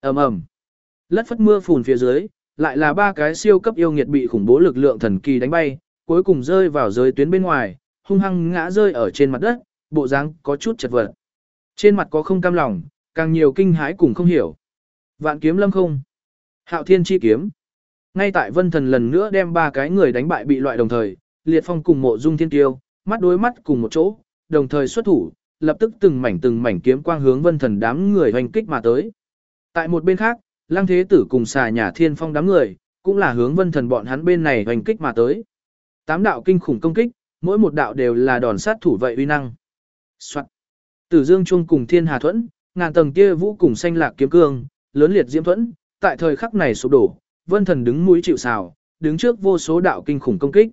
ầm ầm, lất phất mưa phùn phía dưới, lại là ba cái siêu cấp yêu nghiệt bị khủng bố lực lượng thần kỳ đánh bay, cuối cùng rơi vào giới tuyến bên ngoài, hung hăng ngã rơi ở trên mặt đất, bộ dáng có chút chật vật. Trên mặt có không cam lòng, càng nhiều kinh hãi cùng không hiểu. Vạn kiếm lâm không. Hạo thiên chi kiếm. Ngay tại vân thần lần nữa đem ba cái người đánh bại bị loại đồng thời, liệt phong cùng mộ dung thiên tiêu, mắt đối mắt cùng một chỗ, đồng thời xuất thủ, lập tức từng mảnh từng mảnh kiếm quang hướng vân thần đám người hoành kích mà tới. Tại một bên khác, lăng thế tử cùng xà nhà thiên phong đám người, cũng là hướng vân thần bọn hắn bên này hoành kích mà tới. Tám đạo kinh khủng công kích, mỗi một đạo đều là đòn sát thủ vậy uy năng. Soạn. Tử Dương Trung cùng Thiên Hà Thuẫn, ngàn tầng kia vũ cùng xanh lạc kiếm cương, lớn liệt diễm thuẫn, tại thời khắc này sụp đổ, Vân Thần đứng mũi chịu sào, đứng trước vô số đạo kinh khủng công kích.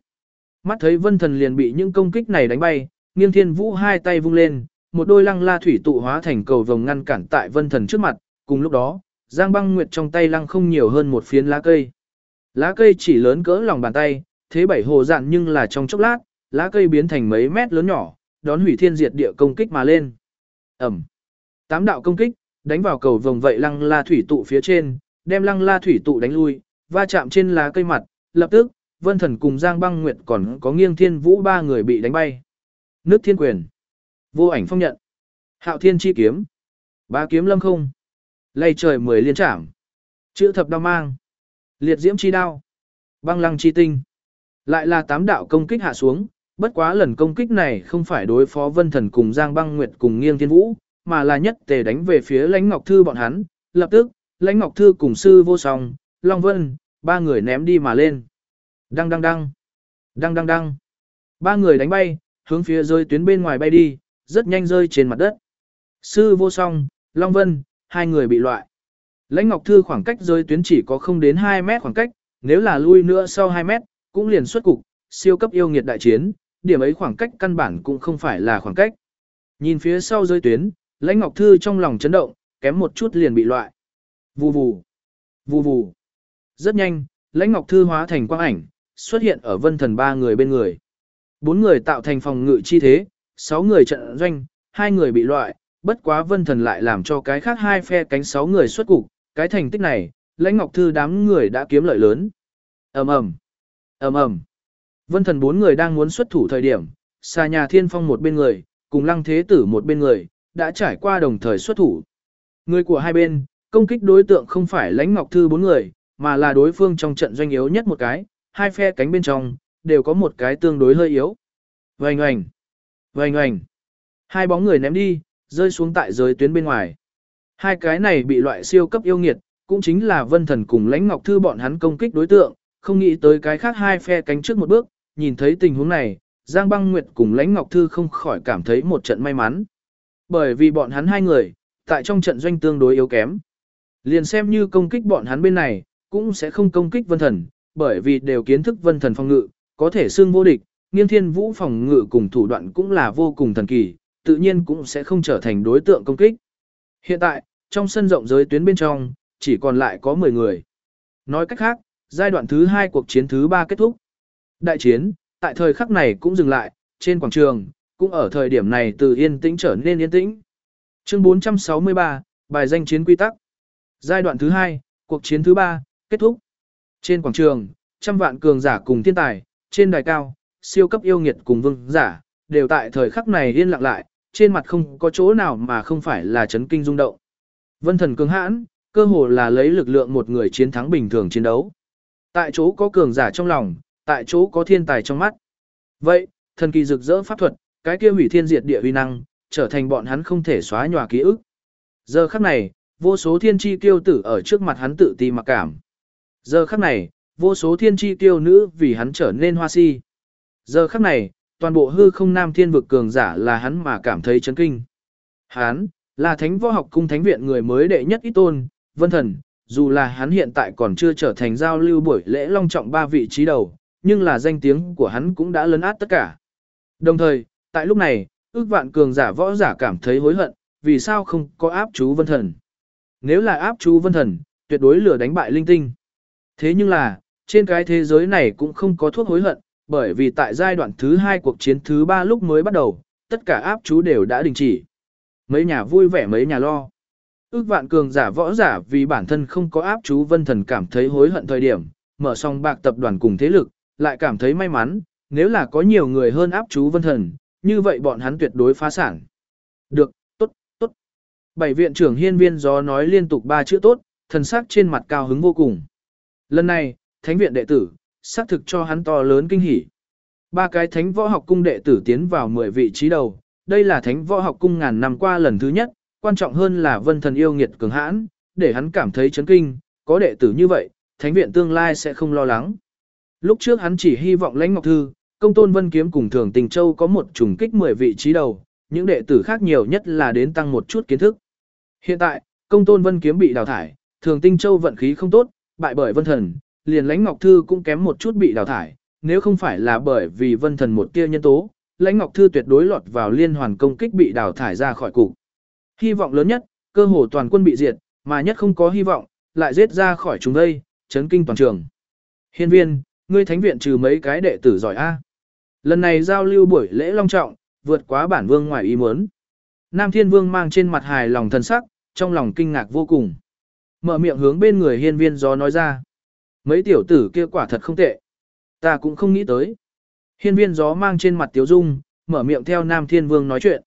Mắt thấy Vân Thần liền bị những công kích này đánh bay, Nghiêng Thiên Vũ hai tay vung lên, một đôi lăng la thủy tụ hóa thành cầu vồng ngăn cản tại Vân Thần trước mặt, cùng lúc đó, Giang Băng Nguyệt trong tay lăng không nhiều hơn một phiến lá cây. Lá cây chỉ lớn cỡ lòng bàn tay, thế bảy hồ dạn nhưng là trong chốc lát, lá cây biến thành mấy mét lớn nhỏ, đón hủy thiên diệt địa công kích mà lên. Ẩm. Tám đạo công kích, đánh vào cầu vồng vậy lăng la thủy tụ phía trên, đem lăng la thủy tụ đánh lui, va chạm trên lá cây mặt, lập tức, Vân Thần cùng Giang Băng Nguyệt còn có Nghiêng Thiên Vũ ba người bị đánh bay. Nước Thiên Quyền, Vô Ảnh Phong nhận, Hạo Thiên chi kiếm, Ba kiếm lâm không, Lay trời mười liên trảm, Chữ thập đao mang, Liệt diễm chi đao, Băng lăng chi tinh. Lại là tám đạo công kích hạ xuống, bất quá lần công kích này không phải đối phó Vân Thần cùng Giang Băng Nguyệt cùng Nghiêng Thiên Vũ, mà là nhất tề đánh về phía Lãnh Ngọc Thư bọn hắn, lập tức, Lãnh Ngọc Thư cùng sư vô song, Long Vân, ba người ném đi mà lên. Đăng đăng đăng, đăng đăng đăng. Ba người đánh bay, hướng phía rơi tuyến bên ngoài bay đi, rất nhanh rơi trên mặt đất. Sư vô song, Long Vân, hai người bị loại. Lãnh Ngọc Thư khoảng cách rơi tuyến chỉ có không đến 2 mét khoảng cách, nếu là lui nữa sau 2 mét, cũng liền xuất cục, siêu cấp yêu nghiệt đại chiến, điểm ấy khoảng cách căn bản cũng không phải là khoảng cách. Nhìn phía sau rơi tuyến, Lãnh Ngọc Thư trong lòng chấn động, kém một chút liền bị loại. Vù vù, vù vù. Rất nhanh, Lãnh Ngọc Thư hóa thành quang ảnh, xuất hiện ở vân thần ba người bên người. Bốn người tạo thành phòng ngự chi thế, sáu người trận doanh, hai người bị loại, bất quá vân thần lại làm cho cái khác hai phe cánh sáu người xuất cục, cái thành tích này, Lãnh Ngọc Thư đám người đã kiếm lợi lớn. ầm ầm ầm ầm Vân thần bốn người đang muốn xuất thủ thời điểm, xa nhà thiên phong một bên người, cùng lăng thế tử một bên người, đã trải qua đồng thời xuất thủ. Người của hai bên, công kích đối tượng không phải lãnh ngọc thư bốn người, mà là đối phương trong trận doanh yếu nhất một cái, hai phe cánh bên trong, đều có một cái tương đối hơi yếu. Vành oành, vành oành. Hai bóng người ném đi, rơi xuống tại giới tuyến bên ngoài. Hai cái này bị loại siêu cấp yêu nghiệt, cũng chính là vân thần cùng lãnh ngọc thư bọn hắn công kích đối tượng, không nghĩ tới cái khác hai phe cánh trước một bước, nhìn thấy tình huống này, Giang Băng Nguyệt cùng Lãnh Ngọc Thư không khỏi cảm thấy một trận may mắn. Bởi vì bọn hắn hai người, tại trong trận doanh tương đối yếu kém. Liền xem như công kích bọn hắn bên này, cũng sẽ không công kích vân thần, bởi vì đều kiến thức vân thần phòng ngự, có thể xương vô địch, nghiên thiên vũ phòng ngự cùng thủ đoạn cũng là vô cùng thần kỳ, tự nhiên cũng sẽ không trở thành đối tượng công kích. Hiện tại, trong sân rộng giới tuyến bên trong, chỉ còn lại có 10 người. Nói cách khác, giai đoạn thứ 2 cuộc chiến thứ 3 kết thúc. Đại chiến, tại thời khắc này cũng dừng lại, trên quảng trường, cũng ở thời điểm này từ yên tĩnh trở nên yên tĩnh. Chương 463, bài danh chiến quy tắc. Giai đoạn thứ 2, cuộc chiến thứ 3, kết thúc. Trên quảng trường, trăm vạn cường giả cùng thiên tài, trên đài cao, siêu cấp yêu nghiệt cùng vương giả, đều tại thời khắc này yên lặng lại, trên mặt không có chỗ nào mà không phải là chấn kinh rung động. Vân thần cường hãn, cơ hồ là lấy lực lượng một người chiến thắng bình thường chiến đấu. Tại chỗ có cường giả trong lòng, tại chỗ có thiên tài trong mắt. Vậy, thần kỳ rực rỡ pháp thuật, cái kia hủy thiên diệt địa uy năng, trở thành bọn hắn không thể xóa nhòa ký ức. Giờ khắc này, vô số thiên chi tiêu tử ở trước mặt hắn tự ti mặc cảm. Giờ khắc này, vô số thiên chi tiêu nữ vì hắn trở nên hoa si. Giờ khắc này, toàn bộ hư không nam thiên vực cường giả là hắn mà cảm thấy chấn kinh. Hắn, là thánh võ học cung thánh viện người mới đệ nhất ít tôn, vân thần, dù là hắn hiện tại còn chưa trở thành giao lưu buổi lễ long trọng ba vị trí đầu, nhưng là danh tiếng của hắn cũng đã lấn át tất cả. Đồng thời, tại lúc này, ước vạn cường giả võ giả cảm thấy hối hận, vì sao không có áp chú vân thần. Nếu là áp chú vân thần, tuyệt đối lừa đánh bại linh tinh. Thế nhưng là, trên cái thế giới này cũng không có thuốc hối hận, bởi vì tại giai đoạn thứ hai cuộc chiến thứ ba lúc mới bắt đầu, tất cả áp chú đều đã đình chỉ. Mấy nhà vui vẻ mấy nhà lo. Ước vạn cường giả võ giả vì bản thân không có áp chú vân thần cảm thấy hối hận thời điểm, mở xong bạc tập đoàn cùng thế lực, lại cảm thấy may mắn, nếu là có nhiều người hơn áp chú vân thần, như vậy bọn hắn tuyệt đối phá sản. Được, tốt, tốt. Bảy viện trưởng hiên viên gió nói liên tục ba chữ tốt, thần sắc trên mặt cao hứng vô cùng. Lần này, thánh viện đệ tử, xác thực cho hắn to lớn kinh hỉ. Ba cái thánh võ học cung đệ tử tiến vào 10 vị trí đầu, đây là thánh võ học cung ngàn năm qua lần thứ nhất, quan trọng hơn là vân thần yêu nghiệt cường hãn, để hắn cảm thấy chấn kinh, có đệ tử như vậy, thánh viện tương lai sẽ không lo lắng. Lúc trước hắn chỉ hy vọng lãnh ngọc thư, công tôn vân kiếm cùng thường tình châu có một trùng kích 10 vị trí đầu, những đệ tử khác nhiều nhất là đến tăng một chút kiến thức. Hiện tại, công tôn vân kiếm bị đào thải, thường tinh châu vận khí không tốt, bại bởi vân thần, liền lãnh ngọc thư cũng kém một chút bị đào thải, nếu không phải là bởi vì vân thần một tia nhân tố, lãnh ngọc thư tuyệt đối lọt vào liên hoàn công kích bị đào thải ra khỏi cục. Hy vọng lớn nhất, cơ hồ toàn quân bị diệt, mà nhất không có hy vọng, lại giết ra khỏi chúng đây, chấn kinh toàn trường. Hiên viên, ngươi thánh viện trừ mấy cái đệ tử giỏi A. Lần này giao lưu buổi lễ long trọng, vượt quá bản vương ngoài ý muốn. Nam Thiên Vương mang trên mặt hài lòng thần sắc, trong lòng kinh ngạc vô cùng. Mở miệng hướng bên người hiên viên gió nói ra. Mấy tiểu tử kia quả thật không tệ. Ta cũng không nghĩ tới. Hiên viên gió mang trên mặt tiếu dung, mở miệng theo Nam Thiên Vương nói chuyện.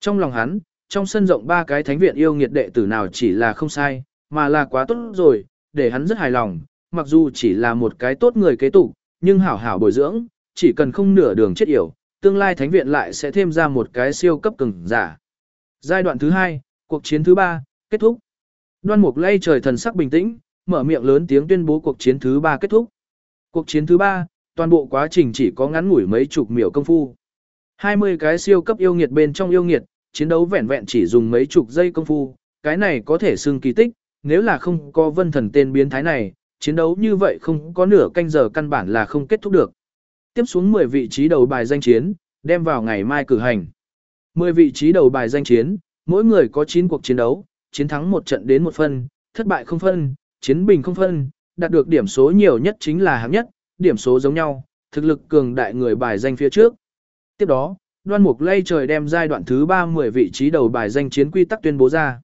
Trong lòng hắn, trong sân rộng ba cái thánh viện yêu nghiệt đệ tử nào chỉ là không sai, mà là quá tốt rồi, để hắn rất hài lòng, mặc dù chỉ là một cái tốt người kế tục, nhưng hảo hảo bồi dưỡng, chỉ cần không nửa đường chết yểu, tương lai thánh viện lại sẽ thêm ra một cái siêu cấp cường giả. Giai đoạn thứ hai, cuộc chiến thứ ba, kết thúc. Đoan Mục lay trời thần sắc bình tĩnh, mở miệng lớn tiếng tuyên bố cuộc chiến thứ ba kết thúc. Cuộc chiến thứ ba, toàn bộ quá trình chỉ có ngắn ngủi mấy chục miểu công phu. 20 cái siêu cấp yêu nghiệt bên trong yêu nghiệt, chiến đấu vẹn vẹn chỉ dùng mấy chục giây công phu, cái này có thể xưng kỳ tích, nếu là không có vân thần tên biến thái này, chiến đấu như vậy không có nửa canh giờ căn bản là không kết thúc được. Tiếp xuống 10 vị trí đầu bài danh chiến, đem vào ngày mai cử hành. 10 vị trí đầu bài danh chiến, mỗi người có 9 cuộc chiến đấu, chiến thắng một trận đến một phân, thất bại không phân, chiến bình không phân, đạt được điểm số nhiều nhất chính là hạng nhất, điểm số giống nhau, thực lực cường đại người bài danh phía trước. Tiếp đó, Đoan Mục Lây trời đem giai đoạn thứ 3 10 vị trí đầu bài danh chiến quy tắc tuyên bố ra.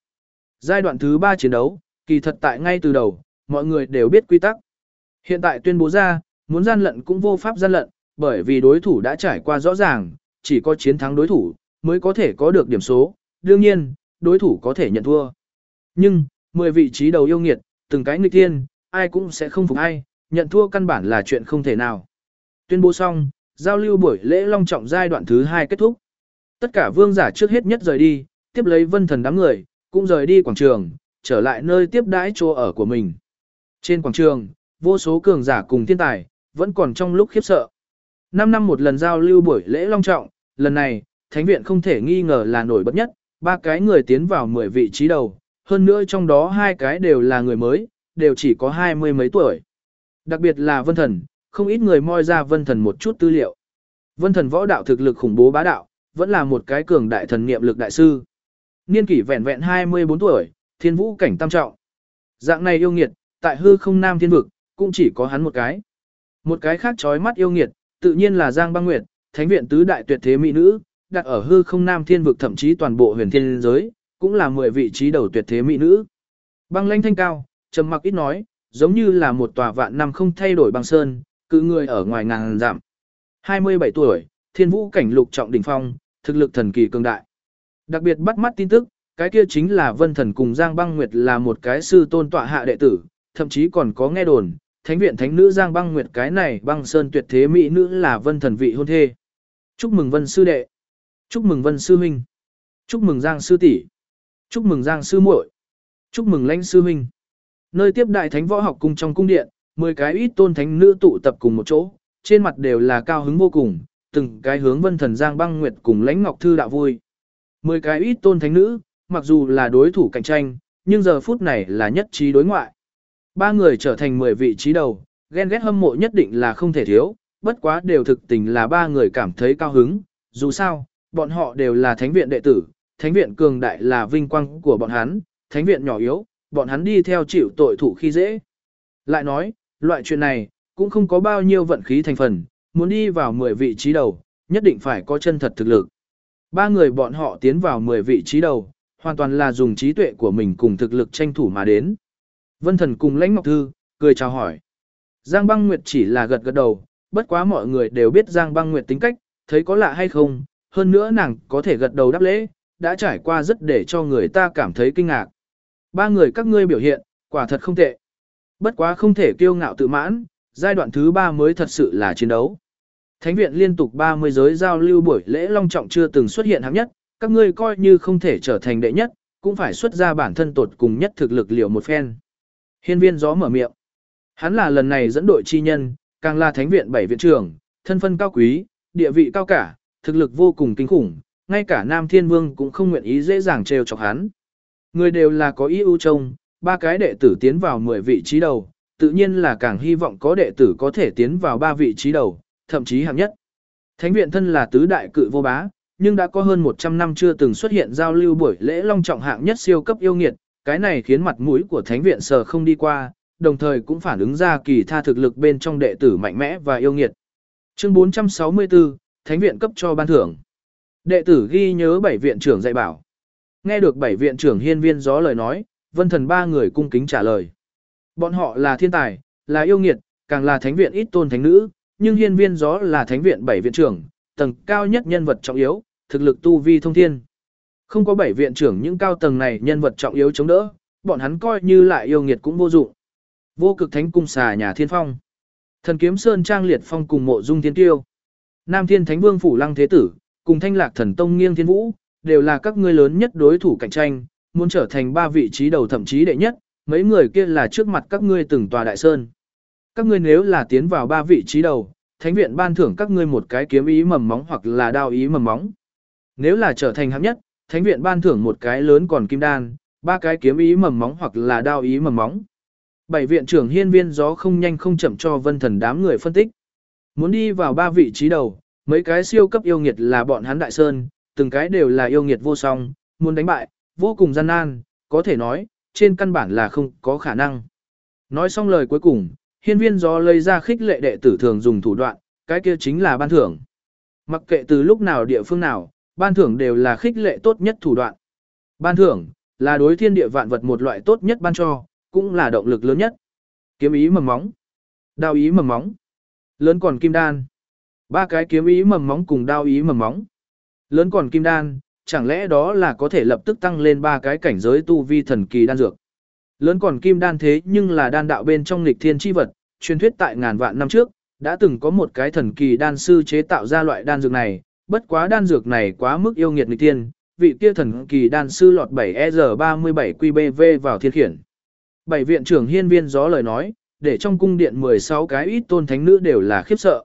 Giai đoạn thứ 3 chiến đấu, kỳ thật tại ngay từ đầu, mọi người đều biết quy tắc. Hiện tại tuyên bố ra, muốn gian lận cũng vô pháp gian lận, bởi vì đối thủ đã trải qua rõ ràng, chỉ có chiến thắng đối thủ mới có thể có được điểm số, đương nhiên, đối thủ có thể nhận thua. Nhưng, 10 vị trí đầu yêu nghiệt, từng cái nghịch thiên, ai cũng sẽ không phục ai, nhận thua căn bản là chuyện không thể nào. Tuyên bố xong, giao lưu buổi lễ long trọng giai đoạn thứ 2 kết thúc. Tất cả vương giả trước hết nhất rời đi, tiếp lấy vân thần đám người, cũng rời đi quảng trường, trở lại nơi tiếp đãi chỗ ở của mình. Trên quảng trường, vô số cường giả cùng thiên tài, vẫn còn trong lúc khiếp sợ. Năm năm một lần giao lưu buổi lễ long trọng, lần này, Thánh viện không thể nghi ngờ là nổi bật nhất, ba cái người tiến vào 10 vị trí đầu, hơn nữa trong đó hai cái đều là người mới, đều chỉ có hai mươi mấy tuổi. Đặc biệt là Vân Thần, không ít người moi ra Vân Thần một chút tư liệu. Vân Thần võ đạo thực lực khủng bố bá đạo, vẫn là một cái cường đại thần niệm lực đại sư. Niên kỷ vẹn vẹn 24 tuổi, thiên vũ cảnh tam trọng. Dạng này yêu nghiệt, tại hư không nam thiên vực, cũng chỉ có hắn một cái. Một cái khác chói mắt yêu nghiệt, tự nhiên là Giang Băng Nguyệt, thánh viện tứ đại tuyệt thế mỹ nữ, đặt ở hư không nam thiên vực thậm chí toàn bộ huyền thiên giới, cũng là 10 vị trí đầu tuyệt thế mỹ nữ. Băng lãnh thanh cao, trầm mặc ít nói, giống như là một tòa vạn năm không thay đổi băng sơn, cự người ở ngoài ngàn giảm. 27 tuổi, thiên vũ cảnh lục trọng đỉnh phong, thực lực thần kỳ cường đại. Đặc biệt bắt mắt tin tức, cái kia chính là Vân Thần cùng Giang Băng Nguyệt là một cái sư tôn tọa hạ đệ tử, thậm chí còn có nghe đồn, thánh viện thánh nữ Giang Băng Nguyệt cái này băng sơn tuyệt thế mỹ nữ là Vân Thần vị hôn thê. Chúc mừng Vân sư đệ. Chúc mừng Vân sư huynh. Chúc mừng Giang sư tỷ. Chúc mừng Giang sư muội. Chúc mừng Lãnh sư huynh. Nơi tiếp đại thánh võ học cung trong cung điện, 10 cái ít tôn thánh nữ tụ tập cùng một chỗ, trên mặt đều là cao hứng vô cùng, từng cái hướng Vân Thần Giang Băng Nguyệt cùng Lãnh Ngọc Thư đạo vui. 10 cái ít tôn thánh nữ, mặc dù là đối thủ cạnh tranh, nhưng giờ phút này là nhất trí đối ngoại. Ba người trở thành 10 vị trí đầu, ghen ghét hâm mộ nhất định là không thể thiếu, bất quá đều thực tình là ba người cảm thấy cao hứng, dù sao, bọn họ đều là thánh viện đệ tử, thánh viện cường đại là vinh quang của bọn hắn, thánh viện nhỏ yếu, bọn hắn đi theo chịu tội thủ khi dễ. Lại nói, loại chuyện này, cũng không có bao nhiêu vận khí thành phần, muốn đi vào 10 vị trí đầu, nhất định phải có chân thật thực lực. Ba người bọn họ tiến vào 10 vị trí đầu, hoàn toàn là dùng trí tuệ của mình cùng thực lực tranh thủ mà đến. Vân Thần cùng Lãnh Ngọc Thư, cười chào hỏi. Giang Băng Nguyệt chỉ là gật gật đầu, bất quá mọi người đều biết Giang Băng Nguyệt tính cách, thấy có lạ hay không, hơn nữa nàng có thể gật đầu đáp lễ, đã trải qua rất để cho người ta cảm thấy kinh ngạc. Ba người các ngươi biểu hiện, quả thật không tệ. Bất quá không thể kiêu ngạo tự mãn, giai đoạn thứ ba mới thật sự là chiến đấu. Thánh viện liên tục 30 giới giao lưu buổi lễ long trọng chưa từng xuất hiện hạng nhất, các ngươi coi như không thể trở thành đệ nhất, cũng phải xuất ra bản thân tột cùng nhất thực lực liệu một phen. Hiên viên gió mở miệng. Hắn là lần này dẫn đội chi nhân, càng là thánh viện bảy viện trưởng, thân phân cao quý, địa vị cao cả, thực lực vô cùng kinh khủng, ngay cả Nam Thiên Vương cũng không nguyện ý dễ dàng trêu chọc hắn. Người đều là có ý ưu trông, ba cái đệ tử tiến vào 10 vị trí đầu, tự nhiên là càng hy vọng có đệ tử có thể tiến vào ba vị trí đầu, thậm chí hạng nhất. Thánh viện thân là tứ đại cự vô bá, nhưng đã có hơn 100 năm chưa từng xuất hiện giao lưu buổi lễ long trọng hạng nhất siêu cấp yêu nghiệt, cái này khiến mặt mũi của thánh viện sờ không đi qua, đồng thời cũng phản ứng ra kỳ tha thực lực bên trong đệ tử mạnh mẽ và yêu nghiệt. Chương 464, Thánh viện cấp cho ban thưởng. Đệ tử ghi nhớ bảy viện trưởng dạy bảo. Nghe được bảy viện trưởng hiên viên gió lời nói, vân thần ba người cung kính trả lời. Bọn họ là thiên tài, là yêu nghiệt, càng là thánh viện ít tôn thánh nữ, nhưng hiên viên gió là thánh viện bảy viện trưởng, tầng cao nhất nhân vật trọng yếu, thực lực tu vi thông thiên. Không có bảy viện trưởng những cao tầng này nhân vật trọng yếu chống đỡ, bọn hắn coi như lại yêu nghiệt cũng vô dụng. Vô cực thánh cung xà nhà thiên phong. Thần kiếm sơn trang liệt phong cùng mộ dung thiên tiêu. Nam thiên thánh vương phủ lăng thế tử, cùng thanh lạc thần tông nghiêng thiên vũ, đều là các ngươi lớn nhất đối thủ cạnh tranh, muốn trở thành ba vị trí đầu thậm chí đệ nhất, mấy người kia là trước mặt các ngươi từng tòa đại sơn. Các ngươi nếu là tiến vào ba vị trí đầu, thánh viện ban thưởng các ngươi một cái kiếm ý mầm móng hoặc là đao ý mầm móng. Nếu là trở thành hạng nhất, thánh viện ban thưởng một cái lớn còn kim đan, ba cái kiếm ý mầm móng hoặc là đao ý mầm móng. Bảy viện trưởng hiên viên gió không nhanh không chậm cho vân thần đám người phân tích. Muốn đi vào ba vị trí đầu, mấy cái siêu cấp yêu nghiệt là bọn hắn đại sơn, từng cái đều là yêu nghiệt vô song, muốn đánh bại, vô cùng gian nan, có thể nói, trên căn bản là không có khả năng. Nói xong lời cuối cùng, hiên viên gió lấy ra khích lệ đệ tử thường dùng thủ đoạn, cái kia chính là ban thưởng. Mặc kệ từ lúc nào địa phương nào, ban thưởng đều là khích lệ tốt nhất thủ đoạn. Ban thưởng, là đối thiên địa vạn vật một loại tốt nhất ban cho, cũng là động lực lớn nhất. Kiếm ý mầm móng, đao ý mầm móng, lớn còn kim đan. Ba cái kiếm ý mầm móng cùng đao ý mầm móng. Lớn còn kim đan, chẳng lẽ đó là có thể lập tức tăng lên ba cái cảnh giới tu vi thần kỳ đan dược. Lớn còn kim đan thế nhưng là đan đạo bên trong nghịch thiên chi vật, truyền thuyết tại ngàn vạn năm trước, đã từng có một cái thần kỳ đan sư chế tạo ra loại đan dược này, bất quá đan dược này quá mức yêu nghiệt nghịch thiên, vị kia thần kỳ đan sư lọt 7ER37QBV vào thiên khiển. Bảy viện trưởng hiên viên gió lời nói, để trong cung điện 16 cái ít tôn thánh nữ đều là khiếp sợ.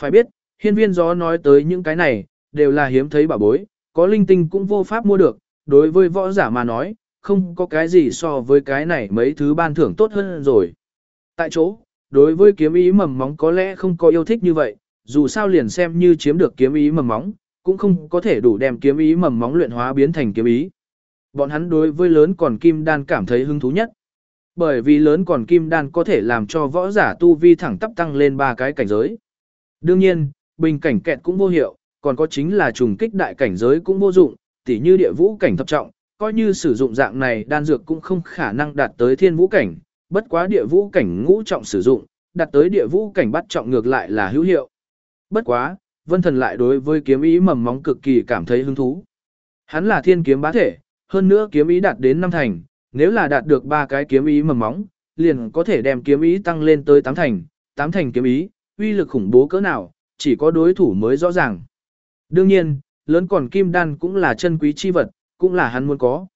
Phải biết, hiên viên gió nói tới những cái này, đều là hiếm thấy bảo bối, có linh tinh cũng vô pháp mua được, đối với võ giả mà nói, không có cái gì so với cái này mấy thứ ban thưởng tốt hơn rồi. Tại chỗ, đối với kiếm ý mầm móng có lẽ không có yêu thích như vậy, dù sao liền xem như chiếm được kiếm ý mầm móng, cũng không có thể đủ đem kiếm ý mầm móng luyện hóa biến thành kiếm ý. Bọn hắn đối với lớn còn kim đan cảm thấy hứng thú nhất. Bởi vì lớn còn kim đan có thể làm cho võ giả tu vi thẳng tắp tăng lên ba cái cảnh giới. Đương nhiên, bình cảnh kẹt cũng vô hiệu, còn có chính là trùng kích đại cảnh giới cũng vô dụng, tỉ như địa vũ cảnh thập trọng, coi như sử dụng dạng này đan dược cũng không khả năng đạt tới thiên vũ cảnh, bất quá địa vũ cảnh ngũ trọng sử dụng, đạt tới địa vũ cảnh bắt trọng ngược lại là hữu hiệu. Bất quá, vân thần lại đối với kiếm ý mầm móng cực kỳ cảm thấy hứng thú. Hắn là thiên kiếm bá thể, hơn nữa kiếm ý đạt đến năm thành, nếu là đạt được ba cái kiếm ý mầm móng, liền có thể đem kiếm ý tăng lên tới tám thành, tám thành kiếm ý, uy lực khủng bố cỡ nào, chỉ có đối thủ mới rõ ràng. Đương nhiên, lớn còn kim đan cũng là chân quý chi vật, cũng là hắn muốn có.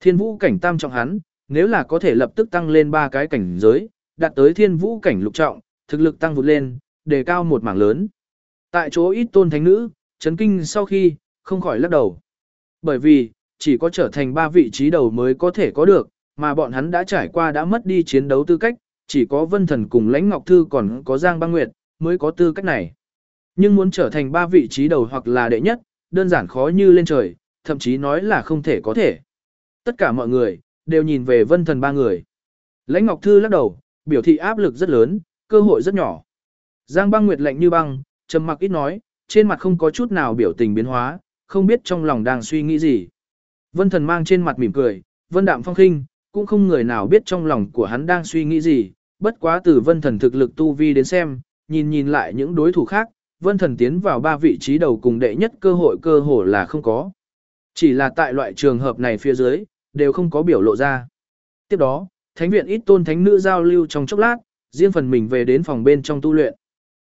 Thiên vũ cảnh tam trọng hắn, nếu là có thể lập tức tăng lên ba cái cảnh giới, đạt tới thiên vũ cảnh lục trọng, thực lực tăng vụt lên, đề cao một mảng lớn. Tại chỗ ít tôn thánh nữ, chấn kinh sau khi, không khỏi lắc đầu. Bởi vì, chỉ có trở thành ba vị trí đầu mới có thể có được, mà bọn hắn đã trải qua đã mất đi chiến đấu tư cách, chỉ có Vân Thần cùng Lãnh Ngọc Thư còn có Giang Băng Nguyệt, mới có tư cách này. Nhưng muốn trở thành ba vị trí đầu hoặc là đệ nhất, đơn giản khó như lên trời, thậm chí nói là không thể có thể. Tất cả mọi người, đều nhìn về Vân Thần ba người. Lãnh Ngọc Thư lắc đầu, biểu thị áp lực rất lớn, cơ hội rất nhỏ. Giang Băng Nguyệt lạnh như băng, trầm mặc ít nói, trên mặt không có chút nào biểu tình biến hóa, không biết trong lòng đang suy nghĩ gì. Vân thần mang trên mặt mỉm cười, vân đạm phong khinh, cũng không người nào biết trong lòng của hắn đang suy nghĩ gì, bất quá từ vân thần thực lực tu vi đến xem, nhìn nhìn lại những đối thủ khác, vân thần tiến vào ba vị trí đầu cùng đệ nhất cơ hội cơ hội là không có. Chỉ là tại loại trường hợp này phía dưới, đều không có biểu lộ ra. Tiếp đó, thánh viện ít tôn thánh nữ giao lưu trong chốc lát, riêng phần mình về đến phòng bên trong tu luyện.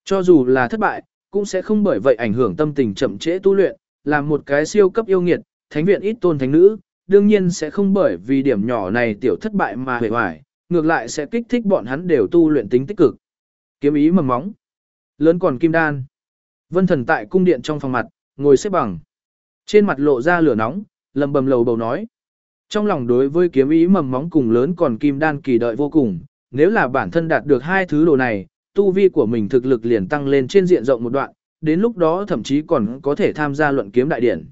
Cho dù là thất bại, cũng sẽ không bởi vậy ảnh hưởng tâm tình chậm trễ tu luyện, làm một cái siêu cấp yêu nghiệt, thánh viện ít tôn thánh nữ, đương nhiên sẽ không bởi vì điểm nhỏ này tiểu thất bại mà hề hoài, ngược lại sẽ kích thích bọn hắn đều tu luyện tính tích cực. Kiếm ý mầm móng. Lớn còn kim đan. Vân thần tại cung điện trong phòng mặt, ngồi xếp bằng. Trên mặt lộ ra lửa nóng, lầm bầm lầu bầu nói. Trong lòng đối với kiếm ý mầm móng cùng lớn còn kim đan kỳ đợi vô cùng, nếu là bản thân đạt được hai thứ đồ này, tu vi của mình thực lực liền tăng lên trên diện rộng một đoạn, đến lúc đó thậm chí còn có thể tham gia luận kiếm đại điển.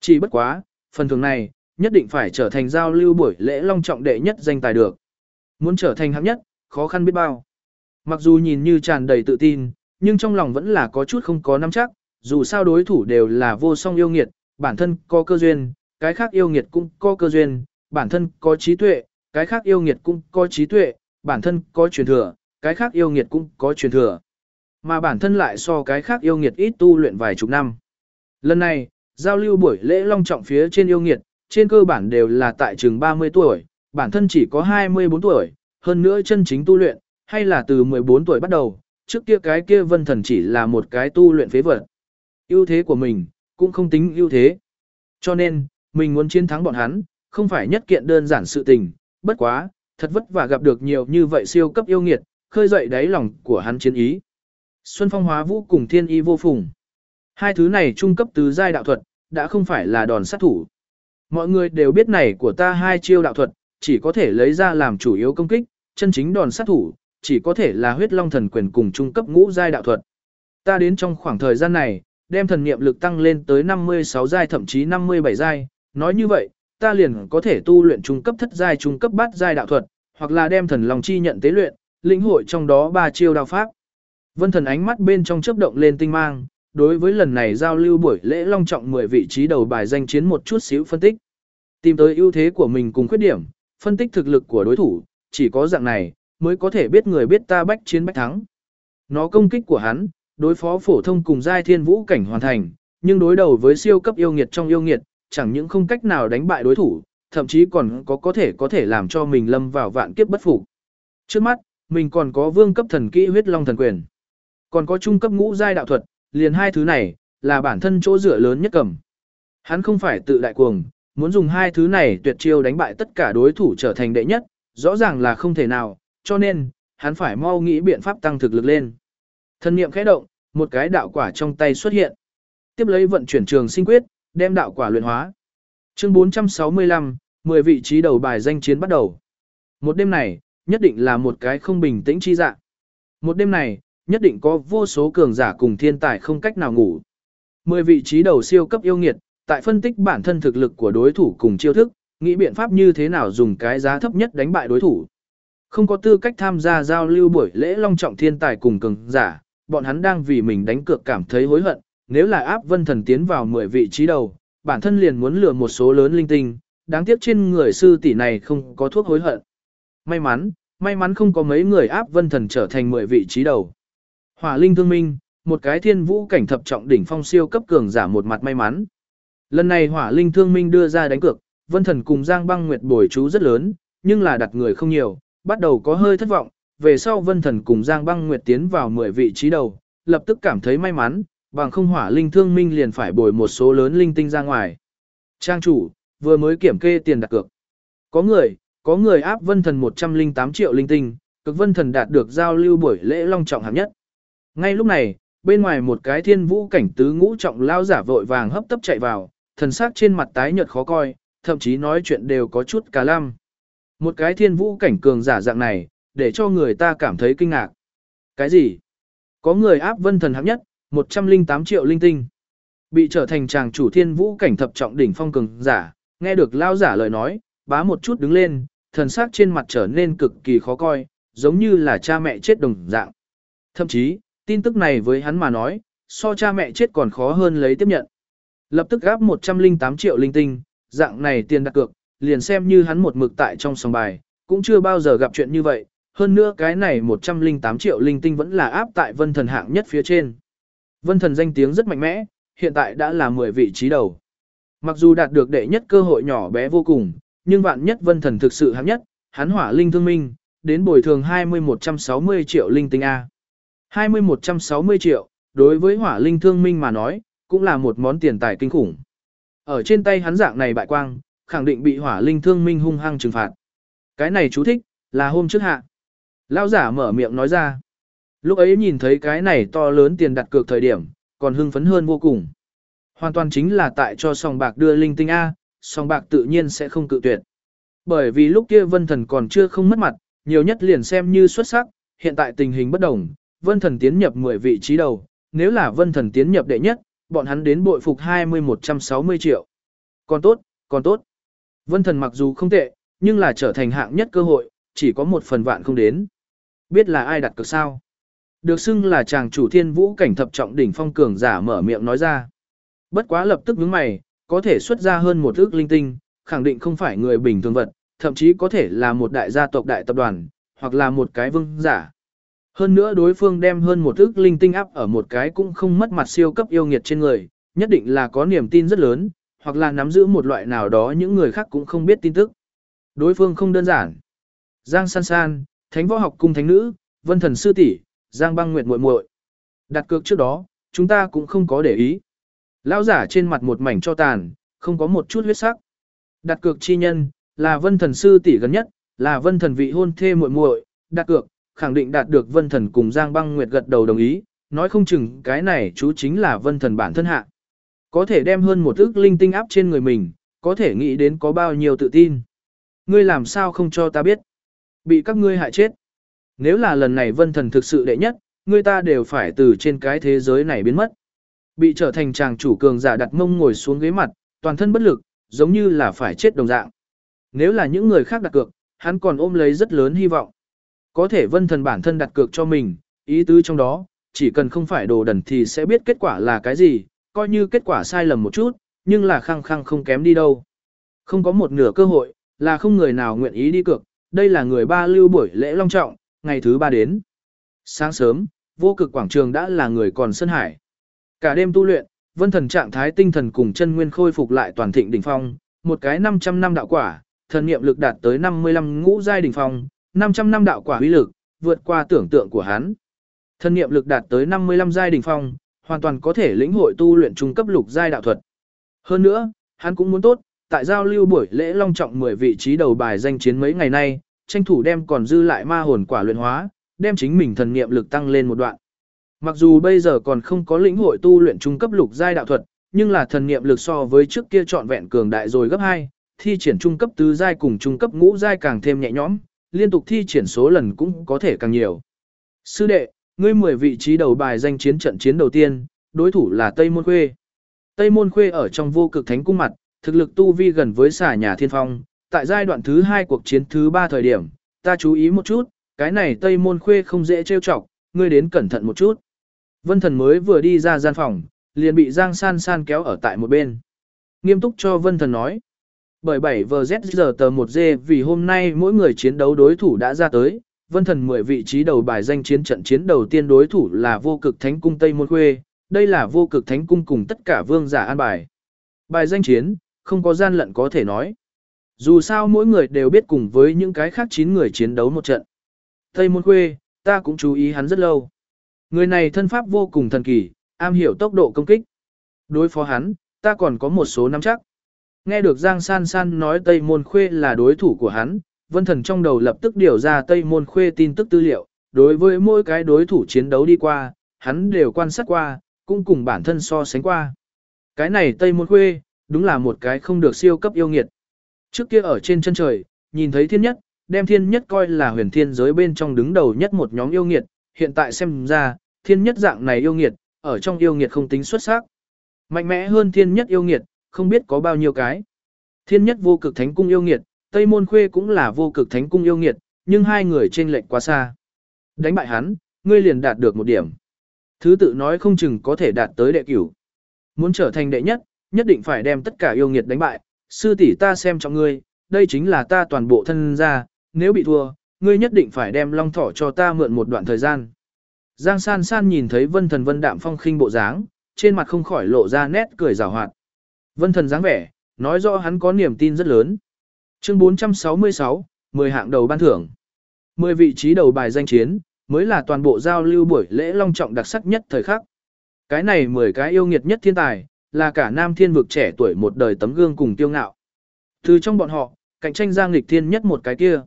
Chỉ bất quá, phần thưởng này, nhất định phải trở thành giao lưu buổi lễ long trọng đệ nhất danh tài được. Muốn trở thành hạng nhất, khó khăn biết bao. Mặc dù nhìn như tràn đầy tự tin, nhưng trong lòng vẫn là có chút không có nắm chắc, dù sao đối thủ đều là vô song yêu nghiệt, bản thân có cơ duyên, cái khác yêu nghiệt cũng có cơ duyên, bản thân có trí tuệ, cái khác yêu nghiệt cũng có trí tuệ, bản thân có truyền thừa, cái khác yêu nghiệt cũng có truyền thừa. Mà bản thân lại so cái khác yêu nghiệt ít tu luyện vài chục năm. Lần này, giao lưu buổi lễ long trọng phía trên yêu nghiệt, trên cơ bản đều là tại trường 30 tuổi, bản thân chỉ có 24 tuổi, hơn nữa chân chính tu luyện, hay là từ 14 tuổi bắt đầu, trước kia cái kia vân thần chỉ là một cái tu luyện phế vật. ưu thế của mình, cũng không tính ưu thế. Cho nên, mình muốn chiến thắng bọn hắn, không phải nhất kiện đơn giản sự tình, bất quá, thật vất vả gặp được nhiều như vậy siêu cấp yêu nghiệt, khơi dậy đáy lòng của hắn chiến ý. Xuân phong hóa vũ cùng thiên y vô phùng. Hai thứ này trung cấp tứ giai đạo thuật, đã không phải là đòn sát thủ. Mọi người đều biết này của ta hai chiêu đạo thuật, chỉ có thể lấy ra làm chủ yếu công kích, chân chính đòn sát thủ, chỉ có thể là huyết long thần quyền cùng trung cấp ngũ giai đạo thuật. Ta đến trong khoảng thời gian này, đem thần niệm lực tăng lên tới 56 giai thậm chí 57 giai, nói như vậy, ta liền có thể tu luyện trung cấp thất giai trung cấp bát giai đạo thuật, hoặc là đem thần long chi nhận tế luyện, lĩnh hội trong đó ba chiêu đạo pháp. Vân thần ánh mắt bên trong chớp động lên tinh mang, đối với lần này giao lưu buổi lễ long trọng 10 vị trí đầu bài danh chiến một chút xíu phân tích. Tìm tới ưu thế của mình cùng khuyết điểm, phân tích thực lực của đối thủ, chỉ có dạng này, mới có thể biết người biết ta bách chiến bách thắng. Nó công kích của hắn, đối phó phổ thông cùng giai thiên vũ cảnh hoàn thành, nhưng đối đầu với siêu cấp yêu nghiệt trong yêu nghiệt, chẳng những không cách nào đánh bại đối thủ, thậm chí còn có có thể có thể làm cho mình lâm vào vạn kiếp bất phục. Trước mắt, mình còn có vương cấp thần kỹ huyết long thần quyền, còn có trung cấp ngũ giai đạo thuật, liền hai thứ này là bản thân chỗ dựa lớn nhất cầm. Hắn không phải tự đại cuồng, muốn dùng hai thứ này tuyệt chiêu đánh bại tất cả đối thủ trở thành đệ nhất, rõ ràng là không thể nào, cho nên, hắn phải mau nghĩ biện pháp tăng thực lực lên. Thân niệm khẽ động, một cái đạo quả trong tay xuất hiện. Tiếp lấy vận chuyển trường sinh quyết, đem đạo quả luyện hóa. Chương 465, 10 vị trí đầu bài danh chiến bắt đầu. Một đêm này, nhất định là một cái không bình tĩnh chi dạng. Một đêm này, nhất định có vô số cường giả cùng thiên tài không cách nào ngủ. 10 vị trí đầu siêu cấp yêu nghiệt, tại phân tích bản thân thực lực của đối thủ cùng chiêu thức, nghĩ biện pháp như thế nào dùng cái giá thấp nhất đánh bại đối thủ. Không có tư cách tham gia giao lưu buổi lễ long trọng thiên tài cùng cường giả, bọn hắn đang vì mình đánh cược cảm thấy hối hận, nếu là áp vân thần tiến vào 10 vị trí đầu, bản thân liền muốn lừa một số lớn linh tinh, đáng tiếc trên người sư tỷ này không có thuốc hối hận. May mắn, may mắn không có mấy người áp vân thần trở thành 10 vị trí đầu. Hỏa linh thương minh, một cái thiên vũ cảnh thập trọng đỉnh phong siêu cấp cường giả một mặt may mắn. Lần này hỏa linh thương minh đưa ra đánh cược, vân thần cùng Giang băng nguyệt bồi chú rất lớn, nhưng là đặt người không nhiều, bắt đầu có hơi thất vọng, về sau vân thần cùng Giang băng nguyệt tiến vào 10 vị trí đầu, lập tức cảm thấy may mắn, bằng không hỏa linh thương minh liền phải bồi một số lớn linh tinh ra ngoài. Trang chủ, vừa mới kiểm kê tiền đặt cược. Có người, có người áp vân thần 108 triệu linh tinh, cực vân thần đạt được giao lưu buổi lễ long trọng hạng nhất. Ngay lúc này, bên ngoài một cái thiên vũ cảnh tứ ngũ trọng lao giả vội vàng hấp tấp chạy vào, thần sắc trên mặt tái nhợt khó coi, thậm chí nói chuyện đều có chút cả lăm. Một cái thiên vũ cảnh cường giả dạng này, để cho người ta cảm thấy kinh ngạc. Cái gì? Có người áp vân thần hạng nhất, 108 triệu linh tinh. Bị trở thành chàng chủ thiên vũ cảnh thập trọng đỉnh phong cường giả, nghe được lao giả lời nói, bá một chút đứng lên, thần sắc trên mặt trở nên cực kỳ khó coi, giống như là cha mẹ chết đồng dạng. Thậm chí, tin tức này với hắn mà nói, so cha mẹ chết còn khó hơn lấy tiếp nhận. Lập tức gáp 108 triệu linh tinh, dạng này tiền đặt cược, liền xem như hắn một mực tại trong sòng bài, cũng chưa bao giờ gặp chuyện như vậy, hơn nữa cái này 108 triệu linh tinh vẫn là áp tại vân thần hạng nhất phía trên. Vân thần danh tiếng rất mạnh mẽ, hiện tại đã là 10 vị trí đầu. Mặc dù đạt được đệ nhất cơ hội nhỏ bé vô cùng, nhưng vạn nhất vân thần thực sự hạng nhất, hắn hỏa linh thương minh, đến bồi thường 20-160 triệu linh tinh A. 20-160 triệu, đối với hỏa linh thương minh mà nói, cũng là một món tiền tài kinh khủng. Ở trên tay hắn dạng này bại quang, khẳng định bị hỏa linh thương minh hung hăng trừng phạt. Cái này chú thích, là hôm trước hạ. Lão giả mở miệng nói ra. Lúc ấy nhìn thấy cái này to lớn tiền đặt cược thời điểm, còn hưng phấn hơn vô cùng. Hoàn toàn chính là tại cho sòng bạc đưa linh tinh A, sòng bạc tự nhiên sẽ không cự tuyệt. Bởi vì lúc kia vân thần còn chưa không mất mặt, nhiều nhất liền xem như xuất sắc, hiện tại tình hình bất đồng, vân thần tiến nhập 10 vị trí đầu, nếu là vân thần tiến nhập đệ nhất, bọn hắn đến bội phục 20-160 triệu. Còn tốt, còn tốt. Vân thần mặc dù không tệ, nhưng là trở thành hạng nhất cơ hội, chỉ có một phần vạn không đến. Biết là ai đặt cược sao? Được xưng là chàng chủ thiên vũ cảnh thập trọng đỉnh phong cường giả mở miệng nói ra. Bất quá lập tức nhướng mày, có thể xuất ra hơn một ước linh tinh, khẳng định không phải người bình thường vật, thậm chí có thể là một đại gia tộc đại tập đoàn, hoặc là một cái vương giả. Hơn nữa đối phương đem hơn một ức linh tinh áp ở một cái cũng không mất mặt siêu cấp yêu nghiệt trên người, nhất định là có niềm tin rất lớn, hoặc là nắm giữ một loại nào đó những người khác cũng không biết tin tức. Đối phương không đơn giản. Giang San San, Thánh Võ Học Cung Thánh Nữ, Vân Thần Sư tỷ, Giang Băng Nguyệt muội muội. Đặt cược trước đó, chúng ta cũng không có để ý. Lão giả trên mặt một mảnh cho tàn, không có một chút huyết sắc. Đặt cược chi nhân, là Vân Thần Sư tỷ gần nhất, là Vân Thần vị hôn thê muội muội, đặt cược, khẳng định đạt được Vân Thần cùng Giang Băng Nguyệt gật đầu đồng ý, nói không chừng cái này chú chính là Vân Thần bản thân hạ. Có thể đem hơn một ức linh tinh áp trên người mình, có thể nghĩ đến có bao nhiêu tự tin. Ngươi làm sao không cho ta biết? Bị các ngươi hại chết. Nếu là lần này vân thần thực sự đệ nhất, ngươi ta đều phải từ trên cái thế giới này biến mất. Bị trở thành chàng chủ cường giả đặt mông ngồi xuống ghế mặt, toàn thân bất lực, giống như là phải chết đồng dạng. Nếu là những người khác đặt cược, hắn còn ôm lấy rất lớn hy vọng. Có thể vân thần bản thân đặt cược cho mình, ý tứ trong đó, chỉ cần không phải đồ đần thì sẽ biết kết quả là cái gì, coi như kết quả sai lầm một chút, nhưng là khăng khăng không kém đi đâu. Không có một nửa cơ hội, là không người nào nguyện ý đi cược, đây là người ba lưu buổi lễ long trọng, ngày thứ ba đến. Sáng sớm, vô cực quảng trường đã là người còn sân hải. Cả đêm tu luyện, vân thần trạng thái tinh thần cùng chân nguyên khôi phục lại toàn thịnh đỉnh phong, một cái 500 năm đạo quả, thần niệm lực đạt tới 55 ngũ giai đỉnh phong, 500 năm đạo quả uy lực, vượt qua tưởng tượng của hắn. Thần niệm lực đạt tới 55 giai đỉnh phong, hoàn toàn có thể lĩnh hội tu luyện trung cấp lục giai đạo thuật. Hơn nữa, hắn cũng muốn tốt, tại giao lưu buổi lễ long trọng 10 vị trí đầu bài danh chiến mấy ngày nay, tranh thủ đem còn dư lại ma hồn quả luyện hóa, đem chính mình thần niệm lực tăng lên một đoạn. Mặc dù bây giờ còn không có lĩnh hội tu luyện trung cấp lục giai đạo thuật, nhưng là thần niệm lực so với trước kia trọn vẹn cường đại rồi gấp 2, thi triển trung cấp tứ giai cùng trung cấp ngũ giai càng thêm nhẹ nhõm, liên tục thi triển số lần cũng có thể càng nhiều. Sư đệ, ngươi 10 vị trí đầu bài danh chiến trận chiến đầu tiên, đối thủ là Tây Môn Khuê. Tây Môn Khuê ở trong vô cực thánh cung mặt, thực lực tu vi gần với xả nhà thiên phong, tại giai đoạn thứ hai cuộc chiến thứ ba thời điểm, ta chú ý một chút, cái này Tây Môn Khuê không dễ trêu chọc, ngươi đến cẩn thận một chút. Vân Thần mới vừa đi ra gian phòng, liền bị Giang San San kéo ở tại một bên. Nghiêm túc cho Vân Thần nói. Bởi 7 VZ giờ tờ 1 g vì hôm nay mỗi người chiến đấu đối thủ đã ra tới, Vân Thần 10 vị trí đầu bài danh chiến trận chiến đầu tiên đối thủ là vô cực thánh cung Tây Môn Khuê, đây là vô cực thánh cung cùng tất cả vương giả an bài. Bài danh chiến, không có gian lận có thể nói. Dù sao mỗi người đều biết cùng với những cái khác 9 người chiến đấu một trận. Tây Môn Khuê, ta cũng chú ý hắn rất lâu. Người này thân pháp vô cùng thần kỳ, am hiểu tốc độ công kích. Đối phó hắn, ta còn có một số nắm chắc. Nghe được Giang San San nói Tây Môn Khuê là đối thủ của hắn, Vân Thần trong đầu lập tức điều ra Tây Môn Khuê tin tức tư liệu, đối với mỗi cái đối thủ chiến đấu đi qua, hắn đều quan sát qua, cũng cùng bản thân so sánh qua. Cái này Tây Môn Khuê, đúng là một cái không được siêu cấp yêu nghiệt. Trước kia ở trên chân trời, nhìn thấy thiên nhất, đem thiên nhất coi là huyền thiên giới bên trong đứng đầu nhất một nhóm yêu nghiệt, hiện tại xem ra, thiên nhất dạng này yêu nghiệt, ở trong yêu nghiệt không tính xuất sắc. Mạnh mẽ hơn thiên nhất yêu nghiệt, không biết có bao nhiêu cái. Thiên nhất vô cực thánh cung yêu nghiệt, Tây Môn Khuê cũng là vô cực thánh cung yêu nghiệt, nhưng hai người trên lệnh quá xa. Đánh bại hắn, ngươi liền đạt được một điểm. Thứ tự nói không chừng có thể đạt tới đệ cửu. Muốn trở thành đệ nhất, nhất định phải đem tất cả yêu nghiệt đánh bại, sư tỷ ta xem trọng ngươi, đây chính là ta toàn bộ thân gia, nếu bị thua, ngươi nhất định phải đem long thỏ cho ta mượn một đoạn thời gian. Giang san san nhìn thấy vân thần vân đạm phong khinh bộ dáng, trên mặt không khỏi lộ ra nét cười rào hoạt. Vân thần dáng vẻ, nói rõ hắn có niềm tin rất lớn. Chương 466, 10 hạng đầu ban thưởng. 10 vị trí đầu bài danh chiến, mới là toàn bộ giao lưu buổi lễ long trọng đặc sắc nhất thời khắc. Cái này 10 cái yêu nghiệt nhất thiên tài, là cả nam thiên vực trẻ tuổi một đời tấm gương cùng tiêu ngạo. Từ trong bọn họ, cạnh tranh giang lịch thiên nhất một cái kia.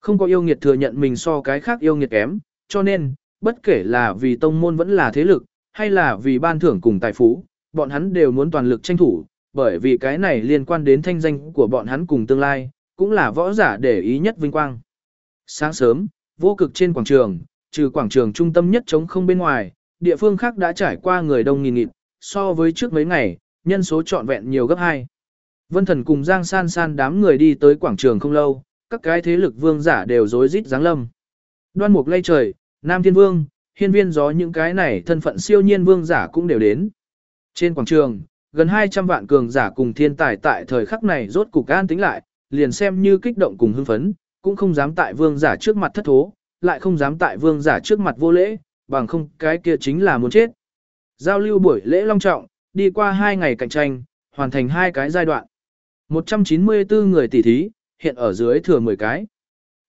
Không có yêu nghiệt thừa nhận mình so cái khác yêu nghiệt kém, cho nên, bất kể là vì tông môn vẫn là thế lực, hay là vì ban thưởng cùng tài phú, bọn hắn đều muốn toàn lực tranh thủ, bởi vì cái này liên quan đến thanh danh của bọn hắn cùng tương lai, cũng là võ giả để ý nhất vinh quang. Sáng sớm, vô cực trên quảng trường, trừ quảng trường trung tâm nhất trống không bên ngoài, địa phương khác đã trải qua người đông nghìn nghịt, so với trước mấy ngày, nhân số trọn vẹn nhiều gấp hai. Vân Thần cùng Giang San San đám người đi tới quảng trường không lâu, các cái thế lực vương giả đều rối rít giáng lâm. Đoan Mục lây trời, Nam Thiên Vương, Hiên Viên gió những cái này thân phận siêu nhiên vương giả cũng đều đến. Trên quảng trường, gần 200 vạn cường giả cùng thiên tài tại thời khắc này rốt cục an tính lại, liền xem như kích động cùng hưng phấn, cũng không dám tại vương giả trước mặt thất thố, lại không dám tại vương giả trước mặt vô lễ, bằng không cái kia chính là muốn chết. Giao lưu buổi lễ long trọng, đi qua 2 ngày cạnh tranh, hoàn thành hai cái giai đoạn. 194 người tỷ thí, hiện ở dưới thừa 10 cái.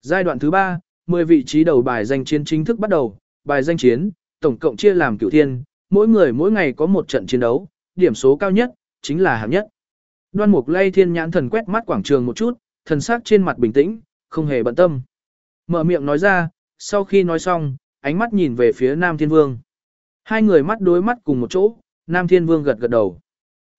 Giai đoạn thứ 3, 10 vị trí đầu bài danh chiến chính thức bắt đầu, bài danh chiến, tổng cộng chia làm cửu thiên, mỗi người mỗi ngày có một trận chiến đấu, điểm số cao nhất, chính là hạng nhất. Đoan Mục Lay Thiên nhãn thần quét mắt quảng trường một chút, thần sắc trên mặt bình tĩnh, không hề bận tâm. Mở miệng nói ra, sau khi nói xong, ánh mắt nhìn về phía Nam Thiên Vương. Hai người mắt đối mắt cùng một chỗ, Nam Thiên Vương gật gật đầu.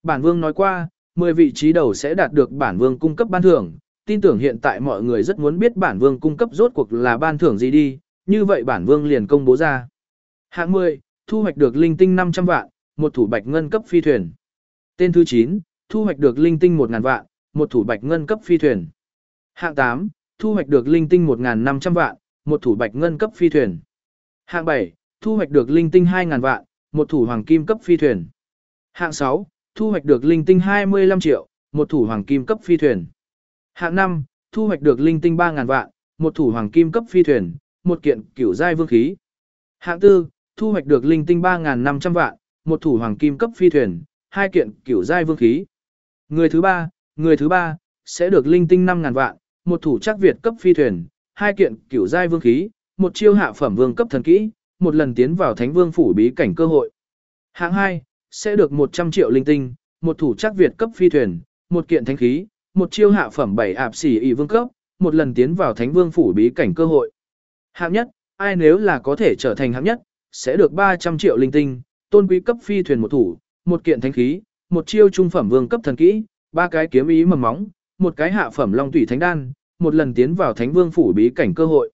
Bản Vương nói qua, 10 vị trí đầu sẽ đạt được bản Vương cung cấp ban thưởng, tin tưởng hiện tại mọi người rất muốn biết bản Vương cung cấp rốt cuộc là ban thưởng gì đi, như vậy bản Vương liền công bố ra. Hạng 10, thu hoạch được linh tinh 500 vạn, một thủ bạch ngân cấp phi thuyền. Tên thứ 9, thu hoạch được linh tinh 1000 vạn, một thủ bạch ngân cấp phi thuyền. Hạng 8, thu hoạch được linh tinh 1500 vạn, một thủ bạch ngân cấp phi thuyền. Hạng 7, thu hoạch được linh tinh 2000 vạn, một thủ hoàng kim cấp phi thuyền. Hạng 6, thu hoạch được linh tinh 25 triệu, một thủ hoàng kim cấp phi thuyền. Hạng 5, thu hoạch được linh tinh 3000 vạn, một thủ hoàng kim cấp phi thuyền, một kiện cửu giai vương khí. Hạng 4, thu hoạch được linh tinh 3500 vạn, một thủ hoàng kim cấp phi thuyền, hai kiện cửu giai vương khí. Người thứ ba, người thứ ba sẽ được linh tinh 5000 vạn, một thủ chắc việt cấp phi thuyền, hai kiện cửu giai vương khí, một chiêu hạ phẩm vương cấp thần kỹ, một lần tiến vào thánh vương phủ bí cảnh cơ hội. Hạng 2 sẽ được 100 triệu linh tinh, một thủ chắc việt cấp phi thuyền, một kiện thánh khí, một chiêu hạ phẩm bảy ạp xỉ ỷ vương cấp, một lần tiến vào thánh vương phủ bí cảnh cơ hội. Hạng nhất, ai nếu là có thể trở thành hạng nhất, sẽ được 300 triệu linh tinh, tôn quý cấp phi thuyền một thủ, một kiện thánh khí, một chiêu trung phẩm vương cấp thần kỹ, ba cái kiếm ý mầm móng, một cái hạ phẩm long tủy thánh đan, một lần tiến vào thánh vương phủ bí cảnh cơ hội.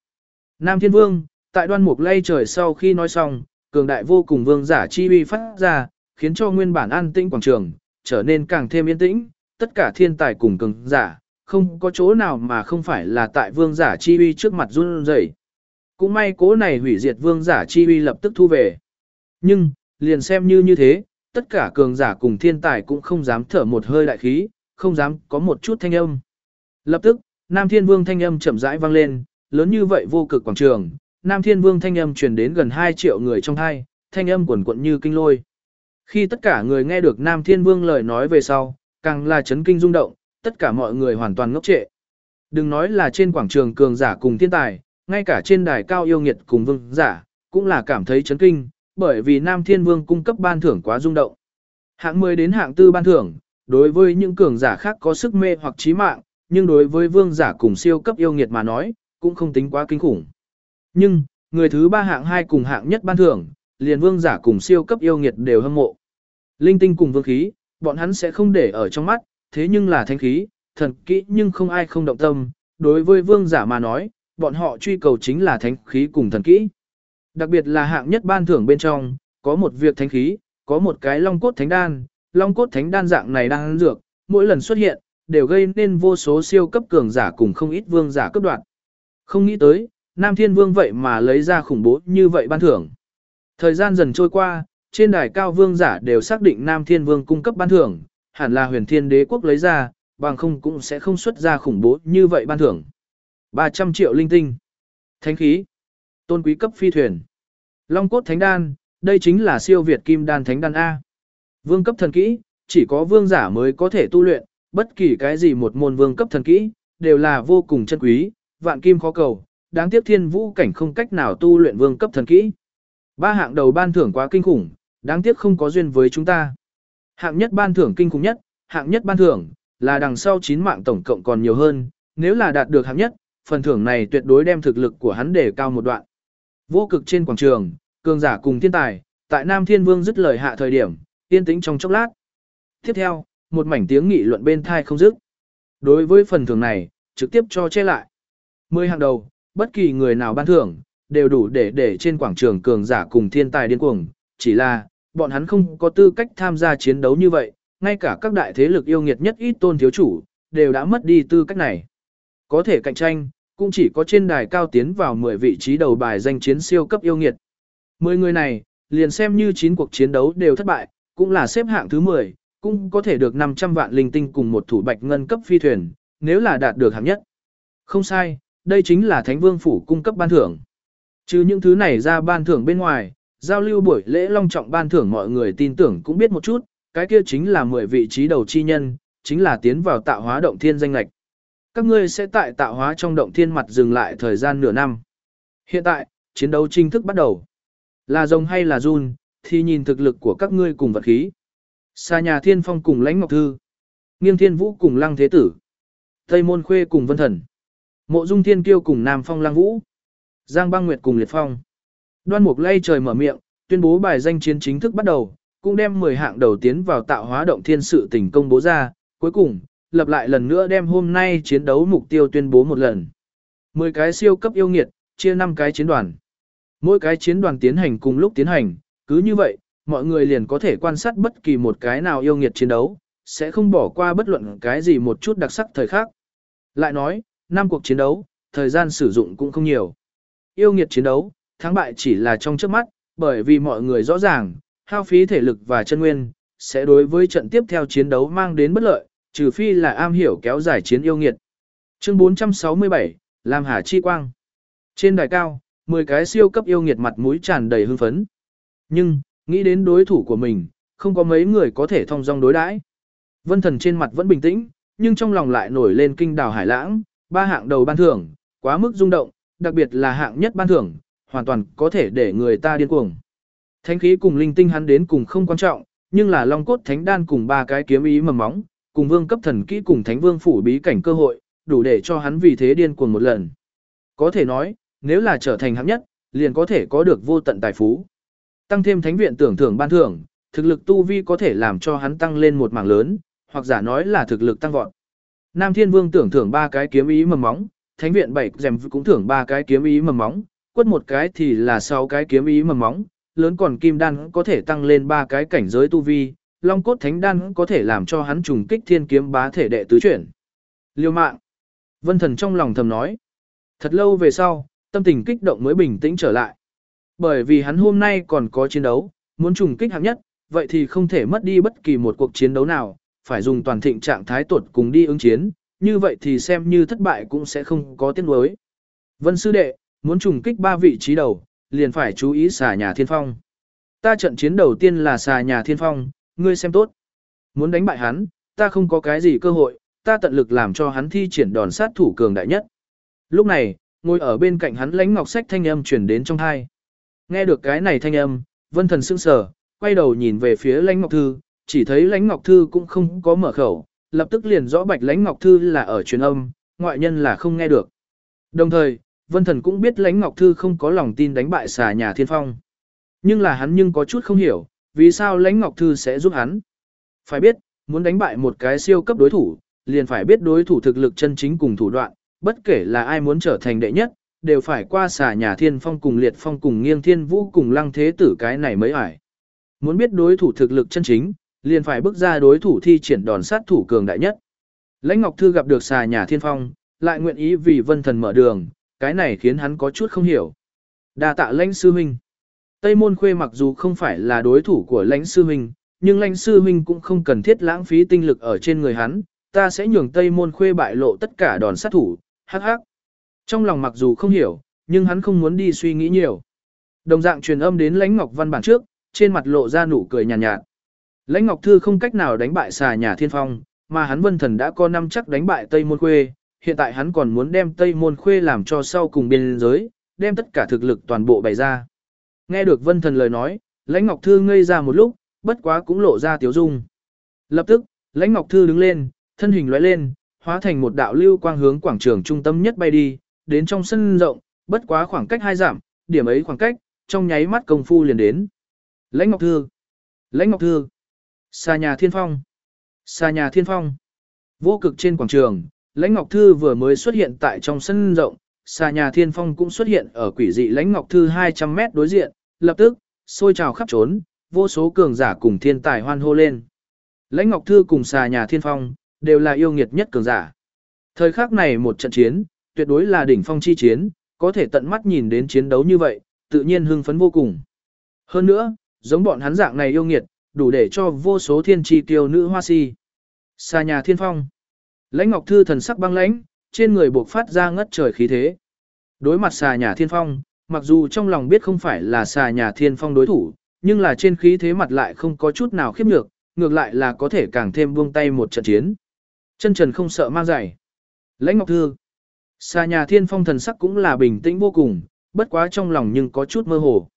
Nam Thiên Vương, tại đoan mục lay trời sau khi nói xong, cường đại vô cùng vương giả chi uy phát ra, khiến cho nguyên bản an tĩnh quảng trường trở nên càng thêm yên tĩnh, tất cả thiên tài cùng cường giả, không có chỗ nào mà không phải là tại vương giả chi uy trước mặt run rẩy. Cũng may cố này hủy diệt vương giả chi uy lập tức thu về. Nhưng, liền xem như như thế, tất cả cường giả cùng thiên tài cũng không dám thở một hơi đại khí, không dám có một chút thanh âm. Lập tức, Nam Thiên Vương thanh âm chậm rãi vang lên, lớn như vậy vô cực quảng trường, Nam Thiên Vương thanh âm truyền đến gần 2 triệu người trong hai, thanh âm quần quận như kinh lôi. Khi tất cả người nghe được Nam Thiên Vương lời nói về sau, càng là chấn kinh rung động, tất cả mọi người hoàn toàn ngốc trệ. Đừng nói là trên quảng trường cường giả cùng thiên tài, ngay cả trên đài cao yêu nghiệt cùng vương giả, cũng là cảm thấy chấn kinh, bởi vì Nam Thiên Vương cung cấp ban thưởng quá rung động. Hạng 10 đến hạng 4 ban thưởng, đối với những cường giả khác có sức mê hoặc chí mạng, nhưng đối với vương giả cùng siêu cấp yêu nghiệt mà nói, cũng không tính quá kinh khủng. Nhưng, người thứ ba hạng 2 cùng hạng nhất ban thưởng, liền vương giả cùng siêu cấp yêu nghiệt đều hâm mộ. Linh tinh cùng vương khí, bọn hắn sẽ không để ở trong mắt, thế nhưng là thánh khí, thần kỹ nhưng không ai không động tâm, đối với vương giả mà nói, bọn họ truy cầu chính là thánh khí cùng thần kỹ. Đặc biệt là hạng nhất ban thưởng bên trong, có một việc thánh khí, có một cái long cốt thánh đan, long cốt thánh đan dạng này đang dược, mỗi lần xuất hiện, đều gây nên vô số siêu cấp cường giả cùng không ít vương giả cấp đoạn. Không nghĩ tới, Nam Thiên Vương vậy mà lấy ra khủng bố như vậy ban thưởng. Thời gian dần trôi qua, trên đài cao vương giả đều xác định Nam Thiên Vương cung cấp ban thưởng, hẳn là huyền thiên đế quốc lấy ra, bằng không cũng sẽ không xuất ra khủng bố như vậy ban thưởng. 300 triệu linh tinh. Thánh khí. Tôn quý cấp phi thuyền. Long cốt thánh đan, đây chính là siêu việt kim đan thánh đan A. Vương cấp thần kỹ, chỉ có vương giả mới có thể tu luyện, bất kỳ cái gì một môn vương cấp thần kỹ, đều là vô cùng chân quý, vạn kim khó cầu, đáng tiếc thiên vũ cảnh không cách nào tu luyện vương cấp thần kỹ. Ba hạng đầu ban thưởng quá kinh khủng, đáng tiếc không có duyên với chúng ta. Hạng nhất ban thưởng kinh khủng nhất, hạng nhất ban thưởng, là đằng sau 9 mạng tổng cộng còn nhiều hơn, nếu là đạt được hạng nhất, phần thưởng này tuyệt đối đem thực lực của hắn để cao một đoạn. Vô cực trên quảng trường, cường giả cùng thiên tài, tại Nam Thiên Vương dứt lời hạ thời điểm, yên tĩnh trong chốc lát. Tiếp theo, một mảnh tiếng nghị luận bên thai không dứt. Đối với phần thưởng này, trực tiếp cho che lại. Mười hàng đầu, bất kỳ người nào ban thưởng, đều đủ để để trên quảng trường cường giả cùng thiên tài điên cuồng, chỉ là, bọn hắn không có tư cách tham gia chiến đấu như vậy, ngay cả các đại thế lực yêu nghiệt nhất ít tôn thiếu chủ, đều đã mất đi tư cách này. Có thể cạnh tranh, cũng chỉ có trên đài cao tiến vào 10 vị trí đầu bài danh chiến siêu cấp yêu nghiệt. 10 người này, liền xem như 9 cuộc chiến đấu đều thất bại, cũng là xếp hạng thứ 10, cũng có thể được 500 vạn linh tinh cùng một thủ bạch ngân cấp phi thuyền, nếu là đạt được hạng nhất. Không sai, đây chính là Thánh Vương Phủ cung cấp ban thưởng. Trừ những thứ này ra ban thưởng bên ngoài, giao lưu buổi lễ long trọng ban thưởng mọi người tin tưởng cũng biết một chút, cái kia chính là 10 vị trí đầu chi nhân, chính là tiến vào tạo hóa động thiên danh lạch. Các ngươi sẽ tại tạo hóa trong động thiên mặt dừng lại thời gian nửa năm. Hiện tại, chiến đấu chính thức bắt đầu. Là rồng hay là run, thì nhìn thực lực của các ngươi cùng vật khí. Xa nhà thiên phong cùng lãnh ngọc thư. Nghiêng thiên vũ cùng lăng thế tử. Tây môn khuê cùng vân thần. Mộ dung thiên kiêu cùng nam phong lăng vũ. Giang băng nguyệt cùng liệt phong. Đoan mục lay trời mở miệng, tuyên bố bài danh chiến chính thức bắt đầu, cũng đem 10 hạng đầu tiến vào tạo hóa động thiên sự tình công bố ra, cuối cùng, lập lại lần nữa đem hôm nay chiến đấu mục tiêu tuyên bố một lần. 10 cái siêu cấp yêu nghiệt, chia 5 cái chiến đoàn. Mỗi cái chiến đoàn tiến hành cùng lúc tiến hành, cứ như vậy, mọi người liền có thể quan sát bất kỳ một cái nào yêu nghiệt chiến đấu, sẽ không bỏ qua bất luận cái gì một chút đặc sắc thời khác. Lại nói, năm cuộc chiến đấu, thời gian sử dụng cũng không nhiều. Yêu nghiệt chiến đấu, thắng bại chỉ là trong trước mắt, bởi vì mọi người rõ ràng, hao phí thể lực và chân nguyên, sẽ đối với trận tiếp theo chiến đấu mang đến bất lợi, trừ phi là am hiểu kéo dài chiến yêu nghiệt. Chương 467, Lam Hà Chi Quang. Trên đài cao, 10 cái siêu cấp yêu nghiệt mặt mũi tràn đầy hưng phấn. Nhưng, nghĩ đến đối thủ của mình, không có mấy người có thể thông dong đối đãi. Vân Thần trên mặt vẫn bình tĩnh, nhưng trong lòng lại nổi lên kinh đào hải lãng, ba hạng đầu ban thưởng, quá mức rung động, đặc biệt là hạng nhất ban thưởng, hoàn toàn có thể để người ta điên cuồng. Thánh khí cùng linh tinh hắn đến cùng không quan trọng, nhưng là long cốt thánh đan cùng ba cái kiếm ý mầm móng, cùng vương cấp thần kỹ cùng thánh vương phủ bí cảnh cơ hội, đủ để cho hắn vì thế điên cuồng một lần. Có thể nói, nếu là trở thành hạng nhất, liền có thể có được vô tận tài phú. Tăng thêm thánh viện tưởng thưởng ban thưởng, thực lực tu vi có thể làm cho hắn tăng lên một mảng lớn, hoặc giả nói là thực lực tăng vọt. Nam Thiên Vương tưởng thưởng ba cái kiếm ý mầm móng, thánh viện bảy rèm cũng thưởng ba cái kiếm ý mầm móng, quất một cái thì là sáu cái kiếm ý mầm móng, lớn còn kim đan có thể tăng lên ba cái cảnh giới tu vi, long cốt thánh đan có thể làm cho hắn trùng kích thiên kiếm bá thể đệ tứ chuyển. Liêu mạng. Vân thần trong lòng thầm nói. Thật lâu về sau, tâm tình kích động mới bình tĩnh trở lại. Bởi vì hắn hôm nay còn có chiến đấu, muốn trùng kích hạng nhất, vậy thì không thể mất đi bất kỳ một cuộc chiến đấu nào, phải dùng toàn thịnh trạng thái tuột cùng đi ứng chiến, như vậy thì xem như thất bại cũng sẽ không có tiếng nuối. Vân sư đệ, muốn trùng kích ba vị trí đầu, liền phải chú ý xà nhà thiên phong. Ta trận chiến đầu tiên là xà nhà thiên phong, ngươi xem tốt. Muốn đánh bại hắn, ta không có cái gì cơ hội, ta tận lực làm cho hắn thi triển đòn sát thủ cường đại nhất. Lúc này, ngồi ở bên cạnh hắn lãnh ngọc sách thanh âm truyền đến trong hai. Nghe được cái này thanh âm, vân thần sững sờ, quay đầu nhìn về phía lãnh ngọc thư, chỉ thấy lãnh ngọc thư cũng không có mở khẩu, lập tức liền rõ bạch lãnh ngọc thư là ở truyền âm, ngoại nhân là không nghe được. Đồng thời, vân thần cũng biết lãnh ngọc thư không có lòng tin đánh bại xà nhà thiên phong. Nhưng là hắn nhưng có chút không hiểu, vì sao lãnh ngọc thư sẽ giúp hắn. Phải biết, muốn đánh bại một cái siêu cấp đối thủ, liền phải biết đối thủ thực lực chân chính cùng thủ đoạn, bất kể là ai muốn trở thành đệ nhất, đều phải qua xà nhà thiên phong cùng liệt phong cùng nghiêng thiên vũ cùng lăng thế tử cái này mới ải. Muốn biết đối thủ thực lực chân chính, liền phải bước ra đối thủ thi triển đòn sát thủ cường đại nhất. Lãnh Ngọc Thư gặp được xà nhà thiên phong, lại nguyện ý vì vân thần mở đường, cái này khiến hắn có chút không hiểu. đa tạ lãnh sư huynh. Tây môn khuê mặc dù không phải là đối thủ của lãnh sư huynh, nhưng lãnh sư huynh cũng không cần thiết lãng phí tinh lực ở trên người hắn, ta sẽ nhường Tây Môn Khuê bại lộ tất cả đòn sát thủ, hắc hắc. Trong lòng mặc dù không hiểu, nhưng hắn không muốn đi suy nghĩ nhiều. Đồng dạng truyền âm đến Lãnh Ngọc Văn bản trước, trên mặt lộ ra nụ cười nhàn nhạt, nhạt. Lãnh Ngọc Thư không cách nào đánh bại xà nhà thiên phong, mà hắn Vân Thần đã có năm chắc đánh bại Tây Môn Khuê, hiện tại hắn còn muốn đem Tây Môn Khuê làm cho sau cùng biên giới, đem tất cả thực lực toàn bộ bày ra. Nghe được Vân Thần lời nói, Lãnh Ngọc Thư ngây ra một lúc, bất quá cũng lộ ra tiếu dung. Lập tức, Lãnh Ngọc Thư đứng lên, thân hình lóe lên, hóa thành một đạo lưu quang hướng quảng trường trung tâm nhất bay đi, đến trong sân rộng, bất quá khoảng cách hai giảm, điểm ấy khoảng cách, trong nháy mắt công phu liền đến. Lãnh Ngọc Thư, Lãnh Ngọc Thư, xa nhà thiên phong, xa nhà thiên phong. Vô cực trên quảng trường, Lãnh Ngọc Thư vừa mới xuất hiện tại trong sân rộng, xa nhà thiên phong cũng xuất hiện ở quỷ dị Lãnh Ngọc Thư 200 mét đối diện, lập tức, sôi trào khắp trốn, vô số cường giả cùng thiên tài hoan hô lên. Lãnh Ngọc Thư cùng xà nhà thiên phong, đều là yêu nghiệt nhất cường giả. Thời khắc này một trận chiến, tuyệt đối là đỉnh phong chi chiến, có thể tận mắt nhìn đến chiến đấu như vậy, tự nhiên hưng phấn vô cùng. Hơn nữa, giống bọn hắn dạng này yêu nghiệt, đủ để cho vô số thiên chi tiêu nữ hoa si. Xà nhà thiên phong. Lãnh Ngọc Thư thần sắc băng lãnh, trên người buộc phát ra ngất trời khí thế. Đối mặt xà nhà thiên phong, mặc dù trong lòng biết không phải là xà nhà thiên phong đối thủ, nhưng là trên khí thế mặt lại không có chút nào khiếp nhược, ngược lại là có thể càng thêm buông tay một trận chiến. Chân trần không sợ mang giày. Lãnh Ngọc Thư. Xà nhà thiên phong thần sắc cũng là bình tĩnh vô cùng, bất quá trong lòng nhưng có chút mơ hồ.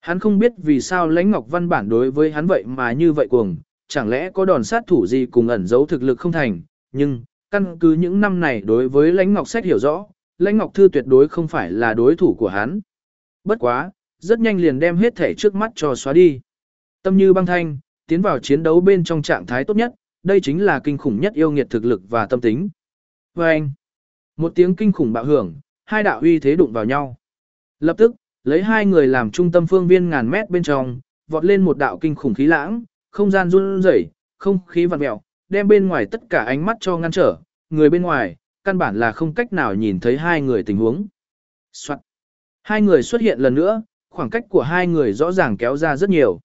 Hắn không biết vì sao Lãnh Ngọc Văn bản đối với hắn vậy mà như vậy cuồng, chẳng lẽ có đòn sát thủ gì cùng ẩn giấu thực lực không thành, nhưng, căn cứ những năm này đối với Lãnh Ngọc Sách hiểu rõ, Lãnh Ngọc Thư tuyệt đối không phải là đối thủ của hắn. Bất quá, rất nhanh liền đem hết thể trước mắt cho xóa đi. Tâm như băng thanh, tiến vào chiến đấu bên trong trạng thái tốt nhất, đây chính là kinh khủng nhất yêu nghiệt thực lực và tâm tính. Và anh, một tiếng kinh khủng bạo hưởng, hai đạo uy thế đụng vào nhau. Lập tức, lấy hai người làm trung tâm phương viên ngàn mét bên trong, vọt lên một đạo kinh khủng khí lãng, không gian run rẩy, không khí vặn mèo, đem bên ngoài tất cả ánh mắt cho ngăn trở, người bên ngoài, căn bản là không cách nào nhìn thấy hai người tình huống. Soạn. Hai người xuất hiện lần nữa, khoảng cách của hai người rõ ràng kéo ra rất nhiều.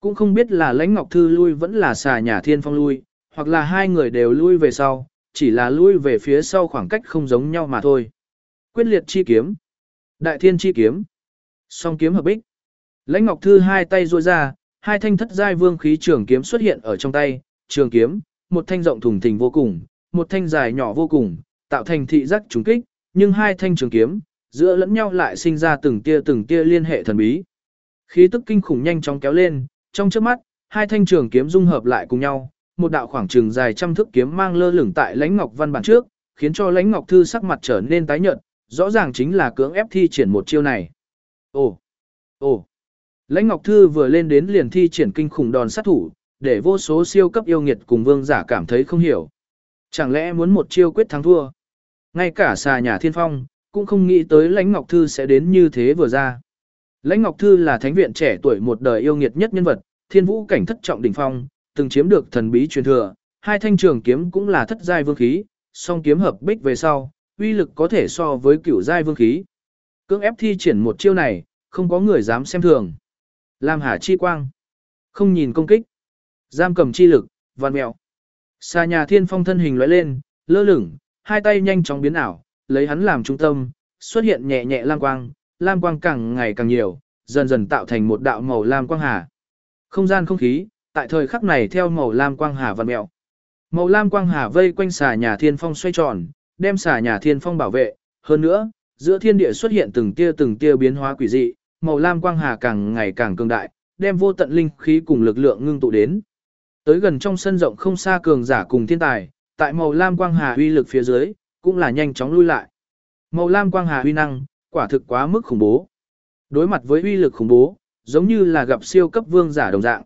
Cũng không biết là lãnh ngọc thư lui vẫn là xà nhà thiên phong lui, hoặc là hai người đều lui về sau, chỉ là lui về phía sau khoảng cách không giống nhau mà thôi. Quyết liệt chi kiếm. Đại thiên chi kiếm. Song kiếm hợp bích. Lãnh ngọc thư hai tay ruôi ra, hai thanh thất giai vương khí trường kiếm xuất hiện ở trong tay, trường kiếm, một thanh rộng thùng thình vô cùng, một thanh dài nhỏ vô cùng, tạo thành thị giác trùng kích, nhưng hai thanh trường kiếm, giữa lẫn nhau lại sinh ra từng tia từng tia liên hệ thần bí. Khí tức kinh khủng nhanh chóng kéo lên, trong chớp mắt, hai thanh trường kiếm dung hợp lại cùng nhau, một đạo khoảng trường dài trăm thước kiếm mang lơ lửng tại Lãnh Ngọc Văn bản trước, khiến cho Lãnh Ngọc Thư sắc mặt trở nên tái nhợt, rõ ràng chính là cưỡng ép thi triển một chiêu này. Ồ, ồ. Lãnh Ngọc Thư vừa lên đến liền thi triển kinh khủng đòn sát thủ, để vô số siêu cấp yêu nghiệt cùng vương giả cảm thấy không hiểu. Chẳng lẽ muốn một chiêu quyết thắng thua? Ngay cả xà nhà thiên phong, cũng không nghĩ tới Lãnh Ngọc Thư sẽ đến như thế vừa ra. Lãnh Ngọc Thư là thánh viện trẻ tuổi một đời yêu nghiệt nhất nhân vật, thiên vũ cảnh thất trọng đỉnh phong, từng chiếm được thần bí truyền thừa, hai thanh trường kiếm cũng là thất giai vương khí, song kiếm hợp bích về sau, uy lực có thể so với cửu giai vương khí. Cưỡng ép thi triển một chiêu này, không có người dám xem thường. Lam Hà chi quang, không nhìn công kích, giam cầm chi lực, vạn mèo. Xa nhà thiên phong thân hình lóe lên, lơ lửng, hai tay nhanh chóng biến ảo, lấy hắn làm trung tâm, xuất hiện nhẹ nhẹ lam quang, lam quang càng ngày càng nhiều, dần dần tạo thành một đạo màu lam quang hà. Không gian không khí, tại thời khắc này theo màu lam quang hà vặn mèo. Màu lam quang hà vây quanh xà nhà thiên phong xoay tròn, đem xà nhà thiên phong bảo vệ, hơn nữa, giữa thiên địa xuất hiện từng tia từng tia biến hóa quỷ dị, màu lam quang hà càng ngày càng cường đại, đem vô tận linh khí cùng lực lượng ngưng tụ đến. Tới gần trong sân rộng không xa cường giả cùng thiên tài, tại màu lam quang hà uy lực phía dưới, cũng là nhanh chóng lui lại. Màu lam quang hà huy năng, quả thực quá mức khủng bố. Đối mặt với uy lực khủng bố, giống như là gặp siêu cấp vương giả đồng dạng.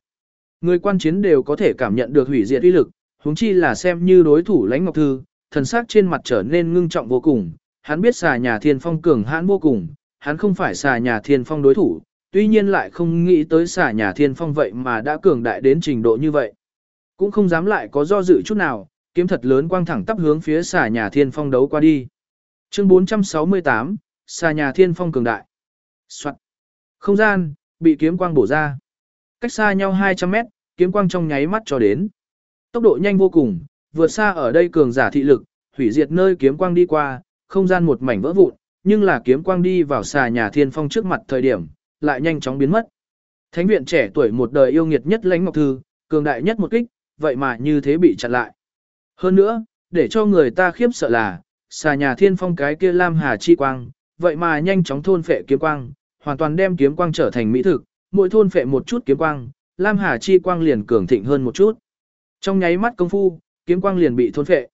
Người quan chiến đều có thể cảm nhận được hủy diệt uy lực, huống chi là xem như đối thủ lãnh ngọc thư, thần sắc trên mặt trở nên ngưng trọng vô cùng. Hắn biết xà nhà thiên phong cường hãn vô cùng, hắn không phải xà nhà thiên phong đối thủ, tuy nhiên lại không nghĩ tới xà nhà thiên phong vậy mà đã cường đại đến trình độ như vậy. Cũng không dám lại có do dự chút nào, kiếm thật lớn quang thẳng tắp hướng phía xà nhà thiên phong đấu qua đi. Chương 468, xà nhà thiên phong cường đại. Soạn. Không gian, bị kiếm quang bổ ra. Cách xa nhau 200 mét, kiếm quang trong nháy mắt cho đến. Tốc độ nhanh vô cùng, vượt xa ở đây cường giả thị lực, hủy diệt nơi kiếm quang đi qua, không gian một mảnh vỡ vụn, nhưng là kiếm quang đi vào xà nhà thiên phong trước mặt thời điểm, lại nhanh chóng biến mất. Thánh viện trẻ tuổi một đời yêu nghiệt nhất lãnh ngọc thư, cường đại nhất một kích, vậy mà như thế bị chặn lại. Hơn nữa, để cho người ta khiếp sợ là, xà nhà thiên phong cái kia lam hà chi quang, vậy mà nhanh chóng thôn phệ kiếm quang, hoàn toàn đem kiếm quang trở thành mỹ thực, mỗi thôn phệ một chút kiếm quang, lam hà chi quang liền cường thịnh hơn một chút. Trong nháy mắt công phu, kiếm quang liền bị thôn phệ.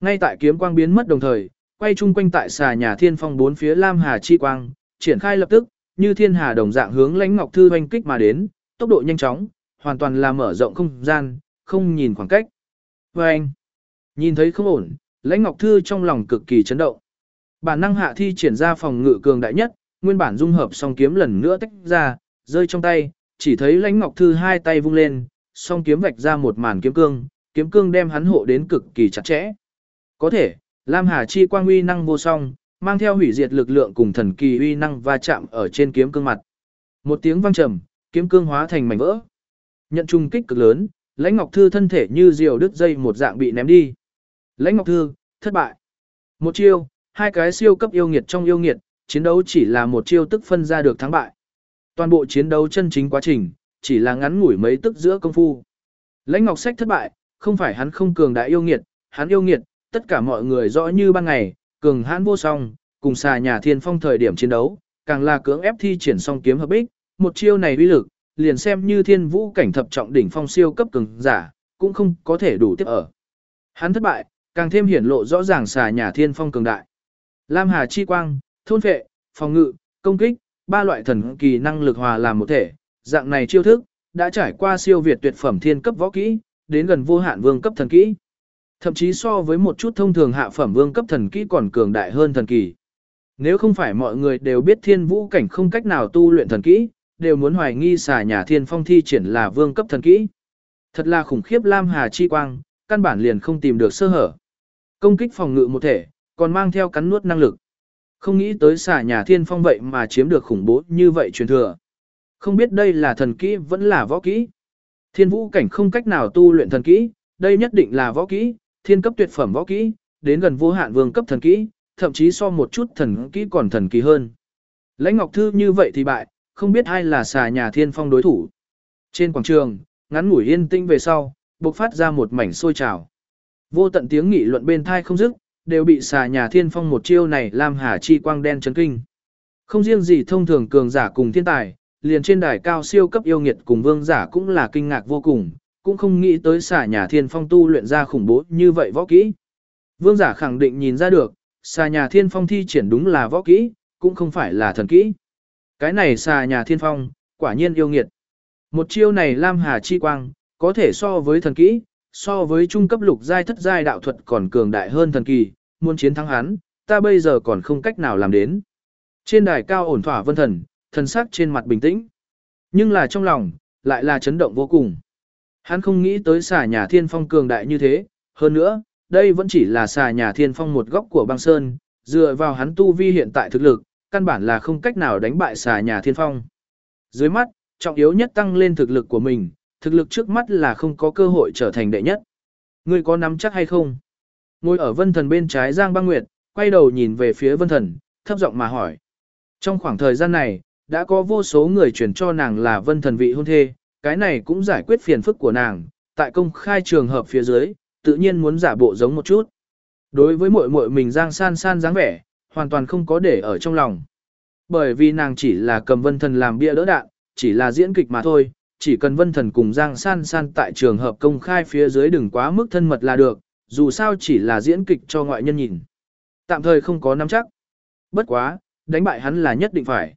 Ngay tại kiếm quang biến mất đồng thời, quay chung quanh tại xà nhà thiên phong bốn phía lam hà chi quang, triển khai lập tức, như thiên hà đồng dạng hướng lãnh ngọc thư oanh kích mà đến, tốc độ nhanh chóng, hoàn toàn là mở rộng không gian, không nhìn khoảng cách. Và anh, nhìn thấy không ổn, lãnh ngọc thư trong lòng cực kỳ chấn động. Bản năng hạ thi triển ra phòng ngự cường đại nhất, nguyên bản dung hợp song kiếm lần nữa tách ra, rơi trong tay, chỉ thấy lãnh ngọc thư hai tay vung lên, song kiếm vạch ra một màn kiếm cương, kiếm cương đem hắn hộ đến cực kỳ chặt chẽ. Có thể, Lam Hà chi quang uy năng vô song, mang theo hủy diệt lực lượng cùng thần kỳ uy năng va chạm ở trên kiếm cương mặt. Một tiếng vang trầm, kiếm cương hóa thành mảnh vỡ. Nhận trung kích cực lớn, Lãnh Ngọc Thư thân thể như diều đứt dây một dạng bị ném đi. Lãnh Ngọc Thư, thất bại. Một chiêu, hai cái siêu cấp yêu nghiệt trong yêu nghiệt, chiến đấu chỉ là một chiêu tức phân ra được thắng bại. Toàn bộ chiến đấu chân chính quá trình, chỉ là ngắn ngủi mấy tức giữa công phu. Lãnh Ngọc Sách thất bại, không phải hắn không cường đại yêu nghiệt, hắn yêu nghiệt, tất cả mọi người rõ như ban ngày, cường hãn vô song, cùng xà nhà thiên phong thời điểm chiến đấu, càng là cưỡng ép thi triển song kiếm hợp bích, một chiêu này uy lực, liền xem như thiên vũ cảnh thập trọng đỉnh phong siêu cấp cường giả, cũng không có thể đủ tiếp ở. Hắn thất bại, càng thêm hiển lộ rõ ràng xà nhà thiên phong cường đại. Lam Hà chi quang, thôn phệ, phòng ngự, công kích, ba loại thần kỳ năng lực hòa làm một thể, dạng này chiêu thức đã trải qua siêu việt tuyệt phẩm thiên cấp võ kỹ, đến gần vô hạn vương cấp thần kỹ. Thậm chí so với một chút thông thường hạ phẩm vương cấp thần kỹ còn cường đại hơn thần kỳ. Nếu không phải mọi người đều biết thiên vũ cảnh không cách nào tu luyện thần kỹ, đều muốn hoài nghi xà nhà thiên phong thi triển là vương cấp thần kỹ. Thật là khủng khiếp Lam Hà chi quang, căn bản liền không tìm được sơ hở. Công kích phòng ngự một thể, còn mang theo cắn nuốt năng lực. Không nghĩ tới xà nhà thiên phong vậy mà chiếm được khủng bố như vậy truyền thừa. Không biết đây là thần kỹ vẫn là võ kỹ. Thiên vũ cảnh không cách nào tu luyện thần kỹ, đây nhất định là võ kỹ, thiên cấp tuyệt phẩm võ kỹ, đến gần vô hạn vương cấp thần kỹ, thậm chí so một chút thần kỹ còn thần kỳ hơn. Lãnh Ngọc Thư như vậy thì bại, không biết ai là xà nhà thiên phong đối thủ. Trên quảng trường, ngắn ngủi yên tĩnh về sau, bộc phát ra một mảnh sôi trào. Vô tận tiếng nghị luận bên thai không dứt, đều bị xà nhà thiên phong một chiêu này làm hà chi quang đen chấn kinh. Không riêng gì thông thường cường giả cùng thiên tài, liền trên đài cao siêu cấp yêu nghiệt cùng vương giả cũng là kinh ngạc vô cùng, cũng không nghĩ tới xà nhà thiên phong tu luyện ra khủng bố như vậy võ kỹ. Vương giả khẳng định nhìn ra được, xà nhà thiên phong thi triển đúng là võ kỹ, cũng không phải là thần kỹ. Cái này xà nhà thiên phong, quả nhiên yêu nghiệt. Một chiêu này Lam Hà Chi Quang, có thể so với thần kỹ, so với trung cấp lục giai thất giai đạo thuật còn cường đại hơn thần kỳ, muốn chiến thắng hắn, ta bây giờ còn không cách nào làm đến. Trên đài cao ổn thỏa vân thần, thần sắc trên mặt bình tĩnh. Nhưng là trong lòng, lại là chấn động vô cùng. Hắn không nghĩ tới xà nhà thiên phong cường đại như thế, hơn nữa, đây vẫn chỉ là xà nhà thiên phong một góc của băng sơn, dựa vào hắn tu vi hiện tại thực lực, căn bản là không cách nào đánh bại xà nhà thiên phong. Dưới mắt, trọng yếu nhất tăng lên thực lực của mình, thực lực trước mắt là không có cơ hội trở thành đệ nhất. Ngươi có nắm chắc hay không? Ngồi ở vân thần bên trái Giang băng nguyệt, quay đầu nhìn về phía vân thần, thấp giọng mà hỏi. Trong khoảng thời gian này, đã có vô số người chuyển cho nàng là vân thần vị hôn thê, cái này cũng giải quyết phiền phức của nàng, tại công khai trường hợp phía dưới, tự nhiên muốn giả bộ giống một chút. Đối với muội muội mình Giang San San dáng vẻ, hoàn toàn không có để ở trong lòng. Bởi vì nàng chỉ là cầm vân thần làm bia đỡ đạn, chỉ là diễn kịch mà thôi, chỉ cần vân thần cùng Giang San San tại trường hợp công khai phía dưới đừng quá mức thân mật là được, dù sao chỉ là diễn kịch cho ngoại nhân nhìn. Tạm thời không có nắm chắc. Bất quá, đánh bại hắn là nhất định phải.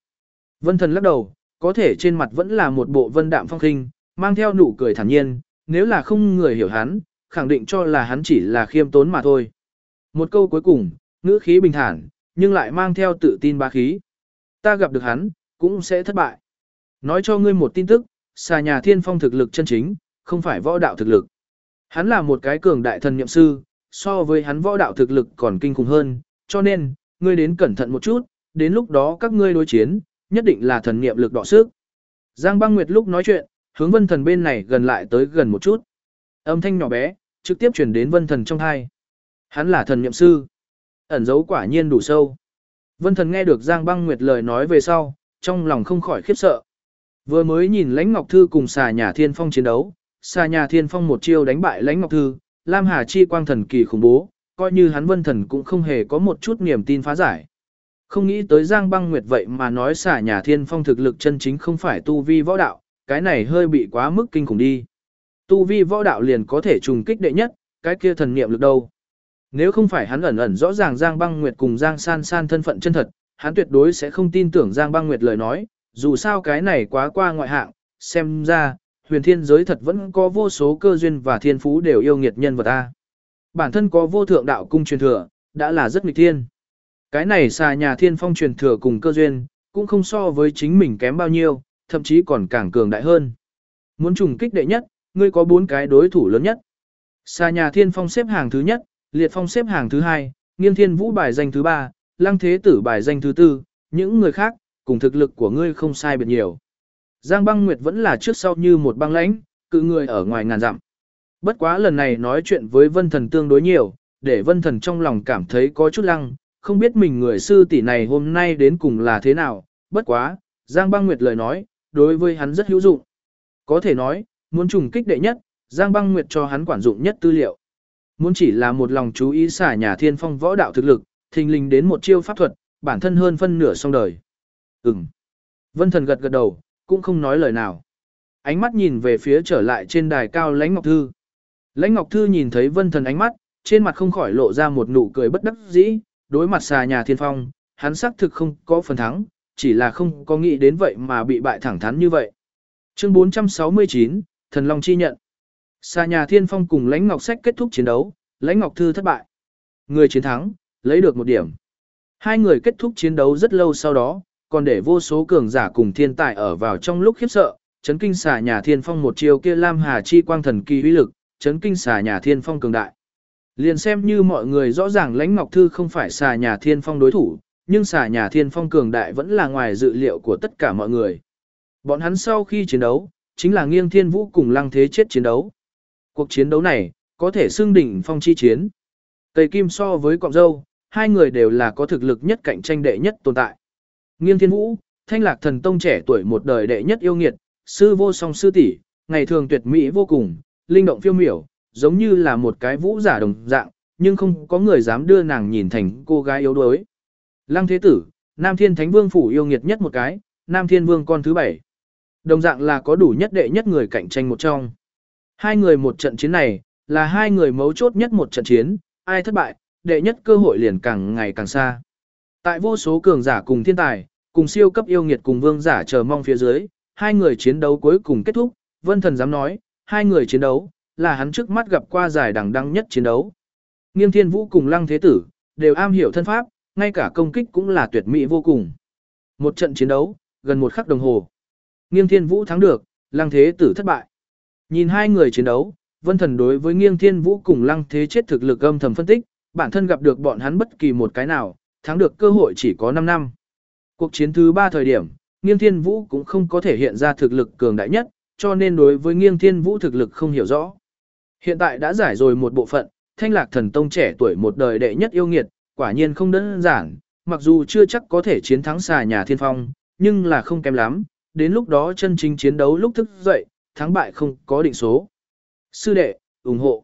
Vân thần lắc đầu, có thể trên mặt vẫn là một bộ vân đạm phong khinh, mang theo nụ cười thản nhiên, nếu là không người hiểu hắn, khẳng định cho là hắn chỉ là khiêm tốn mà thôi. Một câu cuối cùng, ngữ khí bình thản, nhưng lại mang theo tự tin bá khí. Ta gặp được hắn, cũng sẽ thất bại. Nói cho ngươi một tin tức, xà nhà thiên phong thực lực chân chính, không phải võ đạo thực lực. Hắn là một cái cường đại thần nhậm sư, so với hắn võ đạo thực lực còn kinh khủng hơn, cho nên, ngươi đến cẩn thận một chút, đến lúc đó các ngươi đối chiến, nhất định là thần niệm lực đọ sức. Giang băng nguyệt lúc nói chuyện, hướng vân thần bên này gần lại tới gần một chút. Âm thanh nhỏ bé, trực tiếp truyền đến vân thần trong thai. Hắn là thần niệm sư. Ẩn dấu quả nhiên đủ sâu. Vân thần nghe được Giang băng nguyệt lời nói về sau, trong lòng không khỏi khiếp sợ. Vừa mới nhìn lãnh ngọc thư cùng xà nhà thiên phong chiến đấu, xà nhà thiên phong một chiêu đánh bại lãnh ngọc thư, Lam Hà chi quang thần kỳ khủng bố, coi như hắn vân thần cũng không hề có một chút niềm tin phá giải. Không nghĩ tới Giang băng nguyệt vậy mà nói xà nhà thiên phong thực lực chân chính không phải tu vi võ đạo, cái này hơi bị quá mức kinh khủng đi. Tu vi võ đạo liền có thể trùng kích đệ nhất, cái kia thần niệm lực đâu. Nếu không phải hắn ẩn ẩn rõ ràng Giang băng nguyệt cùng Giang san san thân phận chân thật, hắn tuyệt đối sẽ không tin tưởng Giang băng nguyệt lời nói, dù sao cái này quá qua ngoại hạng, xem ra, huyền thiên giới thật vẫn có vô số cơ duyên và thiên phú đều yêu nghiệt nhân vật ta. Bản thân có vô thượng đạo cung truyền thừa, đã là rất nghịch thiên. Cái này xà nhà thiên phong truyền thừa cùng cơ duyên, cũng không so với chính mình kém bao nhiêu, thậm chí còn càng cường đại hơn. Muốn trùng kích đệ nhất, ngươi có bốn cái đối thủ lớn nhất. Xà nhà thiên phong xếp hàng thứ nhất, liệt phong xếp hàng thứ hai, nghiêng thiên vũ bài danh thứ ba, lăng thế tử bài danh thứ tư, những người khác, cùng thực lực của ngươi không sai biệt nhiều. Giang băng nguyệt vẫn là trước sau như một băng lãnh, cự người ở ngoài ngàn dặm. Bất quá lần này nói chuyện với vân thần tương đối nhiều, để vân thần trong lòng cảm thấy có chút lăng, không biết mình người sư tỷ này hôm nay đến cùng là thế nào, bất quá, Giang băng nguyệt lời nói, đối với hắn rất hữu dụng. Có thể nói, muốn trùng kích đệ nhất, Giang băng nguyệt cho hắn quản dụng nhất tư liệu. Muốn chỉ là một lòng chú ý xả nhà thiên phong võ đạo thực lực, thình lình đến một chiêu pháp thuật, bản thân hơn phân nửa xong đời. Ừm. Vân thần gật gật đầu, cũng không nói lời nào. Ánh mắt nhìn về phía trở lại trên đài cao Lãnh Ngọc Thư. Lãnh Ngọc Thư nhìn thấy vân thần ánh mắt, trên mặt không khỏi lộ ra một nụ cười bất đắc dĩ, đối mặt xà nhà thiên phong, hắn xác thực không có phần thắng, chỉ là không có nghĩ đến vậy mà bị bại thẳng thắn như vậy. Chương 469, Thần Long chi nhận. Xà nhà thiên phong cùng Lãnh Ngọc Sách kết thúc chiến đấu, Lãnh Ngọc Thư thất bại. Người chiến thắng, lấy được một điểm. Hai người kết thúc chiến đấu rất lâu sau đó, còn để vô số cường giả cùng thiên tài ở vào trong lúc khiếp sợ, chấn kinh xà nhà thiên phong một chiều kia lam hà chi quang thần kỳ uy lực, chấn kinh xà nhà thiên phong cường đại. Liền xem như mọi người rõ ràng lãnh ngọc thư không phải xà nhà thiên phong đối thủ, nhưng xà nhà thiên phong cường đại vẫn là ngoài dự liệu của tất cả mọi người. Bọn hắn sau khi chiến đấu, chính là nghiêng thiên vũ cùng lăng thế chết chiến đấu. Cuộc chiến đấu này, có thể xưng đỉnh phong chi chiến. Tây Kim so với cọng dâu, hai người đều là có thực lực nhất cạnh tranh đệ nhất tồn tại. Nghiêng thiên vũ, thanh lạc thần tông trẻ tuổi một đời đệ nhất yêu nghiệt, sư vô song sư tỷ, ngày thường tuyệt mỹ vô cùng, linh động phiêu miểu, giống như là một cái vũ giả đồng dạng, nhưng không có người dám đưa nàng nhìn thành cô gái yếu đuối. Lăng thế tử, Nam Thiên Thánh Vương phủ yêu nghiệt nhất một cái, Nam Thiên Vương con thứ bảy. Đồng dạng là có đủ nhất đệ nhất người cạnh tranh một trong. Hai người một trận chiến này, là hai người mấu chốt nhất một trận chiến, ai thất bại, đệ nhất cơ hội liền càng ngày càng xa. Tại vô số cường giả cùng thiên tài, cùng siêu cấp yêu nghiệt cùng vương giả chờ mong phía dưới, hai người chiến đấu cuối cùng kết thúc, Vân Thần dám nói, hai người chiến đấu, là hắn trước mắt gặp qua giải đẳng đăng nhất chiến đấu. Nghiêm Thiên Vũ cùng Lăng Thế Tử, đều am hiểu thân pháp, ngay cả công kích cũng là tuyệt mỹ vô cùng. Một trận chiến đấu, gần một khắc đồng hồ. Nghiêm Thiên Vũ thắng được, Lăng Thế Tử thất bại. Nhìn hai người chiến đấu, Vân Thần đối với Nghiêm Thiên Vũ cùng Lăng Thế chết thực lực âm thầm phân tích, bản thân gặp được bọn hắn bất kỳ một cái nào, thắng được cơ hội chỉ có 5 năm. Cuộc chiến thứ 3 thời điểm, Nghiêng Thiên Vũ cũng không có thể hiện ra thực lực cường đại nhất, cho nên đối với Nghiêng Thiên Vũ thực lực không hiểu rõ. Hiện tại đã giải rồi một bộ phận, Thanh Lạc Thần Tông trẻ tuổi một đời đệ nhất yêu nghiệt, quả nhiên không đơn giản, mặc dù chưa chắc có thể chiến thắng xà nhà Thiên Phong, nhưng là không kém lắm, đến lúc đó chân chính chiến đấu lúc thức dậy, thắng bại không có định số. Sư đệ, ủng hộ.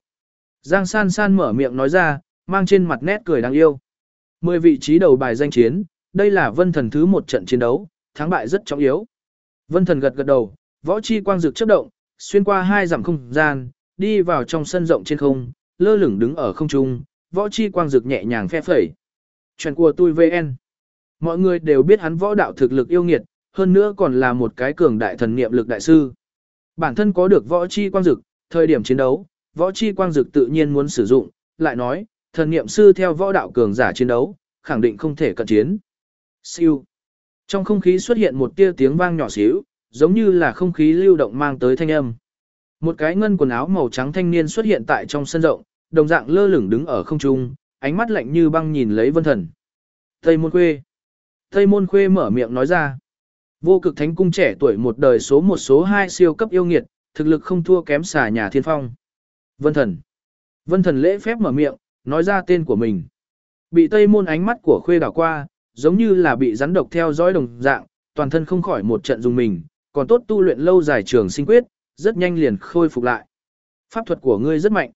Giang San San mở miệng nói ra, mang trên mặt nét cười đáng yêu. Mười vị trí đầu bài danh chiến, đây là vân thần thứ một trận chiến đấu, thắng bại rất trọng yếu. Vân thần gật gật đầu, võ chi quang dược chớp động, xuyên qua hai dặm không gian, đi vào trong sân rộng trên không, lơ lửng đứng ở không trung, võ chi quang dược nhẹ nhàng phe phẩy. Chuyện của tôi VN. Mọi người đều biết hắn võ đạo thực lực yêu nghiệt, hơn nữa còn là một cái cường đại thần niệm lực đại sư. Bản thân có được võ chi quang dược, thời điểm chiến đấu, võ chi quang dược tự nhiên muốn sử dụng, lại nói, thần niệm sư theo võ đạo cường giả chiến đấu, khẳng định không thể cận chiến. Siêu. Trong không khí xuất hiện một tia tiếng vang nhỏ xíu, giống như là không khí lưu động mang tới thanh âm. Một cái ngân quần áo màu trắng thanh niên xuất hiện tại trong sân rộng, đồng dạng lơ lửng đứng ở không trung, ánh mắt lạnh như băng nhìn lấy Vân Thần. Tây Môn Khuê. Tây Môn Khuê mở miệng nói ra. Vô cực thánh cung trẻ tuổi một đời số một số hai siêu cấp yêu nghiệt, thực lực không thua kém xà nhà thiên phong. Vân Thần. Vân thần lễ phép mở miệng, nói ra tên của mình. Bị tây môn ánh mắt của khuê đảo qua, giống như là bị rắn độc theo dõi đồng dạng, toàn thân không khỏi một trận dùng mình, còn tốt tu luyện lâu dài trường sinh quyết, rất nhanh liền khôi phục lại. Pháp thuật của ngươi rất mạnh.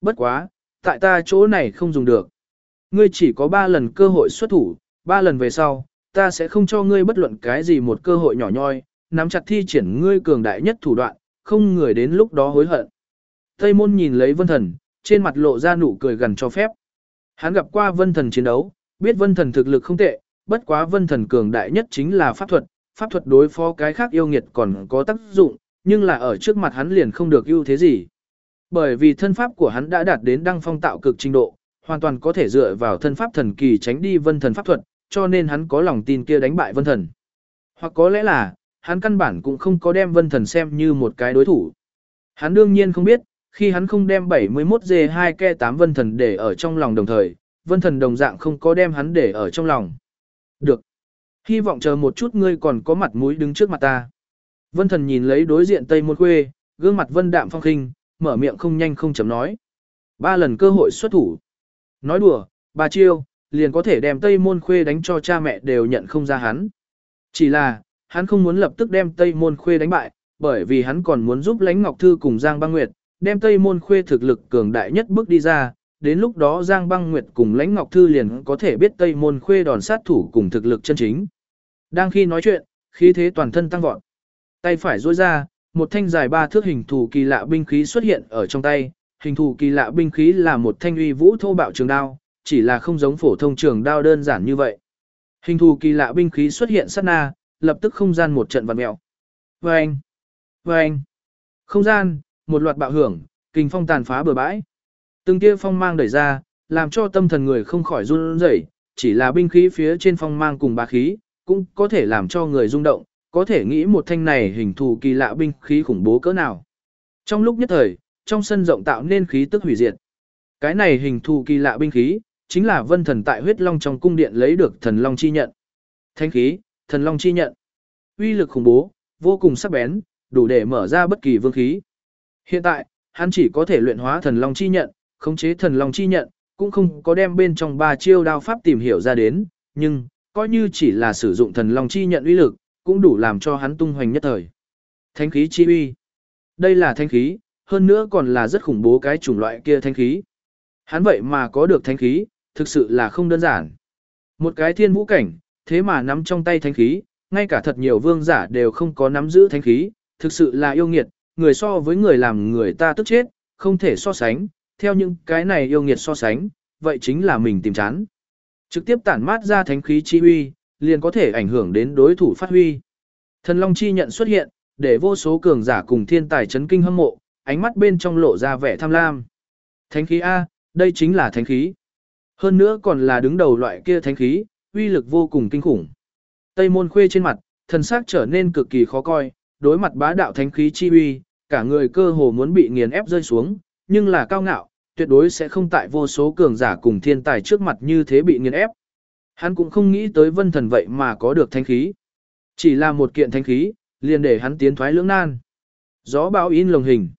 Bất quá, tại ta chỗ này không dùng được. Ngươi chỉ có 3 lần cơ hội xuất thủ, 3 lần về sau, ta sẽ không cho ngươi bất luận cái gì một cơ hội nhỏ nhoi, nắm chặt thi triển ngươi cường đại nhất thủ đoạn, không người đến lúc đó hối hận. Tây môn nhìn lấy vân thần, trên mặt lộ ra nụ cười gần cho phép. Hắn gặp qua vân thần chiến đấu, biết vân thần thực lực không tệ, bất quá vân thần cường đại nhất chính là pháp thuật, pháp thuật đối phó cái khác yêu nghiệt còn có tác dụng, nhưng là ở trước mặt hắn liền không được ưu thế gì. Bởi vì thân pháp của hắn đã đạt đến đăng phong tạo cực trình độ, hoàn toàn có thể dựa vào thân pháp thần kỳ tránh đi vân thần pháp thuật, cho nên hắn có lòng tin kia đánh bại vân thần. Hoặc có lẽ là, hắn căn bản cũng không có đem vân thần xem như một cái đối thủ. Hắn đương nhiên không biết, khi hắn không đem 71G2 ke 8 vân thần để ở trong lòng đồng thời, vân thần đồng dạng không có đem hắn để ở trong lòng. Được. Hy vọng chờ một chút ngươi còn có mặt mũi đứng trước mặt ta. Vân thần nhìn lấy đối diện Tây Môn Khuê, gương mặt vân đạm phong khinh, mở miệng không nhanh không chấm nói. Ba lần cơ hội xuất thủ. Nói đùa, ba chiêu, liền có thể đem Tây Môn Khuê đánh cho cha mẹ đều nhận không ra hắn. Chỉ là, hắn không muốn lập tức đem Tây Môn Khuê đánh bại, bởi vì hắn còn muốn giúp Lãnh Ngọc Thư cùng Giang Băng Nguyệt, đem Tây Môn Khuê thực lực cường đại nhất bước đi ra, đến lúc đó Giang Băng Nguyệt cùng Lãnh Ngọc Thư liền có thể biết Tây Môn Khuê đòn sát thủ cùng thực lực chân chính. Đang khi nói chuyện, khí thế toàn thân tăng vọt. Tay phải duỗi ra, một thanh dài ba thước hình thù kỳ lạ binh khí xuất hiện ở trong tay, hình thù kỳ lạ binh khí là một thanh uy vũ thô bạo trường đao, chỉ là không giống phổ thông trường đao đơn giản như vậy. Hình thù kỳ lạ binh khí xuất hiện sát na, lập tức không gian một trận vặn mèo. Vâng! Vâng! Không gian, một loạt bạo hưởng, kình phong tàn phá bờ bãi. Từng tia phong mang đẩy ra, làm cho tâm thần người không khỏi run rẩy, chỉ là binh khí phía trên phong mang cùng bá khí, cũng có thể làm cho người rung động, có thể nghĩ một thanh này hình thù kỳ lạ binh khí khủng bố cỡ nào. Trong lúc nhất thời, trong sân rộng tạo nên khí tức hủy diệt. Cái này hình thù kỳ lạ binh khí, chính là vân thần tại huyết long trong cung điện lấy được thần long chi nhận. Thanh khí, thần long chi nhận. uy lực khủng bố, vô cùng sắc bén, đủ để mở ra bất kỳ vương khí. Hiện tại, hắn chỉ có thể luyện hóa thần long chi nhận, khống chế thần long chi nhận, cũng không có đem bên trong ba chiêu đao pháp tìm hiểu ra đến, nhưng, coi như chỉ là sử dụng thần long chi nhận uy lực, cũng đủ làm cho hắn tung hoành nhất thời. Thánh khí chi uy. Đây là thánh khí, hơn nữa còn là rất khủng bố cái chủng loại kia thánh khí. Hắn vậy mà có được thánh khí, thực sự là không đơn giản. Một cái thiên vũ cảnh, thế mà nắm trong tay thánh khí, ngay cả thật nhiều vương giả đều không có nắm giữ thánh khí, thực sự là yêu nghiệt, người so với người làm người ta tức chết, không thể so sánh, theo những cái này yêu nghiệt so sánh, vậy chính là mình tìm chán. Trực tiếp tản mát ra thánh khí chi huy, liền có thể ảnh hưởng đến đối thủ phát huy. Thần Long chi nhận xuất hiện, để vô số cường giả cùng thiên tài chấn kinh hâm mộ, ánh mắt bên trong lộ ra vẻ tham lam. Thánh khí A, đây chính là thánh khí. Hơn nữa còn là đứng đầu loại kia thánh khí, uy lực vô cùng kinh khủng. Tây môn khuê trên mặt, thần sắc trở nên cực kỳ khó coi, đối mặt bá đạo thánh khí chi uy, cả người cơ hồ muốn bị nghiền ép rơi xuống, nhưng là cao ngạo, tuyệt đối sẽ không tại vô số cường giả cùng thiên tài trước mặt như thế bị nghiền ép. Hắn cũng không nghĩ tới vân thần vậy mà có được thánh khí. Chỉ là một kiện thánh khí, liền để hắn tiến thoái lưỡng nan. Gió bão in lồng hình.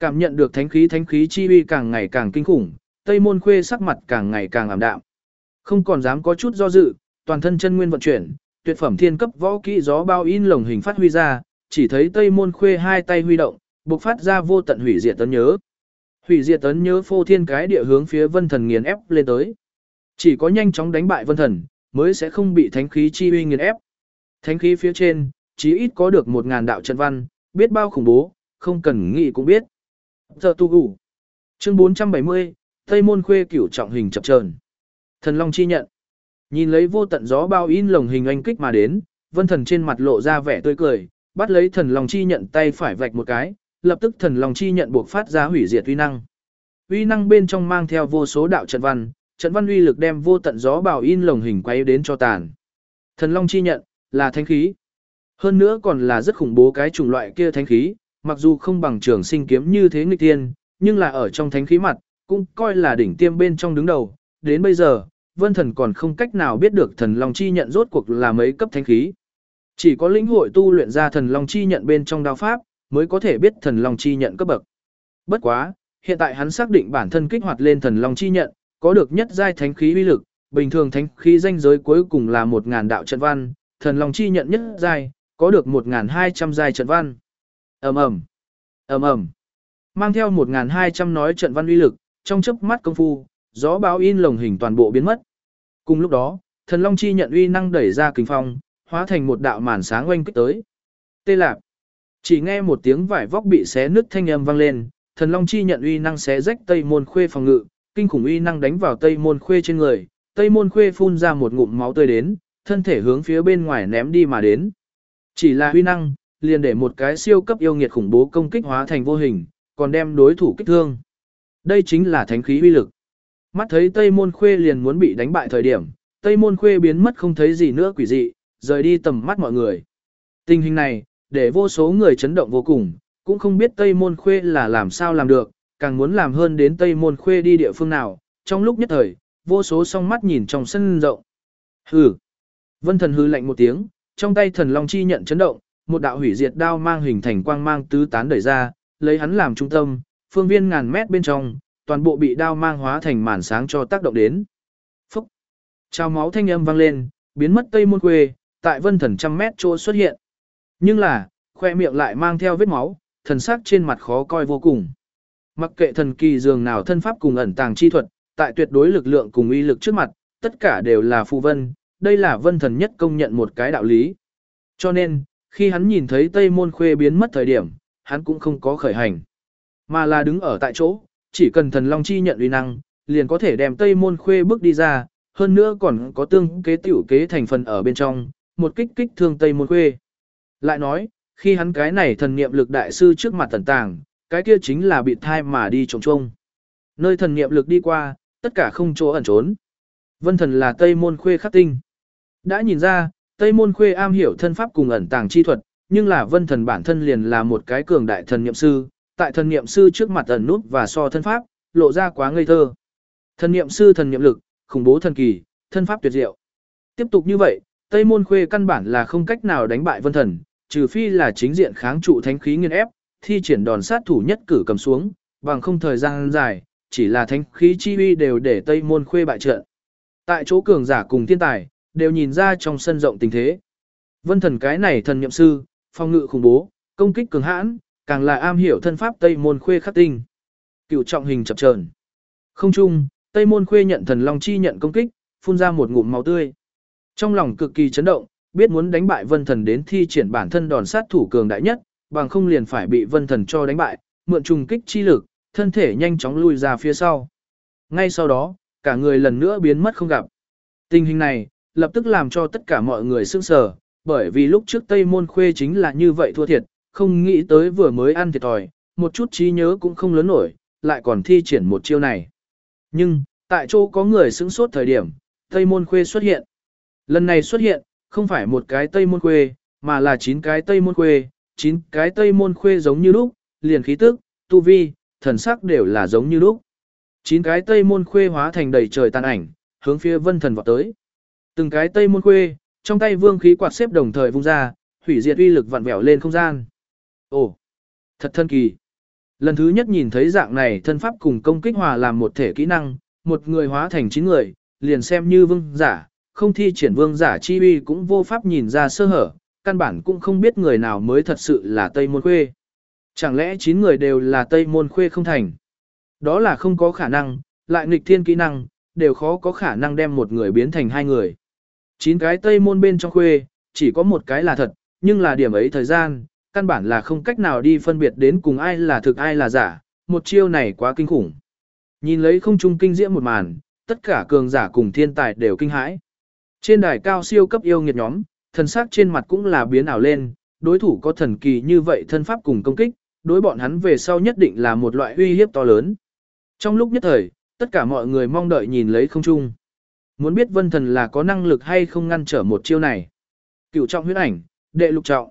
Cảm nhận được thánh khí thánh khí chi uy càng ngày càng kinh khủng, Tây Môn Khuê sắc mặt càng ngày càng ảm đạm. Không còn dám có chút do dự, toàn thân chân nguyên vận chuyển, tuyệt phẩm thiên cấp võ kỹ gió bao in lồng hình phát huy ra, chỉ thấy Tây Môn Khuê hai tay huy động, bộc phát ra vô tận hủy diệt tấn nhớ. Hủy diệt tấn nhớ phô thiên cái địa hướng phía Vân Thần nghiền ép lên tới. Chỉ có nhanh chóng đánh bại Vân Thần, mới sẽ không bị thánh khí chi uy nghiền ép. Thánh khí phía trên, chí ít có được một ngàn đạo trận văn, biết bao khủng bố, không cần nghĩ cũng biết. Giờ tu gủ. Chương 470, Tây môn khuê cửu trọng hình chập chờn. Thần Long chi nhận. Nhìn lấy vô tận gió bao in lồng hình anh kích mà đến, Vân Thần trên mặt lộ ra vẻ tươi cười, bắt lấy Thần Long chi nhận tay phải vạch một cái, lập tức Thần Long chi nhận buộc phát ra hủy diệt uy năng. Uy năng bên trong mang theo vô số đạo trận văn, trận văn uy lực đem vô tận gió bào in lồng hình quay đến cho tàn. Thần Long chi nhận là thánh khí. Hơn nữa còn là rất khủng bố cái chủng loại kia thánh khí, mặc dù không bằng trường sinh kiếm như thế nghịch tiên, nhưng là ở trong thánh khí mặt, cũng coi là đỉnh tiêm bên trong đứng đầu, đến bây giờ, vân thần còn không cách nào biết được thần long chi nhận rốt cuộc là mấy cấp thánh khí. Chỉ có lĩnh hội tu luyện ra thần long chi nhận bên trong đao pháp, mới có thể biết thần long chi nhận cấp bậc. Bất quá, hiện tại hắn xác định bản thân kích hoạt lên thần long chi nhận, có được nhất giai thánh khí uy lực, bình thường thánh khí danh giới cuối cùng là 1000 đạo trận văn, thần long chi nhận nhất giai, có được 1200 giai trận văn. Ầm ầm. Ầm ầm. Mang theo 1200 nói trận văn uy lực, trong chớp mắt công phu, gió báo in lồng hình toàn bộ biến mất. Cùng lúc đó, thần long chi nhận uy năng đẩy ra kình phong, hóa thành một đạo màn sáng oanh kích tới. Tê lạp. Chỉ nghe một tiếng vải vóc bị xé nứt thanh âm vang lên, thần long chi nhận uy năng xé rách tây môn khuê phòng ngự, kinh khủng uy năng đánh vào tây môn khuê trên người, tây môn khuê phun ra một ngụm máu tươi đến, thân thể hướng phía bên ngoài ném đi mà đến. Chỉ là uy năng, liền để một cái siêu cấp yêu nghiệt khủng bố công kích hóa thành vô hình, còn đem đối thủ kích thương. Đây chính là thánh khí uy lực. Mắt thấy Tây Môn Khuê liền muốn bị đánh bại thời điểm, Tây Môn Khuê biến mất không thấy gì nữa quỷ dị, rời đi tầm mắt mọi người. Tình hình này, để vô số người chấn động vô cùng, cũng không biết Tây Môn Khuê là làm sao làm được, càng muốn làm hơn đến Tây Môn Khuê đi địa phương nào, trong lúc nhất thời, vô số song mắt nhìn trong sân rộng. Hừ. Vân Thần hư lạnh một tiếng, trong tay thần long chi nhận chấn động, một đạo hủy diệt đao mang hình thành quang mang tứ tán đẩy ra, lấy hắn làm trung tâm, phương viên ngàn mét bên trong, toàn bộ bị đao mang hóa thành màn sáng cho tác động đến. Phúc! trao máu thanh âm vang lên, biến mất tây môn Khuê, tại vân thần trăm mét chỗ xuất hiện. Nhưng là, khoe miệng lại mang theo vết máu, thần sắc trên mặt khó coi vô cùng. Mặc kệ thần kỳ dường nào thân pháp cùng ẩn tàng chi thuật, tại tuyệt đối lực lượng cùng uy lực trước mặt, tất cả đều là phù vân, đây là vân thần nhất công nhận một cái đạo lý. Cho nên, khi hắn nhìn thấy Tây Môn Khuê biến mất thời điểm, hắn cũng không có khởi hành, mà là đứng ở tại chỗ, chỉ cần thần long chi nhận uy năng, liền có thể đem Tây Môn Khuê bước đi ra, hơn nữa còn có tương kế tiểu kế thành phần ở bên trong, một kích kích thương Tây Môn Khuê. Lại nói, khi hắn cái này thần niệm lực đại sư trước mặt tần tàng, cái kia chính là bị thai mà đi trồng trông. Nơi thần niệm lực đi qua, tất cả không chỗ ẩn trốn. Vân thần là Tây Môn Khuê khắc tinh. Đã nhìn ra, Tây Môn Khuê am hiểu thân pháp cùng ẩn tàng chi thuật, nhưng là vân thần bản thân liền là một cái cường đại thần niệm sư, tại thần niệm sư trước mặt ẩn nút và so thân pháp, lộ ra quá ngây thơ. Thần niệm sư thần niệm lực, khủng bố thần kỳ, thân pháp tuyệt diệu. Tiếp tục như vậy, Tây Môn Khuê căn bản là không cách nào đánh bại vân thần, trừ phi là chính diện kháng trụ thánh khí nghiên ép, thi triển đòn sát thủ nhất cử cầm xuống, bằng không thời gian dài, chỉ là thánh khí chi uy đều để Tây Môn Khuê bại trận. Tại chỗ cường giả cùng thiên tài, đều nhìn ra trong sân rộng tình thế. Vân thần cái này thần nhậm sư, phong ngự khủng bố, công kích cường hãn, càng là am hiểu thân pháp Tây môn khuê khắc tinh. Cựu trọng hình chập chờn. Không chung, Tây môn khuê nhận thần long chi nhận công kích, phun ra một ngụm máu tươi. Trong lòng cực kỳ chấn động, biết muốn đánh bại vân thần đến thi triển bản thân đòn sát thủ cường đại nhất, bằng không liền phải bị vân thần cho đánh bại, mượn trùng kích chi lực, thân thể nhanh chóng lui ra phía sau. Ngay sau đó, cả người lần nữa biến mất không gặp. Tình hình này, lập tức làm cho tất cả mọi người sững sờ, bởi vì lúc trước Tây Môn Khuê chính là như vậy thua thiệt, không nghĩ tới vừa mới ăn thiệt thòi, một chút trí nhớ cũng không lớn nổi, lại còn thi triển một chiêu này. Nhưng, tại chỗ có người sững sốt thời điểm, Tây Môn Khuê xuất hiện. Lần này xuất hiện, không phải một cái Tây Môn Khuê, mà là chín cái Tây Môn Khuê, chín cái Tây Môn Khuê giống như lúc, liền khí tức, tu vi, thần sắc đều là giống như lúc. Chín cái Tây Môn Khuê hóa thành đầy trời tàn ảnh, hướng phía vân thần vọt tới. Từng cái tây môn khuê, trong tay vương khí quạt xếp đồng thời vung ra, hủy diệt uy lực vặn vẹo lên không gian. Ồ, thật thân kỳ. Lần thứ nhất nhìn thấy dạng này thân pháp cùng công kích hòa làm một thể kỹ năng, một người hóa thành chín người, liền xem như vương giả, không thi triển vương giả chi uy cũng vô pháp nhìn ra sơ hở, căn bản cũng không biết người nào mới thật sự là Tây Môn Khuê. Chẳng lẽ chín người đều là Tây Môn Khuê không thành? Đó là không có khả năng, lại nghịch thiên kỹ năng, đều khó có khả năng đem một người biến thành hai người. Chín cái tây môn bên trong khuê, chỉ có một cái là thật, nhưng là điểm ấy thời gian, căn bản là không cách nào đi phân biệt đến cùng ai là thực ai là giả, một chiêu này quá kinh khủng. Nhìn lấy không trung kinh diễm một màn, tất cả cường giả cùng thiên tài đều kinh hãi. Trên đài cao siêu cấp yêu nghiệt nhóm, thần sắc trên mặt cũng là biến ảo lên, đối thủ có thần kỳ như vậy thân pháp cùng công kích, đối bọn hắn về sau nhất định là một loại uy hiếp to lớn. Trong lúc nhất thời, tất cả mọi người mong đợi nhìn lấy không trung. Muốn biết vân thần là có năng lực hay không ngăn trở một chiêu này. Cựu trọng huyết ảnh, đệ lục trọng.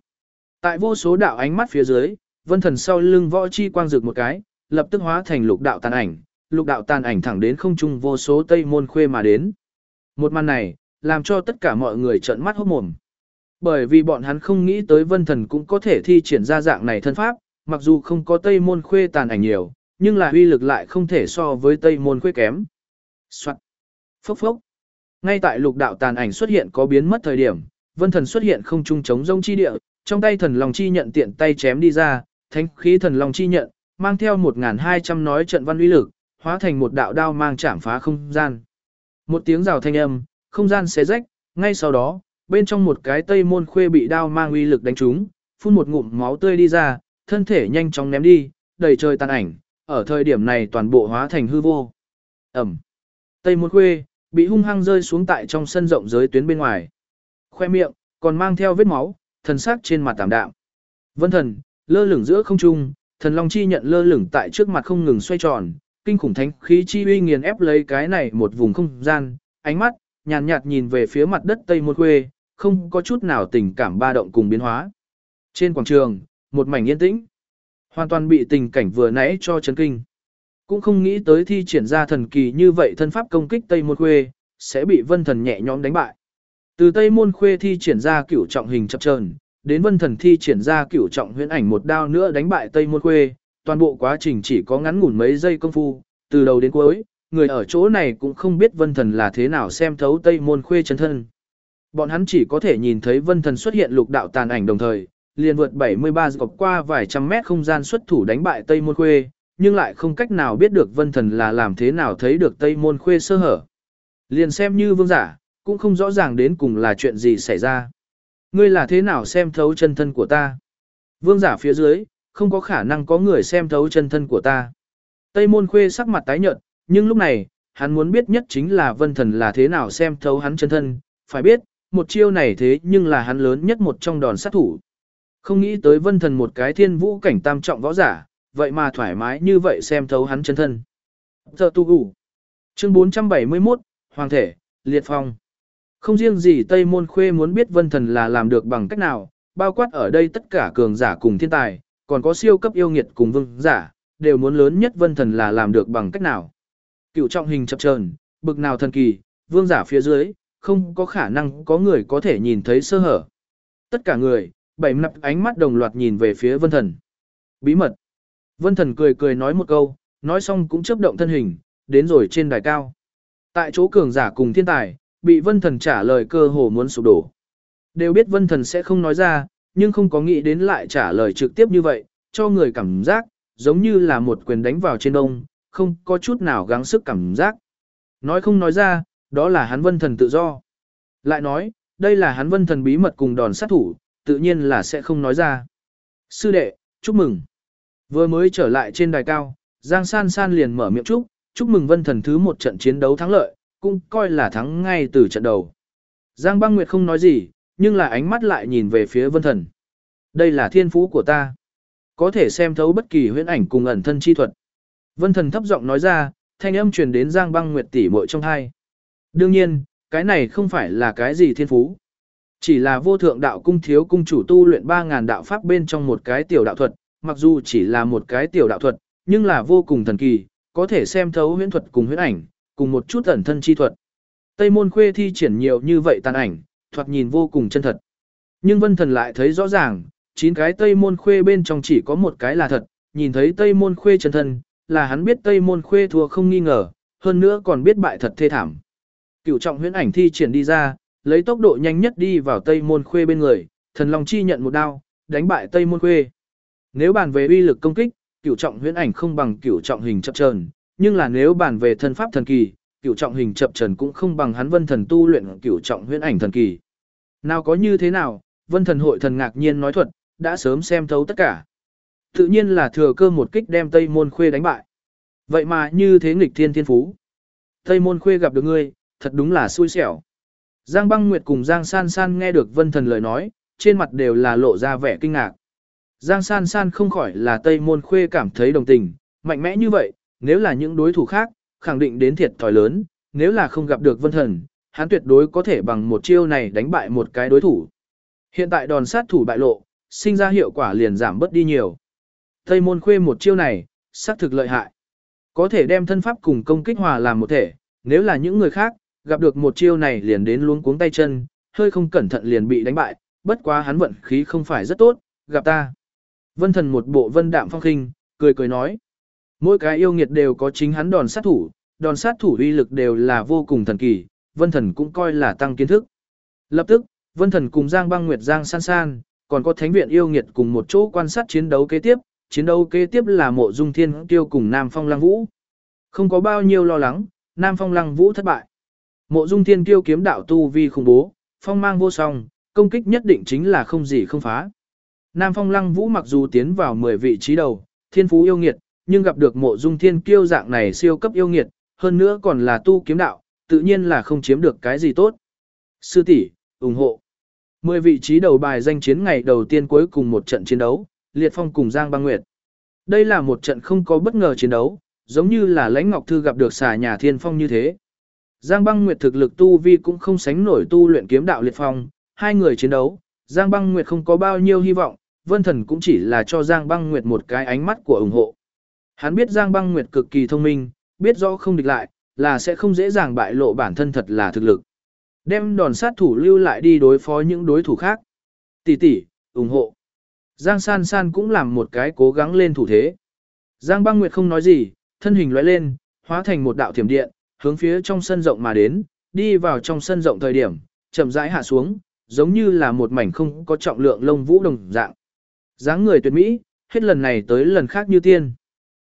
Tại vô số đạo ánh mắt phía dưới, vân thần sau lưng võ chi quang rực một cái, lập tức hóa thành lục đạo tàn ảnh, lục đạo tàn ảnh thẳng đến không trung vô số tây môn khuê mà đến. Một màn này, làm cho tất cả mọi người trợn mắt hốt mồm. Bởi vì bọn hắn không nghĩ tới vân thần cũng có thể thi triển ra dạng này thân pháp, mặc dù không có tây môn khuê tàn ảnh nhiều, nhưng là uy lực lại không thể so với Tây Môn Khuê kém. Soạn. Phốc phốc. Ngay tại lục đạo tàn ảnh xuất hiện có biến mất thời điểm, vân thần xuất hiện không trung chống rông chi địa, trong tay thần long chi nhận tiện tay chém đi ra, thánh khí thần long chi nhận, mang theo 1.200 nói trận văn uy lực, hóa thành một đạo đao mang chạm phá không gian. Một tiếng rào thanh âm, không gian xé rách, ngay sau đó, bên trong một cái tây môn khuê bị đao mang uy lực đánh trúng, phun một ngụm máu tươi đi ra, thân thể nhanh chóng ném đi, đầy trời tàn ảnh, ở thời điểm này toàn bộ hóa thành hư vô. Ẩm. Tây môn khuê, bị hung hăng rơi xuống tại trong sân rộng giới tuyến bên ngoài. Khoe miệng, còn mang theo vết máu, thần sắc trên mặt tạm đạm. Vân thần, lơ lửng giữa không trung, thần long chi nhận lơ lửng tại trước mặt không ngừng xoay tròn, kinh khủng thánh khí chi uy nghiền ép lấy cái này một vùng không gian, ánh mắt nhàn nhạt, nhìn về phía mặt đất Tây Môn Khuê, không có chút nào tình cảm ba động cùng biến hóa. Trên quảng trường, một mảnh yên tĩnh, hoàn toàn bị tình cảnh vừa nãy cho chấn kinh. Cũng không nghĩ tới thi triển ra thần kỳ như vậy thân pháp công kích Tây Môn Khuê, sẽ bị Vân Thần nhẹ nhõm đánh bại. Từ Tây Môn Khuê thi triển ra cửu trọng hình chập trờn, đến Vân Thần thi triển ra cửu trọng huyễn ảnh một đao nữa đánh bại Tây Môn Khuê, toàn bộ quá trình chỉ có ngắn ngủn mấy giây công phu, từ đầu đến cuối, người ở chỗ này cũng không biết Vân Thần là thế nào xem thấu Tây Môn Khuê chân thân. Bọn hắn chỉ có thể nhìn thấy Vân Thần xuất hiện lục đạo tàn ảnh đồng thời, liền vượt 73 dọc qua vài trăm mét không gian xuất thủ đánh bại Tây Môn Khuê, nhưng lại không cách nào biết được Vân Thần là làm thế nào thấy được Tây Môn Khuê sơ hở. Liền xem như vương giả, cũng không rõ ràng đến cùng là chuyện gì xảy ra. Ngươi là thế nào xem thấu chân thân của ta? Vương giả phía dưới, không có khả năng có người xem thấu chân thân của ta. Tây môn khuê sắc mặt tái nhợt, nhưng lúc này, hắn muốn biết nhất chính là vân thần là thế nào xem thấu hắn chân thân, phải biết, một chiêu này thế nhưng là hắn lớn nhất một trong đòn sát thủ. Không nghĩ tới vân thần một cái thiên vũ cảnh tam trọng võ giả, vậy mà thoải mái như vậy xem thấu hắn chân thân. Giờ tu gủ. Chương 471, Hoàng thể, Liệt Phong. Không riêng gì Tây Môn Khuê muốn biết vân thần là làm được bằng cách nào, bao quát ở đây tất cả cường giả cùng thiên tài, còn có siêu cấp yêu nghiệt cùng vương giả, đều muốn lớn nhất vân thần là làm được bằng cách nào. Cựu trọng hình chập chờn, bực nào thần kỳ, vương giả phía dưới, không có khả năng có người có thể nhìn thấy sơ hở. Tất cả người, bảy nắp ánh mắt đồng loạt nhìn về phía vân thần. Bí mật. Vân thần cười cười nói một câu, nói xong cũng chớp động thân hình, đến rồi trên đài cao. Tại chỗ cường giả cùng thiên tài, bị vân thần trả lời cơ hồ muốn sụp đổ. Đều biết vân thần sẽ không nói ra, nhưng không có nghĩ đến lại trả lời trực tiếp như vậy, cho người cảm giác, giống như là một quyền đánh vào trên đông, không có chút nào gắng sức cảm giác. Nói không nói ra, đó là hắn vân thần tự do. Lại nói, đây là hắn vân thần bí mật cùng đòn sát thủ, tự nhiên là sẽ không nói ra. Sư đệ, chúc mừng. Vừa mới trở lại trên đài cao, Giang San San liền mở miệng chúc, chúc mừng vân thần thứ một trận chiến đấu thắng lợi, cũng coi là thắng ngay từ trận đầu. Giang băng nguyệt không nói gì, nhưng là ánh mắt lại nhìn về phía vân thần. Đây là thiên phú của ta. Có thể xem thấu bất kỳ huyễn ảnh cùng ẩn thân chi thuật. Vân thần thấp giọng nói ra, thanh âm truyền đến Giang băng nguyệt tỷ muội trong hai. Đương nhiên, cái này không phải là cái gì thiên phú. Chỉ là vô thượng đạo cung thiếu cung chủ tu luyện 3.000 đạo pháp bên trong một cái tiểu đạo thuật, mặc dù chỉ là một cái tiểu đạo thuật, nhưng là vô cùng thần kỳ, có thể xem thấu huyễn thuật cùng huyễn ảnh, cùng một chút ẩn thân chi thuật. Tây môn khuê thi triển nhiều như vậy tàn ảnh, thoạt nhìn vô cùng chân thật. Nhưng vân thần lại thấy rõ ràng, chín cái tây môn khuê bên trong chỉ có một cái là thật, nhìn thấy tây môn khuê chân thân, là hắn biết tây môn khuê thua không nghi ngờ, hơn nữa còn biết bại thật thê thảm. Cựu trọng huyễn ảnh thi triển đi ra, lấy tốc độ nhanh nhất đi vào tây môn khuê bên người, thần long chi nhận một đao, đánh bại tây môn khuê. Nếu bàn về uy lực công kích, cựu trọng huyễn ảnh không bằng cựu trọng hình chập chờn, nhưng là nếu bàn về thân pháp thần kỳ, cửu trọng hình chập chờn cũng không bằng hắn vân thần tu luyện cửu trọng huyễn ảnh thần kỳ. Nào có như thế nào, vân thần hội thần ngạc nhiên nói thuật, đã sớm xem thấu tất cả. Tự nhiên là thừa cơ một kích đem Tây Môn Khuê đánh bại. Vậy mà như thế nghịch thiên thiên phú. Tây Môn Khuê gặp được ngươi, thật đúng là xui xẻo. Giang băng nguyệt cùng Giang san san nghe được vân thần lời nói, trên mặt đều là lộ ra vẻ kinh ngạc. Giang san san không khỏi là Tây Môn Khuê cảm thấy đồng tình, mạnh mẽ như vậy, nếu là những đối thủ khác, khẳng định đến thiệt thòi lớn, nếu là không gặp được vân thần, hắn tuyệt đối có thể bằng một chiêu này đánh bại một cái đối thủ. Hiện tại đòn sát thủ bại lộ, sinh ra hiệu quả liền giảm bớt đi nhiều. Tây môn khuê một chiêu này, xác thực lợi hại. Có thể đem thân pháp cùng công kích hòa làm một thể, nếu là những người khác, gặp được một chiêu này liền đến luống cuống tay chân, hơi không cẩn thận liền bị đánh bại, bất quá hắn vận khí không phải rất tốt, gặp ta. Vân thần một bộ vân đạm phong khinh, cười cười nói. Mỗi cái yêu nghiệt đều có chính hắn đòn sát thủ, đòn sát thủ uy lực đều là vô cùng thần kỳ, Vân Thần cũng coi là tăng kiến thức. Lập tức, Vân Thần cùng Giang Băng Nguyệt Giang San San, còn có Thánh viện yêu nghiệt cùng một chỗ quan sát chiến đấu kế tiếp, chiến đấu kế tiếp là Mộ Dung Thiên Tiêu cùng Nam Phong Lăng Vũ. Không có bao nhiêu lo lắng, Nam Phong Lăng Vũ thất bại. Mộ Dung Thiên Tiêu kiếm đạo tu vi khủng bố, phong mang vô song, công kích nhất định chính là không gì không phá. Nam Phong Lăng Vũ mặc dù tiến vào 10 vị trí đầu, thiên phú yêu nghiệt, nhưng gặp được Mộ Dung Thiên Kiêu dạng này siêu cấp yêu nghiệt, hơn nữa còn là tu kiếm đạo, tự nhiên là không chiếm được cái gì tốt. Sư tỷ, ủng hộ. 10 vị trí đầu bài danh chiến ngày đầu tiên cuối cùng một trận chiến đấu, Liệt Phong cùng Giang Băng Nguyệt. Đây là một trận không có bất ngờ chiến đấu, giống như là Lãnh Ngọc Thư gặp được xà nhà Thiên Phong như thế. Giang Băng Nguyệt thực lực tu vi cũng không sánh nổi tu luyện kiếm đạo Liệt Phong, hai người chiến đấu, Giang Băng Nguyệt không có bao nhiêu hy vọng, Vân Thần cũng chỉ là cho Giang Băng Nguyệt một cái ánh mắt của ủng hộ. Hắn biết Giang Băng Nguyệt cực kỳ thông minh, biết rõ không địch lại, là sẽ không dễ dàng bại lộ bản thân thật là thực lực. Đem đòn sát thủ lưu lại đi đối phó những đối thủ khác. Tỷ tỷ, ủng hộ. Giang San San cũng làm một cái cố gắng lên thủ thế. Giang Băng Nguyệt không nói gì, thân hình lóe lên, hóa thành một đạo thiểm điện, hướng phía trong sân rộng mà đến, đi vào trong sân rộng thời điểm, chậm rãi hạ xuống, giống như là một mảnh không có trọng lượng lông vũ đồng dạng. dáng người tuyệt mỹ, hết lần này tới lần khác như tiên.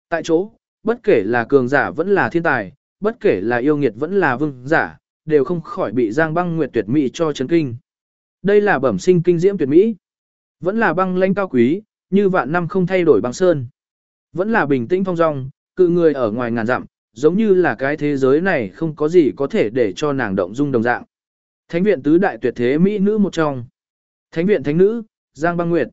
Tại chỗ, bất kể là cường giả vẫn là thiên tài, bất kể là yêu nghiệt vẫn là vương giả, đều không khỏi bị Giang Băng Nguyệt tuyệt mỹ cho chấn kinh. Đây là bẩm sinh kinh diễm tuyệt mỹ, vẫn là băng lãnh cao quý, như vạn năm không thay đổi băng sơn. Vẫn là bình tĩnh phong dong, cự người ở ngoài ngàn dặm, giống như là cái thế giới này không có gì có thể để cho nàng động dung đồng dạng. Thánh viện tứ đại tuyệt thế mỹ nữ một trong. Thánh viện thánh nữ, Giang Băng Nguyệt.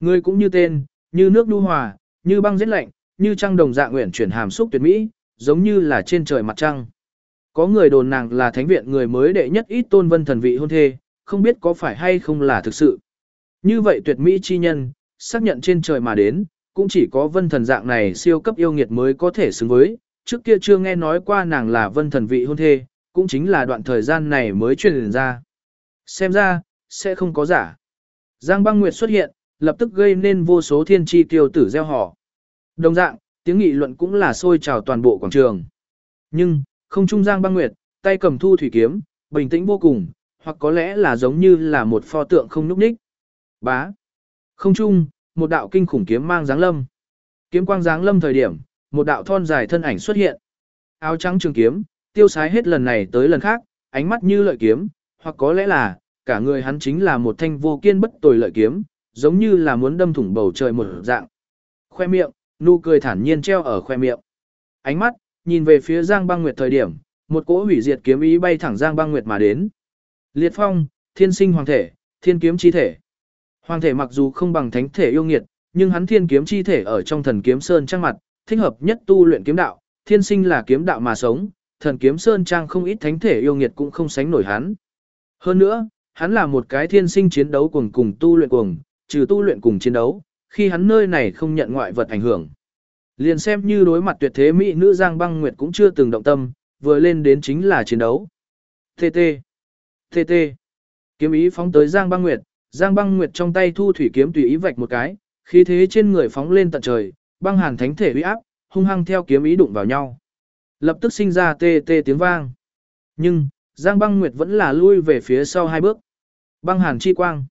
Người cũng như tên, như nước nhu hòa, như băng giết lạnh, như trăng đồng dạng nguyện chuyển hàm xúc tuyệt mỹ, giống như là trên trời mặt trăng. Có người đồn nàng là thánh viện người mới đệ nhất ít tôn vân thần vị hôn thê, không biết có phải hay không là thực sự. Như vậy tuyệt mỹ chi nhân, xác nhận trên trời mà đến, cũng chỉ có vân thần dạng này siêu cấp yêu nghiệt mới có thể xứng với, trước kia chưa nghe nói qua nàng là vân thần vị hôn thê, cũng chính là đoạn thời gian này mới truyền ra. Xem ra, sẽ không có giả. Giang băng nguyệt xuất hiện, lập tức gây nên vô số thiên tri tiêu tử gieo họ. Đồng dạng, tiếng nghị luận cũng là sôi trào toàn bộ quảng trường. Nhưng, không trung Giang băng nguyệt, tay cầm thu thủy kiếm, bình tĩnh vô cùng, hoặc có lẽ là giống như là một pho tượng không núp ních. Bá. Không chung một đạo kinh khủng kiếm mang dáng lâm. Kiếm quang dáng lâm thời điểm, một đạo thon dài thân ảnh xuất hiện. Áo trắng trường kiếm, tiêu sái hết lần này tới lần khác, ánh mắt như lợi kiếm, hoặc có lẽ là, cả người hắn chính là một thanh vô kiên bất tồi lợi kiếm, giống như là muốn đâm thủng bầu trời một dạng. Khoe miệng, nụ cười thản nhiên treo ở khoe miệng. Ánh mắt, nhìn về phía Giang Băng Nguyệt thời điểm, một cỗ hủy diệt kiếm ý bay thẳng Giang Băng Nguyệt mà đến. Liệt phong, thiên sinh hoàng thể, thiên kiếm chi thể. Hoàng thể mặc dù không bằng thánh thể yêu nghiệt, nhưng hắn thiên kiếm chi thể ở trong thần kiếm sơn trang mặt, thích hợp nhất tu luyện kiếm đạo, thiên sinh là kiếm đạo mà sống, thần kiếm sơn trang không ít thánh thể yêu nghiệt cũng không sánh nổi hắn. Hơn nữa, hắn là một cái thiên sinh chiến đấu cùng cùng tu luyện cùng, trừ tu luyện cùng chiến đấu, khi hắn nơi này không nhận ngoại vật ảnh hưởng. Liền xem như đối mặt tuyệt thế mỹ nữ Giang Băng Nguyệt cũng chưa từng động tâm, vừa lên đến chính là chiến đấu. TT. TT. Kiếm ý phóng tới Giang Băng Nguyệt, Giang Băng Nguyệt trong tay thu thủy kiếm tùy ý vạch một cái, khí thế trên người phóng lên tận trời, băng hàn thánh thể uy áp, hung hăng theo kiếm ý đụng vào nhau. Lập tức sinh ra tê tê tiếng vang. Nhưng, Giang Băng Nguyệt vẫn là lui về phía sau hai bước. Băng hàn chi quang.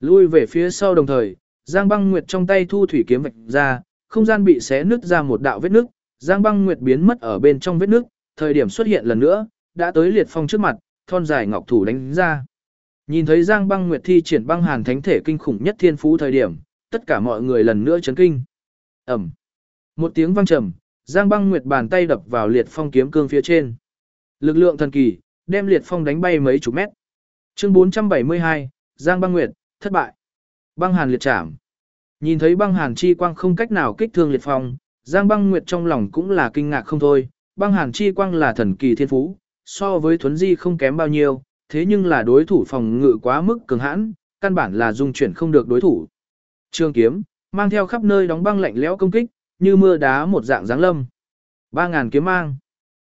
Lui về phía sau đồng thời, Giang Băng Nguyệt trong tay thu thủy kiếm vạch ra, không gian bị xé nứt ra một đạo vết nứt, Giang Băng Nguyệt biến mất ở bên trong vết nứt, thời điểm xuất hiện lần nữa, đã tới liệt phong trước mặt, thon dài ngọc thủ đánh ra. Nhìn thấy Giang Băng Nguyệt thi triển băng hàn thánh thể kinh khủng nhất thiên phú thời điểm, tất cả mọi người lần nữa chấn kinh. Ầm. Một tiếng vang trầm, Giang Băng Nguyệt bàn tay đập vào liệt phong kiếm cương phía trên. Lực lượng thần kỳ, đem liệt phong đánh bay mấy chục mét. Chương 472, Giang Băng Nguyệt, thất bại. Băng hàn liệt chạm. Nhìn thấy băng hàn chi quang không cách nào kích thương liệt phong, Giang Băng Nguyệt trong lòng cũng là kinh ngạc không thôi. Băng hàn chi quang là thần kỳ thiên phú, so với thuấn di không kém bao nhiêu, thế nhưng là đối thủ phòng ngự quá mức cường hãn, căn bản là dung chuyển không được đối thủ. Trường kiếm, mang theo khắp nơi đóng băng lạnh lẽo công kích, như mưa đá một dạng dáng lâm. Ba ngàn kiếm mang.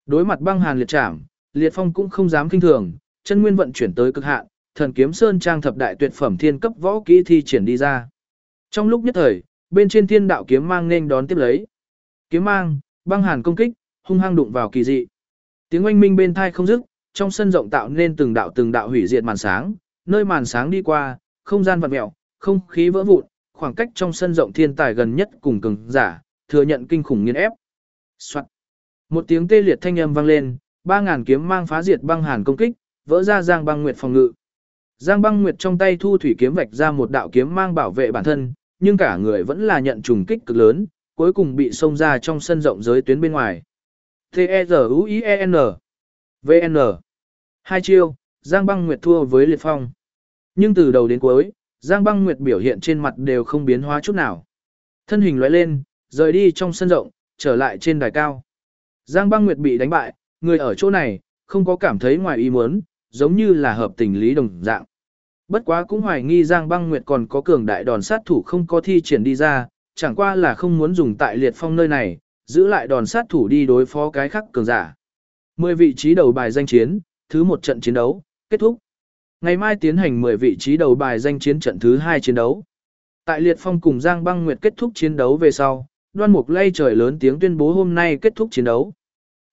Đối mặt băng hàn liệt trảm, liệt phong cũng không dám kinh thường, chân nguyên vận chuyển tới cực hạn, thần kiếm sơn trang thập đại tuyệt phẩm thiên cấp võ kỹ thi triển đi ra. Trong lúc nhất thời, bên trên thiên đạo kiếm mang nên đón tiếp lấy. kiếm mang, băng hàn công kích, hung hăng đụng vào kỳ dị. Tiếng oanh minh bên thai không dứt, trong sân rộng tạo nên từng đạo từng đạo hủy diệt màn sáng, nơi màn sáng đi qua, không gian vặn mèo, không khí vỡ vụn, khoảng cách trong sân rộng thiên tài gần nhất cùng cường giả, thừa nhận kinh khủng nghiền ép. Soạt. Một tiếng tê liệt thanh âm vang lên, 3000 kiếm mang phá diệt băng hàn công kích, vỡ ra Giang Băng Nguyệt phòng ngự. Giang Băng Nguyệt trong tay thu thủy kiếm vạch ra một đạo kiếm mang bảo vệ bản thân, nhưng cả người vẫn là nhận trùng kích cực lớn, cuối cùng bị xông ra trong sân rộng giới tuyến bên ngoài. T-E-Z-U-I-E-N VN Hai chiêu, Giang Băng Nguyệt thua với Liệt Phong. Nhưng từ đầu đến cuối, Giang Băng Nguyệt biểu hiện trên mặt đều không biến hóa chút nào. Thân hình lóe lên, rời đi trong sân rộng, trở lại trên đài cao. Giang Băng Nguyệt bị đánh bại, người ở chỗ này, không có cảm thấy ngoài ý muốn, giống như là hợp tình lý đồng dạng. Bất quá cũng hoài nghi Giang Băng Nguyệt còn có cường đại đòn sát thủ không có thi triển đi ra, chẳng qua là không muốn dùng tại liệt phong nơi này, giữ lại đòn sát thủ đi đối phó cái khác cường giả. Mười vị trí đầu bài danh chiến, thứ một trận chiến đấu, kết thúc. Ngày mai tiến hành 10 vị trí đầu bài danh chiến trận thứ 2 chiến đấu. Tại Liệt Phong cùng Giang Băng Nguyệt kết thúc chiến đấu về sau, Đoan Mục lay trời lớn tiếng tuyên bố hôm nay kết thúc chiến đấu.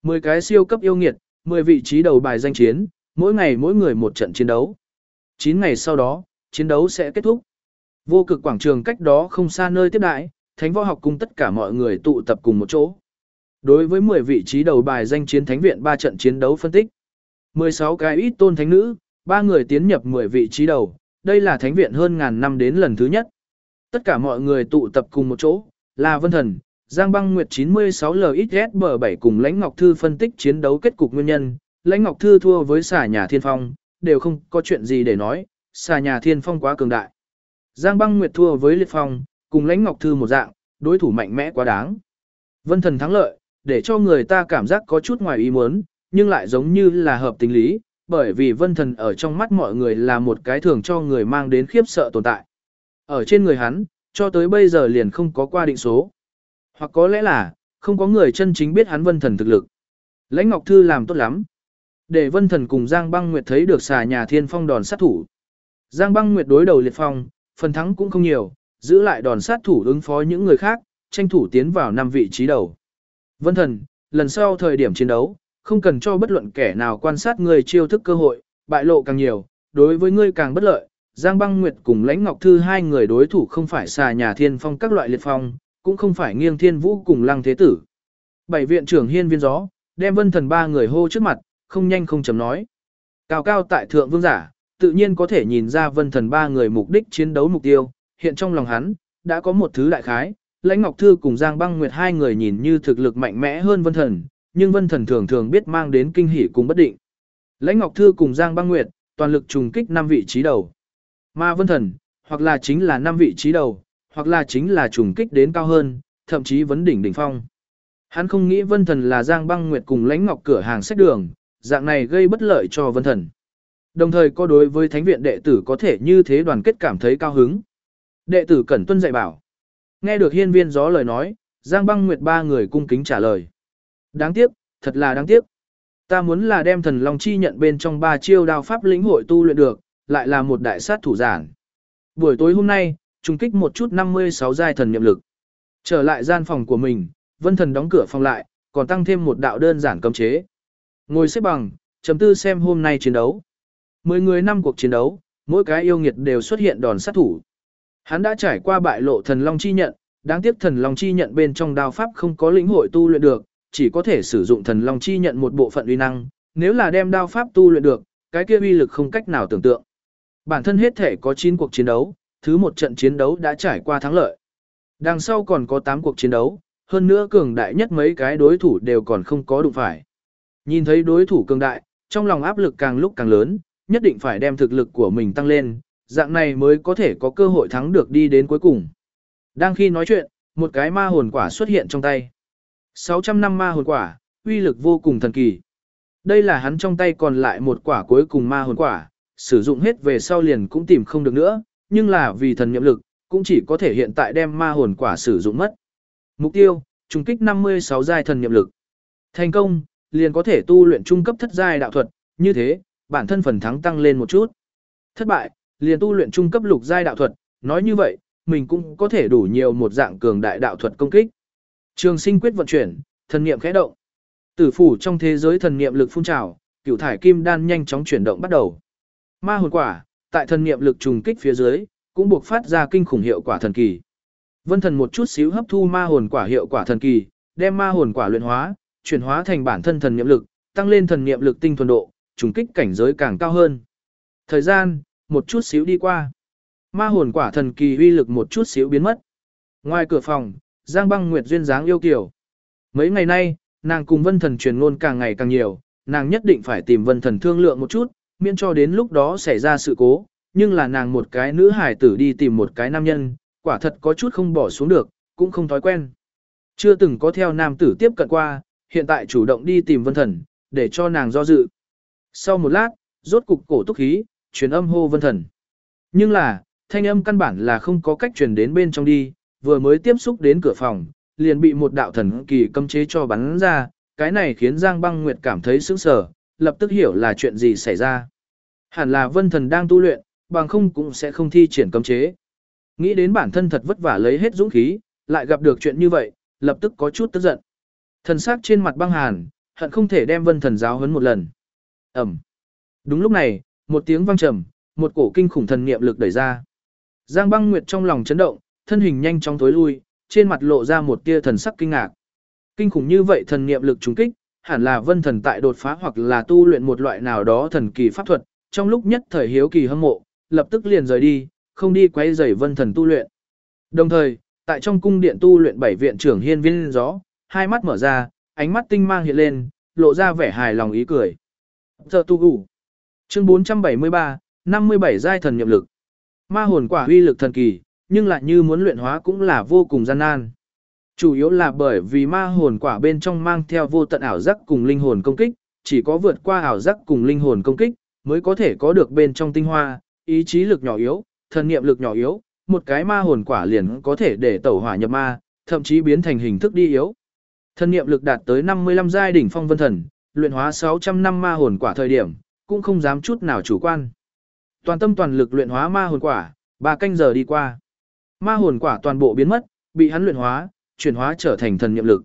10 cái siêu cấp yêu nghiệt, 10 vị trí đầu bài danh chiến, mỗi ngày mỗi người một trận chiến đấu. 9 ngày sau đó, chiến đấu sẽ kết thúc. Vô cực quảng trường cách đó không xa nơi tiếp đại, Thánh Võ học cùng tất cả mọi người tụ tập cùng một chỗ. Đối với 10 vị trí đầu bài danh chiến thánh viện 3 trận chiến đấu phân tích. 16 cái ít tôn thánh nữ, ba người tiến nhập 10 vị trí đầu, đây là thánh viện hơn ngàn năm đến lần thứ nhất. Tất cả mọi người tụ tập cùng một chỗ, là Vân Thần, Giang Băng Nguyệt 96 LXSB7 cùng Lãnh Ngọc Thư phân tích chiến đấu kết cục nguyên nhân, Lãnh Ngọc Thư thua với xà nhà Thiên Phong, đều không có chuyện gì để nói, xà nhà Thiên Phong quá cường đại. Giang Băng Nguyệt thua với Liệt Phong, cùng Lãnh Ngọc Thư một dạng, đối thủ mạnh mẽ quá đáng. Vân Thần thắng lợi, để cho người ta cảm giác có chút ngoài ý muốn, nhưng lại giống như là hợp tình lý, bởi vì vân thần ở trong mắt mọi người là một cái thường cho người mang đến khiếp sợ tồn tại. Ở trên người hắn, cho tới bây giờ liền không có qua định số. Hoặc có lẽ là, không có người chân chính biết hắn vân thần thực lực. Lãnh Ngọc Thư làm tốt lắm. Để vân thần cùng Giang Băng Nguyệt thấy được xà nhà thiên phong đòn sát thủ. Giang Băng Nguyệt đối đầu liệt phong, phần thắng cũng không nhiều, giữ lại đòn sát thủ ứng phó những người khác, tranh thủ tiến vào năm vị trí đầu. Vân thần, lần sau thời điểm chiến đấu, không cần cho bất luận kẻ nào quan sát người chiêu thức cơ hội, bại lộ càng nhiều, đối với ngươi càng bất lợi. Giang Băng Nguyệt cùng Lãnh Ngọc Thư hai người đối thủ không phải xà nhà thiên phong các loại liệt phong, cũng không phải nghiêng thiên vũ cùng lăng thế tử. Bảy viện trưởng hiên viên gió, đem vân thần ba người hô trước mặt, không nhanh không chậm nói. Cao cao tại thượng vương giả, tự nhiên có thể nhìn ra vân thần ba người mục đích chiến đấu mục tiêu, hiện trong lòng hắn, đã có một thứ đại khái, Lãnh Ngọc Thư cùng Giang Băng Nguyệt hai người nhìn như thực lực mạnh mẽ hơn vân thần, nhưng Vân Thần thường thường biết mang đến kinh hỉ cùng bất định. Lãnh Ngọc Thư cùng Giang Băng Nguyệt, toàn lực trùng kích năm vị trí đầu. Mà Vân Thần, hoặc là chính là năm vị trí đầu, hoặc là chính là trùng kích đến cao hơn, thậm chí vấn đỉnh đỉnh phong. Hắn không nghĩ Vân Thần là Giang Băng Nguyệt cùng Lãnh Ngọc cửa hàng sách đường, dạng này gây bất lợi cho Vân Thần. Đồng thời có đối với thánh viện đệ tử có thể như thế đoàn kết cảm thấy cao hứng. Đệ tử Cẩn Tuân dạy bảo. Nghe được hiên viên gió lời nói, Giang Băng Nguyệt ba người cung kính trả lời. Đáng tiếc, thật là đáng tiếc. Ta muốn là đem thần long chi nhận bên trong ba chiêu đao pháp lĩnh hội tu luyện được, lại là một đại sát thủ giản. Buổi tối hôm nay, trùng kích một chút 56 giai thần niệm lực. Trở lại gian phòng của mình, vân thần đóng cửa phòng lại, còn tăng thêm một đạo đơn giản cấm chế. Ngồi xếp bằng, chấm tư xem hôm nay chiến đấu. Mười người năm cuộc chiến đấu, mỗi cái yêu nghiệt đều xuất hiện đòn sát thủ. Hắn đã trải qua bại lộ thần long chi nhận, đáng tiếc thần long chi nhận bên trong đao pháp không có lĩnh hội tu luyện được, chỉ có thể sử dụng thần long chi nhận một bộ phận uy năng, nếu là đem đao pháp tu luyện được, cái kia uy lực không cách nào tưởng tượng. Bản thân hết thể có 9 cuộc chiến đấu, thứ một trận chiến đấu đã trải qua thắng lợi. Đằng sau còn có 8 cuộc chiến đấu, hơn nữa cường đại nhất mấy cái đối thủ đều còn không có đụng phải. Nhìn thấy đối thủ cường đại, trong lòng áp lực càng lúc càng lớn, nhất định phải đem thực lực của mình tăng lên, dạng này mới có thể có cơ hội thắng được đi đến cuối cùng. Đang khi nói chuyện, một cái ma hồn quả xuất hiện trong tay. 600 năm ma hồn quả, uy lực vô cùng thần kỳ. Đây là hắn trong tay còn lại một quả cuối cùng ma hồn quả, sử dụng hết về sau liền cũng tìm không được nữa, nhưng là vì thần nhiệm lực, cũng chỉ có thể hiện tại đem ma hồn quả sử dụng mất. Mục tiêu, trùng kích 56 giai thần nhiệm lực. Thành công, liền có thể tu luyện trung cấp thất giai đạo thuật, như thế, bản thân phần thắng tăng lên một chút. Thất bại, liền tu luyện trung cấp lục giai đạo thuật, nói như vậy, mình cũng có thể đủ nhiều một dạng cường đại đạo thuật công kích. Trường sinh quyết vận chuyển, thần niệm khẽ động. Tử phủ trong thế giới thần niệm lực phun trào, cửu thải kim đan nhanh chóng chuyển động bắt đầu. Ma hồn quả, tại thần niệm lực trùng kích phía dưới, cũng buộc phát ra kinh khủng hiệu quả thần kỳ. Vân thần một chút xíu hấp thu ma hồn quả hiệu quả thần kỳ, đem ma hồn quả luyện hóa, chuyển hóa thành bản thân thần niệm lực, tăng lên thần niệm lực tinh thuần độ, trùng kích cảnh giới càng cao hơn. Thời gian, một chút xíu đi qua. Ma hồn quả thần kỳ uy lực một chút xíu biến mất. Ngoài cửa phòng, Giang Băng Nguyệt duyên dáng yêu kiều. Mấy ngày nay, nàng cùng Vân Thần truyền ngôn càng ngày càng nhiều, nàng nhất định phải tìm Vân Thần thương lượng một chút, miễn cho đến lúc đó xảy ra sự cố, nhưng là nàng một cái nữ hải tử đi tìm một cái nam nhân, quả thật có chút không bỏ xuống được, cũng không thói quen. Chưa từng có theo nam tử tiếp cận qua, hiện tại chủ động đi tìm Vân Thần, để cho nàng do dự. Sau một lát, rốt cục cổ túc khí, truyền âm hô Vân Thần. Nhưng là, thanh âm căn bản là không có cách truyền đến bên trong đi, vừa mới tiếp xúc đến cửa phòng, liền bị một đạo thần kỳ cấm chế cho bắn ra, cái này khiến Giang Băng Nguyệt cảm thấy sững sờ, lập tức hiểu là chuyện gì xảy ra. Hẳn là Vân Thần đang tu luyện, bằng không cũng sẽ không thi triển cấm chế. Nghĩ đến bản thân thật vất vả lấy hết dũng khí, lại gặp được chuyện như vậy, lập tức có chút tức giận. Thần sắc trên mặt băng hàn, hận không thể đem Vân Thần giáo huấn một lần. Ẩm. Đúng lúc này, một tiếng vang trầm, một cổ kinh khủng thần niệm lực đẩy ra. Giang Băng Nguyệt trong lòng chấn động, thân hình nhanh chóng tối lui, trên mặt lộ ra một tia thần sắc kinh ngạc. Kinh khủng như vậy thần niệm lực trùng kích, hẳn là vân thần tại đột phá hoặc là tu luyện một loại nào đó thần kỳ pháp thuật, trong lúc nhất thời hiếu kỳ hâm mộ, lập tức liền rời đi, không đi quấy rầy vân thần tu luyện. Đồng thời, tại trong cung điện tu luyện bảy viện trưởng hiên viên gió, hai mắt mở ra, ánh mắt tinh mang hiện lên, lộ ra vẻ hài lòng ý cười. Giờ tu ngủ. Chương 473, 57 giai thần niệm lực. Ma hồn quả huy lực thần kỳ, nhưng lại như muốn luyện hóa cũng là vô cùng gian nan. Chủ yếu là bởi vì ma hồn quả bên trong mang theo vô tận ảo giác cùng linh hồn công kích, chỉ có vượt qua ảo giác cùng linh hồn công kích, mới có thể có được bên trong tinh hoa, ý chí lực nhỏ yếu, thần niệm lực nhỏ yếu, một cái ma hồn quả liền có thể để tẩu hỏa nhập ma, thậm chí biến thành hình thức đi yếu. Thần niệm lực đạt tới 55 giai đỉnh phong vân thần, luyện hóa 600 năm ma hồn quả thời điểm, cũng không dám chút nào chủ quan. Toàn tâm toàn lực luyện hóa ma hồn quả, ba canh giờ đi qua. Ma hồn quả toàn bộ biến mất, bị hắn luyện hóa, chuyển hóa trở thành thần niệm lực.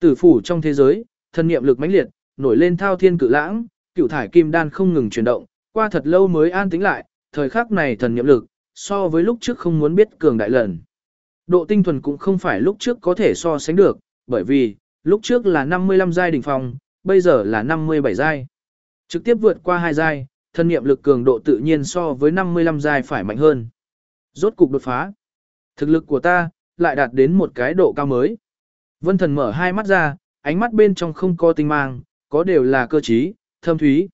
Tử phủ trong thế giới, thần niệm lực mãnh liệt, nổi lên thao thiên cự lãng, cựu thải kim đan không ngừng chuyển động, qua thật lâu mới an tĩnh lại, thời khắc này thần niệm lực, so với lúc trước không muốn biết cường đại lần. Độ tinh thuần cũng không phải lúc trước có thể so sánh được, bởi vì, lúc trước là 55 giai đỉnh phong, bây giờ là 57 giai. Trực tiếp vượt qua hai giai, thân niệm lực cường độ tự nhiên so với 55 giai phải mạnh hơn. Rốt cục đột phá. Thực lực của ta, lại đạt đến một cái độ cao mới. Vân thần mở hai mắt ra, ánh mắt bên trong không có tinh mang, có đều là cơ trí, thâm thúy.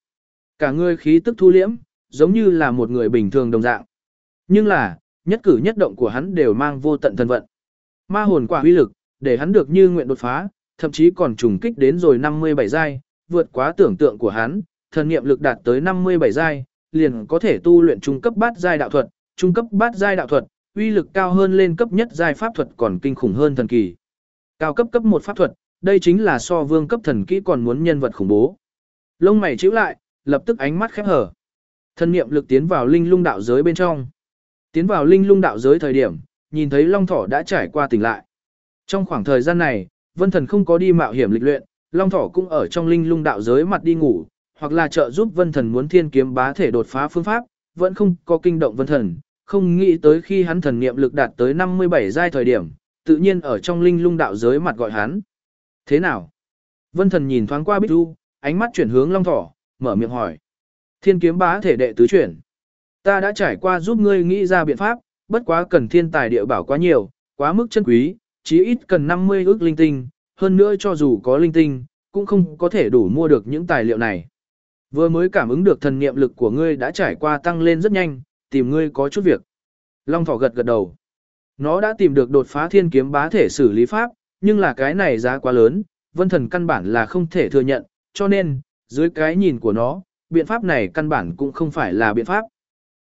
Cả người khí tức thu liễm, giống như là một người bình thường đồng dạng. Nhưng là, nhất cử nhất động của hắn đều mang vô tận thần vận. Ma hồn quả uy lực, để hắn được như nguyện đột phá, thậm chí còn trùng kích đến rồi 57 giai, vượt quá tưởng tượng của hắn, thần niệm lực đạt tới 57 giai, liền có thể tu luyện trung cấp bát giai đạo thuật, trung cấp bát giai đạo thuật, uy lực cao hơn lên cấp nhất giai pháp thuật còn kinh khủng hơn thần kỳ. Cao cấp cấp một pháp thuật, đây chính là so vương cấp thần kỹ còn muốn nhân vật khủng bố. Lông mày chịu lại, lập tức ánh mắt khép hở. Thần niệm lực tiến vào linh lung đạo giới bên trong. Tiến vào linh lung đạo giới thời điểm, nhìn thấy Long Thỏ đã trải qua tỉnh lại. Trong khoảng thời gian này, Vân Thần không có đi mạo hiểm lịch luyện, Long Thỏ cũng ở trong linh lung đạo giới mặt đi ngủ, hoặc là trợ giúp Vân Thần muốn thiên kiếm bá thể đột phá phương pháp, vẫn không có kinh động Vân Thần, không nghĩ tới khi hắn thần niệm lực đạt tới 57 giai thời điểm, tự nhiên ở trong linh lung đạo giới mặt gọi hắn. Thế nào? Vân thần nhìn thoáng qua Bích Du, ánh mắt chuyển hướng Long Thỏ, mở miệng hỏi. Thiên kiếm bá thể đệ tứ chuyển. Ta đã trải qua giúp ngươi nghĩ ra biện pháp, bất quá cần thiên tài địa bảo quá nhiều, quá mức chân quý, chí ít cần 50 ước linh tinh, hơn nữa cho dù có linh tinh, cũng không có thể đủ mua được những tài liệu này. Vừa mới cảm ứng được thần niệm lực của ngươi đã trải qua tăng lên rất nhanh, tìm ngươi có chút việc. Long thỏ gật gật đầu. Nó đã tìm được đột phá thiên kiếm bá thể xử lý pháp, nhưng là cái này giá quá lớn, vân thần căn bản là không thể thừa nhận, cho nên, dưới cái nhìn của nó, biện pháp này căn bản cũng không phải là biện pháp.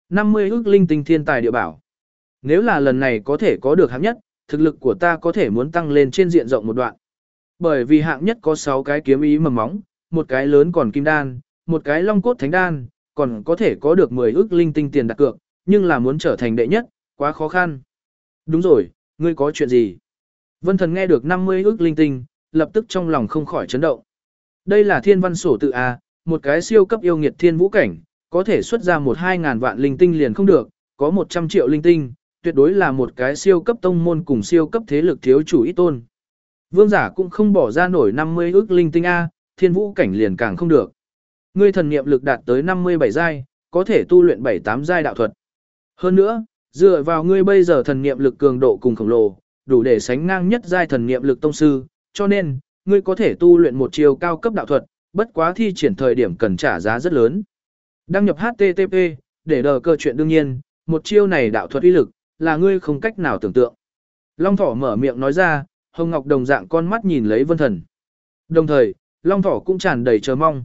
50 ước linh tinh thiên tài địa bảo. Nếu là lần này có thể có được hạng nhất, thực lực của ta có thể muốn tăng lên trên diện rộng một đoạn. Bởi vì hạng nhất có 6 cái kiếm ý mầm móng, một cái lớn còn kim đan, một cái long cốt thánh đan, còn có thể có được 10 ước linh tinh tiền đặt cược, nhưng là muốn trở thành đệ nhất, quá khó khăn. Đúng rồi, ngươi có chuyện gì? Vân thần nghe được 50 ước linh tinh, lập tức trong lòng không khỏi chấn động. Đây là thiên văn sổ tự A, một cái siêu cấp yêu nghiệt thiên vũ cảnh, có thể xuất ra một hai ngàn vạn linh tinh liền không được, có 100 triệu linh tinh, tuyệt đối là một cái siêu cấp tông môn cùng siêu cấp thế lực thiếu chủ ít tôn. Vương giả cũng không bỏ ra nổi 50 ước linh tinh A, thiên vũ cảnh liền càng không được. Ngươi thần niệm lực đạt tới 57 giai, có thể tu luyện 7-8 giai đạo thuật. Hơn nữa, dựa vào ngươi bây giờ thần niệm lực cường độ cùng khổng lồ, đủ để sánh ngang nhất giai thần niệm lực tông sư, cho nên, ngươi có thể tu luyện một chiều cao cấp đạo thuật, bất quá thi triển thời điểm cần trả giá rất lớn. Đăng nhập HTTP, để đờ cơ chuyện đương nhiên, một chiêu này đạo thuật uy lực, là ngươi không cách nào tưởng tượng. Long thỏ mở miệng nói ra, Hồng Ngọc đồng dạng con mắt nhìn lấy vân thần. Đồng thời, Long thỏ cũng tràn đầy chờ mong.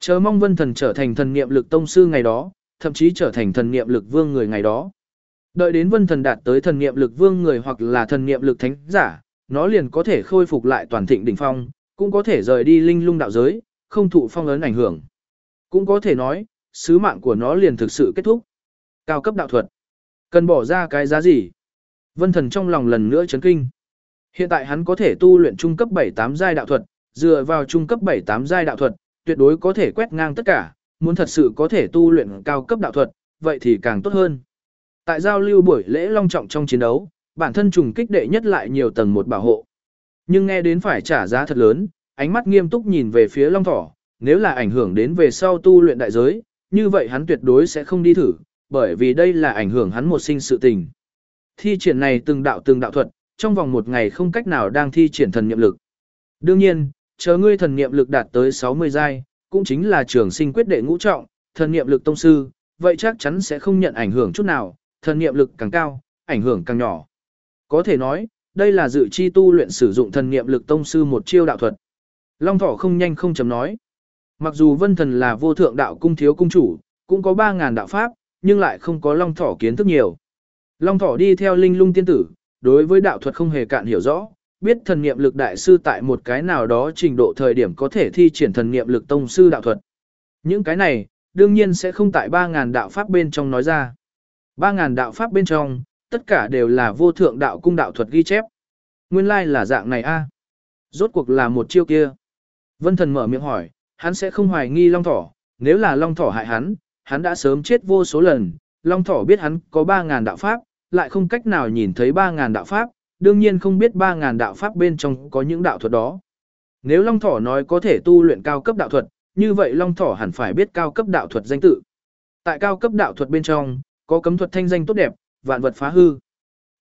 Chờ mong vân thần trở thành thần niệm lực tông sư ngày đó, thậm chí trở thành thần niệm lực vương người ngày đó. Đợi đến vân thần đạt tới thần niệm lực vương người hoặc là thần niệm lực thánh giả, nó liền có thể khôi phục lại toàn thịnh đỉnh phong, cũng có thể rời đi linh lung đạo giới, không thụ phong ấn ảnh hưởng. Cũng có thể nói, sứ mạng của nó liền thực sự kết thúc. Cao cấp đạo thuật. Cần bỏ ra cái giá gì? Vân thần trong lòng lần nữa chấn kinh. Hiện tại hắn có thể tu luyện trung cấp 7-8 giai đạo thuật, dựa vào trung cấp 7-8 giai đạo thuật, tuyệt đối có thể quét ngang tất cả, muốn thật sự có thể tu luyện cao cấp đạo thuật, vậy thì càng tốt hơn. Tại giao lưu buổi lễ long trọng trong chiến đấu, bản thân trùng kích đệ nhất lại nhiều tầng một bảo hộ. Nhưng nghe đến phải trả giá thật lớn, ánh mắt nghiêm túc nhìn về phía long thỏ, nếu là ảnh hưởng đến về sau tu luyện đại giới, như vậy hắn tuyệt đối sẽ không đi thử, bởi vì đây là ảnh hưởng hắn một sinh sự tình. Thi triển này từng đạo từng đạo thuật, trong vòng một ngày không cách nào đang thi triển thần nhiệm lực. Đương nhiên, chờ ngươi thần niệm lực đạt tới 60 giai, cũng chính là trường sinh quyết đệ ngũ trọng, thần niệm lực tông sư, vậy chắc chắn sẽ không nhận ảnh hưởng chút nào, thần niệm lực càng cao, ảnh hưởng càng nhỏ. Có thể nói, đây là dự chi tu luyện sử dụng thần niệm lực tông sư một chiêu đạo thuật. Long thỏ không nhanh không chấm nói. Mặc dù vân thần là vô thượng đạo cung thiếu cung chủ, cũng có 3.000 đạo pháp, nhưng lại không có long thỏ kiến thức nhiều. Long thỏ đi theo linh lung tiên tử, đối với đạo thuật không hề cạn hiểu rõ, biết thần niệm lực đại sư tại một cái nào đó trình độ thời điểm có thể thi triển thần niệm lực tông sư đạo thuật. Những cái này, đương nhiên sẽ không tại 3.000 đạo pháp bên trong nói ra. 3.000 đạo pháp bên trong, tất cả đều là vô thượng đạo cung đạo thuật ghi chép. Nguyên lai like là dạng này a Rốt cuộc là một chiêu kia. Vân thần mở miệng hỏi, hắn sẽ không hoài nghi long thỏ, nếu là long thỏ hại hắn, hắn đã sớm chết vô số lần, long thỏ biết hắn có 3.000 đạo pháp, lại không cách nào nhìn thấy 3.000 đạo pháp, đương nhiên không biết 3.000 đạo pháp bên trong có những đạo thuật đó. Nếu long thỏ nói có thể tu luyện cao cấp đạo thuật, như vậy long thỏ hẳn phải biết cao cấp đạo thuật danh tự. Tại cao cấp đạo thuật bên trong, có cấm thuật thanh danh tốt đẹp, vạn vật phá hư.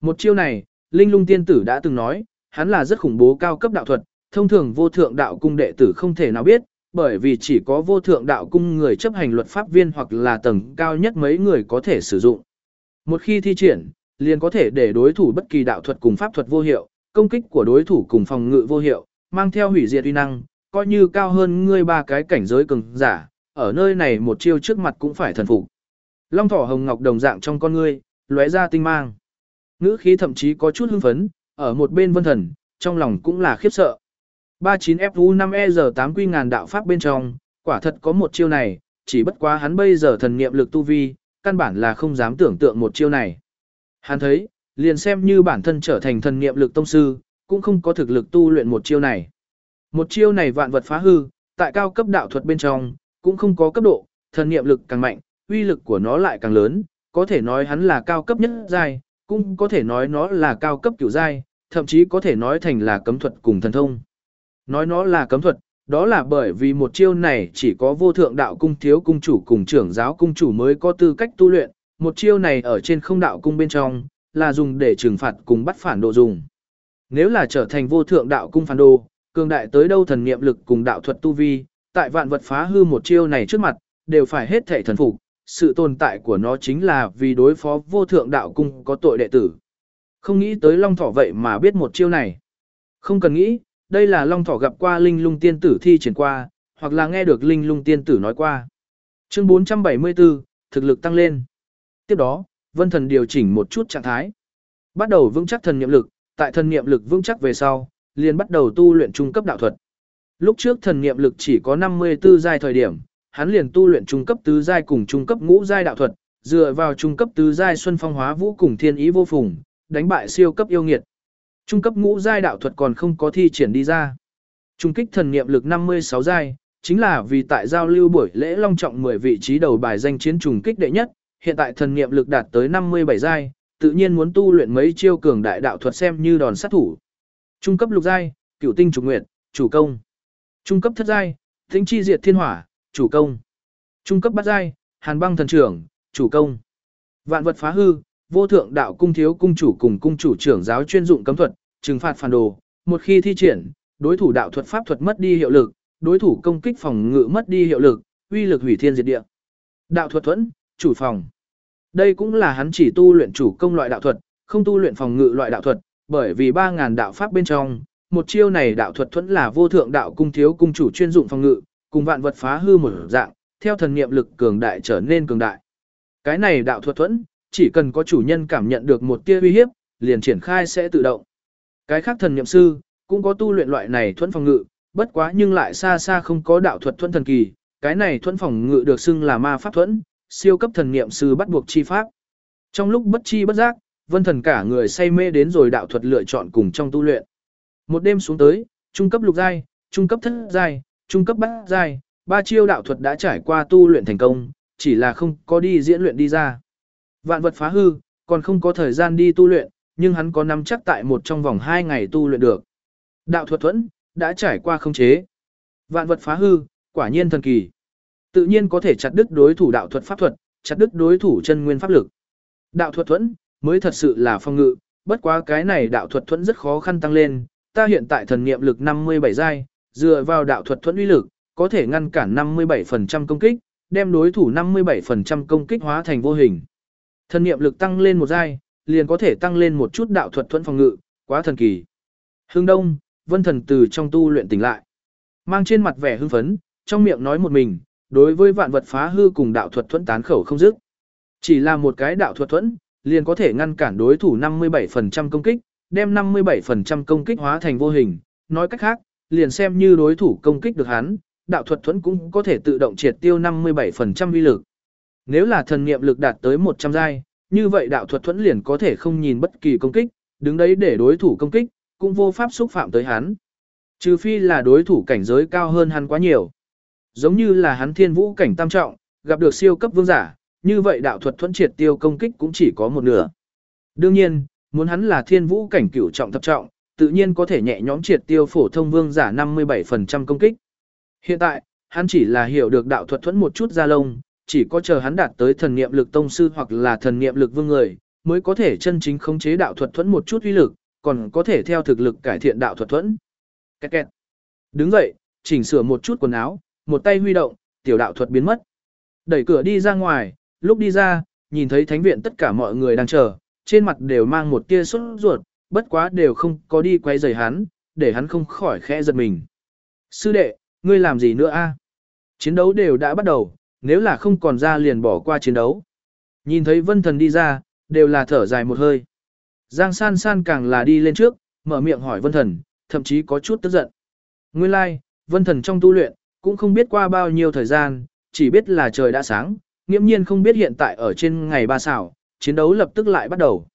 Một chiêu này, Linh Lung Tiên Tử đã từng nói, hắn là rất khủng bố cao cấp đạo thuật, thông thường vô thượng đạo cung đệ tử không thể nào biết, bởi vì chỉ có vô thượng đạo cung người chấp hành luật pháp viên hoặc là tầng cao nhất mấy người có thể sử dụng. Một khi thi triển, liền có thể để đối thủ bất kỳ đạo thuật cùng pháp thuật vô hiệu, công kích của đối thủ cùng phòng ngự vô hiệu, mang theo hủy diệt uy năng, coi như cao hơn ngươi ba cái cảnh giới cường giả, ở nơi này một chiêu trước mặt cũng phải thần phục. Long thỏ hồng ngọc đồng dạng trong con ngươi, lóe ra tinh mang. Ngữ khí thậm chí có chút hưng phấn, ở một bên vân thần, trong lòng cũng là khiếp sợ. 39FU5EZ8 quy ngàn đạo pháp bên trong, quả thật có một chiêu này, chỉ bất quá hắn bây giờ thần niệm lực tu vi, căn bản là không dám tưởng tượng một chiêu này. Hắn thấy, liền xem như bản thân trở thành thần niệm lực tông sư, cũng không có thực lực tu luyện một chiêu này. Một chiêu này vạn vật phá hư, tại cao cấp đạo thuật bên trong, cũng không có cấp độ, thần niệm lực càng mạnh, uy lực của nó lại càng lớn, có thể nói hắn là cao cấp nhất giai, cũng có thể nói nó là cao cấp kiểu giai, thậm chí có thể nói thành là cấm thuật cùng thần thông. Nói nó là cấm thuật, đó là bởi vì một chiêu này chỉ có vô thượng đạo cung thiếu cung chủ cùng trưởng giáo cung chủ mới có tư cách tu luyện, một chiêu này ở trên không đạo cung bên trong, là dùng để trừng phạt cùng bắt phản đồ dùng. Nếu là trở thành vô thượng đạo cung phản đồ, cường đại tới đâu thần niệm lực cùng đạo thuật tu vi, tại vạn vật phá hư một chiêu này trước mặt, đều phải hết thể thần phục, sự tồn tại của nó chính là vì đối phó vô thượng đạo cung có tội đệ tử. Không nghĩ tới Long Thỏ vậy mà biết một chiêu này. Không cần nghĩ, đây là Long Thỏ gặp qua Linh Lung Tiên Tử thi triển qua, hoặc là nghe được Linh Lung Tiên Tử nói qua. Chương 474, thực lực tăng lên. Tiếp đó, Vân Thần điều chỉnh một chút trạng thái. Bắt đầu vững chắc thần niệm lực, tại thần niệm lực vững chắc về sau, liền bắt đầu tu luyện trung cấp đạo thuật. Lúc trước thần niệm lực chỉ có 54 giai thời điểm, hắn liền tu luyện trung cấp tứ giai cùng trung cấp ngũ giai đạo thuật, dựa vào trung cấp tứ giai xuân phong hóa vũ cùng thiên ý vô phùng, đánh bại siêu cấp yêu nghiệt. Trung cấp ngũ giai đạo thuật còn không có thi triển đi ra. Trung kích thần niệm lực 56 giai, chính là vì tại giao lưu buổi lễ long trọng 10 vị trí đầu bài danh chiến trùng kích đệ nhất, hiện tại thần niệm lực đạt tới 57 giai, tự nhiên muốn tu luyện mấy chiêu cường đại đạo thuật xem như đòn sát thủ. Trung cấp lục giai, Cửu tinh trục nguyệt, chủ công. Trung cấp thất giai, thính chi diệt thiên hỏa, chủ công. Trung cấp bát giai, Hàn băng thần trưởng, chủ công. Vạn vật phá hư, vô thượng đạo cung thiếu cung chủ cùng cung chủ trưởng giáo chuyên dụng cấm thuật, trừng phạt phản đồ, một khi thi triển, đối thủ đạo thuật pháp thuật mất đi hiệu lực, đối thủ công kích phòng ngự mất đi hiệu lực, uy lực hủy thiên diệt địa. Đạo thuật thuẫn, chủ phòng. Đây cũng là hắn chỉ tu luyện chủ công loại đạo thuật, không tu luyện phòng ngự loại đạo thuật, bởi vì 3000 đạo pháp bên trong, một chiêu này đạo thuật thuần là vô thượng đạo cung thiếu cung chủ chuyên dụng phòng ngự, cùng vạn vật phá hư một dạng, theo thần niệm lực cường đại trở nên cường đại. Cái này đạo thuật thuần, chỉ cần có chủ nhân cảm nhận được một tia uy hiếp, liền triển khai sẽ tự động. Cái khác thần niệm sư cũng có tu luyện loại này thuần phòng ngự, bất quá nhưng lại xa xa không có đạo thuật thuần thần kỳ, cái này thuần phòng ngự được xưng là ma pháp thuần, siêu cấp thần niệm sư bắt buộc chi pháp. Trong lúc bất chi bất giác, Vân Thần cả người say mê đến rồi đạo thuật lựa chọn cùng trong tu luyện. Một đêm xuống tới, trung cấp lục giai, trung cấp thất giai, trung cấp bát giai, ba chiêu đạo thuật đã trải qua tu luyện thành công, chỉ là không có đi diễn luyện đi ra. Vạn vật phá hư, còn không có thời gian đi tu luyện, nhưng hắn có nắm chắc tại một trong vòng 2 ngày tu luyện được. Đạo thuật thuẫn, đã trải qua không chế. Vạn vật phá hư, quả nhiên thần kỳ. Tự nhiên có thể chặt đứt đối thủ đạo thuật pháp thuật, chặt đứt đối thủ chân nguyên pháp lực. Đạo thuật thuẫn, mới thật sự là phong ngự, bất quá cái này đạo thuật thuẫn rất khó khăn tăng lên, ta hiện tại thần niệm lực 57 giai, dựa vào đạo thuật thuẫn uy lực, có thể ngăn cản 57% công kích, đem đối thủ 57% công kích hóa thành vô hình. Thần niệm lực tăng lên một giai, liền có thể tăng lên một chút đạo thuật thuẫn phòng ngự, quá thần kỳ. Hưng Đông, Vân Thần từ trong tu luyện tỉnh lại. Mang trên mặt vẻ hưng phấn, trong miệng nói một mình, đối với vạn vật phá hư cùng đạo thuật thuẫn tán khẩu không dứt. Chỉ là một cái đạo thuật thuẫn, liền có thể ngăn cản đối thủ 57% công kích, đem 57% công kích hóa thành vô hình, nói cách khác, liền xem như đối thủ công kích được hắn, đạo thuật thuẫn cũng có thể tự động triệt tiêu 57% vi lực. Nếu là thần niệm lực đạt tới 100 giai, như vậy đạo thuật thuẫn liền có thể không nhìn bất kỳ công kích, đứng đấy để đối thủ công kích, cũng vô pháp xúc phạm tới hắn. Trừ phi là đối thủ cảnh giới cao hơn hắn quá nhiều. Giống như là hắn thiên vũ cảnh tam trọng, gặp được siêu cấp vương giả, như vậy đạo thuật thuẫn triệt tiêu công kích cũng chỉ có một nửa. Đương nhiên, muốn hắn là thiên vũ cảnh cửu trọng thập trọng, tự nhiên có thể nhẹ nhõm triệt tiêu phổ thông vương giả 57% công kích. Hiện tại, hắn chỉ là hiểu được đạo thuật thuẫn một chút ra lông, chỉ có chờ hắn đạt tới thần niệm lực tông sư hoặc là thần niệm lực vương người, mới có thể chân chính khống chế đạo thuật thuẫn một chút uy lực, còn có thể theo thực lực cải thiện đạo thuật thuẫn. Kẹt kẹt. Đứng dậy, chỉnh sửa một chút quần áo, một tay huy động, tiểu đạo thuật biến mất. Đẩy cửa đi ra ngoài, lúc đi ra, nhìn thấy thánh viện tất cả mọi người đang chờ, trên mặt đều mang một tia sốt ruột, bất quá đều không có đi quay rời hắn, để hắn không khỏi khẽ giật mình. Sư đệ, ngươi làm gì nữa a? Chiến đấu đều đã bắt đầu, nếu là không còn ra liền bỏ qua chiến đấu. Nhìn thấy vân thần đi ra, đều là thở dài một hơi. Giang san san càng là đi lên trước, mở miệng hỏi vân thần, thậm chí có chút tức giận. Nguyên lai, like, vân thần trong tu luyện, cũng không biết qua bao nhiêu thời gian, chỉ biết là trời đã sáng, nghiêm nhiên không biết hiện tại ở trên ngày ba xảo, chiến đấu lập tức lại bắt đầu.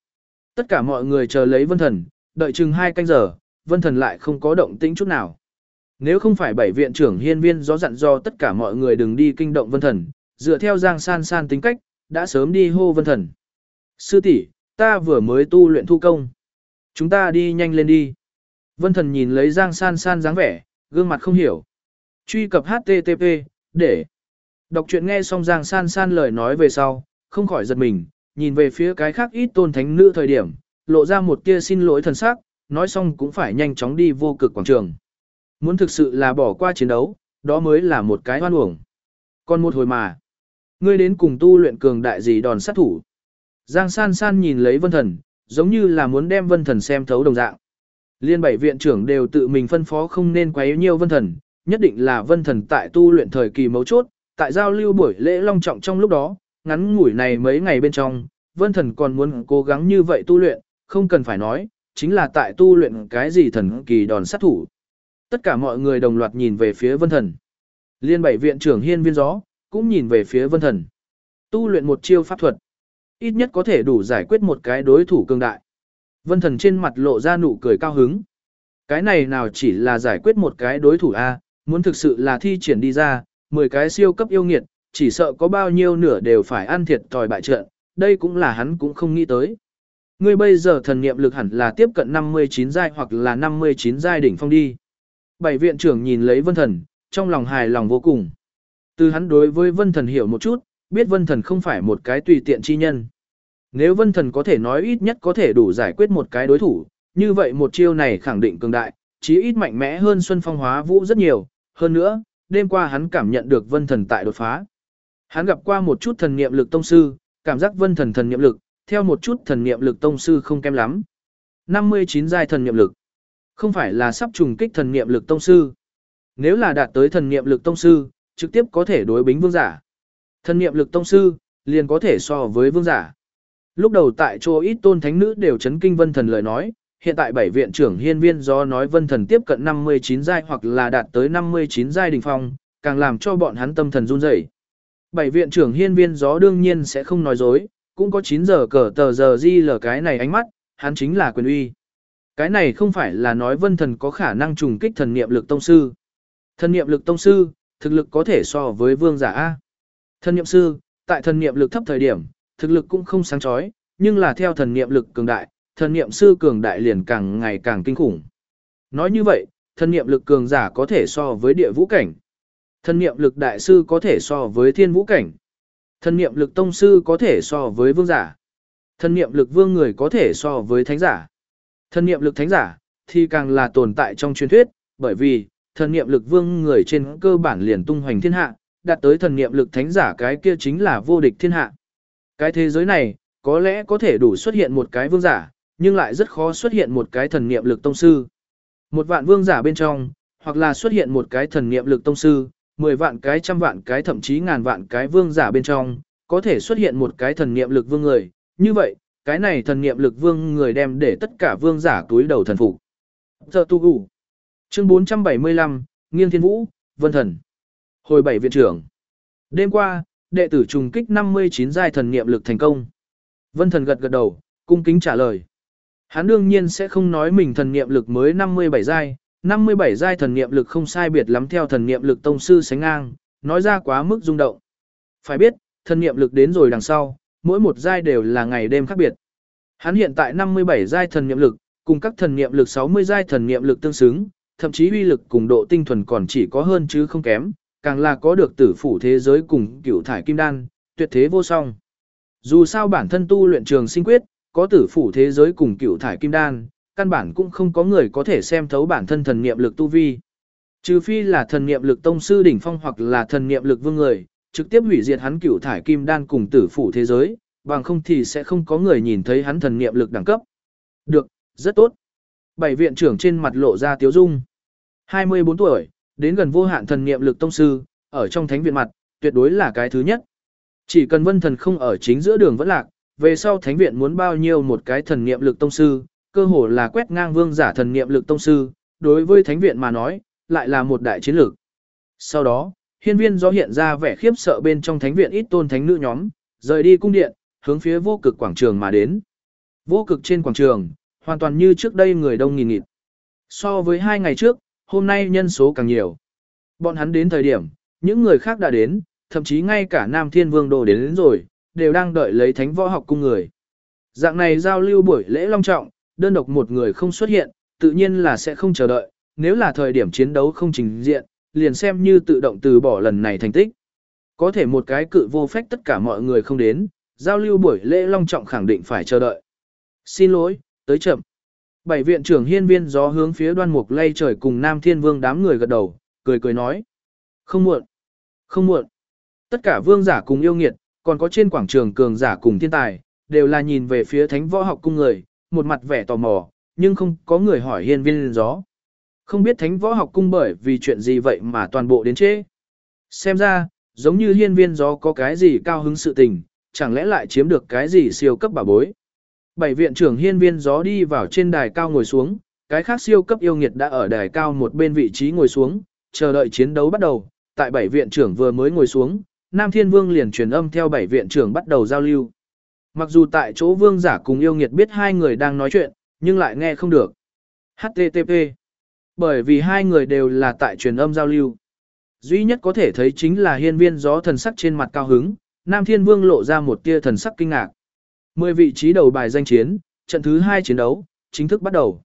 Tất cả mọi người chờ lấy vân thần, đợi chừng hai canh giờ, vân thần lại không có động tĩnh chút nào. Nếu không phải bảy viện trưởng hiên viên do dặn do tất cả mọi người đừng đi kinh động vân thần, dựa theo giang san san tính cách, đã sớm đi hô vân thần. Sư tỷ, ta vừa mới tu luyện thu công. Chúng ta đi nhanh lên đi. Vân thần nhìn lấy giang san san dáng vẻ, gương mặt không hiểu. Truy cập HTTP, để. Đọc truyện nghe xong giang san san lời nói về sau, không khỏi giật mình, nhìn về phía cái khác ít tôn thánh nữ thời điểm, lộ ra một tia xin lỗi thần sắc, nói xong cũng phải nhanh chóng đi vô cực quảng trường. Muốn thực sự là bỏ qua chiến đấu, đó mới là một cái hoan uổng. Còn một hồi mà, ngươi đến cùng tu luyện cường đại gì đòn sát thủ. Giang san san nhìn lấy vân thần, giống như là muốn đem vân thần xem thấu đồng dạng. Liên bảy viện trưởng đều tự mình phân phó không nên quấy nhiều vân thần, nhất định là vân thần tại tu luyện thời kỳ mấu chốt, tại giao lưu buổi lễ long trọng trong lúc đó, ngắn ngủi này mấy ngày bên trong, vân thần còn muốn cố gắng như vậy tu luyện, không cần phải nói, chính là tại tu luyện cái gì thần kỳ đòn sát thủ. Tất cả mọi người đồng loạt nhìn về phía vân thần. Liên bảy viện trưởng hiên viên gió, cũng nhìn về phía vân thần. Tu luyện một chiêu pháp thuật. Ít nhất có thể đủ giải quyết một cái đối thủ cường đại. Vân thần trên mặt lộ ra nụ cười cao hứng. Cái này nào chỉ là giải quyết một cái đối thủ A, muốn thực sự là thi triển đi ra, 10 cái siêu cấp yêu nghiệt, chỉ sợ có bao nhiêu nửa đều phải ăn thiệt tòi bại trận, đây cũng là hắn cũng không nghĩ tới. Ngươi bây giờ thần niệm lực hẳn là tiếp cận 59 giai hoặc là 59 giai đỉnh phong đi. Bảy viện trưởng nhìn lấy vân thần, trong lòng hài lòng vô cùng. Từ hắn đối với vân thần hiểu một chút, biết vân thần không phải một cái tùy tiện chi nhân. Nếu vân thần có thể nói ít nhất có thể đủ giải quyết một cái đối thủ, như vậy một chiêu này khẳng định cường đại, chí ít mạnh mẽ hơn Xuân Phong Hóa Vũ rất nhiều, hơn nữa, đêm qua hắn cảm nhận được vân thần tại đột phá. Hắn gặp qua một chút thần niệm lực tông sư, cảm giác vân thần thần niệm lực, theo một chút thần niệm lực tông sư không kém lắm. 59 giai thần niệm lực. Không phải là sắp trùng kích thần niệm lực tông sư. Nếu là đạt tới thần niệm lực tông sư, trực tiếp có thể đối bính vương giả. Thần niệm lực tông sư, liền có thể so với vương giả. Lúc đầu tại chỗ ít tôn thánh nữ đều chấn kinh vân thần lời nói, hiện tại bảy viện trưởng hiên viên do nói vân thần tiếp cận 59 giai hoặc là đạt tới 59 giai đỉnh phong, càng làm cho bọn hắn tâm thần run rẩy. Bảy viện trưởng hiên viên gió đương nhiên sẽ không nói dối, cũng có 9 giờ cờ tờ giờ di lờ cái này ánh mắt, hắn chính là quyền uy. Cái này không phải là nói vân thần có khả năng trùng kích thần niệm lực tông sư. Thần niệm lực tông sư, thực lực có thể so với vương giả A. Thần niệm sư, tại thần niệm lực thấp thời điểm, thực lực cũng không sáng chói, nhưng là theo thần niệm lực cường đại, thần niệm sư cường đại liền càng ngày càng kinh khủng. Nói như vậy, thần niệm lực cường giả có thể so với địa vũ cảnh. Thần niệm lực đại sư có thể so với thiên vũ cảnh. Thần niệm lực tông sư có thể so với vương giả. Thần niệm lực vương người có thể so với thánh giả. Thần niệm lực thánh giả thì càng là tồn tại trong truyền thuyết, bởi vì thần niệm lực vương người trên cơ bản liền tung hoành thiên hạ, đạt tới thần niệm lực thánh giả cái kia chính là vô địch thiên hạ. Cái thế giới này, có lẽ có thể đủ xuất hiện một cái vương giả, nhưng lại rất khó xuất hiện một cái thần niệm lực tông sư. Một vạn vương giả bên trong, hoặc là xuất hiện một cái thần niệm lực tông sư, mười vạn cái trăm vạn cái thậm chí ngàn vạn cái vương giả bên trong, có thể xuất hiện một cái thần niệm lực vương người, như vậy, cái này thần niệm lực vương người đem để tất cả vương giả túi đầu thần phục. Giờ tu gủ. Chương 475, Nghiêng Thiên Vũ, Vân Thần. Hồi bảy viện trưởng. Đêm qua, đệ tử trùng kích 59 giai thần niệm lực thành công. Vân Thần gật gật đầu, cung kính trả lời. Hắn đương nhiên sẽ không nói mình thần niệm lực mới 57 giai, 57 giai thần niệm lực không sai biệt lắm theo thần niệm lực tông sư sánh ngang, nói ra quá mức rung động. Phải biết, thần niệm lực đến rồi đằng sau, mỗi một giai đều là ngày đêm khác biệt. Hắn hiện tại 57 giai thần niệm lực, cùng các thần niệm lực 60 giai thần niệm lực tương xứng, thậm chí uy lực cùng độ tinh thuần còn chỉ có hơn chứ không kém, càng là có được tử phủ thế giới cùng cửu thải kim đan, tuyệt thế vô song. Dù sao bản thân tu luyện trường sinh quyết, có tử phủ thế giới cùng cửu thải kim đan, căn bản cũng không có người có thể xem thấu bản thân thần niệm lực tu vi. Trừ phi là thần niệm lực tông sư đỉnh phong hoặc là thần niệm lực vương người, trực tiếp hủy diệt hắn cửu thải kim đan cùng tử phủ thế giới, bằng không thì sẽ không có người nhìn thấy hắn thần niệm lực đẳng cấp. Được, rất tốt. Bảy viện trưởng trên mặt lộ ra tiếu dung. 24 tuổi, đến gần vô hạn thần niệm lực tông sư, ở trong thánh viện mặt, tuyệt đối là cái thứ nhất. Chỉ cần vân thần không ở chính giữa đường vẫn lạc, về sau thánh viện muốn bao nhiêu một cái thần niệm lực tông sư, cơ hồ là quét ngang vương giả thần niệm lực tông sư, đối với thánh viện mà nói, lại là một đại chiến lược. Sau đó, hiên viên do hiện ra vẻ khiếp sợ bên trong thánh viện ít tôn thánh nữ nhóm, rời đi cung điện, hướng phía vô cực quảng trường mà đến. Vô cực trên quảng trường, hoàn toàn như trước đây người đông nghìn nghịt. So với hai ngày trước, hôm nay nhân số càng nhiều. Bọn hắn đến thời điểm, những người khác đã đến, thậm chí ngay cả Nam Thiên Vương Đồ đến, đến rồi, đều đang đợi lấy thánh võ học cung người. Dạng này giao lưu buổi lễ long trọng, đơn độc một người không xuất hiện, tự nhiên là sẽ không chờ đợi, nếu là thời điểm chiến đấu không trình diện, liền xem như tự động từ bỏ lần này thành tích. Có thể một cái cự vô phách tất cả mọi người không đến, giao lưu buổi lễ long trọng khẳng định phải chờ đợi. Xin lỗi, tới chậm. Bảy viện trưởng hiên viên gió hướng phía đoan mục lay trời cùng Nam Thiên Vương đám người gật đầu, cười cười nói. Không muộn, không muộn. Tất cả vương giả cùng yêu nghiệt, còn có trên quảng trường cường giả cùng thiên tài, đều là nhìn về phía thánh võ học cung người, một mặt vẻ tò mò, nhưng không có người hỏi hiên viên gió. Không biết thánh võ học cung bởi vì chuyện gì vậy mà toàn bộ đến chế. Xem ra, giống như hiên viên gió có cái gì cao hứng sự tình, chẳng lẽ lại chiếm được cái gì siêu cấp bảo bối. Bảy viện trưởng hiên viên gió đi vào trên đài cao ngồi xuống, cái khác siêu cấp yêu nghiệt đã ở đài cao một bên vị trí ngồi xuống, chờ đợi chiến đấu bắt đầu. Tại bảy viện trưởng vừa mới ngồi xuống, Nam Thiên Vương liền truyền âm theo bảy viện trưởng bắt đầu giao lưu. Mặc dù tại chỗ vương giả cùng yêu nghiệt biết hai người đang nói chuyện, nhưng lại nghe không được. HTTP. Bởi vì hai người đều là tại truyền âm giao lưu. Duy nhất có thể thấy chính là hiên viên gió thần sắc trên mặt cao hứng, Nam Thiên Vương lộ ra một tia thần sắc kinh ngạc. Mười vị trí đầu bài danh chiến, trận thứ hai chiến đấu, chính thức bắt đầu.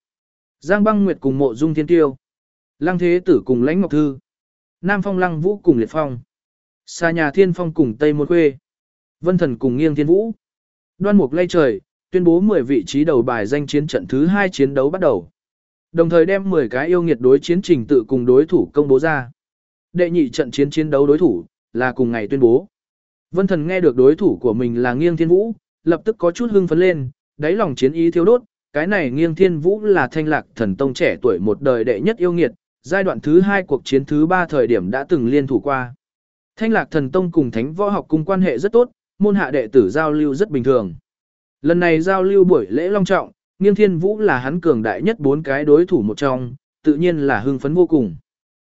Giang băng nguyệt cùng mộ dung thiên tiêu. Lăng thế tử cùng lãnh ngọc thư. Nam phong lăng vũ cùng liệt phong. Xa nhà thiên phong cùng tây môn khuê. Vân thần cùng nghiêng thiên vũ. Đoan mục lây trời, tuyên bố 10 vị trí đầu bài danh chiến trận thứ hai chiến đấu bắt đầu. Đồng thời đem 10 cái yêu nghiệt đối chiến trình tự cùng đối thủ công bố ra. Đệ nhị trận chiến chiến đấu đối thủ, là cùng ngày tuyên bố. Vân thần nghe được đối thủ của mình là nghiêng thiên vũ, lập tức có chút hưng phấn lên, đáy lòng chiến ý thiêu đốt, cái này nghiêng thiên vũ là thanh lạc thần tông trẻ tuổi một đời đệ nhất yêu nghiệt, giai đoạn thứ hai cuộc chiến thứ ba thời điểm đã từng liên thủ qua. Thanh lạc thần tông cùng thánh võ học cùng quan hệ rất tốt, môn hạ đệ tử giao lưu rất bình thường. Lần này giao lưu buổi lễ long trọng, nghiêng thiên vũ là hắn cường đại nhất bốn cái đối thủ một trong, tự nhiên là hưng phấn vô cùng.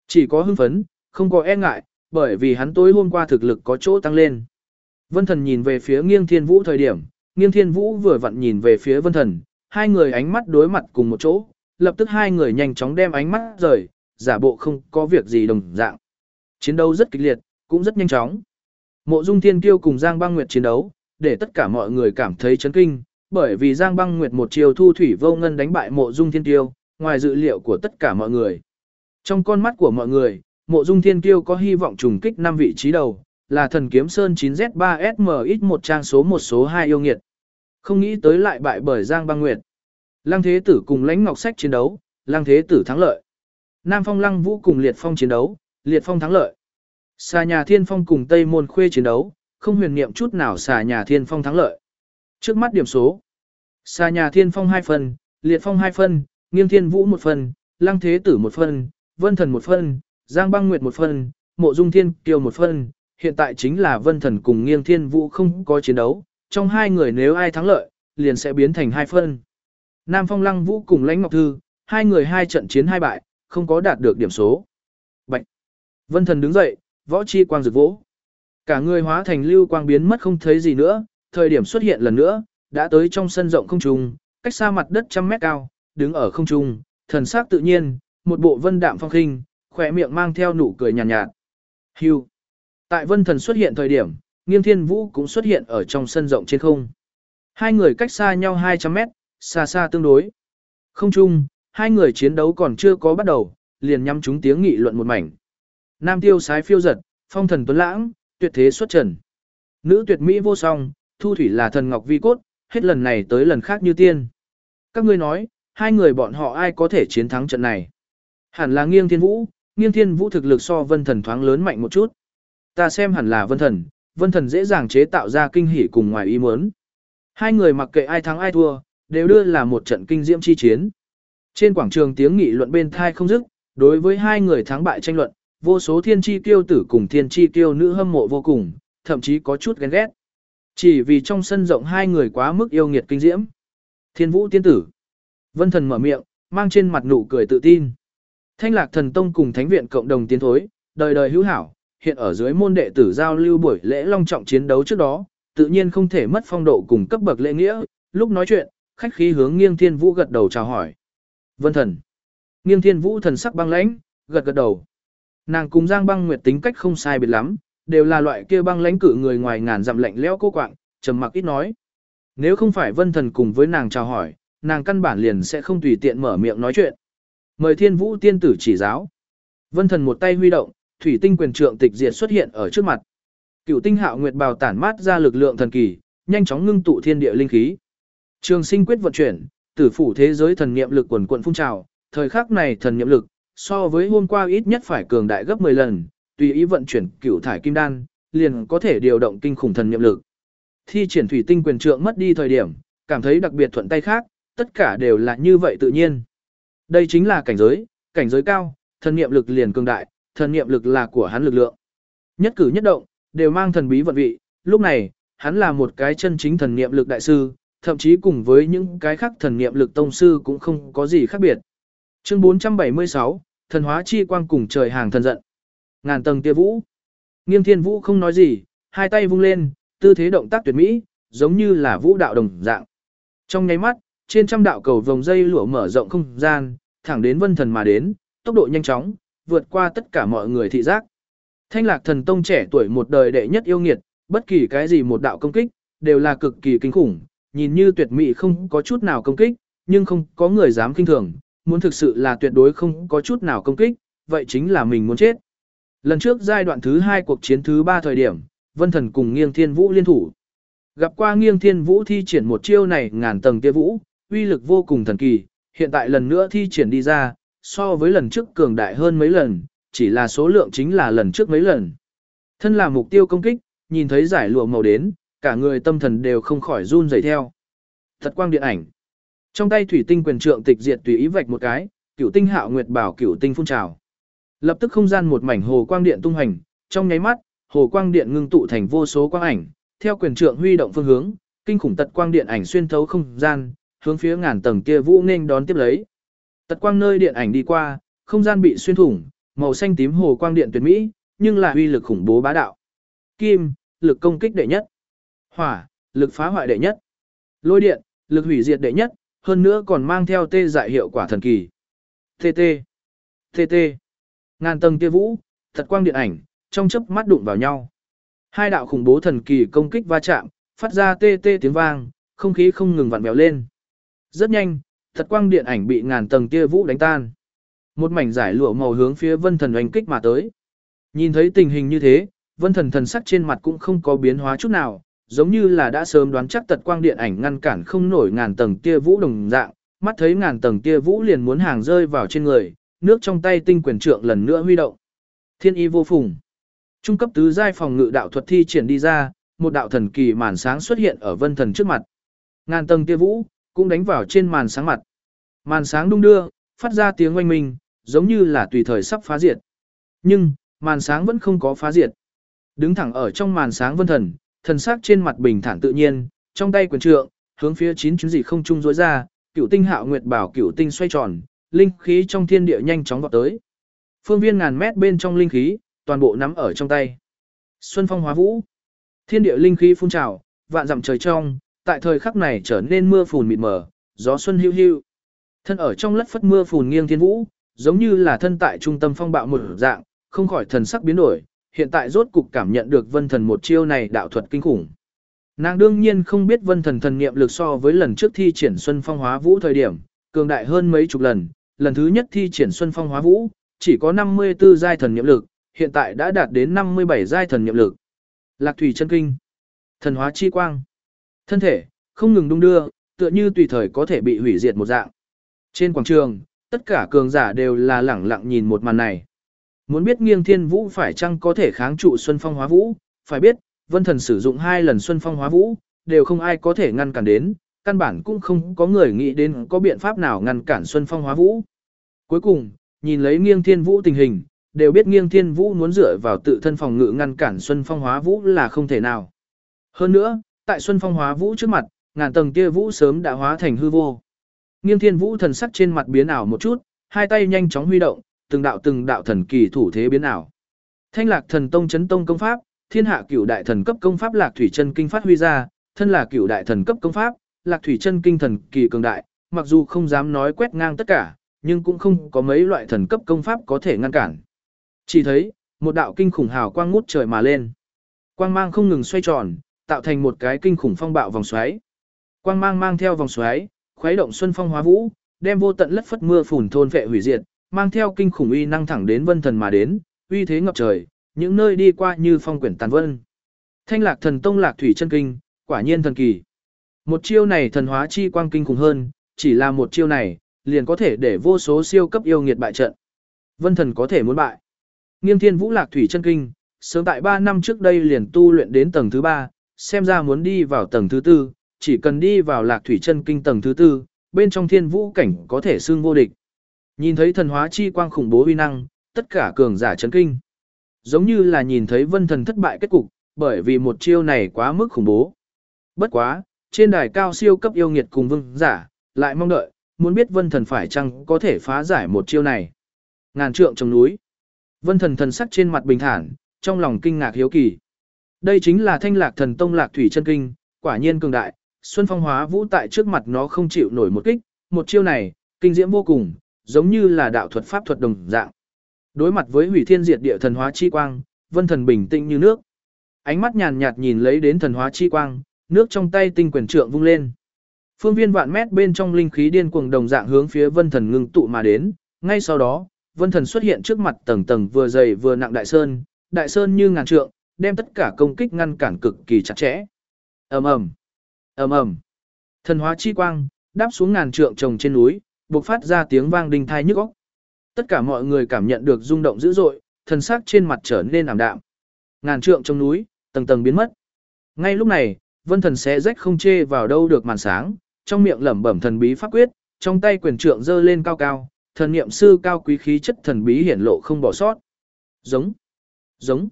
Chỉ có hưng phấn, không có e ngại, bởi vì hắn tối hôm qua thực lực có chỗ tăng lên. Vân thần nhìn về phía nghiêng thiên vũ thời điểm, nghiêng thiên vũ vừa vặn nhìn về phía vân thần, hai người ánh mắt đối mặt cùng một chỗ, lập tức hai người nhanh chóng đem ánh mắt rời, giả bộ không có việc gì đồng dạng. Chiến đấu rất kịch liệt, cũng rất nhanh chóng. Mộ Dung Thiên Kiêu cùng Giang Băng Nguyệt chiến đấu, để tất cả mọi người cảm thấy chấn kinh, bởi vì Giang Băng Nguyệt một chiều thu thủy vô ngân đánh bại Mộ Dung Thiên Kiêu, ngoài dự liệu của tất cả mọi người. Trong con mắt của mọi người, Mộ Dung Thiên Kiêu có hy vọng trùng kích năm vị trí đầu, là thần kiếm sơn 9Z3SMX1 trang số 1 số 2 yêu nghiệt. Không nghĩ tới lại bại bởi Giang Băng Nguyệt. Lăng Thế Tử cùng Lãnh Ngọc Sách chiến đấu, Lăng Thế Tử thắng lợi. Nam Phong Lăng Vũ cùng Liệt Phong chiến đấu, Liệt Phong thắng lợi. Xà nhà Thiên Phong cùng Tây Môn Khuê chiến đấu, không huyền niệm chút nào xà nhà Thiên Phong thắng lợi. Trước mắt điểm số. Xà nhà Thiên Phong 2 phần, Liệt Phong 2 phần, Nghiêng Thiên Vũ 1 phần, Lăng Thế Tử 1 phần, Vân Thần 1 phần, Giang Băng Nguyệt 1 phần, Mộ Dung Thiên Kiều 1 phần. Hiện tại chính là Vân Thần cùng Nghiêng Thiên Vũ không có chiến đấu, trong hai người nếu ai thắng lợi, liền sẽ biến thành hai phân. Nam Phong Lăng Vũ cùng Lãnh Ngọc Thư, hai người hai trận chiến hai bại, không có đạt được điểm số. Bạch. Vân Thần đứng dậy, võ chi quang rực vỗ. Cả người hóa thành lưu quang biến mất không thấy gì nữa, thời điểm xuất hiện lần nữa, đã tới trong sân rộng không trung, cách xa mặt đất trăm mét cao, đứng ở không trung, thần sắc tự nhiên, một bộ vân đạm phong khinh, khỏe miệng mang theo nụ cười nhàn nhạt, nhạt. Hưu. Tại vân thần xuất hiện thời điểm, nghiêng thiên vũ cũng xuất hiện ở trong sân rộng trên không. Hai người cách xa nhau 200 mét, xa xa tương đối. Không chung, hai người chiến đấu còn chưa có bắt đầu, liền nhắm chúng tiếng nghị luận một mảnh. Nam tiêu sái phiêu giật, phong thần tuấn lãng, tuyệt thế xuất trần. Nữ tuyệt mỹ vô song, thu thủy là thần ngọc vi cốt, hết lần này tới lần khác như tiên. Các ngươi nói, hai người bọn họ ai có thể chiến thắng trận này? Hẳn là nghiêng thiên vũ, nghiêng thiên vũ thực lực so vân thần thoáng lớn mạnh một chút. Ta xem hẳn là vân thần, vân thần dễ dàng chế tạo ra kinh hỉ cùng ngoài ý muốn. Hai người mặc kệ ai thắng ai thua, đều đưa là một trận kinh diễm chi chiến. Trên quảng trường tiếng nghị luận bên thai không dứt, đối với hai người thắng bại tranh luận, vô số thiên chi tiêu tử cùng thiên chi tiêu nữ hâm mộ vô cùng, thậm chí có chút ghen ghét. Chỉ vì trong sân rộng hai người quá mức yêu nghiệt kinh diễm. Thiên vũ tiên tử. Vân thần mở miệng, mang trên mặt nụ cười tự tin. Thanh lạc thần tông cùng thánh viện cộng đồng tiến thối, đời đời hữu hảo, hiện ở dưới môn đệ tử giao lưu buổi lễ long trọng chiến đấu trước đó, tự nhiên không thể mất phong độ cùng cấp bậc lễ nghĩa, lúc nói chuyện, khách khí hướng nghiêng thiên vũ gật đầu chào hỏi. Vân thần. Nghiêng thiên vũ thần sắc băng lãnh, gật gật đầu. Nàng cùng Giang băng nguyệt tính cách không sai biệt lắm, đều là loại kia băng lãnh cử người ngoài ngàn dặm lạnh lẽo cô quạng, trầm mặc ít nói. Nếu không phải vân thần cùng với nàng chào hỏi, nàng căn bản liền sẽ không tùy tiện mở miệng nói chuyện. Mời thiên vũ tiên tử chỉ giáo. Vân thần một tay huy động, thủy tinh quyền trượng tịch diệt xuất hiện ở trước mặt. Cựu tinh hạo nguyệt bào tản mát ra lực lượng thần kỳ, nhanh chóng ngưng tụ thiên địa linh khí. Trường sinh quyết vận chuyển, tử phủ thế giới thần niệm lực quần quần phun trào, thời khắc này thần niệm lực so với hôm qua ít nhất phải cường đại gấp 10 lần, tùy ý vận chuyển cửu thải kim đan, liền có thể điều động kinh khủng thần niệm lực. Thi triển thủy tinh quyền trượng mất đi thời điểm, cảm thấy đặc biệt thuận tay khác, tất cả đều là như vậy tự nhiên. Đây chính là cảnh giới, cảnh giới cao, thần niệm lực liền cường đại, thần niệm lực là của hắn lực lượng. Nhất cử nhất động, đều mang thần bí vận vị, lúc này, hắn là một cái chân chính thần niệm lực đại sư, thậm chí cùng với những cái khác thần niệm lực tông sư cũng không có gì khác biệt. Chương 476, thần hóa chi quang cùng trời hàng thần giận. Ngàn tầng tia vũ. Nghiêng thiên vũ không nói gì, hai tay vung lên, tư thế động tác tuyệt mỹ, giống như là vũ đạo đồng dạng. Trong nháy mắt, trên trăm đạo cầu vòng dây lụa mở rộng không gian, thẳng đến vân thần mà đến, tốc độ nhanh chóng, vượt qua tất cả mọi người thị giác. Thanh lạc thần tông trẻ tuổi một đời đệ nhất yêu nghiệt, bất kỳ cái gì một đạo công kích, đều là cực kỳ kinh khủng, nhìn như tuyệt mỹ không có chút nào công kích, nhưng không có người dám kinh thường, muốn thực sự là tuyệt đối không có chút nào công kích, vậy chính là mình muốn chết. Lần trước giai đoạn thứ hai cuộc chiến thứ ba thời điểm, Vân Thần cùng Nghiêng Thiên Vũ liên thủ. Gặp qua Nghiêng Thiên Vũ thi triển một chiêu này ngàn tầng tia vũ, uy lực vô cùng thần kỳ, hiện tại lần nữa thi triển đi ra, so với lần trước cường đại hơn mấy lần, chỉ là số lượng chính là lần trước mấy lần. Thân là mục tiêu công kích, nhìn thấy giải lụa màu đến, cả người tâm thần đều không khỏi run rẩy theo. Thật quang điện ảnh. Trong tay thủy tinh quyền trượng tịch diệt tùy ý vạch một cái, cửu tinh hạo nguyệt bảo cửu tinh phun trào. Lập tức không gian một mảnh hồ quang điện tung hành, trong nháy mắt, hồ quang điện ngưng tụ thành vô số quang ảnh, theo quyền trượng huy động phương hướng, kinh khủng tật quang điện ảnh xuyên thấu không gian, hướng phía ngàn tầng kia vũ nên đón tiếp lấy. Tật quang nơi điện ảnh đi qua, không gian bị xuyên thủng, màu xanh tím hồ quang điện tuyệt mỹ, nhưng là uy lực khủng bố bá đạo. Kim, lực công kích đệ nhất. Hỏa, lực phá hoại đệ nhất. Lôi điện, lực hủy diệt đệ nhất, hơn nữa còn mang theo tê dại hiệu quả thần kỳ. TT. TT. Ngàn tầng kia vũ, thật quang điện ảnh, trong chớp mắt đụng vào nhau. Hai đạo khủng bố thần kỳ công kích va chạm, phát ra tê tê tiếng vang, không khí không ngừng vặn vẹo lên. Rất nhanh, thật quang điện ảnh bị ngàn tầng kia vũ đánh tan. Một mảnh giải lụa màu hướng phía vân thần oanh kích mà tới. Nhìn thấy tình hình như thế, vân thần thần sắc trên mặt cũng không có biến hóa chút nào, giống như là đã sớm đoán chắc tật quang điện ảnh ngăn cản không nổi ngàn tầng tia vũ đồng dạng, mắt thấy ngàn tầng tia vũ liền muốn hàng rơi vào trên người, nước trong tay tinh quyền trượng lần nữa huy động. Thiên y vô phùng. Trung cấp tứ giai phòng ngự đạo thuật thi triển đi ra, một đạo thần kỳ màn sáng xuất hiện ở vân thần trước mặt. Ngàn tầng tia vũ cũng đánh vào trên màn sáng mặt. Màn sáng đung đưa, phát ra tiếng oanh minh, giống như là tùy thời sắp phá diệt. Nhưng, màn sáng vẫn không có phá diệt. Đứng thẳng ở trong màn sáng vân thần, thần sắc trên mặt bình thản tự nhiên, trong tay quyền trượng, hướng phía chín chuyến dị không trung rối ra, cựu tinh hạo nguyệt bảo cựu tinh xoay tròn, linh khí trong thiên địa nhanh chóng vọt tới. Phương viên ngàn mét bên trong linh khí, toàn bộ nắm ở trong tay. Xuân phong hóa vũ, thiên địa linh khí phun trào, vạn dặm trời trong, tại thời khắc này trở nên mưa phùn mịt mờ, gió xuân hưu hưu. Thân ở trong lất phất mưa phùn nghiêng thiên vũ, giống như là thân tại trung tâm phong bạo một dạng, không khỏi thần sắc biến đổi, hiện tại rốt cục cảm nhận được vân thần một chiêu này đạo thuật kinh khủng. Nàng đương nhiên không biết vân thần thần niệm lực so với lần trước thi triển xuân phong hóa vũ thời điểm, cường đại hơn mấy chục lần, lần thứ nhất thi triển xuân phong hóa vũ, chỉ có 54 giai thần niệm lực, hiện tại đã đạt đến 57 giai thần niệm lực. Lạc thủy chân kinh, thần hóa chi quang, thân thể không ngừng đung đưa, tựa như tùy thời có thể bị hủy diệt một dạng. Trên quảng trường, tất cả cường giả đều là lẳng lặng nhìn một màn này. Muốn biết nghiêng thiên vũ phải chăng có thể kháng trụ Xuân Phong hóa vũ, phải biết, vân thần sử dụng hai lần Xuân Phong hóa vũ, đều không ai có thể ngăn cản đến, căn bản cũng không có người nghĩ đến có biện pháp nào ngăn cản Xuân Phong hóa vũ. Cuối cùng, nhìn lấy nghiêng thiên vũ tình hình, đều biết nghiêng thiên vũ muốn dựa vào tự thân phòng ngự ngăn cản Xuân Phong hóa vũ là không thể nào. Hơn nữa, tại Xuân Phong hóa vũ trước mặt, ngàn tầng kia vũ sớm đã hóa thành hư vô. Nghiêng thiên vũ thần sắc trên mặt biến ảo một chút, hai tay nhanh chóng huy động, từng đạo từng đạo thần kỳ thủ thế biến ảo. Thanh Lạc Thần Tông chấn tông công pháp, Thiên hạ cửu đại thần cấp công pháp Lạc Thủy Chân Kinh phát huy ra, thân là cửu đại thần cấp công pháp, Lạc Thủy Chân Kinh thần kỳ cường đại, mặc dù không dám nói quét ngang tất cả, nhưng cũng không có mấy loại thần cấp công pháp có thể ngăn cản. Chỉ thấy, một đạo kinh khủng hào quang ngút trời mà lên. Quang mang không ngừng xoay tròn, tạo thành một cái kinh khủng phong bạo vòng xoáy. Quang mang mang theo vòng xoáy, khuấy động xuân phong hóa vũ, đem vô tận lất phất mưa phùn thôn vệ hủy diệt, mang theo kinh khủng uy năng thẳng đến vân thần mà đến, uy thế ngập trời, những nơi đi qua như phong quyển tàn vân. Thanh lạc thần tông lạc thủy chân kinh, quả nhiên thần kỳ. Một chiêu này thần hóa chi quang kinh khủng hơn, chỉ là một chiêu này, liền có thể để vô số siêu cấp yêu nghiệt bại trận. Vân thần có thể muốn bại. Nghiêng thiên vũ lạc thủy chân kinh, sớm tại 3 năm trước đây liền tu luyện đến tầng thứ 3, xem ra muốn đi vào tầng thứ 4, chỉ cần đi vào lạc thủy chân kinh tầng thứ 4, bên trong thiên vũ cảnh có thể xưng vô địch. Nhìn thấy thần hóa chi quang khủng bố uy năng, tất cả cường giả chấn kinh. Giống như là nhìn thấy vân thần thất bại kết cục, bởi vì một chiêu này quá mức khủng bố. Bất quá, trên đài cao siêu cấp yêu nghiệt cùng vương giả, lại mong đợi, muốn biết vân thần phải chăng có thể phá giải một chiêu này. Ngàn trượng trong núi. Vân thần thần sắc trên mặt bình thản, trong lòng kinh ngạc hiếu kỳ. Đây chính là thanh lạc thần tông lạc thủy chân kinh, quả nhiên cường đại, Xuân Phong hóa vũ tại trước mặt nó không chịu nổi một kích, một chiêu này, kinh diễm vô cùng, giống như là đạo thuật pháp thuật đồng dạng. Đối mặt với hủy thiên diệt địa thần hóa chi quang, vân thần bình tĩnh như nước. Ánh mắt nhàn nhạt nhìn lấy đến thần hóa chi quang, nước trong tay tinh quyền trượng vung lên. Phương viên vạn mét bên trong linh khí điên cuồng đồng dạng hướng phía vân thần ngưng tụ mà đến, ngay sau đó, vân thần xuất hiện trước mặt tầng tầng vừa dày vừa nặng đại sơn, đại sơn như ngàn trượng, đem tất cả công kích ngăn cản cực kỳ chặt chẽ. Ầm ầm, ầm ầm. Thần hóa chi quang đáp xuống ngàn trượng trồng trên núi, bộc phát ra tiếng vang đinh thai nhức óc. Tất cả mọi người cảm nhận được rung động dữ dội, thần sắc trên mặt trở nên ảm đạm. Ngàn trượng trong núi, tầng tầng biến mất. Ngay lúc này, Vân Thần xé rách không chê vào đâu được màn sáng, trong miệng lẩm bẩm thần bí pháp quyết, trong tay quyền trượng giơ lên cao cao, thần niệm sư cao quý khí chất thần bí hiển lộ không bỏ sót. Giống, giống.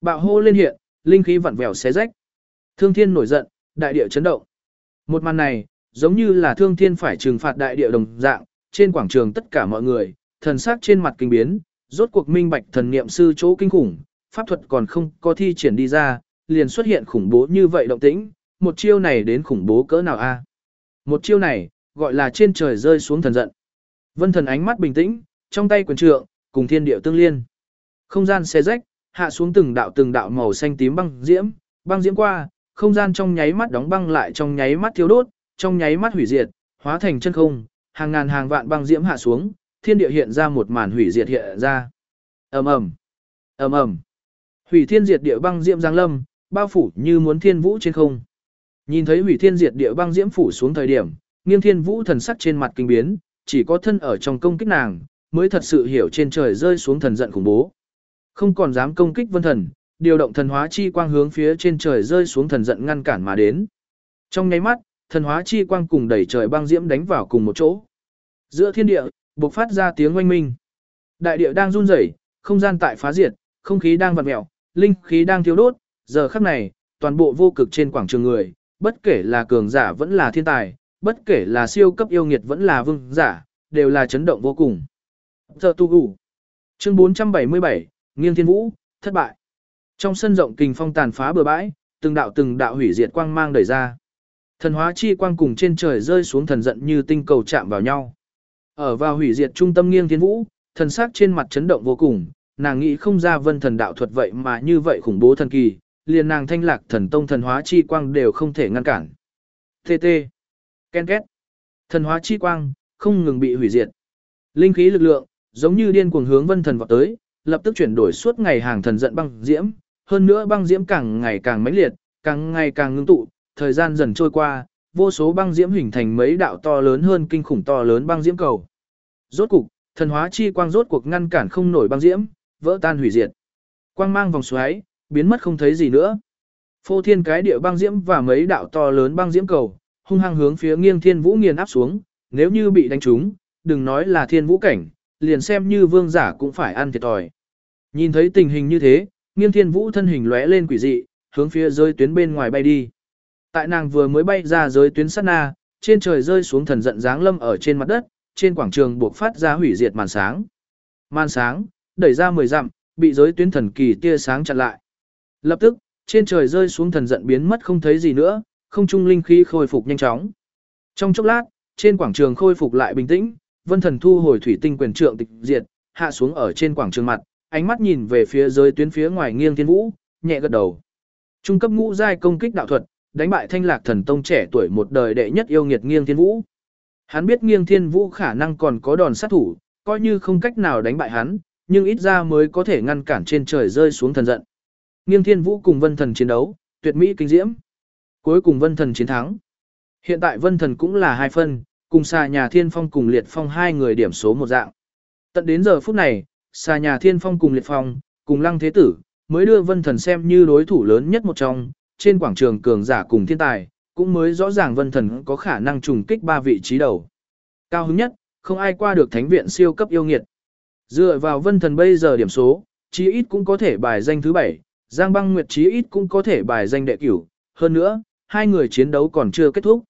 Bạo hô lên hiện, linh khí vặn vẹo xé rách. Thương Thiên nổi giận, đại địa chấn động. Một màn này, giống như là Thương Thiên phải trừng phạt đại địa đồng dạng, trên quảng trường tất cả mọi người, thần sắc trên mặt kinh biến, rốt cuộc minh bạch thần niệm sư chỗ kinh khủng, pháp thuật còn không có thi triển đi ra, liền xuất hiện khủng bố như vậy động tĩnh, một chiêu này đến khủng bố cỡ nào a? Một chiêu này, gọi là trên trời rơi xuống thần giận. Vân thần ánh mắt bình tĩnh, trong tay quyền trượng, cùng thiên địa tương liên. Không gian xé rách, hạ xuống từng đạo từng đạo màu xanh tím băng diễm, băng diễm qua, không gian trong nháy mắt đóng băng lại trong nháy mắt thiếu đốt, trong nháy mắt hủy diệt, hóa thành chân không, hàng ngàn hàng vạn băng diễm hạ xuống, thiên địa hiện ra một màn hủy diệt hiện ra. Ầm ầm, ầm ầm. Hủy thiên diệt địa băng diễm giáng lâm, bao phủ như muốn thiên vũ trên không. Nhìn thấy hủy thiên diệt địa băng diễm phủ xuống thời điểm, Nghiêng Thiên Vũ thần sắc trên mặt kinh biến, chỉ có thân ở trong công kích nàng, mới thật sự hiểu trên trời rơi xuống thần giận khủng bố. Không còn dám công kích vân thần, điều động thần hóa chi quang hướng phía trên trời rơi xuống thần giận ngăn cản mà đến. Trong nháy mắt, thần hóa chi quang cùng đẩy trời băng diễm đánh vào cùng một chỗ. Giữa thiên địa, bộc phát ra tiếng oanh minh. Đại địa đang run rẩy, không gian tại phá diệt, không khí đang vặn mèo, linh khí đang thiếu đốt, giờ khắc này, toàn bộ vô cực trên quảng trường người, bất kể là cường giả vẫn là thiên tài, bất kể là siêu cấp yêu nghiệt vẫn là vương giả, đều là chấn động vô cùng. Giờ tu gủ. Chương 477, Nghiêng Thiên Vũ, thất bại. Trong sân rộng kình phong tàn phá bừa bãi, từng đạo từng đạo hủy diệt quang mang đẩy ra. Thần hóa chi quang cùng trên trời rơi xuống thần giận như tinh cầu chạm vào nhau. Ở vào hủy diệt trung tâm Nghiêng Thiên Vũ, thần sắc trên mặt chấn động vô cùng, nàng nghĩ không ra vân thần đạo thuật vậy mà như vậy khủng bố thần kỳ, liền nàng thanh lạc thần tông thần hóa chi quang đều không thể ngăn cản. TT. Ken két. Thần hóa chi quang, không ngừng bị hủy diệt. Linh khí lực lượng, giống như điên cuồng hướng vân thần vọt tới, lập tức chuyển đổi suốt ngày hàng thần giận băng diễm, hơn nữa băng diễm càng ngày càng mãnh liệt, càng ngày càng ngưng tụ, thời gian dần trôi qua, vô số băng diễm hình thành mấy đạo to lớn hơn kinh khủng to lớn băng diễm cầu. Rốt cục, thần hóa chi quang rốt cuộc ngăn cản không nổi băng diễm, vỡ tan hủy diệt. Quang mang vòng xoáy, biến mất không thấy gì nữa. Phô thiên cái địa băng diễm và mấy đạo to lớn băng diễm cầu, hung hăng hướng phía nghiêng thiên vũ nghiền áp xuống, nếu như bị đánh trúng, đừng nói là thiên vũ cảnh, liền xem như vương giả cũng phải ăn thiệt thòi. Nhìn thấy tình hình như thế, nghiêng thiên vũ thân hình lóe lên quỷ dị, hướng phía rơi tuyến bên ngoài bay đi. Tại nàng vừa mới bay ra giới tuyến sát na, trên trời rơi xuống thần giận dáng lâm ở trên mặt đất, trên quảng trường buộc phát ra hủy diệt màn sáng. Màn sáng, đẩy ra 10 dặm, bị giới tuyến thần kỳ tia sáng chặn lại. Lập tức, trên trời rơi xuống thần giận biến mất không thấy gì nữa, không trung linh khí khôi phục nhanh chóng. Trong chốc lát, trên quảng trường khôi phục lại bình tĩnh, Vân Thần thu hồi thủy tinh quyền trượng tịch diệt, hạ xuống ở trên quảng trường mặt, ánh mắt nhìn về phía dưới tuyến phía ngoài nghiêng thiên vũ, nhẹ gật đầu. Trung cấp ngũ giai công kích đạo thuật, đánh bại Thanh Lạc Thần Tông trẻ tuổi một đời đệ nhất yêu nghiệt nghiêng thiên vũ. Hắn biết nghiêng thiên vũ khả năng còn có đòn sát thủ, coi như không cách nào đánh bại hắn, nhưng ít ra mới có thể ngăn cản trên trời rơi xuống thần giận. Nghiêng thiên vũ cùng vân thần chiến đấu, tuyệt mỹ kinh diễm. Cuối cùng vân thần chiến thắng. Hiện tại vân thần cũng là hai phân, cùng xà nhà thiên phong cùng liệt phong hai người điểm số một dạng. Tận đến giờ phút này, xà nhà thiên phong cùng liệt phong, cùng lăng thế tử, mới đưa vân thần xem như đối thủ lớn nhất một trong, trên quảng trường cường giả cùng thiên tài, cũng mới rõ ràng vân thần có khả năng trùng kích ba vị trí đầu. Cao hứng nhất, không ai qua được thánh viện siêu cấp yêu nghiệt. Dựa vào vân thần bây giờ điểm số, chí ít cũng có thể bài danh thứ bảy, Giang băng nguyệt chí ít cũng có thể bài danh đệ cửu, hơn nữa, hai người chiến đấu còn chưa kết thúc.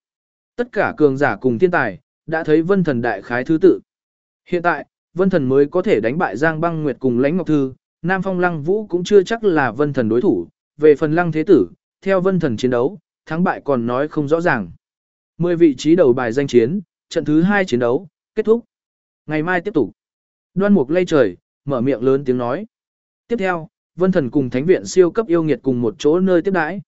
Tất cả cường giả cùng thiên tài, đã thấy vân thần đại khái thứ tự. Hiện tại, vân thần mới có thể đánh bại Giang băng nguyệt cùng lãnh ngọc thư, Nam phong lăng vũ cũng chưa chắc là vân thần đối thủ, về phần lăng thế tử, theo vân thần chiến đấu, thắng bại còn nói không rõ ràng. 10 vị trí đầu bài danh chiến, trận thứ 2 chiến đấu, kết thúc. Ngày mai tiếp tục. Đoan Mục lây trời, mở miệng lớn tiếng nói. Tiếp theo, Vân Thần cùng Thánh viện siêu cấp yêu nghiệt cùng một chỗ nơi tiếp đãi.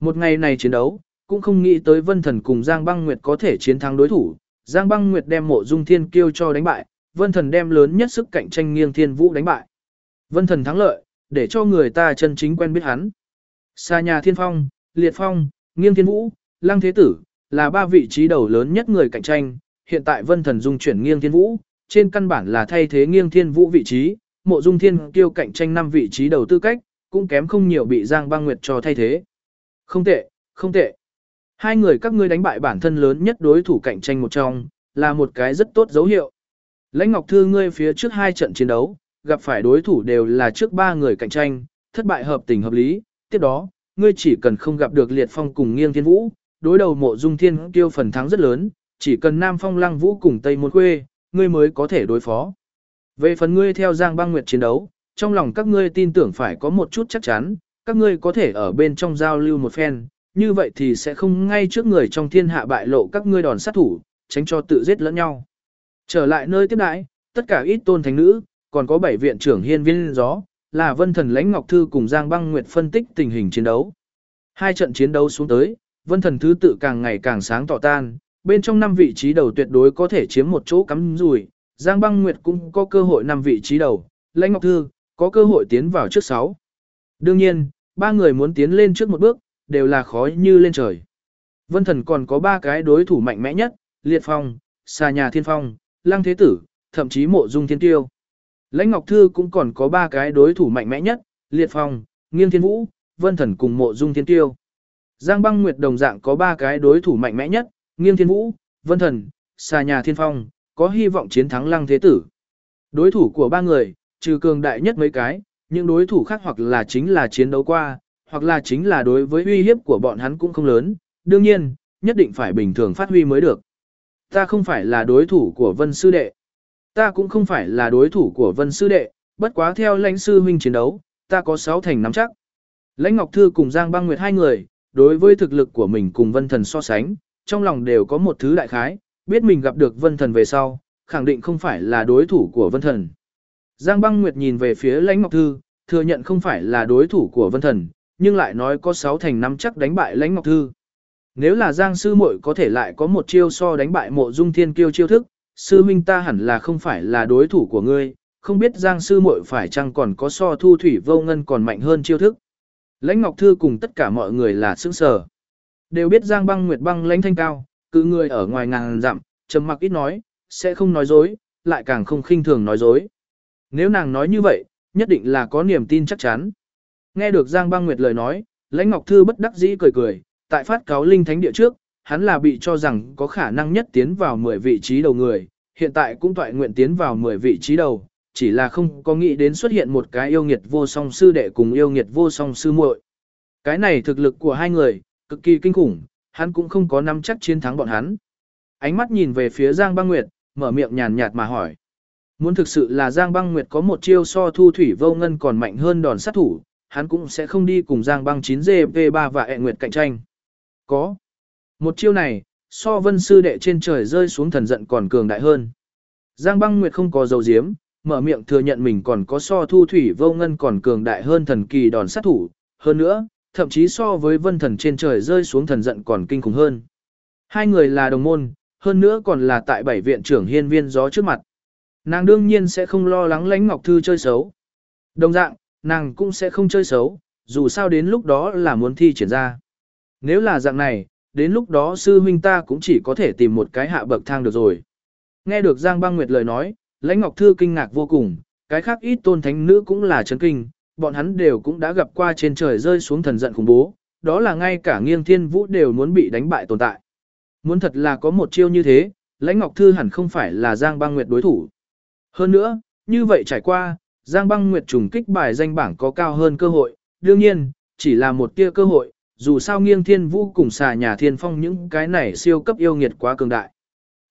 Một ngày này chiến đấu, cũng không nghĩ tới Vân Thần cùng Giang Băng Nguyệt có thể chiến thắng đối thủ. Giang Băng Nguyệt đem Mộ Dung Thiên Kiêu cho đánh bại, Vân Thần đem lớn nhất sức cạnh tranh nghiêng Thiên Vũ đánh bại. Vân Thần thắng lợi, để cho người ta chân chính quen biết hắn. Xa nhà Thiên Phong, Liệt Phong, Nghiêng Thiên Vũ, Lăng Thế Tử, là ba vị trí đầu lớn nhất người cạnh tranh. Hiện tại Vân Thần dung chuyển Nghiêng Thiên Vũ, trên căn bản là thay thế Nghiêng Thiên Vũ vị trí, Mộ Dung Thiên Kiêu cạnh tranh năm vị trí đầu tư cách, cũng kém không nhiều bị Giang Băng Nguyệt cho thay thế. Không tệ, không tệ. Hai người các ngươi đánh bại bản thân lớn nhất đối thủ cạnh tranh một trong, là một cái rất tốt dấu hiệu. Lãnh Ngọc Thư ngươi phía trước hai trận chiến đấu, gặp phải đối thủ đều là trước ba người cạnh tranh, thất bại hợp tình hợp lý, tiếp đó, ngươi chỉ cần không gặp được Liệt Phong cùng Nghiêng Thiên Vũ, đối đầu Mộ Dung Thiên kêu phần thắng rất lớn, chỉ cần Nam Phong Lăng Vũ cùng Tây Môn Khuê, ngươi mới có thể đối phó. Về phần ngươi theo Giang Băng Nguyệt chiến đấu, trong lòng các ngươi tin tưởng phải có một chút chắc chắn, các ngươi có thể ở bên trong giao lưu một phen, như vậy thì sẽ không ngay trước người trong thiên hạ bại lộ các ngươi đòn sát thủ, tránh cho tự giết lẫn nhau. Trở lại nơi tiếp đãi, tất cả ít tôn thánh nữ, còn có bảy viện trưởng hiên viên gió, là Vân Thần Lãnh Ngọc Thư cùng Giang Băng Nguyệt phân tích tình hình chiến đấu. Hai trận chiến đấu xuống tới, Vân Thần thứ tự càng ngày càng sáng tỏ tan, bên trong năm vị trí đầu tuyệt đối có thể chiếm một chỗ cắm rủi, Giang Băng Nguyệt cũng có cơ hội năm vị trí đầu, Lãnh Ngọc Thư có cơ hội tiến vào trước sáu. Đương nhiên, ba người muốn tiến lên trước một bước, đều là khó như lên trời. Vân Thần còn có ba cái đối thủ mạnh mẽ nhất, Liệt Phong, Xà Nhà Thiên Phong, Lăng Thế Tử, thậm chí Mộ Dung Thiên Tiêu. Lãnh Ngọc Thư cũng còn có ba cái đối thủ mạnh mẽ nhất, Liệt Phong, Nghiêng Thiên Vũ, Vân Thần cùng Mộ Dung Thiên Tiêu. Giang Băng Nguyệt đồng dạng có ba cái đối thủ mạnh mẽ nhất, Nghiêng Thiên Vũ, Vân Thần, Xà Nhà Thiên Phong, có hy vọng chiến thắng Lăng Thế Tử. Đối thủ của ba người, trừ cường đại nhất mấy cái, những đối thủ khác hoặc là chính là chiến đấu qua, hoặc là chính là đối với uy hiếp của bọn hắn cũng không lớn, đương nhiên, nhất định phải bình thường phát huy mới được. Ta không phải là đối thủ của Vân Sư Đệ. Ta cũng không phải là đối thủ của Vân Sư Đệ, bất quá theo lãnh sư huynh chiến đấu, ta có sáu thành nắm chắc. Lãnh Ngọc Thư cùng Giang Băng Nguyệt hai người, đối với thực lực của mình cùng Vân Thần so sánh, trong lòng đều có một thứ đại khái, biết mình gặp được Vân Thần về sau, khẳng định không phải là đối thủ của Vân Thần. Giang Băng Nguyệt nhìn về phía Lãnh Ngọc Thư, thừa nhận không phải là đối thủ của Vân Thần, nhưng lại nói có 6 thành nắm chắc đánh bại Lãnh Ngọc Thư. Nếu là Giang sư muội có thể lại có một chiêu so đánh bại Mộ Dung Thiên Kiêu chiêu thức, sư huynh ta hẳn là không phải là đối thủ của ngươi, không biết Giang sư muội phải chăng còn có so thu thủy vô ngân còn mạnh hơn chiêu thức. Lãnh Ngọc Thư cùng tất cả mọi người là sững sờ. Đều biết Giang Băng Nguyệt băng lãnh thanh cao, cứ người ở ngoài ngàn dặm, trầm mặc ít nói, sẽ không nói dối, lại càng không khinh thường nói dối. Nếu nàng nói như vậy, nhất định là có niềm tin chắc chắn. Nghe được Giang Băng Nguyệt lời nói, Lãnh Ngọc Thư bất đắc dĩ cười cười, tại phát cáo linh thánh địa trước, hắn là bị cho rằng có khả năng nhất tiến vào 10 vị trí đầu người, hiện tại cũng toại nguyện tiến vào 10 vị trí đầu, chỉ là không có nghĩ đến xuất hiện một cái yêu nghiệt vô song sư đệ cùng yêu nghiệt vô song sư muội. Cái này thực lực của hai người, cực kỳ kinh khủng, hắn cũng không có nắm chắc chiến thắng bọn hắn. Ánh mắt nhìn về phía Giang Băng Nguyệt, mở miệng nhàn nhạt mà hỏi. Muốn thực sự là Giang Băng Nguyệt có một chiêu so thu thủy vô ngân còn mạnh hơn đòn sát thủ, hắn cũng sẽ không đi cùng Giang Băng 9GP3 và ẹ Nguyệt cạnh tranh. Có. Một chiêu này, so vân sư đệ trên trời rơi xuống thần giận còn cường đại hơn. Giang Băng Nguyệt không có dầu diếm, mở miệng thừa nhận mình còn có so thu thủy vô ngân còn cường đại hơn thần kỳ đòn sát thủ, hơn nữa, thậm chí so với vân thần trên trời rơi xuống thần giận còn kinh khủng hơn. Hai người là đồng môn, hơn nữa còn là tại bảy viện trưởng hiên viên gió trước mặt. Nàng đương nhiên sẽ không lo lắng lãnh Ngọc Thư chơi xấu. Đồng dạng, nàng cũng sẽ không chơi xấu, dù sao đến lúc đó là muốn thi triển ra. Nếu là dạng này, đến lúc đó sư huynh ta cũng chỉ có thể tìm một cái hạ bậc thang được rồi. Nghe được Giang Băng Nguyệt lời nói, Lãnh Ngọc Thư kinh ngạc vô cùng, cái khác ít tôn thánh nữ cũng là chấn kinh, bọn hắn đều cũng đã gặp qua trên trời rơi xuống thần giận khủng bố, đó là ngay cả nghiêng thiên vũ đều muốn bị đánh bại tồn tại. Muốn thật là có một chiêu như thế, Lãnh Ngọc Thư hẳn không phải là Giang Băng Nguyệt đối thủ. Hơn nữa, như vậy trải qua, Giang Băng Nguyệt trùng kích bài danh bảng có cao hơn cơ hội, đương nhiên, chỉ là một tia cơ hội, dù sao nghiêng thiên vũ cùng xà nhà thiên phong những cái này siêu cấp yêu nghiệt quá cường đại.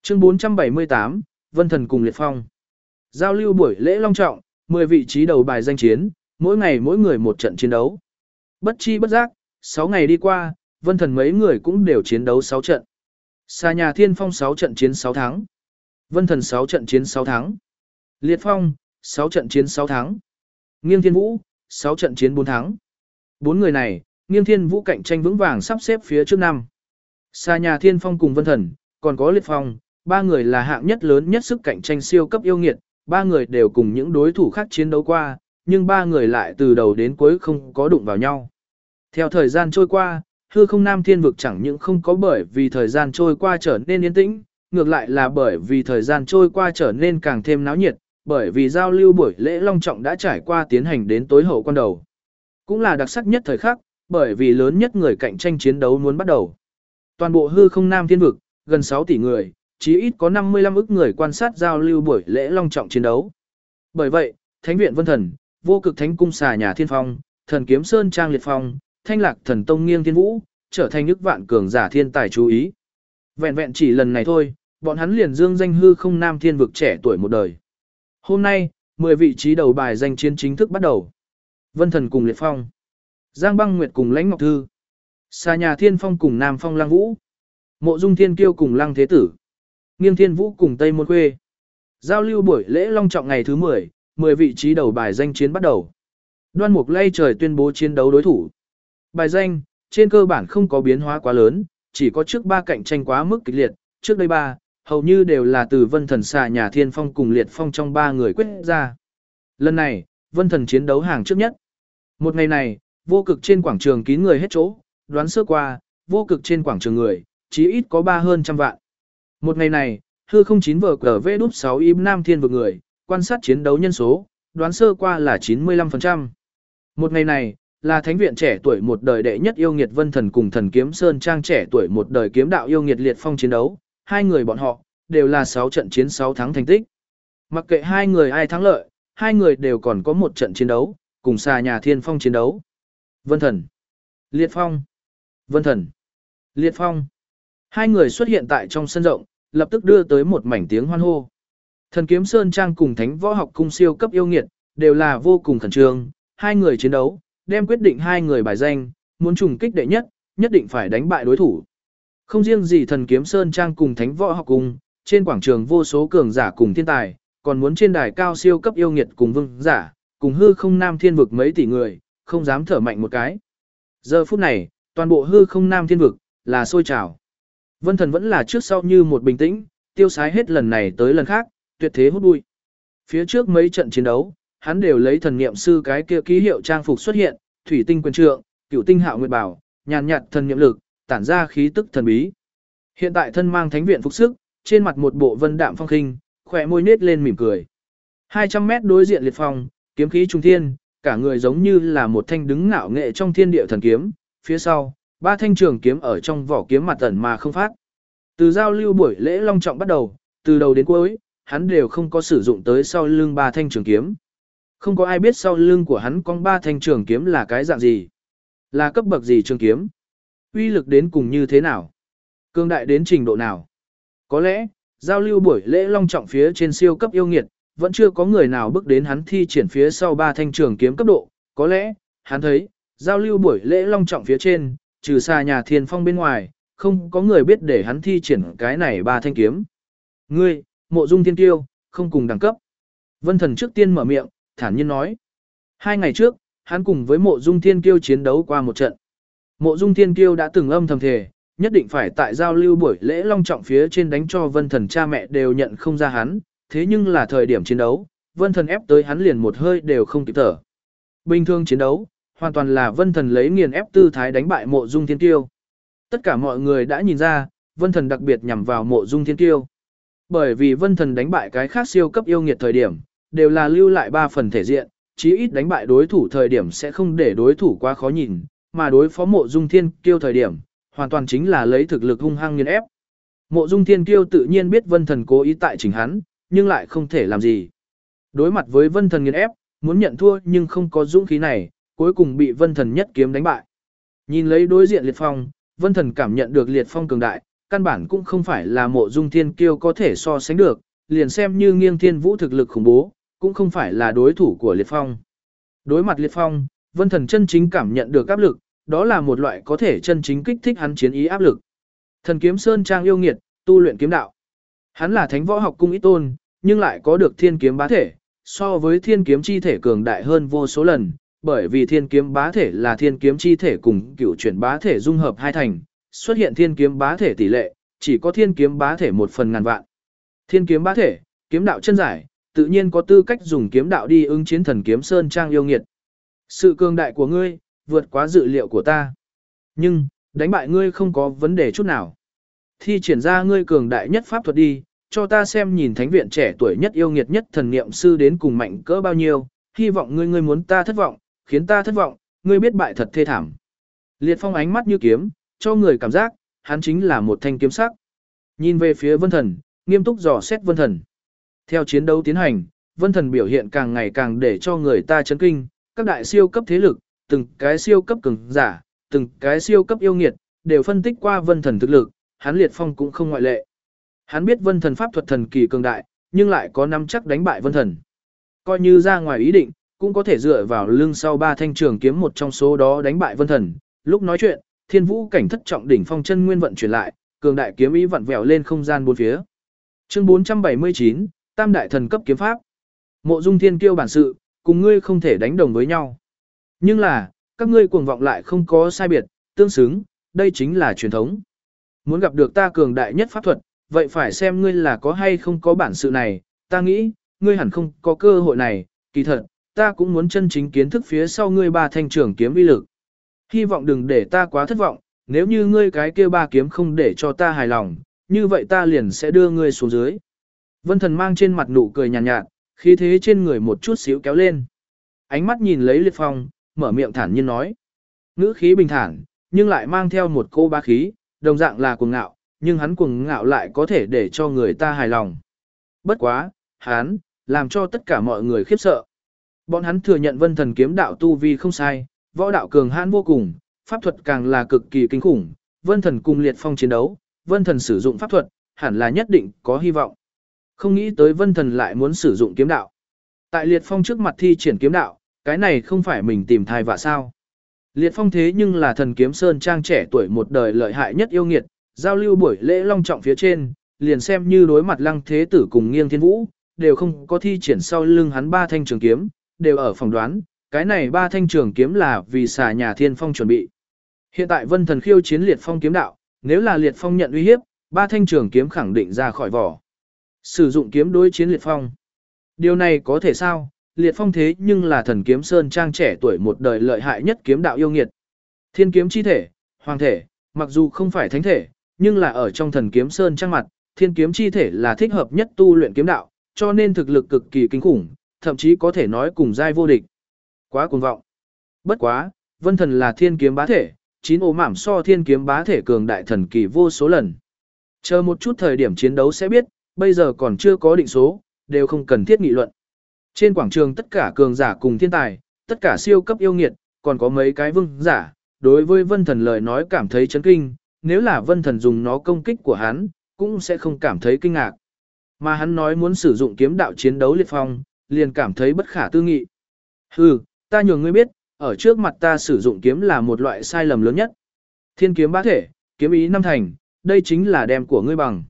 Chương 478, Vân Thần cùng Liệt Phong. Giao lưu buổi lễ long trọng, 10 vị trí đầu bài danh chiến, mỗi ngày mỗi người một trận chiến đấu. Bất chi bất giác, 6 ngày đi qua, Vân Thần mấy người cũng đều chiến đấu 6 trận. Xà nhà Thiên Phong 6 trận chiến 6 tháng. Vân Thần 6 trận chiến 6 tháng. Liệt Phong, 6 trận chiến 6 tháng. Nghiêng Thiên Vũ, 6 trận chiến 4 tháng. Bốn người này, Nghiêng Thiên Vũ cạnh tranh vững vàng sắp xếp phía trước năm. Xa nhà Thiên Phong cùng Vân Thần, còn có Liệt Phong, ba người là hạng nhất lớn nhất sức cạnh tranh siêu cấp yêu nghiệt, ba người đều cùng những đối thủ khác chiến đấu qua, nhưng ba người lại từ đầu đến cuối không có đụng vào nhau. Theo thời gian trôi qua, hư không nam thiên vực chẳng những không có bởi vì thời gian trôi qua trở nên yên tĩnh, ngược lại là bởi vì thời gian trôi qua trở nên càng thêm náo nhiệt, bởi vì giao lưu buổi lễ long trọng đã trải qua tiến hành đến tối hậu quan đầu. Cũng là đặc sắc nhất thời khắc, bởi vì lớn nhất người cạnh tranh chiến đấu muốn bắt đầu. Toàn bộ hư không nam thiên vực, gần 6 tỷ người, chí ít có 55 ức người quan sát giao lưu buổi lễ long trọng chiến đấu. Bởi vậy, Thánh viện Vân Thần, Vô Cực Thánh cung xà nhà Thiên Phong, Thần Kiếm Sơn Trang Liệt Phong, Thanh Lạc Thần Tông Nghiêng Thiên Vũ, trở thành những vạn cường giả thiên tài chú ý. Vẹn vẹn chỉ lần này thôi, bọn hắn liền dương danh hư không nam thiên vực trẻ tuổi một đời. Hôm nay, 10 vị trí đầu bài danh chiến chính thức bắt đầu. Vân Thần cùng Liệt Phong, Giang Băng Nguyệt cùng Lãnh Ngọc Thư, Xà nhà Thiên Phong cùng Nam Phong Lăng Vũ, Mộ Dung Thiên Kiêu cùng Lăng Thế Tử, Nghiêng Thiên Vũ cùng Tây Môn Khuê. Giao lưu buổi lễ long trọng ngày thứ 10, 10 vị trí đầu bài danh chiến bắt đầu. Đoan Mục lây trời tuyên bố chiến đấu đối thủ. Bài danh, trên cơ bản không có biến hóa quá lớn, chỉ có trước ba cạnh tranh quá mức kịch liệt, trước đây ba, hầu như đều là từ Vân Thần xà nhà Thiên Phong cùng Liệt Phong trong ba người quyết ra. Lần này, Vân Thần chiến đấu hàng trước nhất. Một ngày này, vô cực trên quảng trường kín người hết chỗ, đoán sơ qua, vô cực trên quảng trường người, chí ít có ba hơn trăm vạn. Một ngày này, hư không chín vở cờ vê đúp 6 im nam thiên vực người, quan sát chiến đấu nhân số, đoán sơ qua là 95%. Một ngày này, là thánh viện trẻ tuổi một đời đệ nhất yêu nghiệt vân thần cùng thần kiếm sơn trang trẻ tuổi một đời kiếm đạo yêu nghiệt liệt phong chiến đấu, hai người bọn họ, đều là 6 trận chiến 6 thắng thành tích. Mặc kệ hai người ai thắng lợi, hai người đều còn có một trận chiến đấu, cùng xà nhà thiên phong chiến đấu. Vân thần, liệt phong, vân thần, liệt phong. Hai người xuất hiện tại trong sân rộng, lập tức đưa tới một mảnh tiếng hoan hô. Thần kiếm Sơn Trang cùng Thánh Võ học cung siêu cấp yêu nghiệt, đều là vô cùng khẩn trương, hai người chiến đấu, đem quyết định hai người bài danh, muốn trùng kích đệ nhất, nhất định phải đánh bại đối thủ. Không riêng gì thần kiếm Sơn Trang cùng Thánh Võ học cung, trên quảng trường vô số cường giả cùng thiên tài, còn muốn trên đài cao siêu cấp yêu nghiệt cùng vương giả, cùng hư không nam thiên vực mấy tỷ người, không dám thở mạnh một cái. Giờ phút này, toàn bộ hư không nam thiên vực, là sôi trào. Vân thần vẫn là trước sau như một bình tĩnh, tiêu sái hết lần này tới lần khác, tuyệt thế hút bụi. Phía trước mấy trận chiến đấu, hắn đều lấy thần niệm sư cái kia ký hiệu trang phục xuất hiện, thủy tinh quyền trượng, cửu tinh hạo nguyệt bảo, nhàn nhạt thần niệm lực, tản ra khí tức thần bí. Hiện tại thân mang thánh viện phục sức, trên mặt một bộ vân đạm phong khinh, khỏe môi nết lên mỉm cười. 200 mét đối diện liệt phong, kiếm khí trung thiên, cả người giống như là một thanh đứng ngạo nghệ trong thiên địa thần kiếm, phía sau, ba thanh trường kiếm ở trong vỏ kiếm mặt tẩn mà không phát. Từ giao lưu buổi lễ long trọng bắt đầu, từ đầu đến cuối, hắn đều không có sử dụng tới sau lưng ba thanh trường kiếm. Không có ai biết sau lưng của hắn con ba thanh trường kiếm là cái dạng gì. Là cấp bậc gì trường kiếm. uy lực đến cùng như thế nào. Cương đại đến trình độ nào. Có lẽ, giao lưu buổi lễ long trọng phía trên siêu cấp yêu nghiệt, vẫn chưa có người nào bước đến hắn thi triển phía sau ba thanh trường kiếm cấp độ. Có lẽ, hắn thấy, giao lưu buổi lễ long trọng phía trên, trừ xa nhà thiên phong bên ngoài, không có người biết để hắn thi triển cái này ba thanh kiếm. Ngươi, mộ dung thiên tiêu, không cùng đẳng cấp. Vân thần trước tiên mở miệng, thản nhiên nói. Hai ngày trước, hắn cùng với mộ dung thiên kiêu chiến đấu qua một trận. Mộ dung thiên kiêu đã từng âm thầm thề, nhất định phải tại giao lưu buổi lễ long trọng phía trên đánh cho vân thần cha mẹ đều nhận không ra hắn, thế nhưng là thời điểm chiến đấu, vân thần ép tới hắn liền một hơi đều không kịp thở. Bình thường chiến đấu, hoàn toàn là vân thần lấy nghiền ép tư thái đánh bại mộ dung thiên tiêu. Tất cả mọi người đã nhìn ra, vân thần đặc biệt nhằm vào mộ dung thiên tiêu. Bởi vì vân thần đánh bại cái khác siêu cấp yêu nghiệt thời điểm, đều là lưu lại ba phần thể diện, chí ít đánh bại đối thủ thời điểm sẽ không để đối thủ quá khó nhìn, mà đối phó mộ dung thiên tiêu thời điểm, hoàn toàn chính là lấy thực lực hung hăng nghiền ép. Mộ dung thiên kiêu tự nhiên biết vân thần cố ý tại chỉnh hắn, nhưng lại không thể làm gì. Đối mặt với vân thần nghiền ép, muốn nhận thua nhưng không có dũng khí này, cuối cùng bị vân thần nhất kiếm đánh bại. Nhìn lấy đối diện liệt phong, vân thần cảm nhận được liệt phong cường đại, căn bản cũng không phải là mộ dung thiên kiêu có thể so sánh được, liền xem như nghiêng thiên vũ thực lực khủng bố, cũng không phải là đối thủ của liệt phong. Đối mặt liệt phong, vân thần chân chính cảm nhận được áp lực, đó là một loại có thể chân chính kích thích hắn chiến ý áp lực. Thần kiếm sơn trang yêu nghiệt, tu luyện kiếm đạo. Hắn là thánh võ học cung ít tôn, nhưng lại có được thiên kiếm bá thể, so với thiên kiếm chi thể cường đại hơn vô số lần, bởi vì thiên kiếm bá thể là thiên kiếm chi thể cùng cựu chuyển bá thể dung hợp hai thành, xuất hiện thiên kiếm bá thể tỷ lệ, chỉ có thiên kiếm bá thể một phần ngàn vạn. Thiên kiếm bá thể, kiếm đạo chân giải, tự nhiên có tư cách dùng kiếm đạo đi ứng chiến thần kiếm sơn trang yêu nghiệt. Sự cường đại của ngươi, vượt quá dự liệu của ta. Nhưng, đánh bại ngươi không có vấn đề chút nào. Thi triển ra ngươi cường đại nhất pháp thuật đi, cho ta xem nhìn thánh viện trẻ tuổi nhất yêu nghiệt nhất thần niệm sư đến cùng mạnh cỡ bao nhiêu, hy vọng ngươi ngươi muốn ta thất vọng, khiến ta thất vọng, ngươi biết bại thật thê thảm. Liệt phong ánh mắt như kiếm, cho người cảm giác, hắn chính là một thanh kiếm sắc. Nhìn về phía vân thần, nghiêm túc dò xét vân thần. Theo chiến đấu tiến hành, vân thần biểu hiện càng ngày càng để cho người ta chấn kinh, các đại siêu cấp thế lực, từng cái siêu cấp cường giả, từng cái siêu cấp yêu nghiệt, đều phân tích qua vân thần thực lực, hắn liệt phong cũng không ngoại lệ. Hắn biết vân thần pháp thuật thần kỳ cường đại, nhưng lại có nắm chắc đánh bại vân thần. Coi như ra ngoài ý định, cũng có thể dựa vào lưng sau ba thanh trường kiếm một trong số đó đánh bại vân thần. Lúc nói chuyện, thiên vũ cảnh thất trọng đỉnh phong chân nguyên vận chuyển lại, cường đại kiếm ý vặn vẹo lên không gian bốn phía. Chương 479, Tam đại thần cấp kiếm pháp. Mộ Dung Thiên kiêu bản sự, cùng ngươi không thể đánh đồng với nhau. Nhưng là, các ngươi cuồng vọng lại không có sai biệt, tương xứng, đây chính là truyền thống. Muốn gặp được ta cường đại nhất pháp thuật, vậy phải xem ngươi là có hay không có bản sự này, ta nghĩ, ngươi hẳn không có cơ hội này, kỳ thật, ta cũng muốn chân chính kiến thức phía sau ngươi ba thanh trưởng kiếm uy lực. Hy vọng đừng để ta quá thất vọng, nếu như ngươi cái kia ba kiếm không để cho ta hài lòng, như vậy ta liền sẽ đưa ngươi xuống dưới. Vân thần mang trên mặt nụ cười nhàn nhạt, nhạt, khí thế trên người một chút xíu kéo lên. Ánh mắt nhìn lấy liệt phong, mở miệng thản nhiên nói. Ngữ khí bình thản, nhưng lại mang theo một cô ba khí, đồng dạng là cuồng ngạo, nhưng hắn cuồng ngạo lại có thể để cho người ta hài lòng. Bất quá, hắn, làm cho tất cả mọi người khiếp sợ. Bọn hắn thừa nhận vân thần kiếm đạo tu vi không sai, võ đạo cường hãn vô cùng, pháp thuật càng là cực kỳ kinh khủng, vân thần cùng liệt phong chiến đấu, vân thần sử dụng pháp thuật, hẳn là nhất định có hy vọng. Không nghĩ tới vân thần lại muốn sử dụng kiếm đạo. Tại liệt phong trước mặt thi triển kiếm đạo, cái này không phải mình tìm thai vạ sao. Liệt phong thế nhưng là thần kiếm sơn trang trẻ tuổi một đời lợi hại nhất yêu nghiệt, giao lưu buổi lễ long trọng phía trên, liền xem như đối mặt lăng thế tử cùng nghiêng thiên vũ, đều không có thi triển sau lưng hắn ba thanh trường kiếm, đều ở phòng đoán, cái này ba thanh trường kiếm là vì xà nhà thiên phong chuẩn bị. Hiện tại vân thần khiêu chiến liệt phong kiếm đạo, nếu là liệt phong nhận uy hiếp, ba thanh trường kiếm khẳng định ra khỏi vỏ. Sử dụng kiếm đối chiến liệt phong. Điều này có thể sao, liệt phong thế nhưng là thần kiếm sơn trang trẻ tuổi một đời lợi hại nhất kiếm đạo yêu nghiệt. Thiên kiếm chi thể, hoàng thể, mặc dù không phải thánh thể, nhưng là ở trong thần kiếm sơn trang mặt, thiên kiếm chi thể là thích hợp nhất tu luyện kiếm đạo, cho nên thực lực cực kỳ kinh khủng, thậm chí có thể nói cùng giai vô địch. Quá cuồng vọng. Bất quá, vân thần là thiên kiếm bá thể, chín ổ mảm so thiên kiếm bá thể cường đại thần kỳ vô số lần. Chờ một chút thời điểm chiến đấu sẽ biết, bây giờ còn chưa có định số, đều không cần thiết nghị luận. Trên quảng trường tất cả cường giả cùng thiên tài, tất cả siêu cấp yêu nghiệt, còn có mấy cái vương giả, đối với vân thần lời nói cảm thấy chấn kinh, nếu là vân thần dùng nó công kích của hắn, cũng sẽ không cảm thấy kinh ngạc. Mà hắn nói muốn sử dụng kiếm đạo chiến đấu liệt phong, liền cảm thấy bất khả tư nghị. Hừ, ta nhường ngươi biết, ở trước mặt ta sử dụng kiếm là một loại sai lầm lớn nhất. Thiên kiếm bá thể, kiếm ý năm thành, đây chính là đem của ngươi bằng.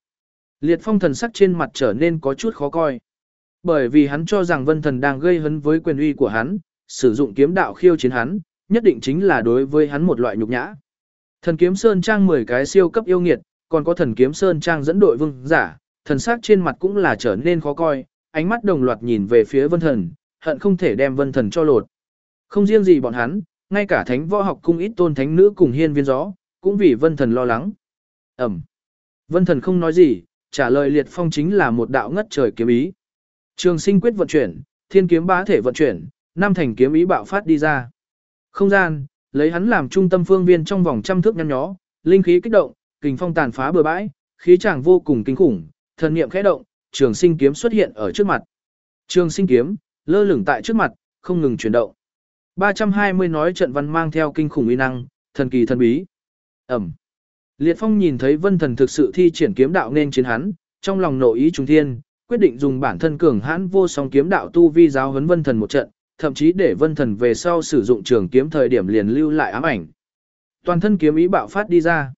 Liệt phong thần sắc trên mặt trở nên có chút khó coi. Bởi vì hắn cho rằng vân thần đang gây hấn với quyền uy của hắn, sử dụng kiếm đạo khiêu chiến hắn, nhất định chính là đối với hắn một loại nhục nhã. Thần kiếm sơn trang 10 cái siêu cấp yêu nghiệt, còn có thần kiếm sơn trang dẫn đội vương giả, thần sắc trên mặt cũng là trở nên khó coi, ánh mắt đồng loạt nhìn về phía vân thần, hận không thể đem vân thần cho lột. Không riêng gì bọn hắn, ngay cả thánh võ học cung ít tôn thánh nữ cùng hiên viên gió, cũng vì vân thần lo lắng. Ẩm. Vân thần không nói gì, trả lời liệt phong chính là một đạo ngất trời kiếm ý. Trường sinh quyết vận chuyển, thiên kiếm bá thể vận chuyển, năm thành kiếm ý bạo phát đi ra. Không gian, lấy hắn làm trung tâm phương viên trong vòng trăm thước nhăn nhó, linh khí kích động, kình phong tàn phá bừa bãi, khí chàng vô cùng kinh khủng, thần niệm khẽ động, trường sinh kiếm xuất hiện ở trước mặt. Trường sinh kiếm, lơ lửng tại trước mặt, không ngừng chuyển động. 320 nói trận văn mang theo kinh khủng uy năng, thần kỳ thần bí. Ẩm. Liệt Phong nhìn thấy Vân Thần thực sự thi triển kiếm đạo nên chiến hắn, trong lòng nội ý trung thiên, quyết định dùng bản thân cường hãn vô song kiếm đạo tu vi giáo huấn Vân Thần một trận, thậm chí để Vân Thần về sau sử dụng trường kiếm thời điểm liền lưu lại ám ảnh. Toàn thân kiếm ý bạo phát đi ra.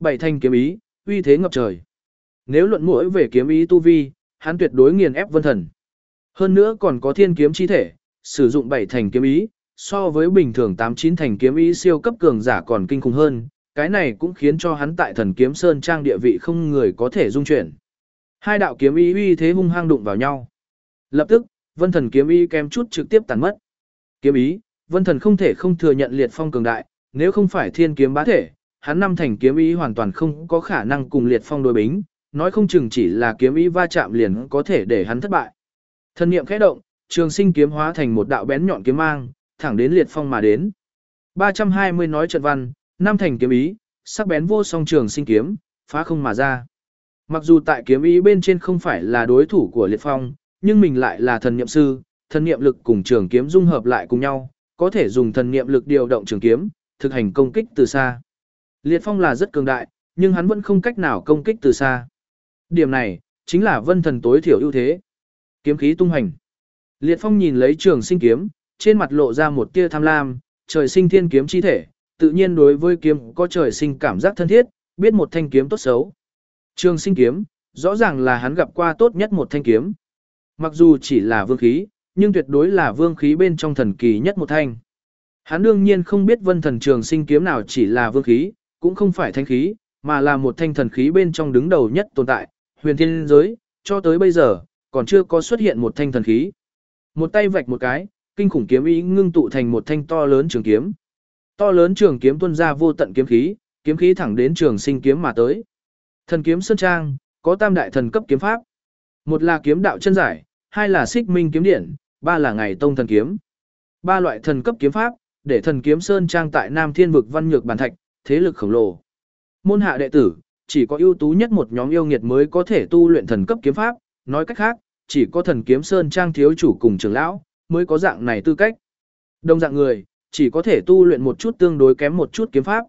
Bảy thành kiếm ý, uy thế ngập trời. Nếu luận mũi về kiếm ý tu vi, hắn tuyệt đối nghiền ép vân thần. Hơn nữa còn có thiên kiếm chi thể, sử dụng bảy thành kiếm ý, so với bình thường 8-9 thành kiếm ý siêu cấp cường giả còn kinh khủng hơn, cái này cũng khiến cho hắn tại thần kiếm sơn trang địa vị không người có thể dung chuyển. Hai đạo kiếm ý uy thế hung hăng đụng vào nhau. Lập tức, vân thần kiếm ý kém chút trực tiếp tàn mất. Kiếm ý, vân thần không thể không thừa nhận liệt phong cường đại, nếu không phải thiên kiếm bá thể, hắn năm thành kiếm ý hoàn toàn không có khả năng cùng liệt phong đối bính, nói không chừng chỉ là kiếm ý va chạm liền có thể để hắn thất bại. Thần niệm khẽ động, trường sinh kiếm hóa thành một đạo bén nhọn kiếm mang, thẳng đến liệt phong mà đến. 320 nói trận văn, năm thành kiếm ý, sắc bén vô song trường sinh kiếm, phá không mà ra. Mặc dù tại kiếm ý bên trên không phải là đối thủ của liệt phong, nhưng mình lại là thần niệm sư, thần niệm lực cùng trường kiếm dung hợp lại cùng nhau, có thể dùng thần niệm lực điều động trường kiếm, thực hành công kích từ xa. Liệt phong là rất cường đại, nhưng hắn vẫn không cách nào công kích từ xa. Điểm này, chính là vân thần tối thiểu ưu thế. Kiếm khí tung hành. Liệt phong nhìn lấy trường sinh kiếm, trên mặt lộ ra một tia tham lam, trời sinh thiên kiếm chi thể, tự nhiên đối với kiếm có trời sinh cảm giác thân thiết, biết một thanh kiếm tốt xấu. Trường sinh kiếm, rõ ràng là hắn gặp qua tốt nhất một thanh kiếm. Mặc dù chỉ là vương khí, nhưng tuyệt đối là vương khí bên trong thần kỳ nhất một thanh. Hắn đương nhiên không biết vân thần trường sinh kiếm nào chỉ là vương khí, cũng không phải thanh khí, mà là một thanh thần khí bên trong đứng đầu nhất tồn tại, huyền thiên giới, cho tới bây giờ, còn chưa có xuất hiện một thanh thần khí. Một tay vạch một cái, kinh khủng kiếm ý ngưng tụ thành một thanh to lớn trường kiếm. To lớn trường kiếm tuôn ra vô tận kiếm khí, kiếm khí thẳng đến trường sinh kiếm mà tới. Thần kiếm sơn trang, có tam đại thần cấp kiếm pháp. Một là kiếm đạo chân giải, hai là xích minh kiếm điển, ba là ngày tông thần kiếm. Ba loại thần cấp kiếm pháp, để thần kiếm sơn trang tại Nam Thiên vực văn nhược bản thạch, thế lực khổng lồ. Môn hạ đệ tử, chỉ có ưu tú nhất một nhóm yêu nghiệt mới có thể tu luyện thần cấp kiếm pháp, nói cách khác, chỉ có thần kiếm sơn trang thiếu chủ cùng trưởng lão mới có dạng này tư cách. Đông dạng người, chỉ có thể tu luyện một chút tương đối kém một chút kiếm pháp.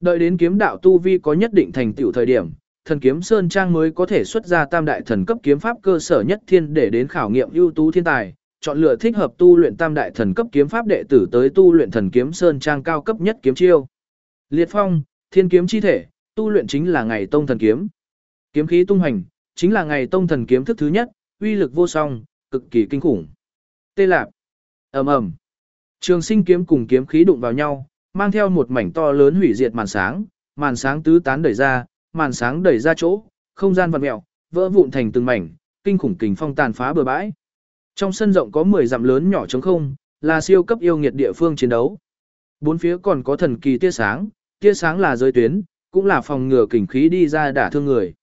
Đợi đến kiếm đạo tu vi có nhất định thành tựu thời điểm, thần kiếm sơn trang mới có thể xuất ra tam đại thần cấp kiếm pháp cơ sở nhất thiên để đến khảo nghiệm ưu tú thiên tài, chọn lựa thích hợp tu luyện tam đại thần cấp kiếm pháp đệ tử tới tu luyện thần kiếm sơn trang cao cấp nhất kiếm chiêu. Liệt phong, thiên kiếm chi thể, tu luyện chính là ngày tông thần kiếm. Kiếm khí tung hành, chính là ngày tông thần kiếm thức thứ nhất, uy lực vô song, cực kỳ kinh khủng. Tê lạp, ầm ầm. Trường sinh kiếm cùng kiếm khí đụng vào nhau, mang theo một mảnh to lớn hủy diệt màn sáng, màn sáng tứ tán đẩy ra, màn sáng đẩy ra chỗ, không gian vặn mèo, vỡ vụn thành từng mảnh, kinh khủng kình phong tàn phá bừa bãi. Trong sân rộng có 10 dặm lớn nhỏ trống không, là siêu cấp yêu nghiệt địa phương chiến đấu. Bốn phía còn có thần kỳ tia sáng, tia sáng là giới tuyến, cũng là phòng ngừa kình khí đi ra đả thương người.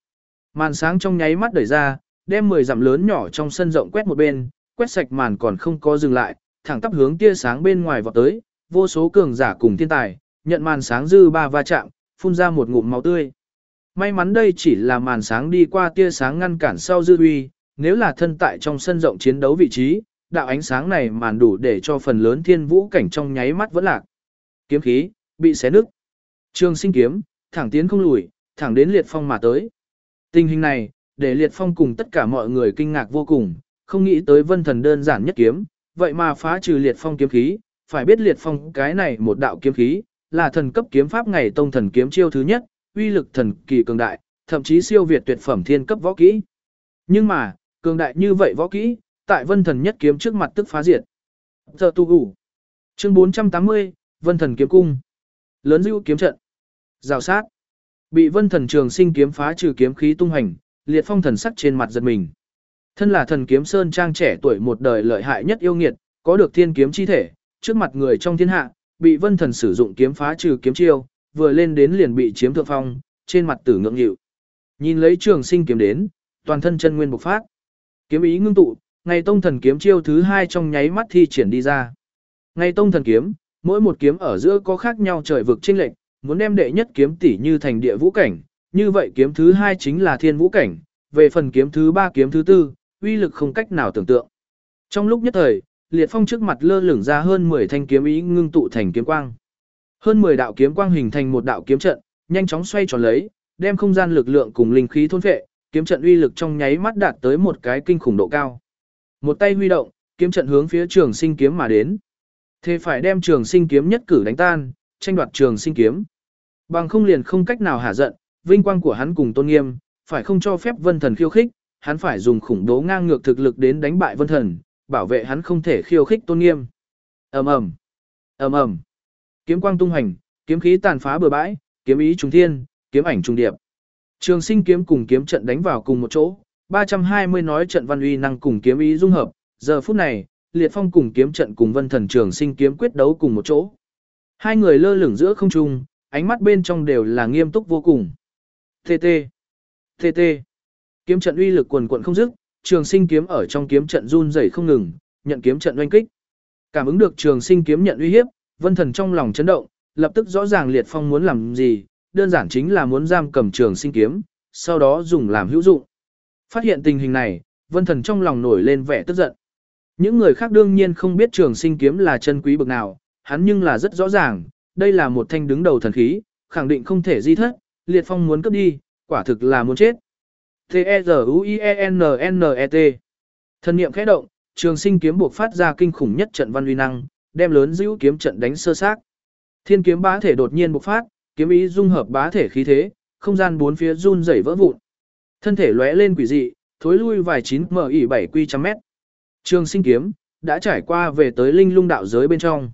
Màn sáng trong nháy mắt đẩy ra, đem 10 dặm lớn nhỏ trong sân rộng quét một bên, quét sạch màn còn không có dừng lại, thẳng tắp hướng tia sáng bên ngoài vọt tới, vô số cường giả cùng thiên tài, nhận màn sáng dư ba va chạm, phun ra một ngụm máu tươi. May mắn đây chỉ là màn sáng đi qua tia sáng ngăn cản sau dư uy, nếu là thân tại trong sân rộng chiến đấu vị trí, đạo ánh sáng này màn đủ để cho phần lớn thiên vũ cảnh trong nháy mắt vẫn lạc. Kiếm khí, bị xé nứt. Trường sinh kiếm, thẳng tiến không lùi, thẳng đến liệt phong mà tới. Tình hình này, để liệt phong cùng tất cả mọi người kinh ngạc vô cùng, không nghĩ tới vân thần đơn giản nhất kiếm, vậy mà phá trừ liệt phong kiếm khí, phải biết liệt phong cái này một đạo kiếm khí, là thần cấp kiếm pháp ngày tông thần kiếm chiêu thứ nhất, uy lực thần kỳ cường đại, thậm chí siêu việt tuyệt phẩm thiên cấp võ kỹ. Nhưng mà, cường đại như vậy võ kỹ, tại vân thần nhất kiếm trước mặt tức phá diệt. Giờ tu gủ. Chương 480, Vân thần kiếm cung. Lớn dữ kiếm trận. Rào sát. Bị vân thần trường sinh kiếm phá trừ kiếm khí tung hành, liệt phong thần sắc trên mặt giật mình. Thân là thần kiếm sơn trang trẻ tuổi một đời lợi hại nhất yêu nghiệt, có được thiên kiếm chi thể, trước mặt người trong thiên hạ, bị vân thần sử dụng kiếm phá trừ kiếm chiêu, vừa lên đến liền bị chiếm thượng phong, trên mặt tử ngượng nghịu. Nhìn lấy trường sinh kiếm đến, toàn thân chân nguyên bộc phát. Kiếm ý ngưng tụ, ngày tông thần kiếm chiêu thứ hai trong nháy mắt thi triển đi ra. Ngày tông thần kiếm, mỗi một kiếm ở giữa có khác nhau trời vực chênh lệch, muốn đem đệ nhất kiếm tỷ như thành địa vũ cảnh, như vậy kiếm thứ hai chính là thiên vũ cảnh, về phần kiếm thứ ba kiếm thứ tư, uy lực không cách nào tưởng tượng. Trong lúc nhất thời, liệt phong trước mặt lơ lửng ra hơn 10 thanh kiếm ý ngưng tụ thành kiếm quang. Hơn 10 đạo kiếm quang hình thành một đạo kiếm trận, nhanh chóng xoay tròn lấy, đem không gian lực lượng cùng linh khí thôn phệ, kiếm trận uy lực trong nháy mắt đạt tới một cái kinh khủng độ cao. Một tay huy động, kiếm trận hướng phía Trường Sinh kiếm mà đến. Thế phải đem Trường Sinh kiếm nhất cử đánh tan, tranh đoạt trường sinh kiếm. Bằng không liền không cách nào hạ giận, vinh quang của hắn cùng tôn nghiêm, phải không cho phép vân thần khiêu khích, hắn phải dùng khủng bố ngang ngược thực lực đến đánh bại vân thần, bảo vệ hắn không thể khiêu khích tôn nghiêm. ầm ầm ầm ầm Kiếm quang tung hành, kiếm khí tàn phá bừa bãi, kiếm ý trùng thiên, kiếm ảnh trùng điệp. Trường sinh kiếm cùng kiếm trận đánh vào cùng một chỗ, 320 nói trận văn uy năng cùng kiếm ý dung hợp, giờ phút này, Liệt Phong cùng kiếm trận cùng Vân Thần Trường Sinh kiếm quyết đấu cùng một chỗ. Hai người lơ lửng giữa không trung, ánh mắt bên trong đều là nghiêm túc vô cùng. TT. TT. Kiếm trận uy lực quần quật không dứt, Trường Sinh kiếm ở trong kiếm trận run rẩy không ngừng, nhận kiếm trận oanh kích. Cảm ứng được Trường Sinh kiếm nhận uy hiếp, Vân Thần trong lòng chấn động, lập tức rõ ràng Liệt Phong muốn làm gì, đơn giản chính là muốn giam cầm Trường Sinh kiếm, sau đó dùng làm hữu dụng. Phát hiện tình hình này, Vân Thần trong lòng nổi lên vẻ tức giận. Những người khác đương nhiên không biết Trường Sinh kiếm là chân quý bậc nào, hắn nhưng là rất rõ ràng, đây là một thanh đứng đầu thần khí, khẳng định không thể di thất, Liệt Phong muốn cướp đi, quả thực là muốn chết. T-E-Z-U-I-E-N-N-E-T Thần niệm khẽ động, trường sinh kiếm buộc phát ra kinh khủng nhất trận văn uy năng, đem lớn giữ kiếm trận đánh sơ xác. Thiên kiếm bá thể đột nhiên bộc phát, kiếm ý dung hợp bá thể khí thế, không gian bốn phía run rẩy vỡ vụn. Thân thể lóe lên quỷ dị, thối lui vài chín mở ỉ bảy quy trăm mét. Trường sinh kiếm, đã trải qua về tới linh lung đạo giới bên trong.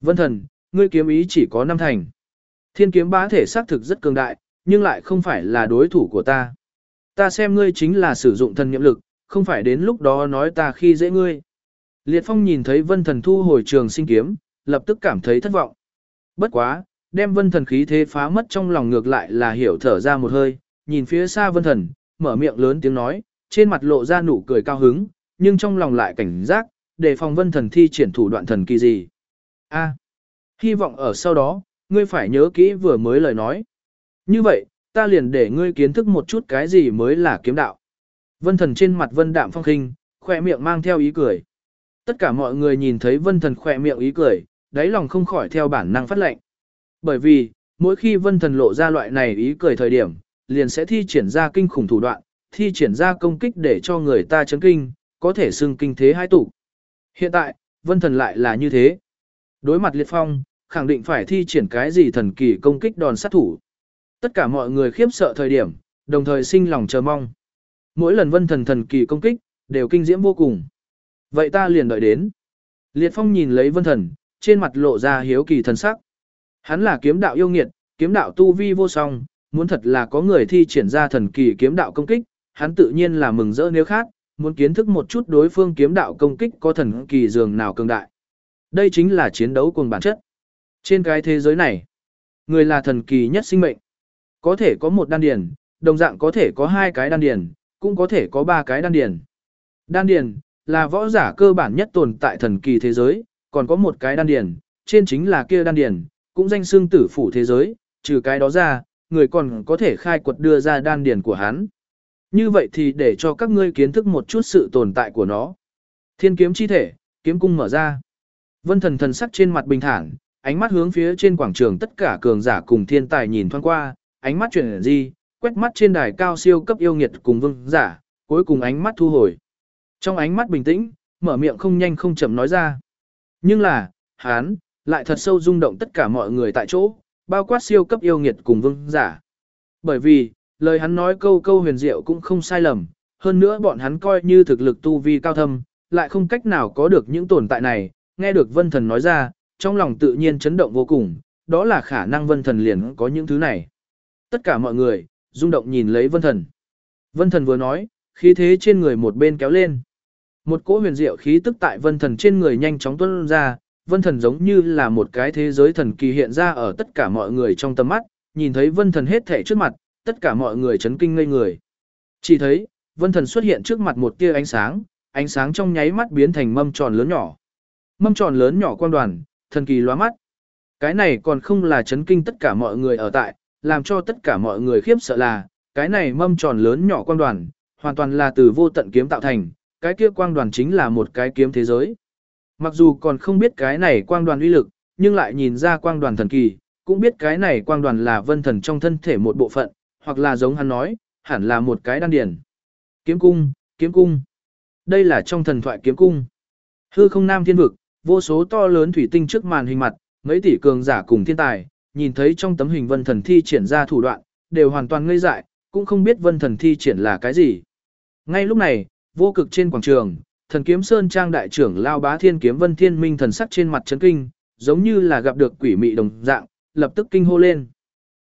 Vân thần, ngươi kiếm ý chỉ có năm thành. Thiên kiếm bá thể xác thực rất cường đại, nhưng lại không phải là đối thủ của ta. Ta xem ngươi chính là sử dụng thần niệm lực, không phải đến lúc đó nói ta khi dễ ngươi. Liệt Phong nhìn thấy vân thần thu hồi trường sinh kiếm, lập tức cảm thấy thất vọng. Bất quá, đem vân thần khí thế phá mất trong lòng ngược lại là hiểu thở ra một hơi, nhìn phía xa vân thần, mở miệng lớn tiếng nói, trên mặt lộ ra nụ cười cao hứng, nhưng trong lòng lại cảnh giác, để phòng vân thần thi triển thủ đoạn thần kỳ gì. A, hy vọng ở sau đó, ngươi phải nhớ kỹ vừa mới lời nói. Như vậy, ta liền để ngươi kiến thức một chút cái gì mới là kiếm đạo. Vân thần trên mặt vân đạm phong khinh, khỏe miệng mang theo ý cười. Tất cả mọi người nhìn thấy vân thần khỏe miệng ý cười, đáy lòng không khỏi theo bản năng phát lệnh. Bởi vì, mỗi khi vân thần lộ ra loại này ý cười thời điểm, liền sẽ thi triển ra kinh khủng thủ đoạn, thi triển ra công kích để cho người ta chấn kinh, có thể xưng kinh thế hai tụ. Hiện tại, vân thần lại là như thế. Đối mặt liệt phong, khẳng định phải thi triển cái gì thần kỳ công kích đòn sát thủ. Tất cả mọi người khiếp sợ thời điểm, đồng thời sinh lòng chờ mong. Mỗi lần vân thần thần kỳ công kích, đều kinh diễm vô cùng. Vậy ta liền đợi đến. Liệt phong nhìn lấy vân thần, trên mặt lộ ra hiếu kỳ thần sắc. Hắn là kiếm đạo yêu nghiệt, kiếm đạo tu vi vô song, muốn thật là có người thi triển ra thần kỳ kiếm đạo công kích, hắn tự nhiên là mừng rỡ nếu khác, muốn kiến thức một chút đối phương kiếm đạo công kích có thần kỳ dường nào cường đại. Đây chính là chiến đấu cùng bản chất. Trên cái thế giới này, người là thần kỳ nhất sinh mệnh. Có thể có một đan điền, đồng dạng có thể có hai cái đan điền, cũng có thể có ba cái đan điền. Đan điền là võ giả cơ bản nhất tồn tại thần kỳ thế giới, còn có một cái đan điền, trên chính là kia đan điền, cũng danh xương tử phủ thế giới, trừ cái đó ra, người còn có thể khai quật đưa ra đan điền của hắn. Như vậy thì để cho các ngươi kiến thức một chút sự tồn tại của nó. Thiên kiếm chi thể, kiếm cung mở ra. Vân thần thần sắc trên mặt bình thản, ánh mắt hướng phía trên quảng trường tất cả cường giả cùng thiên tài nhìn thoáng qua, ánh mắt chuyển gì, quét mắt trên đài cao siêu cấp yêu nghiệt cùng vương giả, cuối cùng ánh mắt thu hồi. Trong ánh mắt bình tĩnh, mở miệng không nhanh không chậm nói ra. Nhưng là, hán, lại thật sâu rung động tất cả mọi người tại chỗ, bao quát siêu cấp yêu nghiệt cùng vương giả. Bởi vì, lời hắn nói câu câu huyền diệu cũng không sai lầm, hơn nữa bọn hắn coi như thực lực tu vi cao thâm, lại không cách nào có được những tồn tại này, nghe được vân thần nói ra, trong lòng tự nhiên chấn động vô cùng, đó là khả năng vân thần liền có những thứ này. Tất cả mọi người, rung động nhìn lấy vân thần. Vân thần vừa nói, khí thế trên người một bên kéo lên. Một cỗ huyền diệu khí tức tại vân thần trên người nhanh chóng tuôn ra, vân thần giống như là một cái thế giới thần kỳ hiện ra ở tất cả mọi người trong tầm mắt, nhìn thấy vân thần hết thể trước mặt, tất cả mọi người chấn kinh ngây người. Chỉ thấy, vân thần xuất hiện trước mặt một tia ánh sáng, ánh sáng trong nháy mắt biến thành mâm tròn lớn nhỏ. Mâm tròn lớn nhỏ quan đoàn, thần kỳ loa mắt. Cái này còn không là chấn kinh tất cả mọi người ở tại, làm cho tất cả mọi người khiếp sợ là, cái này mâm tròn lớn nhỏ quang đoàn, hoàn toàn là từ vô tận kiếm tạo thành, cái kia quang đoàn chính là một cái kiếm thế giới. Mặc dù còn không biết cái này quang đoàn uy lực, nhưng lại nhìn ra quang đoàn thần kỳ, cũng biết cái này quang đoàn là vân thần trong thân thể một bộ phận, hoặc là giống hắn nói, hẳn là một cái đan điển. Kiếm cung, kiếm cung. Đây là trong thần thoại kiếm cung. Hư không nam thiên vực, vô số to lớn thủy tinh trước màn hình mặt, mấy tỷ cường giả cùng thiên tài, nhìn thấy trong tấm hình vân thần thi triển ra thủ đoạn, đều hoàn toàn ngây dại, cũng không biết vân thần thi triển là cái gì. Ngay lúc này, vô cực trên quảng trường, thần kiếm sơn trang đại trưởng lao bá thiên kiếm vân thiên minh thần sắc trên mặt chấn kinh, giống như là gặp được quỷ mị đồng dạng, lập tức kinh hô lên.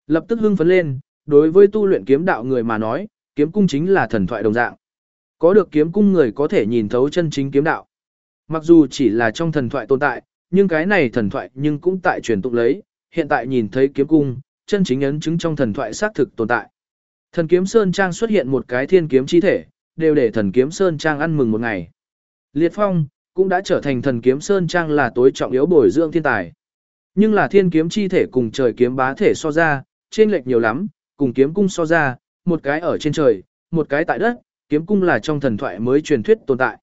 Lập tức hưng phấn lên, đối với tu luyện kiếm đạo người mà nói, kiếm cung chính là thần thoại đồng dạng. Có được kiếm cung người có thể nhìn thấu chân chính kiếm đạo. Mặc dù chỉ là trong thần thoại tồn tại, nhưng cái này thần thoại nhưng cũng tại truyền tụng lấy, hiện tại nhìn thấy kiếm cung, chân chính ấn chứng trong thần thoại xác thực tồn tại. Thần kiếm Sơn Trang xuất hiện một cái thiên kiếm chi thể, đều để thần kiếm Sơn Trang ăn mừng một ngày. Liệt Phong, cũng đã trở thành thần kiếm Sơn Trang là tối trọng yếu bồi dưỡng thiên tài. Nhưng là thiên kiếm chi thể cùng trời kiếm bá thể so ra, trên lệch nhiều lắm, cùng kiếm cung so ra, một cái ở trên trời, một cái tại đất, kiếm cung là trong thần thoại mới truyền thuyết tồn tại.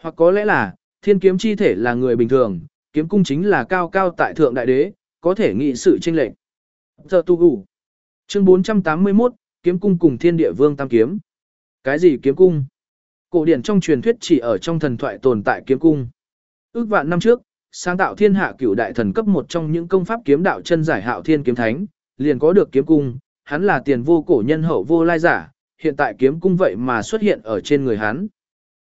Hoặc có lẽ là, thiên kiếm chi thể là người bình thường, kiếm cung chính là cao cao tại thượng đại đế, có thể nghị sự chênh lệch. Giờ tu gủ. Chương 481, kiếm cung cùng thiên địa vương tam kiếm. Cái gì kiếm cung? Cổ điển trong truyền thuyết chỉ ở trong thần thoại tồn tại kiếm cung. Ước vạn năm trước, sáng tạo thiên hạ cửu đại thần cấp một trong những công pháp kiếm đạo chân giải hạo thiên kiếm thánh, liền có được kiếm cung, hắn là tiền vô cổ nhân hậu vô lai giả, hiện tại kiếm cung vậy mà xuất hiện ở trên người hắn.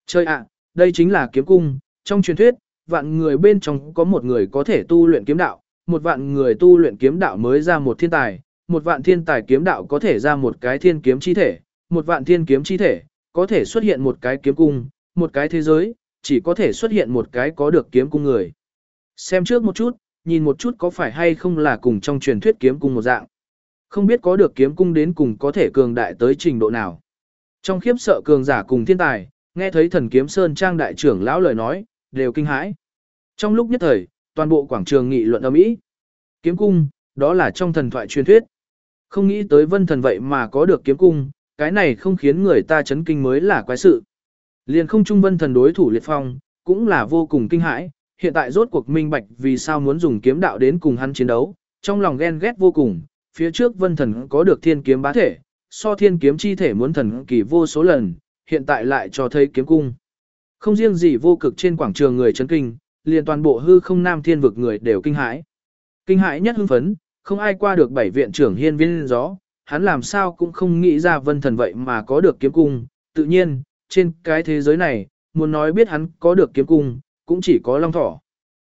Chơi ạ, đây chính là kiếm cung, trong truyền thuyết, vạn người bên trong có một người có thể tu luyện kiếm đạo, một vạn người tu luyện kiếm đạo mới ra một thiên tài, một vạn thiên tài kiếm đạo có thể ra một cái thiên kiếm chi thể, một vạn thiên kiếm chi thể, có thể xuất hiện một cái kiếm cung, một cái thế giới, chỉ có thể xuất hiện một cái có được kiếm cung người. Xem trước một chút, nhìn một chút có phải hay không là cùng trong truyền thuyết kiếm cung một dạng. Không biết có được kiếm cung đến cùng có thể cường đại tới trình độ nào. Trong khiếp sợ cường giả cùng thiên tài, nghe thấy thần kiếm sơn trang đại trưởng lão lời nói, đều kinh hãi. Trong lúc nhất thời, toàn bộ quảng trường nghị luận ầm ĩ. Kiếm cung, đó là trong thần thoại truyền thuyết. Không nghĩ tới vân thần vậy mà có được kiếm cung, cái này không khiến người ta chấn kinh mới là quái sự. Liền không trung vân thần đối thủ liệt phong, cũng là vô cùng kinh hãi, hiện tại rốt cuộc minh bạch vì sao muốn dùng kiếm đạo đến cùng hắn chiến đấu, trong lòng ghen ghét vô cùng, phía trước vân thần có được thiên kiếm bá thể, so thiên kiếm chi thể muốn thần kỳ vô số lần, hiện tại lại cho thấy kiếm cung. Không riêng gì vô cực trên quảng trường người chấn kinh, liền toàn bộ hư không nam thiên vực người đều kinh hãi. Kinh hãi nhất hưng phấn, không ai qua được bảy viện trưởng hiên viên gió, hắn làm sao cũng không nghĩ ra vân thần vậy mà có được kiếm cung, tự nhiên, trên cái thế giới này, muốn nói biết hắn có được kiếm cung, cũng chỉ có long thỏ.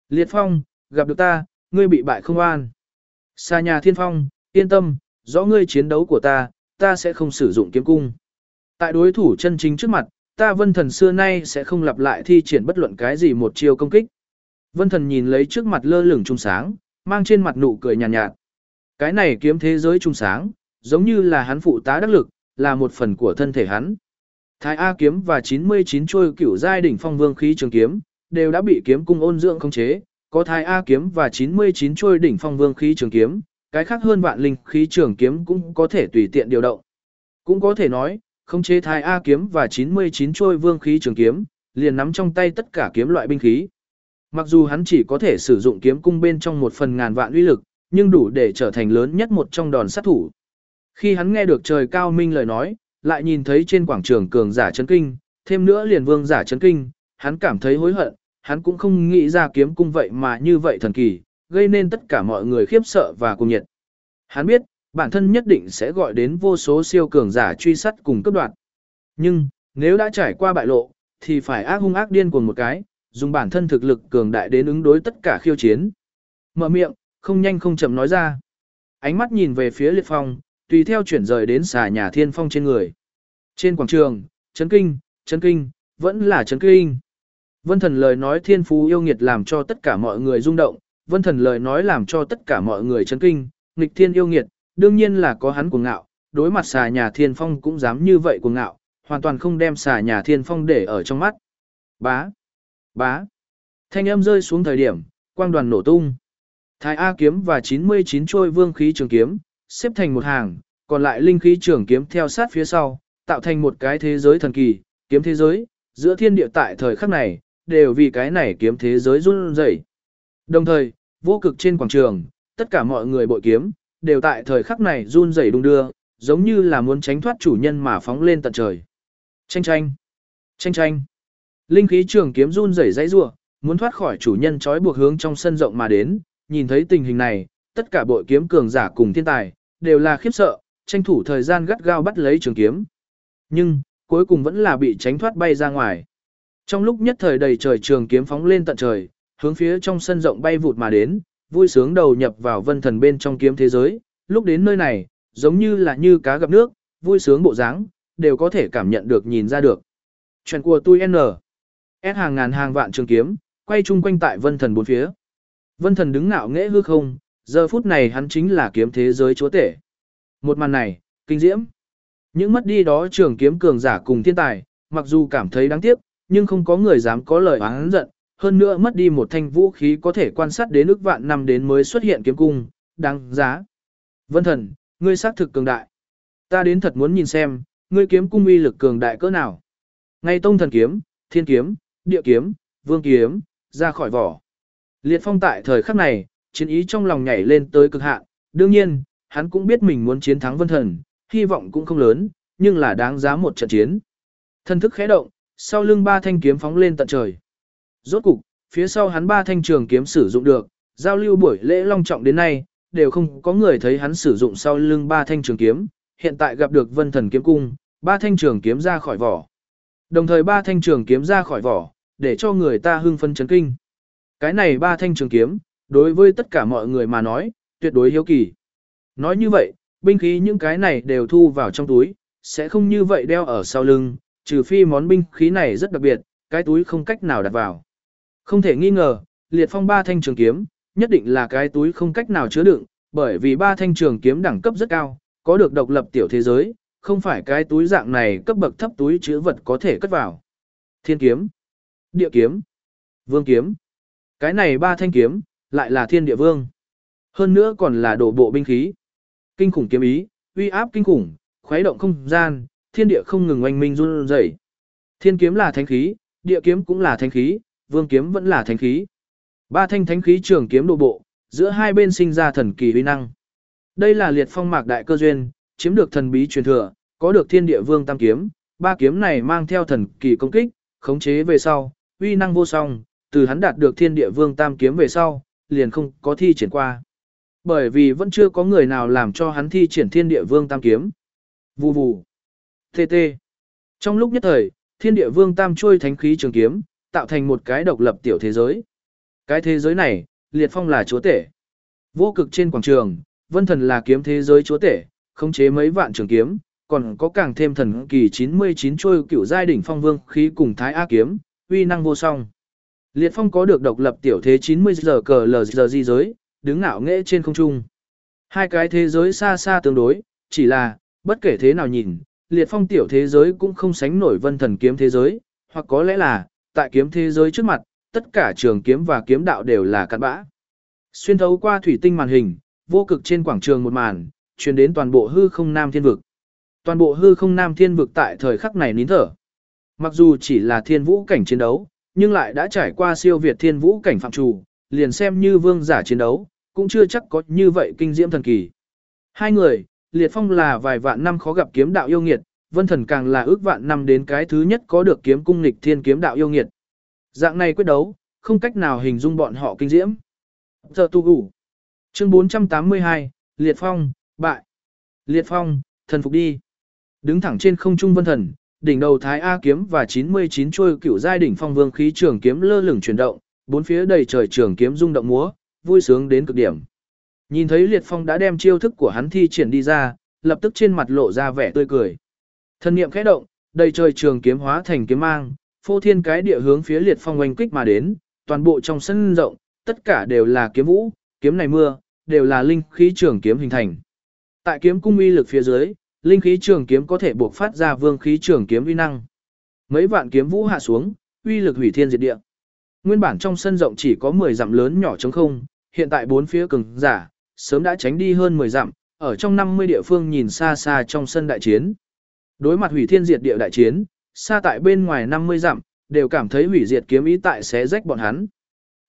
Liệt phong, gặp được ta, ngươi bị bại không an. Xa nhà thiên phong, yên tâm, rõ ngươi chiến đấu của ta, ta sẽ không sử dụng kiếm cung. Tại đối thủ chân chính trước mặt, ta vân thần xưa nay sẽ không lặp lại thi triển bất luận cái gì một chiêu công kích. Vân thần nhìn lấy trước mặt lơ lửng trung sáng, mang trên mặt nụ cười nhàn nhạt, nhạt. Cái này kiếm thế giới trung sáng, giống như là hắn phụ tá đắc lực, là một phần của thân thể hắn. Thái A kiếm và 99 trôi cửu giai đỉnh phong vương khí trường kiếm, đều đã bị kiếm cung ôn dưỡng khống chế, có Thái A kiếm và 99 trôi đỉnh phong vương khí trường kiếm, cái khác hơn vạn linh khí trường kiếm cũng có thể tùy tiện điều động. Cũng có thể nói, khống chế Thái A kiếm và 99 trôi vương khí trường kiếm, liền nắm trong tay tất cả kiếm loại binh khí. Mặc dù hắn chỉ có thể sử dụng kiếm cung bên trong một phần ngàn vạn uy lực, nhưng đủ để trở thành lớn nhất một trong đòn sát thủ. Khi hắn nghe được trời cao minh lời nói, lại nhìn thấy trên quảng trường cường giả chấn kinh, thêm nữa liền vương giả chấn kinh, hắn cảm thấy hối hận, hắn cũng không nghĩ ra kiếm cung vậy mà như vậy thần kỳ, gây nên tất cả mọi người khiếp sợ và cùng nhiệt. Hắn biết, bản thân nhất định sẽ gọi đến vô số siêu cường giả truy sát cùng cấp đoạt. Nhưng, nếu đã trải qua bại lộ, thì phải ác hung ác điên cuồng một cái, dùng bản thân thực lực cường đại đến ứng đối tất cả khiêu chiến. Mở miệng, không nhanh không chậm nói ra. Ánh mắt nhìn về phía liệt phong, tùy theo chuyển rời đến xà nhà thiên phong trên người. Trên quảng trường, chấn kinh, chấn kinh, vẫn là chấn kinh. Vân thần lời nói thiên phú yêu nghiệt làm cho tất cả mọi người rung động, vân thần lời nói làm cho tất cả mọi người chấn kinh, nghịch thiên yêu nghiệt, đương nhiên là có hắn cuồng ngạo, đối mặt xà nhà thiên phong cũng dám như vậy cuồng ngạo, hoàn toàn không đem xà nhà thiên phong để ở trong mắt. Bá, bá, thanh âm rơi xuống thời điểm, quang đoàn nổ tung. Thái A kiếm và 99 trôi vương khí trường kiếm, xếp thành một hàng, còn lại linh khí trường kiếm theo sát phía sau, tạo thành một cái thế giới thần kỳ, kiếm thế giới, giữa thiên địa tại thời khắc này, đều vì cái này kiếm thế giới run rẩy. Đồng thời, vô cực trên quảng trường, tất cả mọi người bội kiếm, đều tại thời khắc này run rẩy đung đưa, giống như là muốn tránh thoát chủ nhân mà phóng lên tận trời. Tranh tranh, tranh tranh. Linh khí trường kiếm run rẩy dãy rủa, muốn thoát khỏi chủ nhân trói buộc hướng trong sân rộng mà đến, nhìn thấy tình hình này, tất cả bội kiếm cường giả cùng thiên tài, đều là khiếp sợ, tranh thủ thời gian gắt gao bắt lấy trường kiếm. Nhưng, cuối cùng vẫn là bị tránh thoát bay ra ngoài. Trong lúc nhất thời đầy trời trường kiếm phóng lên tận trời, hướng phía trong sân rộng bay vụt mà đến, vui sướng đầu nhập vào vân thần bên trong kiếm thế giới, lúc đến nơi này, giống như là như cá gặp nước, vui sướng bộ dáng, đều có thể cảm nhận được nhìn ra được. Chuyện của tôi N. S hàng ngàn hàng vạn trường kiếm, quay chung quanh tại vân thần bốn phía. Vân thần đứng ngạo nghễ hư không, giờ phút này hắn chính là kiếm thế giới chúa tể. Một màn này, kinh diễm. Những mất đi đó trường kiếm cường giả cùng thiên tài, mặc dù cảm thấy đáng tiếc, nhưng không có người dám có lời oán giận, hơn nữa mất đi một thanh vũ khí có thể quan sát đến ước vạn năm đến mới xuất hiện kiếm cung, đáng giá. Vân thần, ngươi xác thực cường đại. Ta đến thật muốn nhìn xem, ngươi kiếm cung uy lực cường đại cỡ nào. Ngay tông thần kiếm, thiên kiếm, địa kiếm, vương kiếm, ra khỏi vỏ. Liệt phong tại thời khắc này, chiến ý trong lòng nhảy lên tới cực hạn, đương nhiên, hắn cũng biết mình muốn chiến thắng vân thần, hy vọng cũng không lớn, nhưng là đáng giá một trận chiến. Thân thức khẽ động, sau lưng ba thanh kiếm phóng lên tận trời. Rốt cục, phía sau hắn ba thanh trường kiếm sử dụng được, giao lưu buổi lễ long trọng đến nay, đều không có người thấy hắn sử dụng sau lưng ba thanh trường kiếm, hiện tại gặp được vân thần kiếm cung, ba thanh trường kiếm ra khỏi vỏ. Đồng thời ba thanh trường kiếm ra khỏi vỏ, để cho người ta hưng phấn chấn kinh. Cái này ba thanh trường kiếm, đối với tất cả mọi người mà nói, tuyệt đối hiếu kỳ. Nói như vậy, binh khí những cái này đều thu vào trong túi, sẽ không như vậy đeo ở sau lưng, trừ phi món binh khí này rất đặc biệt, cái túi không cách nào đặt vào. Không thể nghi ngờ, liệt phong ba thanh trường kiếm, nhất định là cái túi không cách nào chứa đựng, bởi vì ba thanh trường kiếm đẳng cấp rất cao, có được độc lập tiểu thế giới, không phải cái túi dạng này cấp bậc thấp túi chứa vật có thể cất vào. Thiên kiếm, địa kiếm, vương kiếm. Cái này ba thanh kiếm, lại là thiên địa vương. Hơn nữa còn là đổ bộ binh khí. Kinh khủng kiếm ý, uy áp kinh khủng, khuấy động không gian, thiên địa không ngừng oanh minh run rẩy. Thiên kiếm là thánh khí, địa kiếm cũng là thánh khí, vương kiếm vẫn là thánh khí. Ba thanh thánh khí trường kiếm đổ bộ, giữa hai bên sinh ra thần kỳ uy năng. Đây là liệt phong mạc đại cơ duyên, chiếm được thần bí truyền thừa, có được thiên địa vương tam kiếm, ba kiếm này mang theo thần kỳ công kích, khống chế về sau, uy năng vô song, từ hắn đạt được thiên địa vương tam kiếm về sau, liền không có thi triển qua. Bởi vì vẫn chưa có người nào làm cho hắn thi triển thiên địa vương tam kiếm. Vù vù. TT. Trong lúc nhất thời, thiên địa vương tam trôi thánh khí trường kiếm, tạo thành một cái độc lập tiểu thế giới. Cái thế giới này, liệt phong là chúa tể. Vô cực trên quảng trường, vân thần là kiếm thế giới chúa tể, khống chế mấy vạn trường kiếm, còn có càng thêm thần kỳ 99 trôi cựu giai đỉnh phong vương khí cùng thái a kiếm, uy năng vô song. Liệt phong có được độc lập tiểu thế 90 giờ cờ lờ giờ di giới, đứng ngạo nghễ trên không trung. Hai cái thế giới xa xa tương đối, chỉ là, bất kể thế nào nhìn, liệt phong tiểu thế giới cũng không sánh nổi vân thần kiếm thế giới, hoặc có lẽ là, tại kiếm thế giới trước mặt, tất cả trường kiếm và kiếm đạo đều là cặn bã. Xuyên thấu qua thủy tinh màn hình, vô cực trên quảng trường một màn, truyền đến toàn bộ hư không nam thiên vực. Toàn bộ hư không nam thiên vực tại thời khắc này nín thở. Mặc dù chỉ là thiên vũ cảnh chiến đấu, nhưng lại đã trải qua siêu việt thiên vũ cảnh phạm trù, liền xem như vương giả chiến đấu, cũng chưa chắc có như vậy kinh diễm thần kỳ. Hai người, Liệt Phong là vài vạn năm khó gặp kiếm đạo yêu nghiệt, Vân Thần càng là ước vạn năm đến cái thứ nhất có được kiếm cung nghịch thiên kiếm đạo yêu nghiệt. Dạng này quyết đấu, không cách nào hình dung bọn họ kinh diễm. Giờ tu ngủ. Chương 482, Liệt Phong, bại. Liệt Phong, thần phục đi. Đứng thẳng trên không trung vân thần, đỉnh đầu Thái A kiếm và 99 chuôi cựu giai đỉnh phong vương khí trường kiếm lơ lửng chuyển động, bốn phía đầy trời trường kiếm rung động múa, vui sướng đến cực điểm. Nhìn thấy Liệt Phong đã đem chiêu thức của hắn thi triển đi ra, lập tức trên mặt lộ ra vẻ tươi cười. Thân niệm khẽ động, đầy trời trường kiếm hóa thành kiếm mang, phô thiên cái địa hướng phía Liệt Phong oanh kích mà đến, toàn bộ trong sân rộng, tất cả đều là kiếm vũ, kiếm này mưa, đều là linh khí trường kiếm hình thành. Tại kiếm cung uy lực phía dưới, linh khí trường kiếm có thể buộc phát ra vương khí trường kiếm uy năng. Mấy vạn kiếm vũ hạ xuống, uy lực hủy thiên diệt địa. Nguyên bản trong sân rộng chỉ có 10 dặm lớn nhỏ trống không, hiện tại bốn phía cường giả, sớm đã tránh đi hơn 10 dặm, ở trong 50 địa phương nhìn xa xa trong sân đại chiến. Đối mặt hủy thiên diệt địa đại chiến, xa tại bên ngoài 50 dặm, đều cảm thấy hủy diệt kiếm ý tại xé rách bọn hắn.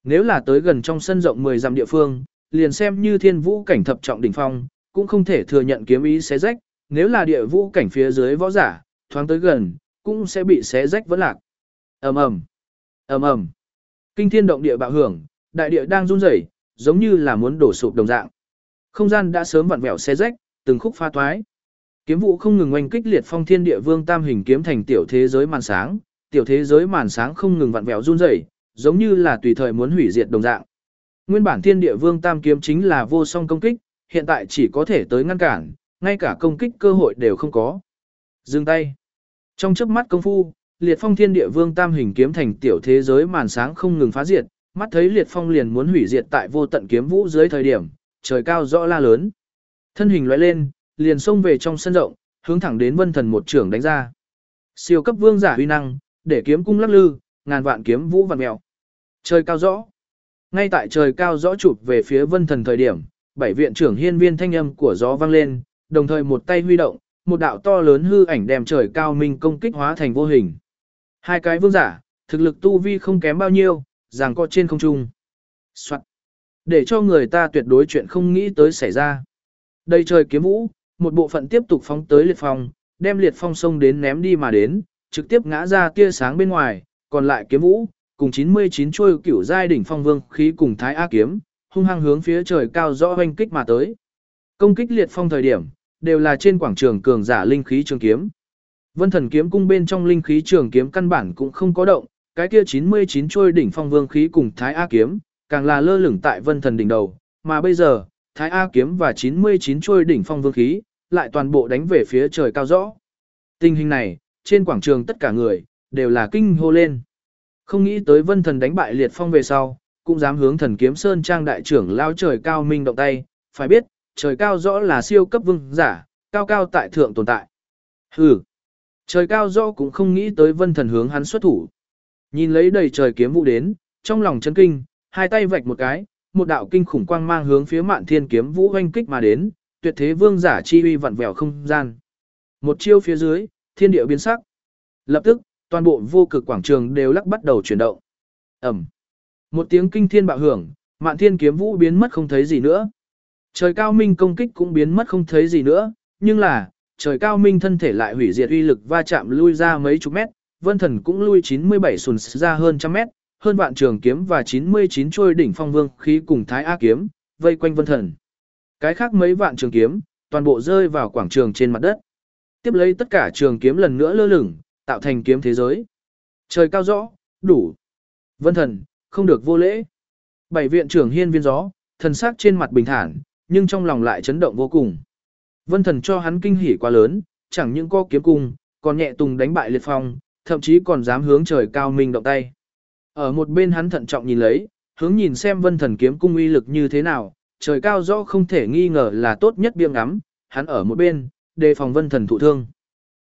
Nếu là tới gần trong sân rộng 10 dặm địa phương, liền xem như thiên vũ cảnh thập trọng đỉnh phong, cũng không thể thừa nhận kiếm ý xé rách, nếu là địa vũ cảnh phía dưới võ giả, thoáng tới gần, cũng sẽ bị xé rách vẫn lạc. Ầm ầm, ầm ầm. Kinh thiên động địa bạo hưởng, đại địa đang run rẩy, giống như là muốn đổ sụp đồng dạng. Không gian đã sớm vặn vẹo xé rách, từng khúc pha toái. Kiếm vụ không ngừng oanh kích liệt phong thiên địa vương tam hình kiếm thành tiểu thế giới màn sáng, tiểu thế giới màn sáng không ngừng vặn vẹo run rẩy, giống như là tùy thời muốn hủy diệt đồng dạng. Nguyên bản thiên địa vương tam kiếm chính là vô song công kích, hiện tại chỉ có thể tới ngăn cản, ngay cả công kích cơ hội đều không có. Dừng tay. Trong chớp mắt công phu, liệt phong thiên địa vương tam hình kiếm thành tiểu thế giới màn sáng không ngừng phá diệt, mắt thấy liệt phong liền muốn hủy diệt tại vô tận kiếm vũ dưới thời điểm, trời cao rõ la lớn. Thân hình lóe lên, liền xông về trong sân rộng, hướng thẳng đến vân thần một trưởng đánh ra. Siêu cấp vương giả uy năng, để kiếm cung lắc lư, ngàn vạn kiếm vũ vặn mèo. Trời cao rõ. Ngay tại trời cao rõ chụp về phía vân thần thời điểm, bảy viện trưởng hiên viên thanh âm của gió vang lên, đồng thời một tay huy động, một đạo to lớn hư ảnh đem trời cao minh công kích hóa thành vô hình. Hai cái vương giả, thực lực tu vi không kém bao nhiêu, ràng co trên không trung. Soạn. Để cho người ta tuyệt đối chuyện không nghĩ tới xảy ra. Đây trời kiếm vũ, một bộ phận tiếp tục phóng tới liệt phong, đem liệt phong sông đến ném đi mà đến, trực tiếp ngã ra tia sáng bên ngoài, còn lại kiếm vũ, cùng 99 chuôi cửu giai đỉnh phong vương khí cùng thái a kiếm, hung hăng hướng phía trời cao rõ hoanh kích mà tới. Công kích liệt phong thời điểm, đều là trên quảng trường cường giả linh khí trường kiếm. Vân thần kiếm cung bên trong linh khí trường kiếm căn bản cũng không có động, cái kia 99 trôi đỉnh phong vương khí cùng thái a kiếm, càng là lơ lửng tại vân thần đỉnh đầu, mà bây giờ, thái a kiếm và 99 trôi đỉnh phong vương khí, lại toàn bộ đánh về phía trời cao rõ. Tình hình này, trên quảng trường tất cả người, đều là kinh hô lên. Không nghĩ tới vân thần đánh bại liệt phong về sau, cũng dám hướng thần kiếm sơn trang đại trưởng lao trời cao minh động tay, phải biết, trời cao rõ là siêu cấp vương giả, cao cao tại thượng tồn tại. Hừ, trời cao rõ cũng không nghĩ tới vân thần hướng hắn xuất thủ. Nhìn lấy đầy trời kiếm vũ đến, trong lòng chấn kinh, hai tay vạch một cái, một đạo kinh khủng quang mang hướng phía mạn thiên kiếm vũ hoanh kích mà đến, tuyệt thế vương giả chi uy vặn vẹo không gian. Một chiêu phía dưới, thiên địa biến sắc. Lập tức, toàn bộ vô cực quảng trường đều lắc bắt đầu chuyển động. Ẩm. Một tiếng kinh thiên bạo hưởng, mạn thiên kiếm vũ biến mất không thấy gì nữa. Trời cao minh công kích cũng biến mất không thấy gì nữa, nhưng là, trời cao minh thân thể lại hủy diệt uy lực va chạm lui ra mấy chục mét, vân thần cũng lui 97 sùn ra hơn trăm mét, hơn vạn trường kiếm và 99 trôi đỉnh phong vương khí cùng thái A kiếm, vây quanh vân thần. Cái khác mấy vạn trường kiếm, toàn bộ rơi vào quảng trường trên mặt đất. Tiếp lấy tất cả trường kiếm lần nữa lơ lửng, tạo thành kiếm thế giới. Trời cao rõ, đủ. Vân thần, không được vô lễ. Bảy viện trưởng hiên viên gió, thần sắc trên mặt bình thản, nhưng trong lòng lại chấn động vô cùng. Vân thần cho hắn kinh hỉ quá lớn, chẳng những có kiếm cung, còn nhẹ tùng đánh bại liệt phong, thậm chí còn dám hướng trời cao minh động tay. Ở một bên hắn thận trọng nhìn lấy, hướng nhìn xem vân thần kiếm cung uy lực như thế nào, trời cao rõ không thể nghi ngờ là tốt nhất biêng ngắm, hắn ở một bên, đề phòng vân thần thụ thương.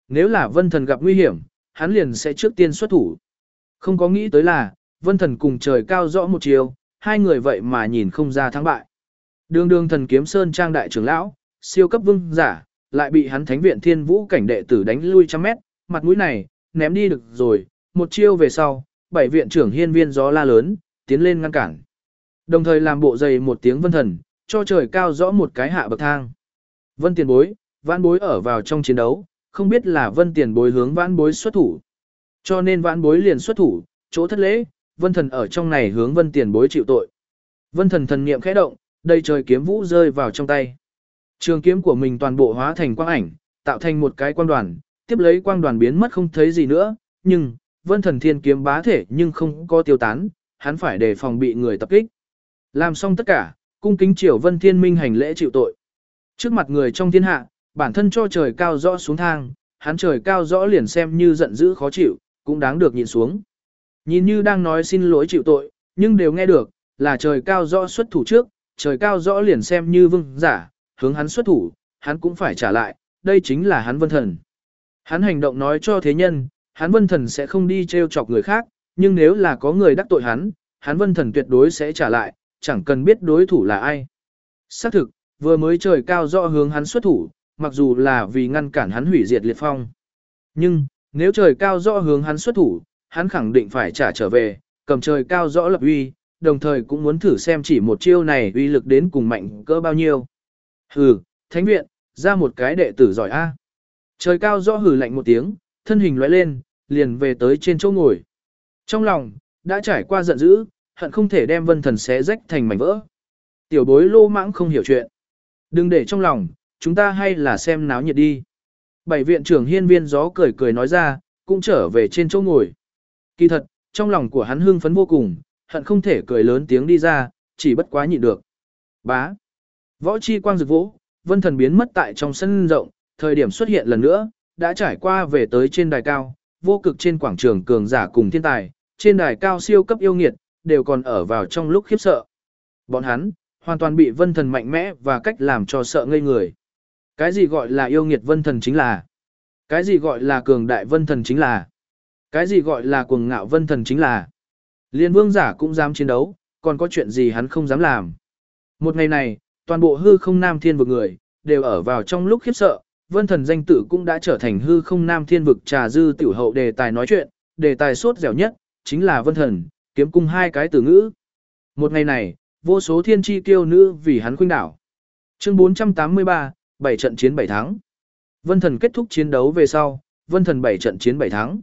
Nếu là vân thần gặp nguy hiểm, hắn liền sẽ trước tiên xuất thủ. Không có nghĩ tới là, vân thần cùng trời cao rõ một chiều, hai người vậy mà nhìn không ra thắng bại. Đường đường thần kiếm sơn trang đại trưởng lão, siêu cấp vương giả, lại bị hắn thánh viện thiên vũ cảnh đệ tử đánh lui trăm mét, mặt mũi này, ném đi được rồi, một chiêu về sau, bảy viện trưởng hiên viên gió la lớn, tiến lên ngăn cản. Đồng thời làm bộ dày một tiếng vân thần, cho trời cao rõ một cái hạ bậc thang. Vân tiền bối, vãn bối ở vào trong chiến đấu, không biết là vân tiền bối hướng vãn bối xuất thủ. Cho nên vãn bối liền xuất thủ, chỗ thất lễ, vân thần ở trong này hướng vân tiền bối chịu tội. Vân thần thần niệm khẽ động, đây trời kiếm vũ rơi vào trong tay. Trường kiếm của mình toàn bộ hóa thành quang ảnh, tạo thành một cái quang đoàn, tiếp lấy quang đoàn biến mất không thấy gì nữa, nhưng, vân thần thiên kiếm bá thể nhưng không có tiêu tán, hắn phải đề phòng bị người tập kích. Làm xong tất cả, cung kính triều vân thiên minh hành lễ chịu tội. Trước mặt người trong thiên hạ, bản thân cho trời cao rõ xuống thang, hắn trời cao rõ liền xem như giận dữ khó chịu, cũng đáng được nhìn xuống. Nhìn như đang nói xin lỗi chịu tội, nhưng đều nghe được, là trời cao rõ xuất thủ trước, trời cao rõ liền xem như vương giả, hướng hắn xuất thủ, hắn cũng phải trả lại, đây chính là hắn vân thần. Hắn hành động nói cho thế nhân, hắn vân thần sẽ không đi treo chọc người khác, nhưng nếu là có người đắc tội hắn, hắn vân thần tuyệt đối sẽ trả lại, chẳng cần biết đối thủ là ai. Xác thực, vừa mới trời cao rõ hướng hắn xuất thủ, mặc dù là vì ngăn cản hắn hủy diệt liệt phong. Nhưng, nếu trời cao rõ hướng hắn xuất thủ, hắn khẳng định phải trả trở về, cầm trời cao rõ lập uy, đồng thời cũng muốn thử xem chỉ một chiêu này uy lực đến cùng mạnh cỡ bao nhiêu. Hừ, thánh viện, ra một cái đệ tử giỏi a. Trời cao rõ hừ lạnh một tiếng, thân hình lóe lên, liền về tới trên chỗ ngồi. Trong lòng, đã trải qua giận dữ, hận không thể đem vân thần xé rách thành mảnh vỡ. Tiểu bối lô mãng không hiểu chuyện. Đừng để trong lòng, chúng ta hay là xem náo nhiệt đi. Bảy viện trưởng hiên viên gió cười cười nói ra, cũng trở về trên chỗ ngồi. Kỳ thật, trong lòng của hắn hưng phấn vô cùng, hận không thể cười lớn tiếng đi ra, chỉ bất quá nhịn được. Bá. Võ chi quang rực vỗ, vân thần biến mất tại trong sân rộng, thời điểm xuất hiện lần nữa, đã trải qua về tới trên đài cao, vô cực trên quảng trường cường giả cùng thiên tài, trên đài cao siêu cấp yêu nghiệt, đều còn ở vào trong lúc khiếp sợ. Bọn hắn, hoàn toàn bị vân thần mạnh mẽ và cách làm cho sợ ngây người. Cái gì gọi là yêu nghiệt vân thần chính là? Cái gì gọi là cường đại vân thần chính là? Cái gì gọi là cuồng ngạo vân thần chính là? Liên vương giả cũng dám chiến đấu, còn có chuyện gì hắn không dám làm. Một ngày này, toàn bộ hư không nam thiên vực người, đều ở vào trong lúc khiếp sợ, vân thần danh tử cũng đã trở thành hư không nam thiên vực trà dư tiểu hậu đề tài nói chuyện, đề tài sốt dẻo nhất, chính là vân thần, kiếm cung hai cái từ ngữ. Một ngày này, vô số thiên tri kiêu nữ vì hắn khuynh đảo. Chương 483, 7 trận chiến 7 thắng. Vân thần kết thúc chiến đấu về sau, vân thần 7 trận chiến 7 thắng.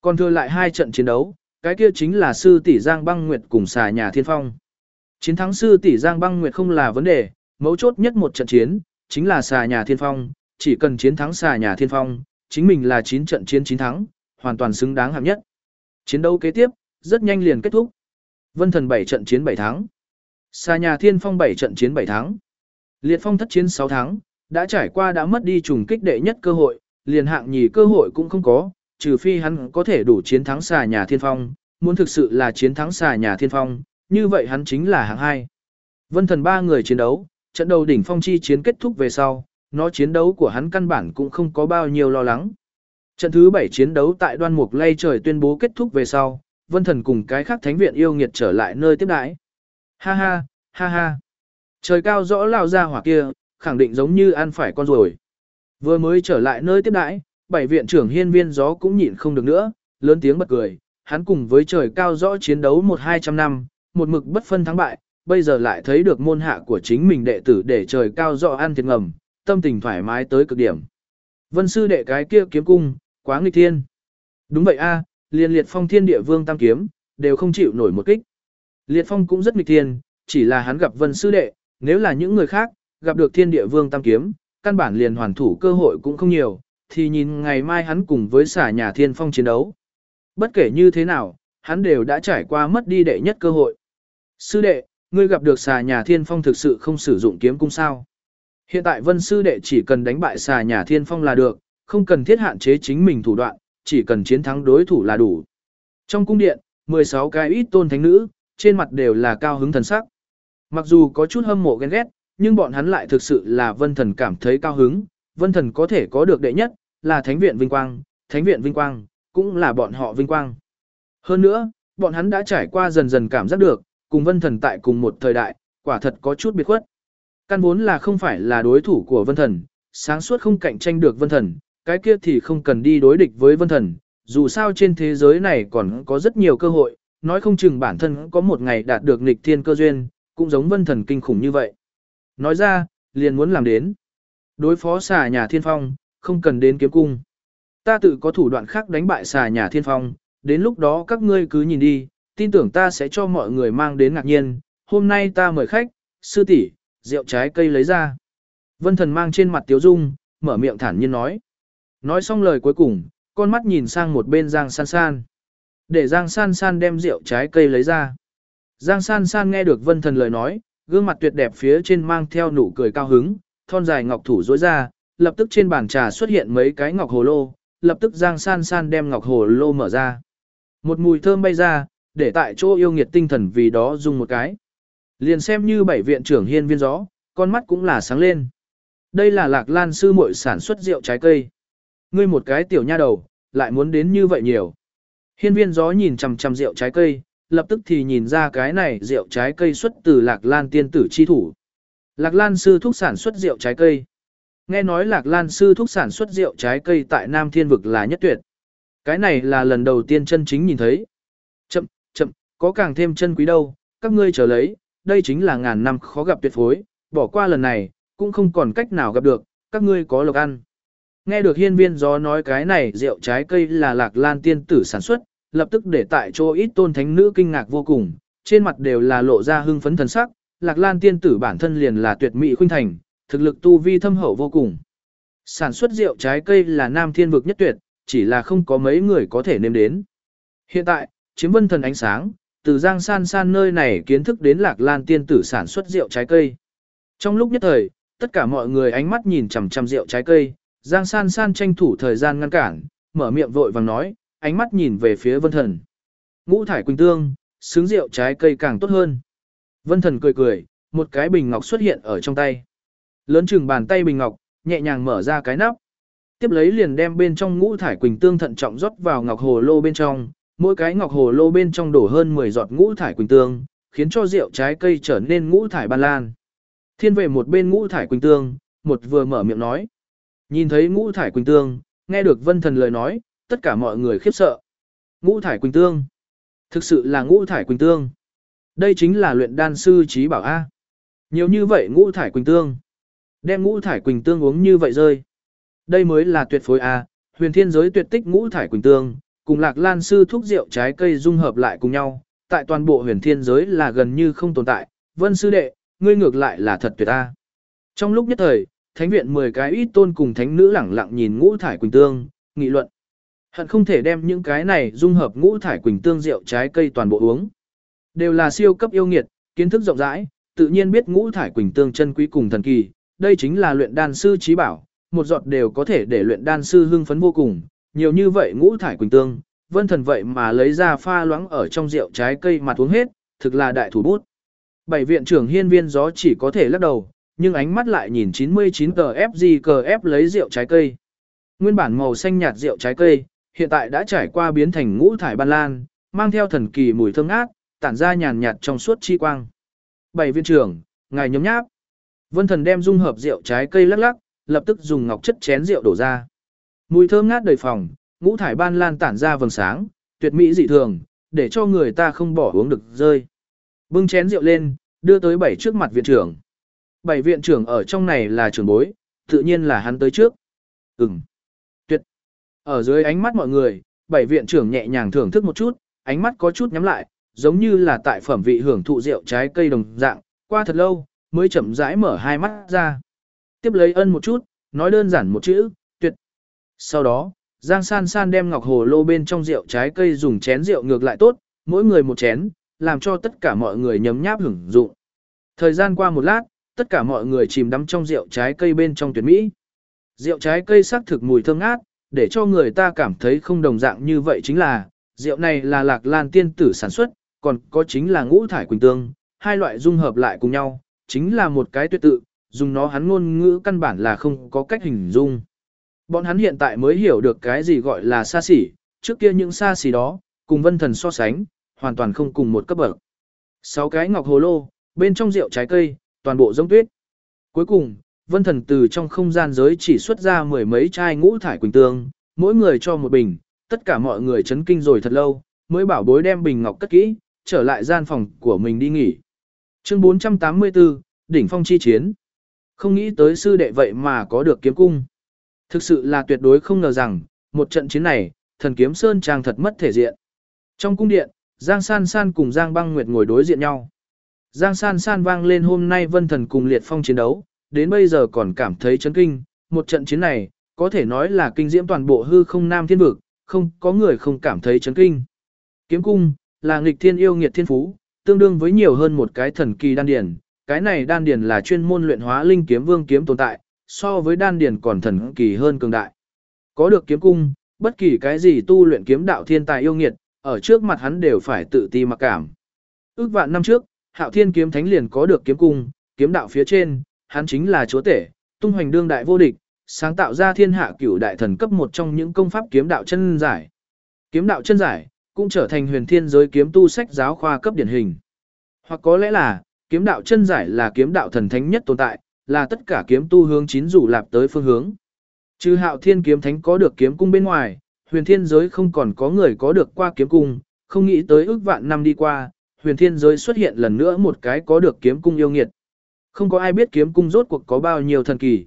Còn thừa lại hai trận chiến đấu, cái kia chính là sư tỷ Giang Băng Nguyệt cùng xà nhà Thiên Phong. Chiến thắng sư tỷ Giang Băng Nguyệt không là vấn đề, mấu chốt nhất một trận chiến, chính là xà nhà Thiên Phong, chỉ cần chiến thắng xà nhà Thiên Phong, chính mình là 9 trận chiến 9 thắng, hoàn toàn xứng đáng hạng nhất. Chiến đấu kế tiếp, rất nhanh liền kết thúc. Vân thần 7 trận chiến 7 thắng. Xà nhà Thiên Phong 7 trận chiến 7 thắng. Liệt Phong thất chiến 6 thắng, đã trải qua đã mất đi trùng kích đệ nhất cơ hội, liền hạng nhì cơ hội cũng không có, trừ phi hắn có thể đủ chiến thắng xà nhà thiên phong, muốn thực sự là chiến thắng xà nhà thiên phong, như vậy hắn chính là hạng hai. Vân thần ba người chiến đấu, trận đầu đỉnh phong chi chiến kết thúc về sau, nó chiến đấu của hắn căn bản cũng không có bao nhiêu lo lắng. Trận thứ bảy chiến đấu tại đoan mục lây trời tuyên bố kết thúc về sau, vân thần cùng cái khác thánh viện yêu nghiệt trở lại nơi tiếp đãi. Ha ha, ha ha. Trời cao rõ lao ra hỏa kia, khẳng định giống như ăn phải con rồi. Vừa mới trở lại nơi tiếp đãi, bảy viện trưởng hiên viên gió cũng nhịn không được nữa, lớn tiếng bật cười, hắn cùng với trời cao rõ chiến đấu một hai trăm năm, một mực bất phân thắng bại, bây giờ lại thấy được môn hạ của chính mình đệ tử để trời cao rõ ăn thiệt ngầm, tâm tình thoải mái tới cực điểm. Vân sư đệ cái kia kiếm cung, quá nghịch thiên. Đúng vậy a, liên liệt phong thiên địa vương tam kiếm, đều không chịu nổi một kích. Liệt phong cũng rất nghịch thiên, chỉ là hắn gặp vân sư đệ, nếu là những người khác, gặp được thiên địa vương tam kiếm, căn bản liền hoàn thủ cơ hội cũng không nhiều, thì nhìn ngày mai hắn cùng với xả nhà thiên phong chiến đấu. Bất kể như thế nào, hắn đều đã trải qua mất đi đệ nhất cơ hội. Sư đệ, ngươi gặp được xà nhà thiên phong thực sự không sử dụng kiếm cung sao. Hiện tại vân sư đệ chỉ cần đánh bại xà nhà thiên phong là được, không cần thiết hạn chế chính mình thủ đoạn, chỉ cần chiến thắng đối thủ là đủ. Trong cung điện, 16 cái ít tôn thánh nữ, trên mặt đều là cao hứng thần sắc. Mặc dù có chút hâm mộ ghen ghét, nhưng bọn hắn lại thực sự là vân thần cảm thấy cao hứng, vân thần có thể có được đệ nhất, là thánh viện vinh quang, thánh viện vinh quang, cũng là bọn họ vinh quang. Hơn nữa, bọn hắn đã trải qua dần dần cảm giác được, cùng vân thần tại cùng một thời đại, quả thật có chút biệt khuất. Căn vốn là không phải là đối thủ của vân thần, sáng suốt không cạnh tranh được vân thần, cái kia thì không cần đi đối địch với vân thần, dù sao trên thế giới này còn có rất nhiều cơ hội, nói không chừng bản thân có một ngày đạt được nghịch thiên cơ duyên, cũng giống vân thần kinh khủng như vậy. Nói ra, liền muốn làm đến. Đối phó xà nhà thiên phong, không cần đến kiếm cung. Ta tự có thủ đoạn khác đánh bại xà nhà thiên phong, đến lúc đó các ngươi cứ nhìn đi, tin tưởng ta sẽ cho mọi người mang đến ngạc nhiên. Hôm nay ta mời khách, sư tỷ, rượu trái cây lấy ra. Vân thần mang trên mặt tiếu dung, mở miệng thản nhiên nói. Nói xong lời cuối cùng, con mắt nhìn sang một bên Giang San San. Để Giang San San đem rượu trái cây lấy ra. Giang San San nghe được vân thần lời nói, gương mặt tuyệt đẹp phía trên mang theo nụ cười cao hứng, thon dài ngọc thủ rối ra, lập tức trên bàn trà xuất hiện mấy cái ngọc hồ lô, lập tức Giang San San đem ngọc hồ lô mở ra. Một mùi thơm bay ra, để tại chỗ yêu nghiệt tinh thần vì đó dùng một cái. Liền xem như bảy viện trưởng hiên viên gió, con mắt cũng là sáng lên. Đây là lạc lan sư muội sản xuất rượu trái cây. Ngươi một cái tiểu nha đầu, lại muốn đến như vậy nhiều. Hiên viên gió nhìn chằm chằm rượu trái cây, lập tức thì nhìn ra cái này rượu trái cây xuất từ lạc lan tiên tử chi thủ. Lạc lan sư thúc sản xuất rượu trái cây. Nghe nói lạc lan sư thúc sản xuất rượu trái cây tại Nam Thiên Vực là nhất tuyệt. Cái này là lần đầu tiên chân chính nhìn thấy. Chậm, chậm, có càng thêm chân quý đâu, các ngươi chờ lấy, đây chính là ngàn năm khó gặp tuyệt phối, bỏ qua lần này, cũng không còn cách nào gặp được, các ngươi có lộc ăn. Nghe được hiên viên gió nói cái này rượu trái cây là lạc lan tiên tử sản xuất, lập tức để tại chỗ ít tôn thánh nữ kinh ngạc vô cùng, trên mặt đều là lộ ra hưng phấn thần sắc, Lạc Lan tiên tử bản thân liền là tuyệt mỹ khuynh thành, thực lực tu vi thâm hậu vô cùng. Sản xuất rượu trái cây là nam thiên vực nhất tuyệt, chỉ là không có mấy người có thể nếm đến. Hiện tại, chiếm vân thần ánh sáng, từ Giang San San nơi này kiến thức đến Lạc Lan tiên tử sản xuất rượu trái cây. Trong lúc nhất thời, tất cả mọi người ánh mắt nhìn chằm chằm rượu trái cây, Giang San San tranh thủ thời gian ngăn cản, mở miệng vội vàng nói, ánh mắt nhìn về phía vân thần. Ngũ thải quỳnh tương, xứng rượu trái cây càng tốt hơn. Vân thần cười cười, một cái bình ngọc xuất hiện ở trong tay. Lớn chừng bàn tay bình ngọc, nhẹ nhàng mở ra cái nắp. Tiếp lấy liền đem bên trong ngũ thải quỳnh tương thận trọng rót vào ngọc hồ lô bên trong, mỗi cái ngọc hồ lô bên trong đổ hơn 10 giọt ngũ thải quỳnh tương, khiến cho rượu trái cây trở nên ngũ thải ban lan. Thiên về một bên ngũ thải quỳnh tương, một vừa mở miệng nói. Nhìn thấy ngũ thải quỳnh tương, nghe được vân thần lời nói, tất cả mọi người khiếp sợ. Ngũ thải quỳnh tương. Thực sự là ngũ thải quỳnh tương. Đây chính là luyện đan sư trí bảo A. Nhiều như vậy ngũ thải quỳnh tương. Đem ngũ thải quỳnh tương uống như vậy rơi. Đây mới là tuyệt phối A, huyền thiên giới tuyệt tích ngũ thải quỳnh tương, cùng lạc lan sư thuốc rượu trái cây dung hợp lại cùng nhau. Tại toàn bộ huyền thiên giới là gần như không tồn tại. Vân sư đệ, ngươi ngược lại là thật tuyệt A. Trong lúc nhất thời, thánh viện 10 cái ít tôn cùng thánh nữ lẳng lặng nhìn ngũ thải quỳnh tương, nghị luận. Hận không thể đem những cái này dung hợp ngũ thải quỳnh tương rượu trái cây toàn bộ uống. Đều là siêu cấp yêu nghiệt, kiến thức rộng rãi, tự nhiên biết ngũ thải quỳnh tương chân quý cùng thần kỳ, đây chính là luyện đan sư trí bảo, một giọt đều có thể để luyện đan sư hưng phấn vô cùng, nhiều như vậy ngũ thải quỳnh tương, vân thần vậy mà lấy ra pha loãng ở trong rượu trái cây mà uống hết, thực là đại thủ bút. Bảy viện trưởng hiên viên gió chỉ có thể lắc đầu, nhưng ánh mắt lại nhìn 99 tờ FG cờ F lấy rượu trái cây. Nguyên bản màu xanh nhạt rượu trái cây, hiện tại đã trải qua biến thành ngũ thải ban lan, mang theo thần kỳ mùi thơm ngát, tản ra nhàn nhạt trong suốt chi quang. Bảy viên trưởng, ngài nhấm nháp. Vân thần đem dung hợp rượu trái cây lắc lắc, lập tức dùng ngọc chất chén rượu đổ ra. Mùi thơm ngát đầy phòng, ngũ thải ban lan tản ra vầng sáng, tuyệt mỹ dị thường, để cho người ta không bỏ uống được rơi. Bưng chén rượu lên, đưa tới bảy trước mặt viện trưởng. Bảy viện trưởng ở trong này là trưởng bối, tự nhiên là hắn tới trước. Ừm. Tuyệt. Ở dưới ánh mắt mọi người, bảy viện trưởng nhẹ nhàng thưởng thức một chút, ánh mắt có chút nhắm lại, giống như là tại phẩm vị hưởng thụ rượu trái cây đồng dạng, qua thật lâu, mới chậm rãi mở hai mắt ra. Tiếp lấy ân một chút, nói đơn giản một chữ, tuyệt. Sau đó, Giang San San đem ngọc hồ lô bên trong rượu trái cây dùng chén rượu ngược lại tốt, mỗi người một chén, làm cho tất cả mọi người nhấm nháp hưởng dụng. Thời gian qua một lát, tất cả mọi người chìm đắm trong rượu trái cây bên trong tuyệt mỹ. Rượu trái cây sắc thực mùi thơm ngát, để cho người ta cảm thấy không đồng dạng như vậy chính là, rượu này là lạc lan tiên tử sản xuất, còn có chính là ngũ thải quỳnh tương, hai loại dung hợp lại cùng nhau, chính là một cái tuyệt tự, dùng nó hắn ngôn ngữ căn bản là không có cách hình dung. Bọn hắn hiện tại mới hiểu được cái gì gọi là xa xỉ, trước kia những xa xỉ đó, cùng vân thần so sánh, hoàn toàn không cùng một cấp bậc. Sáu cái ngọc hồ lô, bên trong rượu trái cây, toàn bộ giống tuyết. Cuối cùng, vân thần từ trong không gian giới chỉ xuất ra mười mấy chai ngũ thải quỳnh tương, mỗi người cho một bình, tất cả mọi người chấn kinh rồi thật lâu, mới bảo bối đem bình ngọc cất kỹ, trở lại gian phòng của mình đi nghỉ. Chương 484, đỉnh phong chi chiến. Không nghĩ tới sư đệ vậy mà có được kiếm cung. Thực sự là tuyệt đối không ngờ rằng, một trận chiến này, thần kiếm sơn trang thật mất thể diện. Trong cung điện, Giang San San cùng Giang Băng Nguyệt ngồi đối diện nhau. Giang San San vang lên hôm nay Vân Thần cùng Liệt Phong chiến đấu, đến bây giờ còn cảm thấy chấn kinh, một trận chiến này, có thể nói là kinh diễm toàn bộ hư không nam thiên vực, không có người không cảm thấy chấn kinh. Kiếm cung, là nghịch thiên yêu nghiệt thiên phú, tương đương với nhiều hơn một cái thần kỳ đan điển, cái này đan điển là chuyên môn luyện hóa linh kiếm vương kiếm tồn tại, so với đan điển còn thần kỳ hơn cường đại. Có được kiếm cung, bất kỳ cái gì tu luyện kiếm đạo thiên tài yêu nghiệt, ở trước mặt hắn đều phải tự ti mặc cảm. Ước vạn năm trước, Hạo Thiên kiếm thánh liền có được kiếm cung, kiếm đạo phía trên, hắn chính là chúa tể, tung hoành đương đại vô địch, sáng tạo ra thiên hạ cửu đại thần cấp một trong những công pháp kiếm đạo chân giải. Kiếm đạo chân giải cũng trở thành huyền thiên giới kiếm tu sách giáo khoa cấp điển hình. Hoặc có lẽ là, kiếm đạo chân giải là kiếm đạo thần thánh nhất tồn tại, là tất cả kiếm tu hướng chín rủ lạp tới phương hướng. Trừ Hạo Thiên kiếm thánh có được kiếm cung bên ngoài, huyền thiên giới không còn có người có được qua kiếm cung, không nghĩ tới ước vạn năm đi qua, huyền thiên giới xuất hiện lần nữa một cái có được kiếm cung yêu nghiệt. Không có ai biết kiếm cung rốt cuộc có bao nhiêu thần kỳ.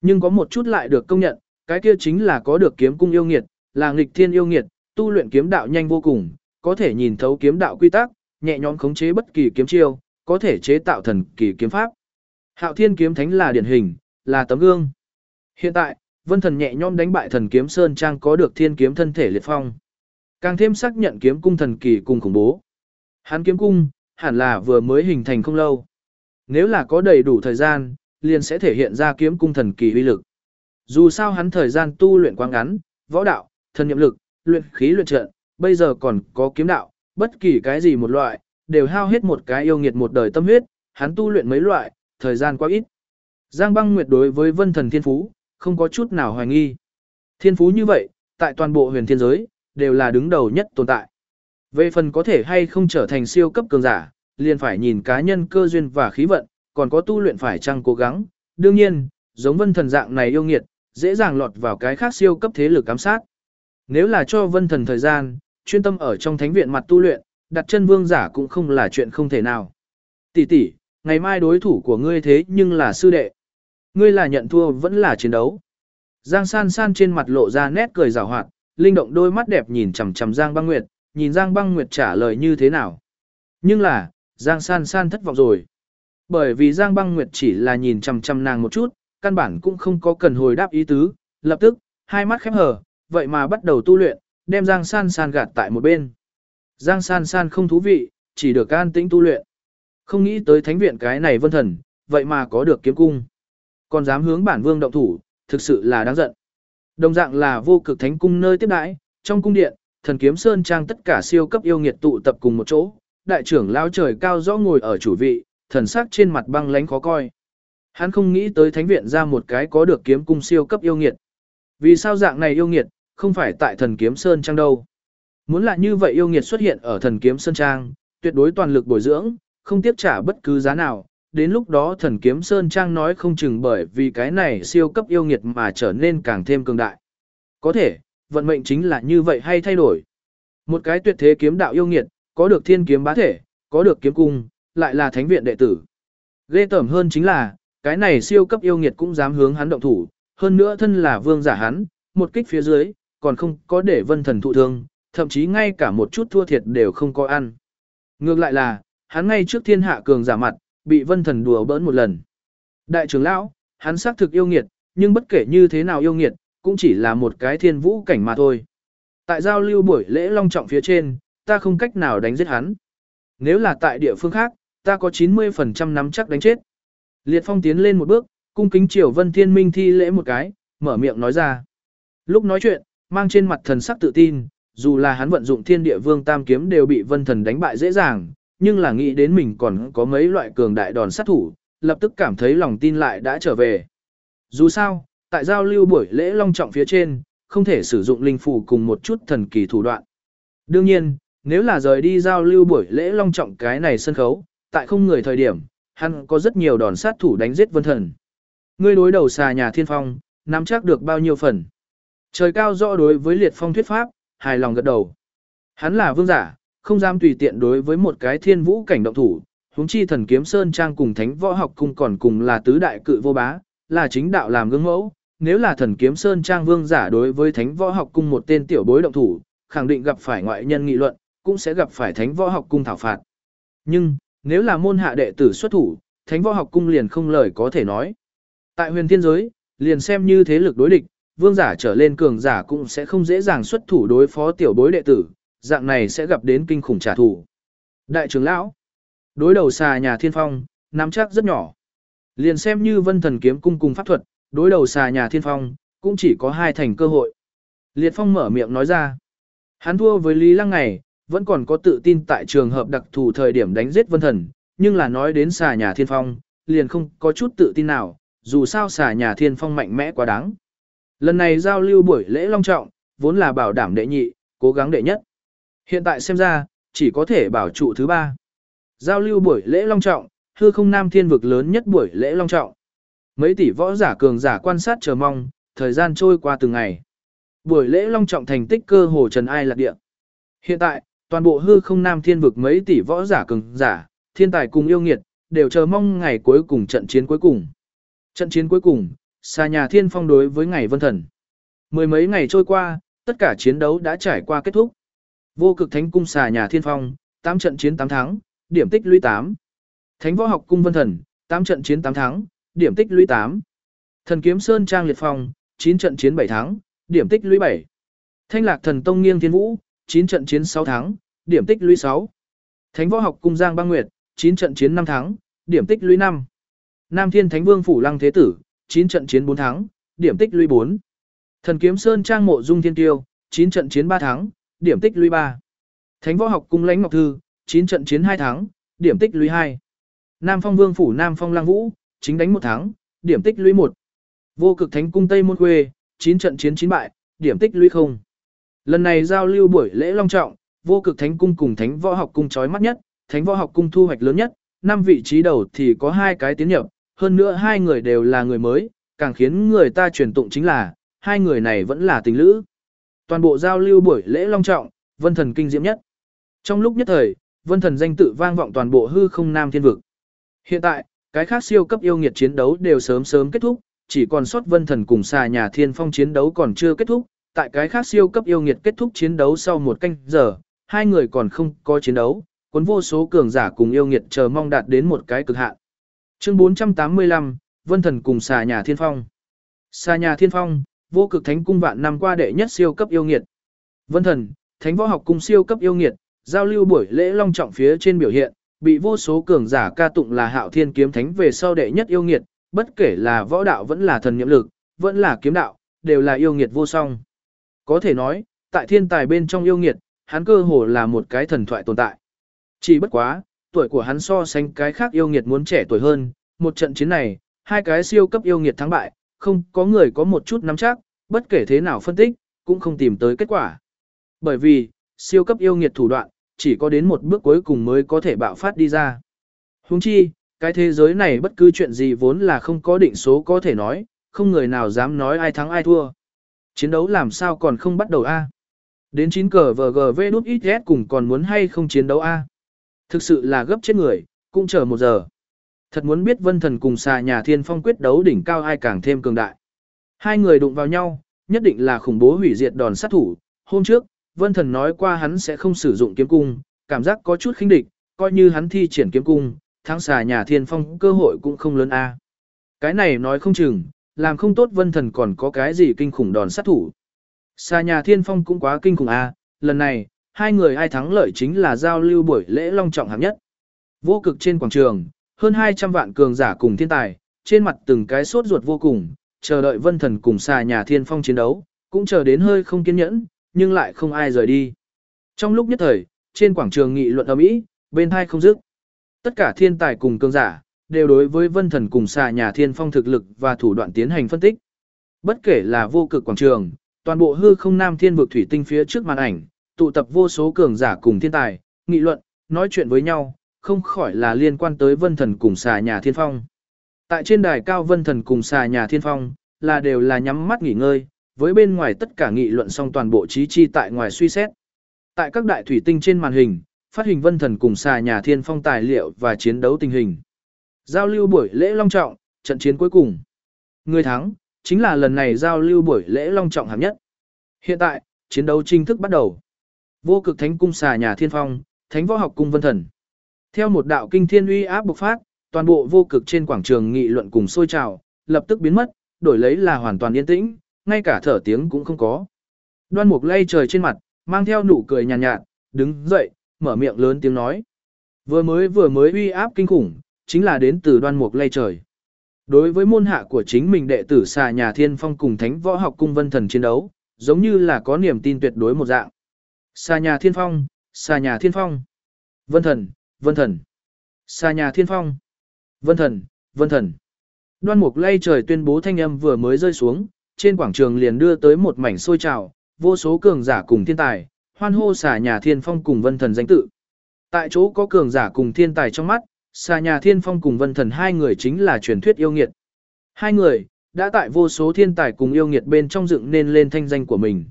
Nhưng có một chút lại được công nhận, cái kia chính là có được kiếm cung yêu nghiệt, là nghịch thiên yêu nghiệt, tu luyện kiếm đạo nhanh vô cùng, có thể nhìn thấu kiếm đạo quy tắc, nhẹ nhõm khống chế bất kỳ kiếm chiêu, có thể chế tạo thần kỳ kiếm pháp. Hạo Thiên kiếm thánh là điển hình, là tấm gương. Hiện tại, Vân Thần nhẹ nhõm đánh bại thần kiếm Sơn Trang có được thiên kiếm thân thể liệt phong. Càng thêm xác nhận kiếm cung thần kỳ cùng khủng bố. Hắn kiếm cung, hẳn là vừa mới hình thành không lâu. Nếu là có đầy đủ thời gian, liền sẽ thể hiện ra kiếm cung thần kỳ uy lực. Dù sao hắn thời gian tu luyện quá ngắn, võ đạo, thần niệm lực, luyện khí luyện trận, bây giờ còn có kiếm đạo, bất kỳ cái gì một loại, đều hao hết một cái yêu nghiệt một đời tâm huyết, hắn tu luyện mấy loại, thời gian quá ít. Giang băng nguyệt đối với vân thần thiên phú, không có chút nào hoài nghi. Thiên phú như vậy, tại toàn bộ huyền thiên giới, đều là đứng đầu nhất tồn tại. Về phần có thể hay không trở thành siêu cấp cường giả, liền phải nhìn cá nhân cơ duyên và khí vận, còn có tu luyện phải chăng cố gắng. Đương nhiên, giống vân thần dạng này yêu nghiệt, dễ dàng lọt vào cái khác siêu cấp thế lực cám sát. Nếu là cho vân thần thời gian, chuyên tâm ở trong thánh viện mặt tu luyện, đặt chân vương giả cũng không là chuyện không thể nào. Tỷ tỷ, ngày mai đối thủ của ngươi thế nhưng là sư đệ. Ngươi là nhận thua vẫn là chiến đấu. Giang san san trên mặt lộ ra nét cười rào hoạt, linh động đôi mắt đẹp nhìn chằm chằm Giang băng nguyệt, nhìn Giang băng nguyệt trả lời như thế nào. Nhưng là, Giang san san thất vọng rồi. Bởi vì Giang băng nguyệt chỉ là nhìn chằm chằm nàng một chút, căn bản cũng không có cần hồi đáp ý tứ, lập tức, hai mắt khép hờ, vậy mà bắt đầu tu luyện, đem Giang san san gạt tại một bên. Giang san san không thú vị, chỉ được an tĩnh tu luyện. Không nghĩ tới thánh viện cái này vân thần, vậy mà có được kiếm cung. Còn dám hướng bản vương động thủ, thực sự là đáng giận. Đồng dạng là vô cực thánh cung nơi tiếp đãi, trong cung điện, thần kiếm sơn trang tất cả siêu cấp yêu nghiệt tụ tập cùng một chỗ, đại trưởng lão trời cao rõ ngồi ở chủ vị, thần sắc trên mặt băng lãnh khó coi. Hắn không nghĩ tới thánh viện ra một cái có được kiếm cung siêu cấp yêu nghiệt. Vì sao dạng này yêu nghiệt, không phải tại thần kiếm sơn trang đâu. Muốn là như vậy yêu nghiệt xuất hiện ở thần kiếm sơn trang, tuyệt đối toàn lực bồi dưỡng, không tiếp trả bất cứ giá nào. Đến lúc đó thần kiếm sơn trang nói không chừng bởi vì cái này siêu cấp yêu nghiệt mà trở nên càng thêm cường đại. Có thể, vận mệnh chính là như vậy hay thay đổi. Một cái tuyệt thế kiếm đạo yêu nghiệt, có được thiên kiếm bá thể, có được kiếm cung, lại là thánh viện đệ tử. Ghê tởm hơn chính là, cái này siêu cấp yêu nghiệt cũng dám hướng hắn động thủ, hơn nữa thân là vương giả hắn, một kích phía dưới, còn không có để vân thần thụ thương, thậm chí ngay cả một chút thua thiệt đều không có ăn. Ngược lại là, hắn ngay trước thiên hạ cường giả mặt, bị vân thần đùa bỡn một lần. Đại trưởng lão, hắn xác thực yêu nghiệt, nhưng bất kể như thế nào yêu nghiệt, cũng chỉ là một cái thiên vũ cảnh mà thôi. Tại giao lưu buổi lễ long trọng phía trên, ta không cách nào đánh giết hắn. Nếu là tại địa phương khác, ta có 90% nắm chắc đánh chết. Liệt Phong tiến lên một bước, cung kính triều Vân Thiên Minh thi lễ một cái, mở miệng nói ra. Lúc nói chuyện, mang trên mặt thần sắc tự tin, dù là hắn vận dụng thiên địa vương tam kiếm đều bị vân thần đánh bại dễ dàng, nhưng là nghĩ đến mình còn có mấy loại cường đại đòn sát thủ, lập tức cảm thấy lòng tin lại đã trở về. Dù sao, tại giao lưu buổi lễ long trọng phía trên, không thể sử dụng linh phù cùng một chút thần kỳ thủ đoạn. Đương nhiên, nếu là rời đi giao lưu buổi lễ long trọng cái này sân khấu, tại không người thời điểm, hắn có rất nhiều đòn sát thủ đánh giết vân thần. Ngươi đối đầu xà nhà thiên phong, nắm chắc được bao nhiêu phần. Trời cao rõ đối với liệt phong thuyết pháp, hài lòng gật đầu. Hắn là vương giả, không dám tùy tiện đối với một cái thiên vũ cảnh động thủ, huống chi thần kiếm sơn trang cùng thánh võ học cung còn cùng là tứ đại cự vô bá, là chính đạo làm gương mẫu. Nếu là thần kiếm sơn trang vương giả đối với thánh võ học cung một tên tiểu bối động thủ, khẳng định gặp phải ngoại nhân nghị luận, cũng sẽ gặp phải thánh võ học cung thảo phạt. Nhưng, nếu là môn hạ đệ tử xuất thủ, thánh võ học cung liền không lời có thể nói. Tại huyền thiên giới, liền xem như thế lực đối địch, vương giả trở lên cường giả cũng sẽ không dễ dàng xuất thủ đối phó tiểu bối đệ tử, dạng này sẽ gặp đến kinh khủng trả thù. Đại trưởng lão, đối đầu xà nhà thiên phong, nắm chắc rất nhỏ. Liền xem như vân thần kiếm cung cùng pháp thuật, đối đầu xà nhà thiên phong, cũng chỉ có hai thành cơ hội. Liệt phong mở miệng nói ra. Hắn thua với Lý Lăng này, vẫn còn có tự tin tại trường hợp đặc thù thời điểm đánh giết vân thần, nhưng là nói đến xà nhà thiên phong, liền không có chút tự tin nào, dù sao xà nhà thiên phong mạnh mẽ quá đáng. Lần này giao lưu buổi lễ long trọng, vốn là bảo đảm đệ nhị, cố gắng đệ nhất. Hiện tại xem ra, chỉ có thể bảo trụ thứ ba. Giao lưu buổi lễ long trọng, hư không nam thiên vực lớn nhất buổi lễ long trọng. Mấy tỷ võ giả cường giả quan sát chờ mong, thời gian trôi qua từng ngày. Buổi lễ long trọng thành tích cơ hồ trần ai lạc địa. Hiện tại, toàn bộ hư không nam thiên vực mấy tỷ võ giả cường giả, thiên tài cùng yêu nghiệt, đều chờ mong ngày cuối cùng trận chiến cuối cùng. Trận chiến cuối cùng, xa nhà thiên phong đối với ngày vân thần. Mười mấy ngày trôi qua, tất cả chiến đấu đã trải qua kết thúc. Vô cực thánh cung xà nhà thiên phong, 8 trận chiến 8 thắng, điểm tích lũy 8. Thánh võ học cung vân thần, 8 trận chiến 8 thắng, điểm tích lũy 8. Thần kiếm sơn trang liệt phong, 9 trận chiến 7 thắng, điểm tích lũy 7. Thanh lạc thần tông nghiêng thiên vũ, 9 trận chiến 6 thắng, điểm tích lũy 6. Thánh võ học cung giang băng nguyệt, 9 trận chiến 5 thắng, điểm tích lũy 5. Nam thiên thánh vương phủ lăng thế tử, 9 trận chiến 4 thắng, điểm tích lũy 4. Thần kiếm sơn trang mộ dung thiên tiêu, 9 trận chiến 3 thắng, điểm tích lũy 3. Thánh võ học cung lãnh ngọc thư, 9 trận chiến 2 thắng, điểm tích lũy 2. Nam phong vương phủ Nam phong lang vũ, chính đánh 1 thắng, điểm tích lũy 1. Vô cực thánh cung Tây Môn Khuê, 9 trận chiến 9 bại, điểm tích lũy 0. Lần này giao lưu buổi lễ long trọng, vô cực thánh cung cùng thánh võ học cung chói mắt nhất, thánh võ học cung thu hoạch lớn nhất, năm vị trí đầu thì có hai cái tiến nhập, hơn nữa hai người đều là người mới, càng khiến người ta truyền tụng chính là, hai người này vẫn là tình lữ. Toàn bộ giao lưu buổi lễ long trọng, vân thần kinh diễm nhất. Trong lúc nhất thời, vân thần danh tự vang vọng toàn bộ hư không nam thiên vực. Hiện tại, cái khác siêu cấp yêu nghiệt chiến đấu đều sớm sớm kết thúc, chỉ còn sót vân thần cùng xà nhà thiên phong chiến đấu còn chưa kết thúc. Tại cái khác siêu cấp yêu nghiệt kết thúc chiến đấu sau một canh giờ, hai người còn không có chiến đấu, cuốn vô số cường giả cùng yêu nghiệt chờ mong đạt đến một cái cực hạn. Chương 485, Vân Thần cùng xà nhà thiên phong. Xà nhà thiên phong, vô cực thánh cung vạn năm qua đệ nhất siêu cấp yêu nghiệt. Vân Thần, thánh võ học cung siêu cấp yêu nghiệt, giao lưu buổi lễ long trọng phía trên biểu hiện, bị vô số cường giả ca tụng là hạo thiên kiếm thánh về sau đệ nhất yêu nghiệt, bất kể là võ đạo vẫn là thần nhiệm lực, vẫn là kiếm đạo, đều là yêu nghiệt vô song. Có thể nói, tại thiên tài bên trong yêu nghiệt, hắn cơ hồ là một cái thần thoại tồn tại. Chỉ bất quá, tuổi của hắn so sánh cái khác yêu nghiệt muốn trẻ tuổi hơn, một trận chiến này, hai cái siêu cấp yêu nghiệt thắng bại, không có người có một chút nắm chắc, bất kể thế nào phân tích, cũng không tìm tới kết quả. Bởi vì, siêu cấp yêu nghiệt thủ đoạn, chỉ có đến một bước cuối cùng mới có thể bạo phát đi ra. Huống chi, cái thế giới này bất cứ chuyện gì vốn là không có định số có thể nói, không người nào dám nói ai thắng ai thua. Chiến đấu làm sao còn không bắt đầu a? Đến 9 cờ VGV đút ít cùng còn muốn hay không chiến đấu a? Thực sự là gấp chết người, cũng chờ một giờ. Thật muốn biết vân thần cùng xà nhà thiên phong quyết đấu đỉnh cao ai càng thêm cường đại. Hai người đụng vào nhau, nhất định là khủng bố hủy diệt đòn sát thủ. Hôm trước, vân thần nói qua hắn sẽ không sử dụng kiếm cung, cảm giác có chút khinh địch, coi như hắn thi triển kiếm cung, thắng xà nhà thiên phong cơ hội cũng không lớn a. Cái này nói không chừng, làm không tốt vân thần còn có cái gì kinh khủng đòn sát thủ. Xà nhà thiên phong cũng quá kinh khủng a, lần này, hai người ai thắng lợi chính là giao lưu buổi lễ long trọng hạng nhất. Vô cực trên quảng trường, hơn 200 vạn cường giả cùng thiên tài, trên mặt từng cái sốt ruột vô cùng, chờ đợi vân thần cùng xà nhà thiên phong chiến đấu, cũng chờ đến hơi không kiên nhẫn, nhưng lại không ai rời đi. Trong lúc nhất thời, trên quảng trường nghị luận ầm ĩ, bên hai không dứt. Tất cả thiên tài cùng cường giả, đều đối với vân thần cùng xà nhà thiên phong thực lực và thủ đoạn tiến hành phân tích. Bất kể là vô cực quảng trường, toàn bộ hư không nam thiên vực thủy tinh phía trước màn ảnh, tụ tập vô số cường giả cùng thiên tài, nghị luận, nói chuyện với nhau, không khỏi là liên quan tới vân thần cùng xà nhà thiên phong. Tại trên đài cao vân thần cùng xà nhà thiên phong, là đều là nhắm mắt nghỉ ngơi, với bên ngoài tất cả nghị luận xong toàn bộ trí chi tại ngoài suy xét. Tại các đại thủy tinh trên màn hình, phát hình vân thần cùng xà nhà thiên phong tài liệu và chiến đấu tình hình. Giao lưu buổi lễ long trọng, trận chiến cuối cùng. Người thắng, chính là lần này giao lưu buổi lễ long trọng hạng nhất. Hiện tại, chiến đấu chính thức bắt đầu. Vô cực thánh cung xà nhà thiên phong, thánh võ học cung vân thần. Theo một đạo kinh thiên uy áp bộc phát, toàn bộ vô cực trên quảng trường nghị luận cùng sôi trào, lập tức biến mất, đổi lấy là hoàn toàn yên tĩnh, ngay cả thở tiếng cũng không có. Đoan Mục lay trời trên mặt, mang theo nụ cười nhàn nhạt, nhạt, đứng dậy, mở miệng lớn tiếng nói. Vừa mới vừa mới uy áp kinh khủng, chính là đến từ Đoan Mục lay trời. Đối với môn hạ của chính mình đệ tử xà nhà thiên phong cùng thánh võ học cung vân thần chiến đấu, giống như là có niềm tin tuyệt đối một dạng. Xà nhà thiên phong, xà nhà thiên phong. Vân thần, vân thần. Xà nhà thiên phong. Vân thần, vân thần. Đoan mục lay trời tuyên bố thanh âm vừa mới rơi xuống, trên quảng trường liền đưa tới một mảnh sôi trào, vô số cường giả cùng thiên tài, hoan hô xà nhà thiên phong cùng vân thần danh tự. Tại chỗ có cường giả cùng thiên tài trong mắt, xà nhà thiên phong cùng vân thần hai người chính là truyền thuyết yêu nghiệt. Hai người, đã tại vô số thiên tài cùng yêu nghiệt bên trong dựng nên lên thanh danh của mình.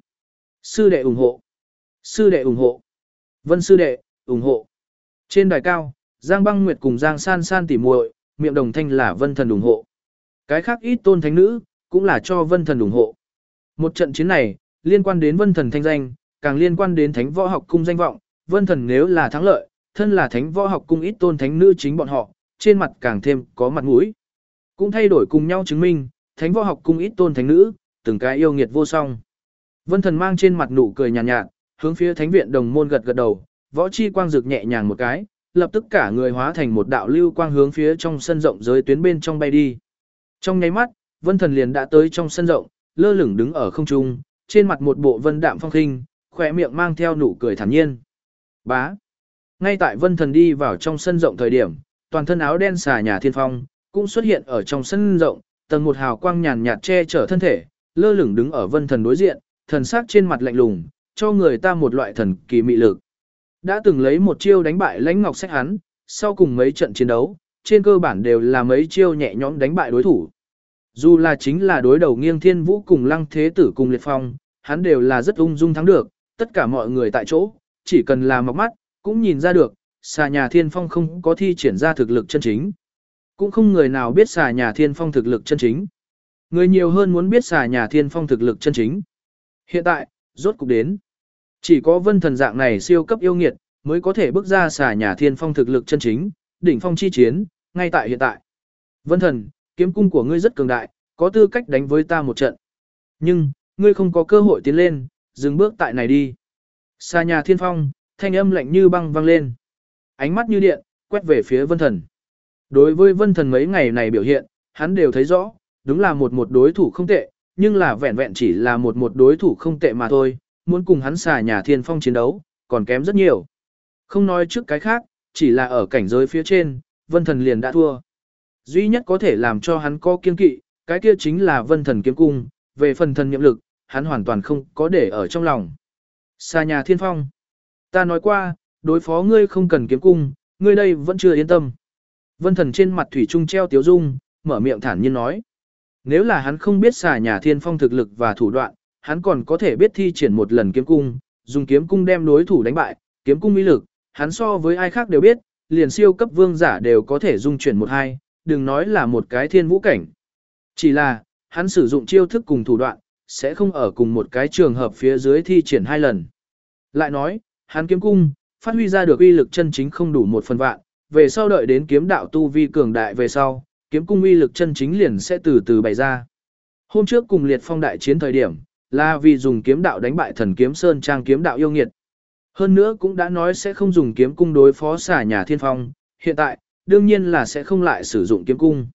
Sư đệ ủng hộ. Sư đệ ủng hộ. Vân sư đệ, ủng hộ. Trên đài cao, Giang Băng Nguyệt cùng Giang San San tỉ muội, miệng đồng thanh là Vân Thần ủng hộ. Cái khác ít tôn thánh nữ, cũng là cho Vân Thần ủng hộ. Một trận chiến này, liên quan đến Vân Thần thanh danh, càng liên quan đến Thánh Võ Học Cung danh vọng, Vân Thần nếu là thắng lợi, thân là Thánh Võ Học Cung ít tôn thánh nữ chính bọn họ, trên mặt càng thêm có mặt mũi. Cũng thay đổi cùng nhau chứng minh, thánh võ học cung ít tôn thánh nữ, từng cái yêu nghiệt vô song. Vân thần mang trên mặt nụ cười nhàn nhạt, nhạt, hướng phía thánh viện đồng môn gật gật đầu, võ chi quang rực nhẹ nhàng một cái, lập tức cả người hóa thành một đạo lưu quang hướng phía trong sân rộng giới tuyến bên trong bay đi. Trong nháy mắt, vân thần liền đã tới trong sân rộng, lơ lửng đứng ở không trung, trên mặt một bộ vân đạm phong khinh, khỏe miệng mang theo nụ cười thản nhiên. Bá. Ngay tại vân thần đi vào trong sân rộng thời điểm, toàn thân áo đen xà nhà thiên phong, cũng xuất hiện ở trong sân rộng, tầng một hào quang nhàn nhạt che chở thân thể, lơ lửng đứng ở vân thần đối diện, thần sắc trên mặt lạnh lùng, cho người ta một loại thần kỳ mị lực. Đã từng lấy một chiêu đánh bại lãnh ngọc sách hắn, sau cùng mấy trận chiến đấu, trên cơ bản đều là mấy chiêu nhẹ nhõm đánh bại đối thủ. Dù là chính là đối đầu nghiêng thiên vũ cùng lăng thế tử cùng liệt phong, hắn đều là rất ung dung thắng được, tất cả mọi người tại chỗ, chỉ cần là mọc mắt, cũng nhìn ra được, xà nhà thiên phong không có thi triển ra thực lực chân chính. Cũng không người nào biết xà nhà thiên phong thực lực chân chính. Người nhiều hơn muốn biết xà nhà thiên phong thực lực chân chính. Hiện tại, rốt cục đến. Chỉ có vân thần dạng này siêu cấp yêu nghiệt, mới có thể bước ra xà nhà thiên phong thực lực chân chính, đỉnh phong chi chiến, ngay tại hiện tại. Vân thần, kiếm cung của ngươi rất cường đại, có tư cách đánh với ta một trận. Nhưng, ngươi không có cơ hội tiến lên, dừng bước tại này đi. Xà nhà thiên phong, thanh âm lạnh như băng vang lên. Ánh mắt như điện, quét về phía vân thần. Đối với vân thần mấy ngày này biểu hiện, hắn đều thấy rõ, đúng là một một đối thủ không tệ, nhưng là vẹn vẹn chỉ là một một đối thủ không tệ mà thôi, muốn cùng hắn xà nhà thiên phong chiến đấu, còn kém rất nhiều. Không nói trước cái khác, chỉ là ở cảnh giới phía trên, vân thần liền đã thua. Duy nhất có thể làm cho hắn có kiên kỵ, cái kia chính là vân thần kiếm cung, về phần thần nhiệm lực, hắn hoàn toàn không có để ở trong lòng. Xa nhà thiên phong. Ta nói qua, đối phó ngươi không cần kiếm cung, ngươi đây vẫn chưa yên tâm. Vân thần trên mặt thủy trung treo tiếu dung, mở miệng thản nhiên nói. Nếu là hắn không biết xà nhà thiên phong thực lực và thủ đoạn, hắn còn có thể biết thi triển một lần kiếm cung, dùng kiếm cung đem đối thủ đánh bại, kiếm cung uy lực, hắn so với ai khác đều biết, liền siêu cấp vương giả đều có thể dung chuyển một hai, đừng nói là một cái thiên vũ cảnh. Chỉ là, hắn sử dụng chiêu thức cùng thủ đoạn, sẽ không ở cùng một cái trường hợp phía dưới thi triển hai lần. Lại nói, hắn kiếm cung, phát huy ra được uy lực chân chính không đủ một phần vạn, về sau đợi đến kiếm đạo tu vi cường đại về sau, kiếm cung uy lực chân chính liền sẽ từ từ bày ra. Hôm trước cùng liệt phong đại chiến thời điểm, là vì dùng kiếm đạo đánh bại thần kiếm sơn trang kiếm đạo yêu nghiệt. Hơn nữa cũng đã nói sẽ không dùng kiếm cung đối phó xả nhà thiên phong, hiện tại, đương nhiên là sẽ không lại sử dụng kiếm cung.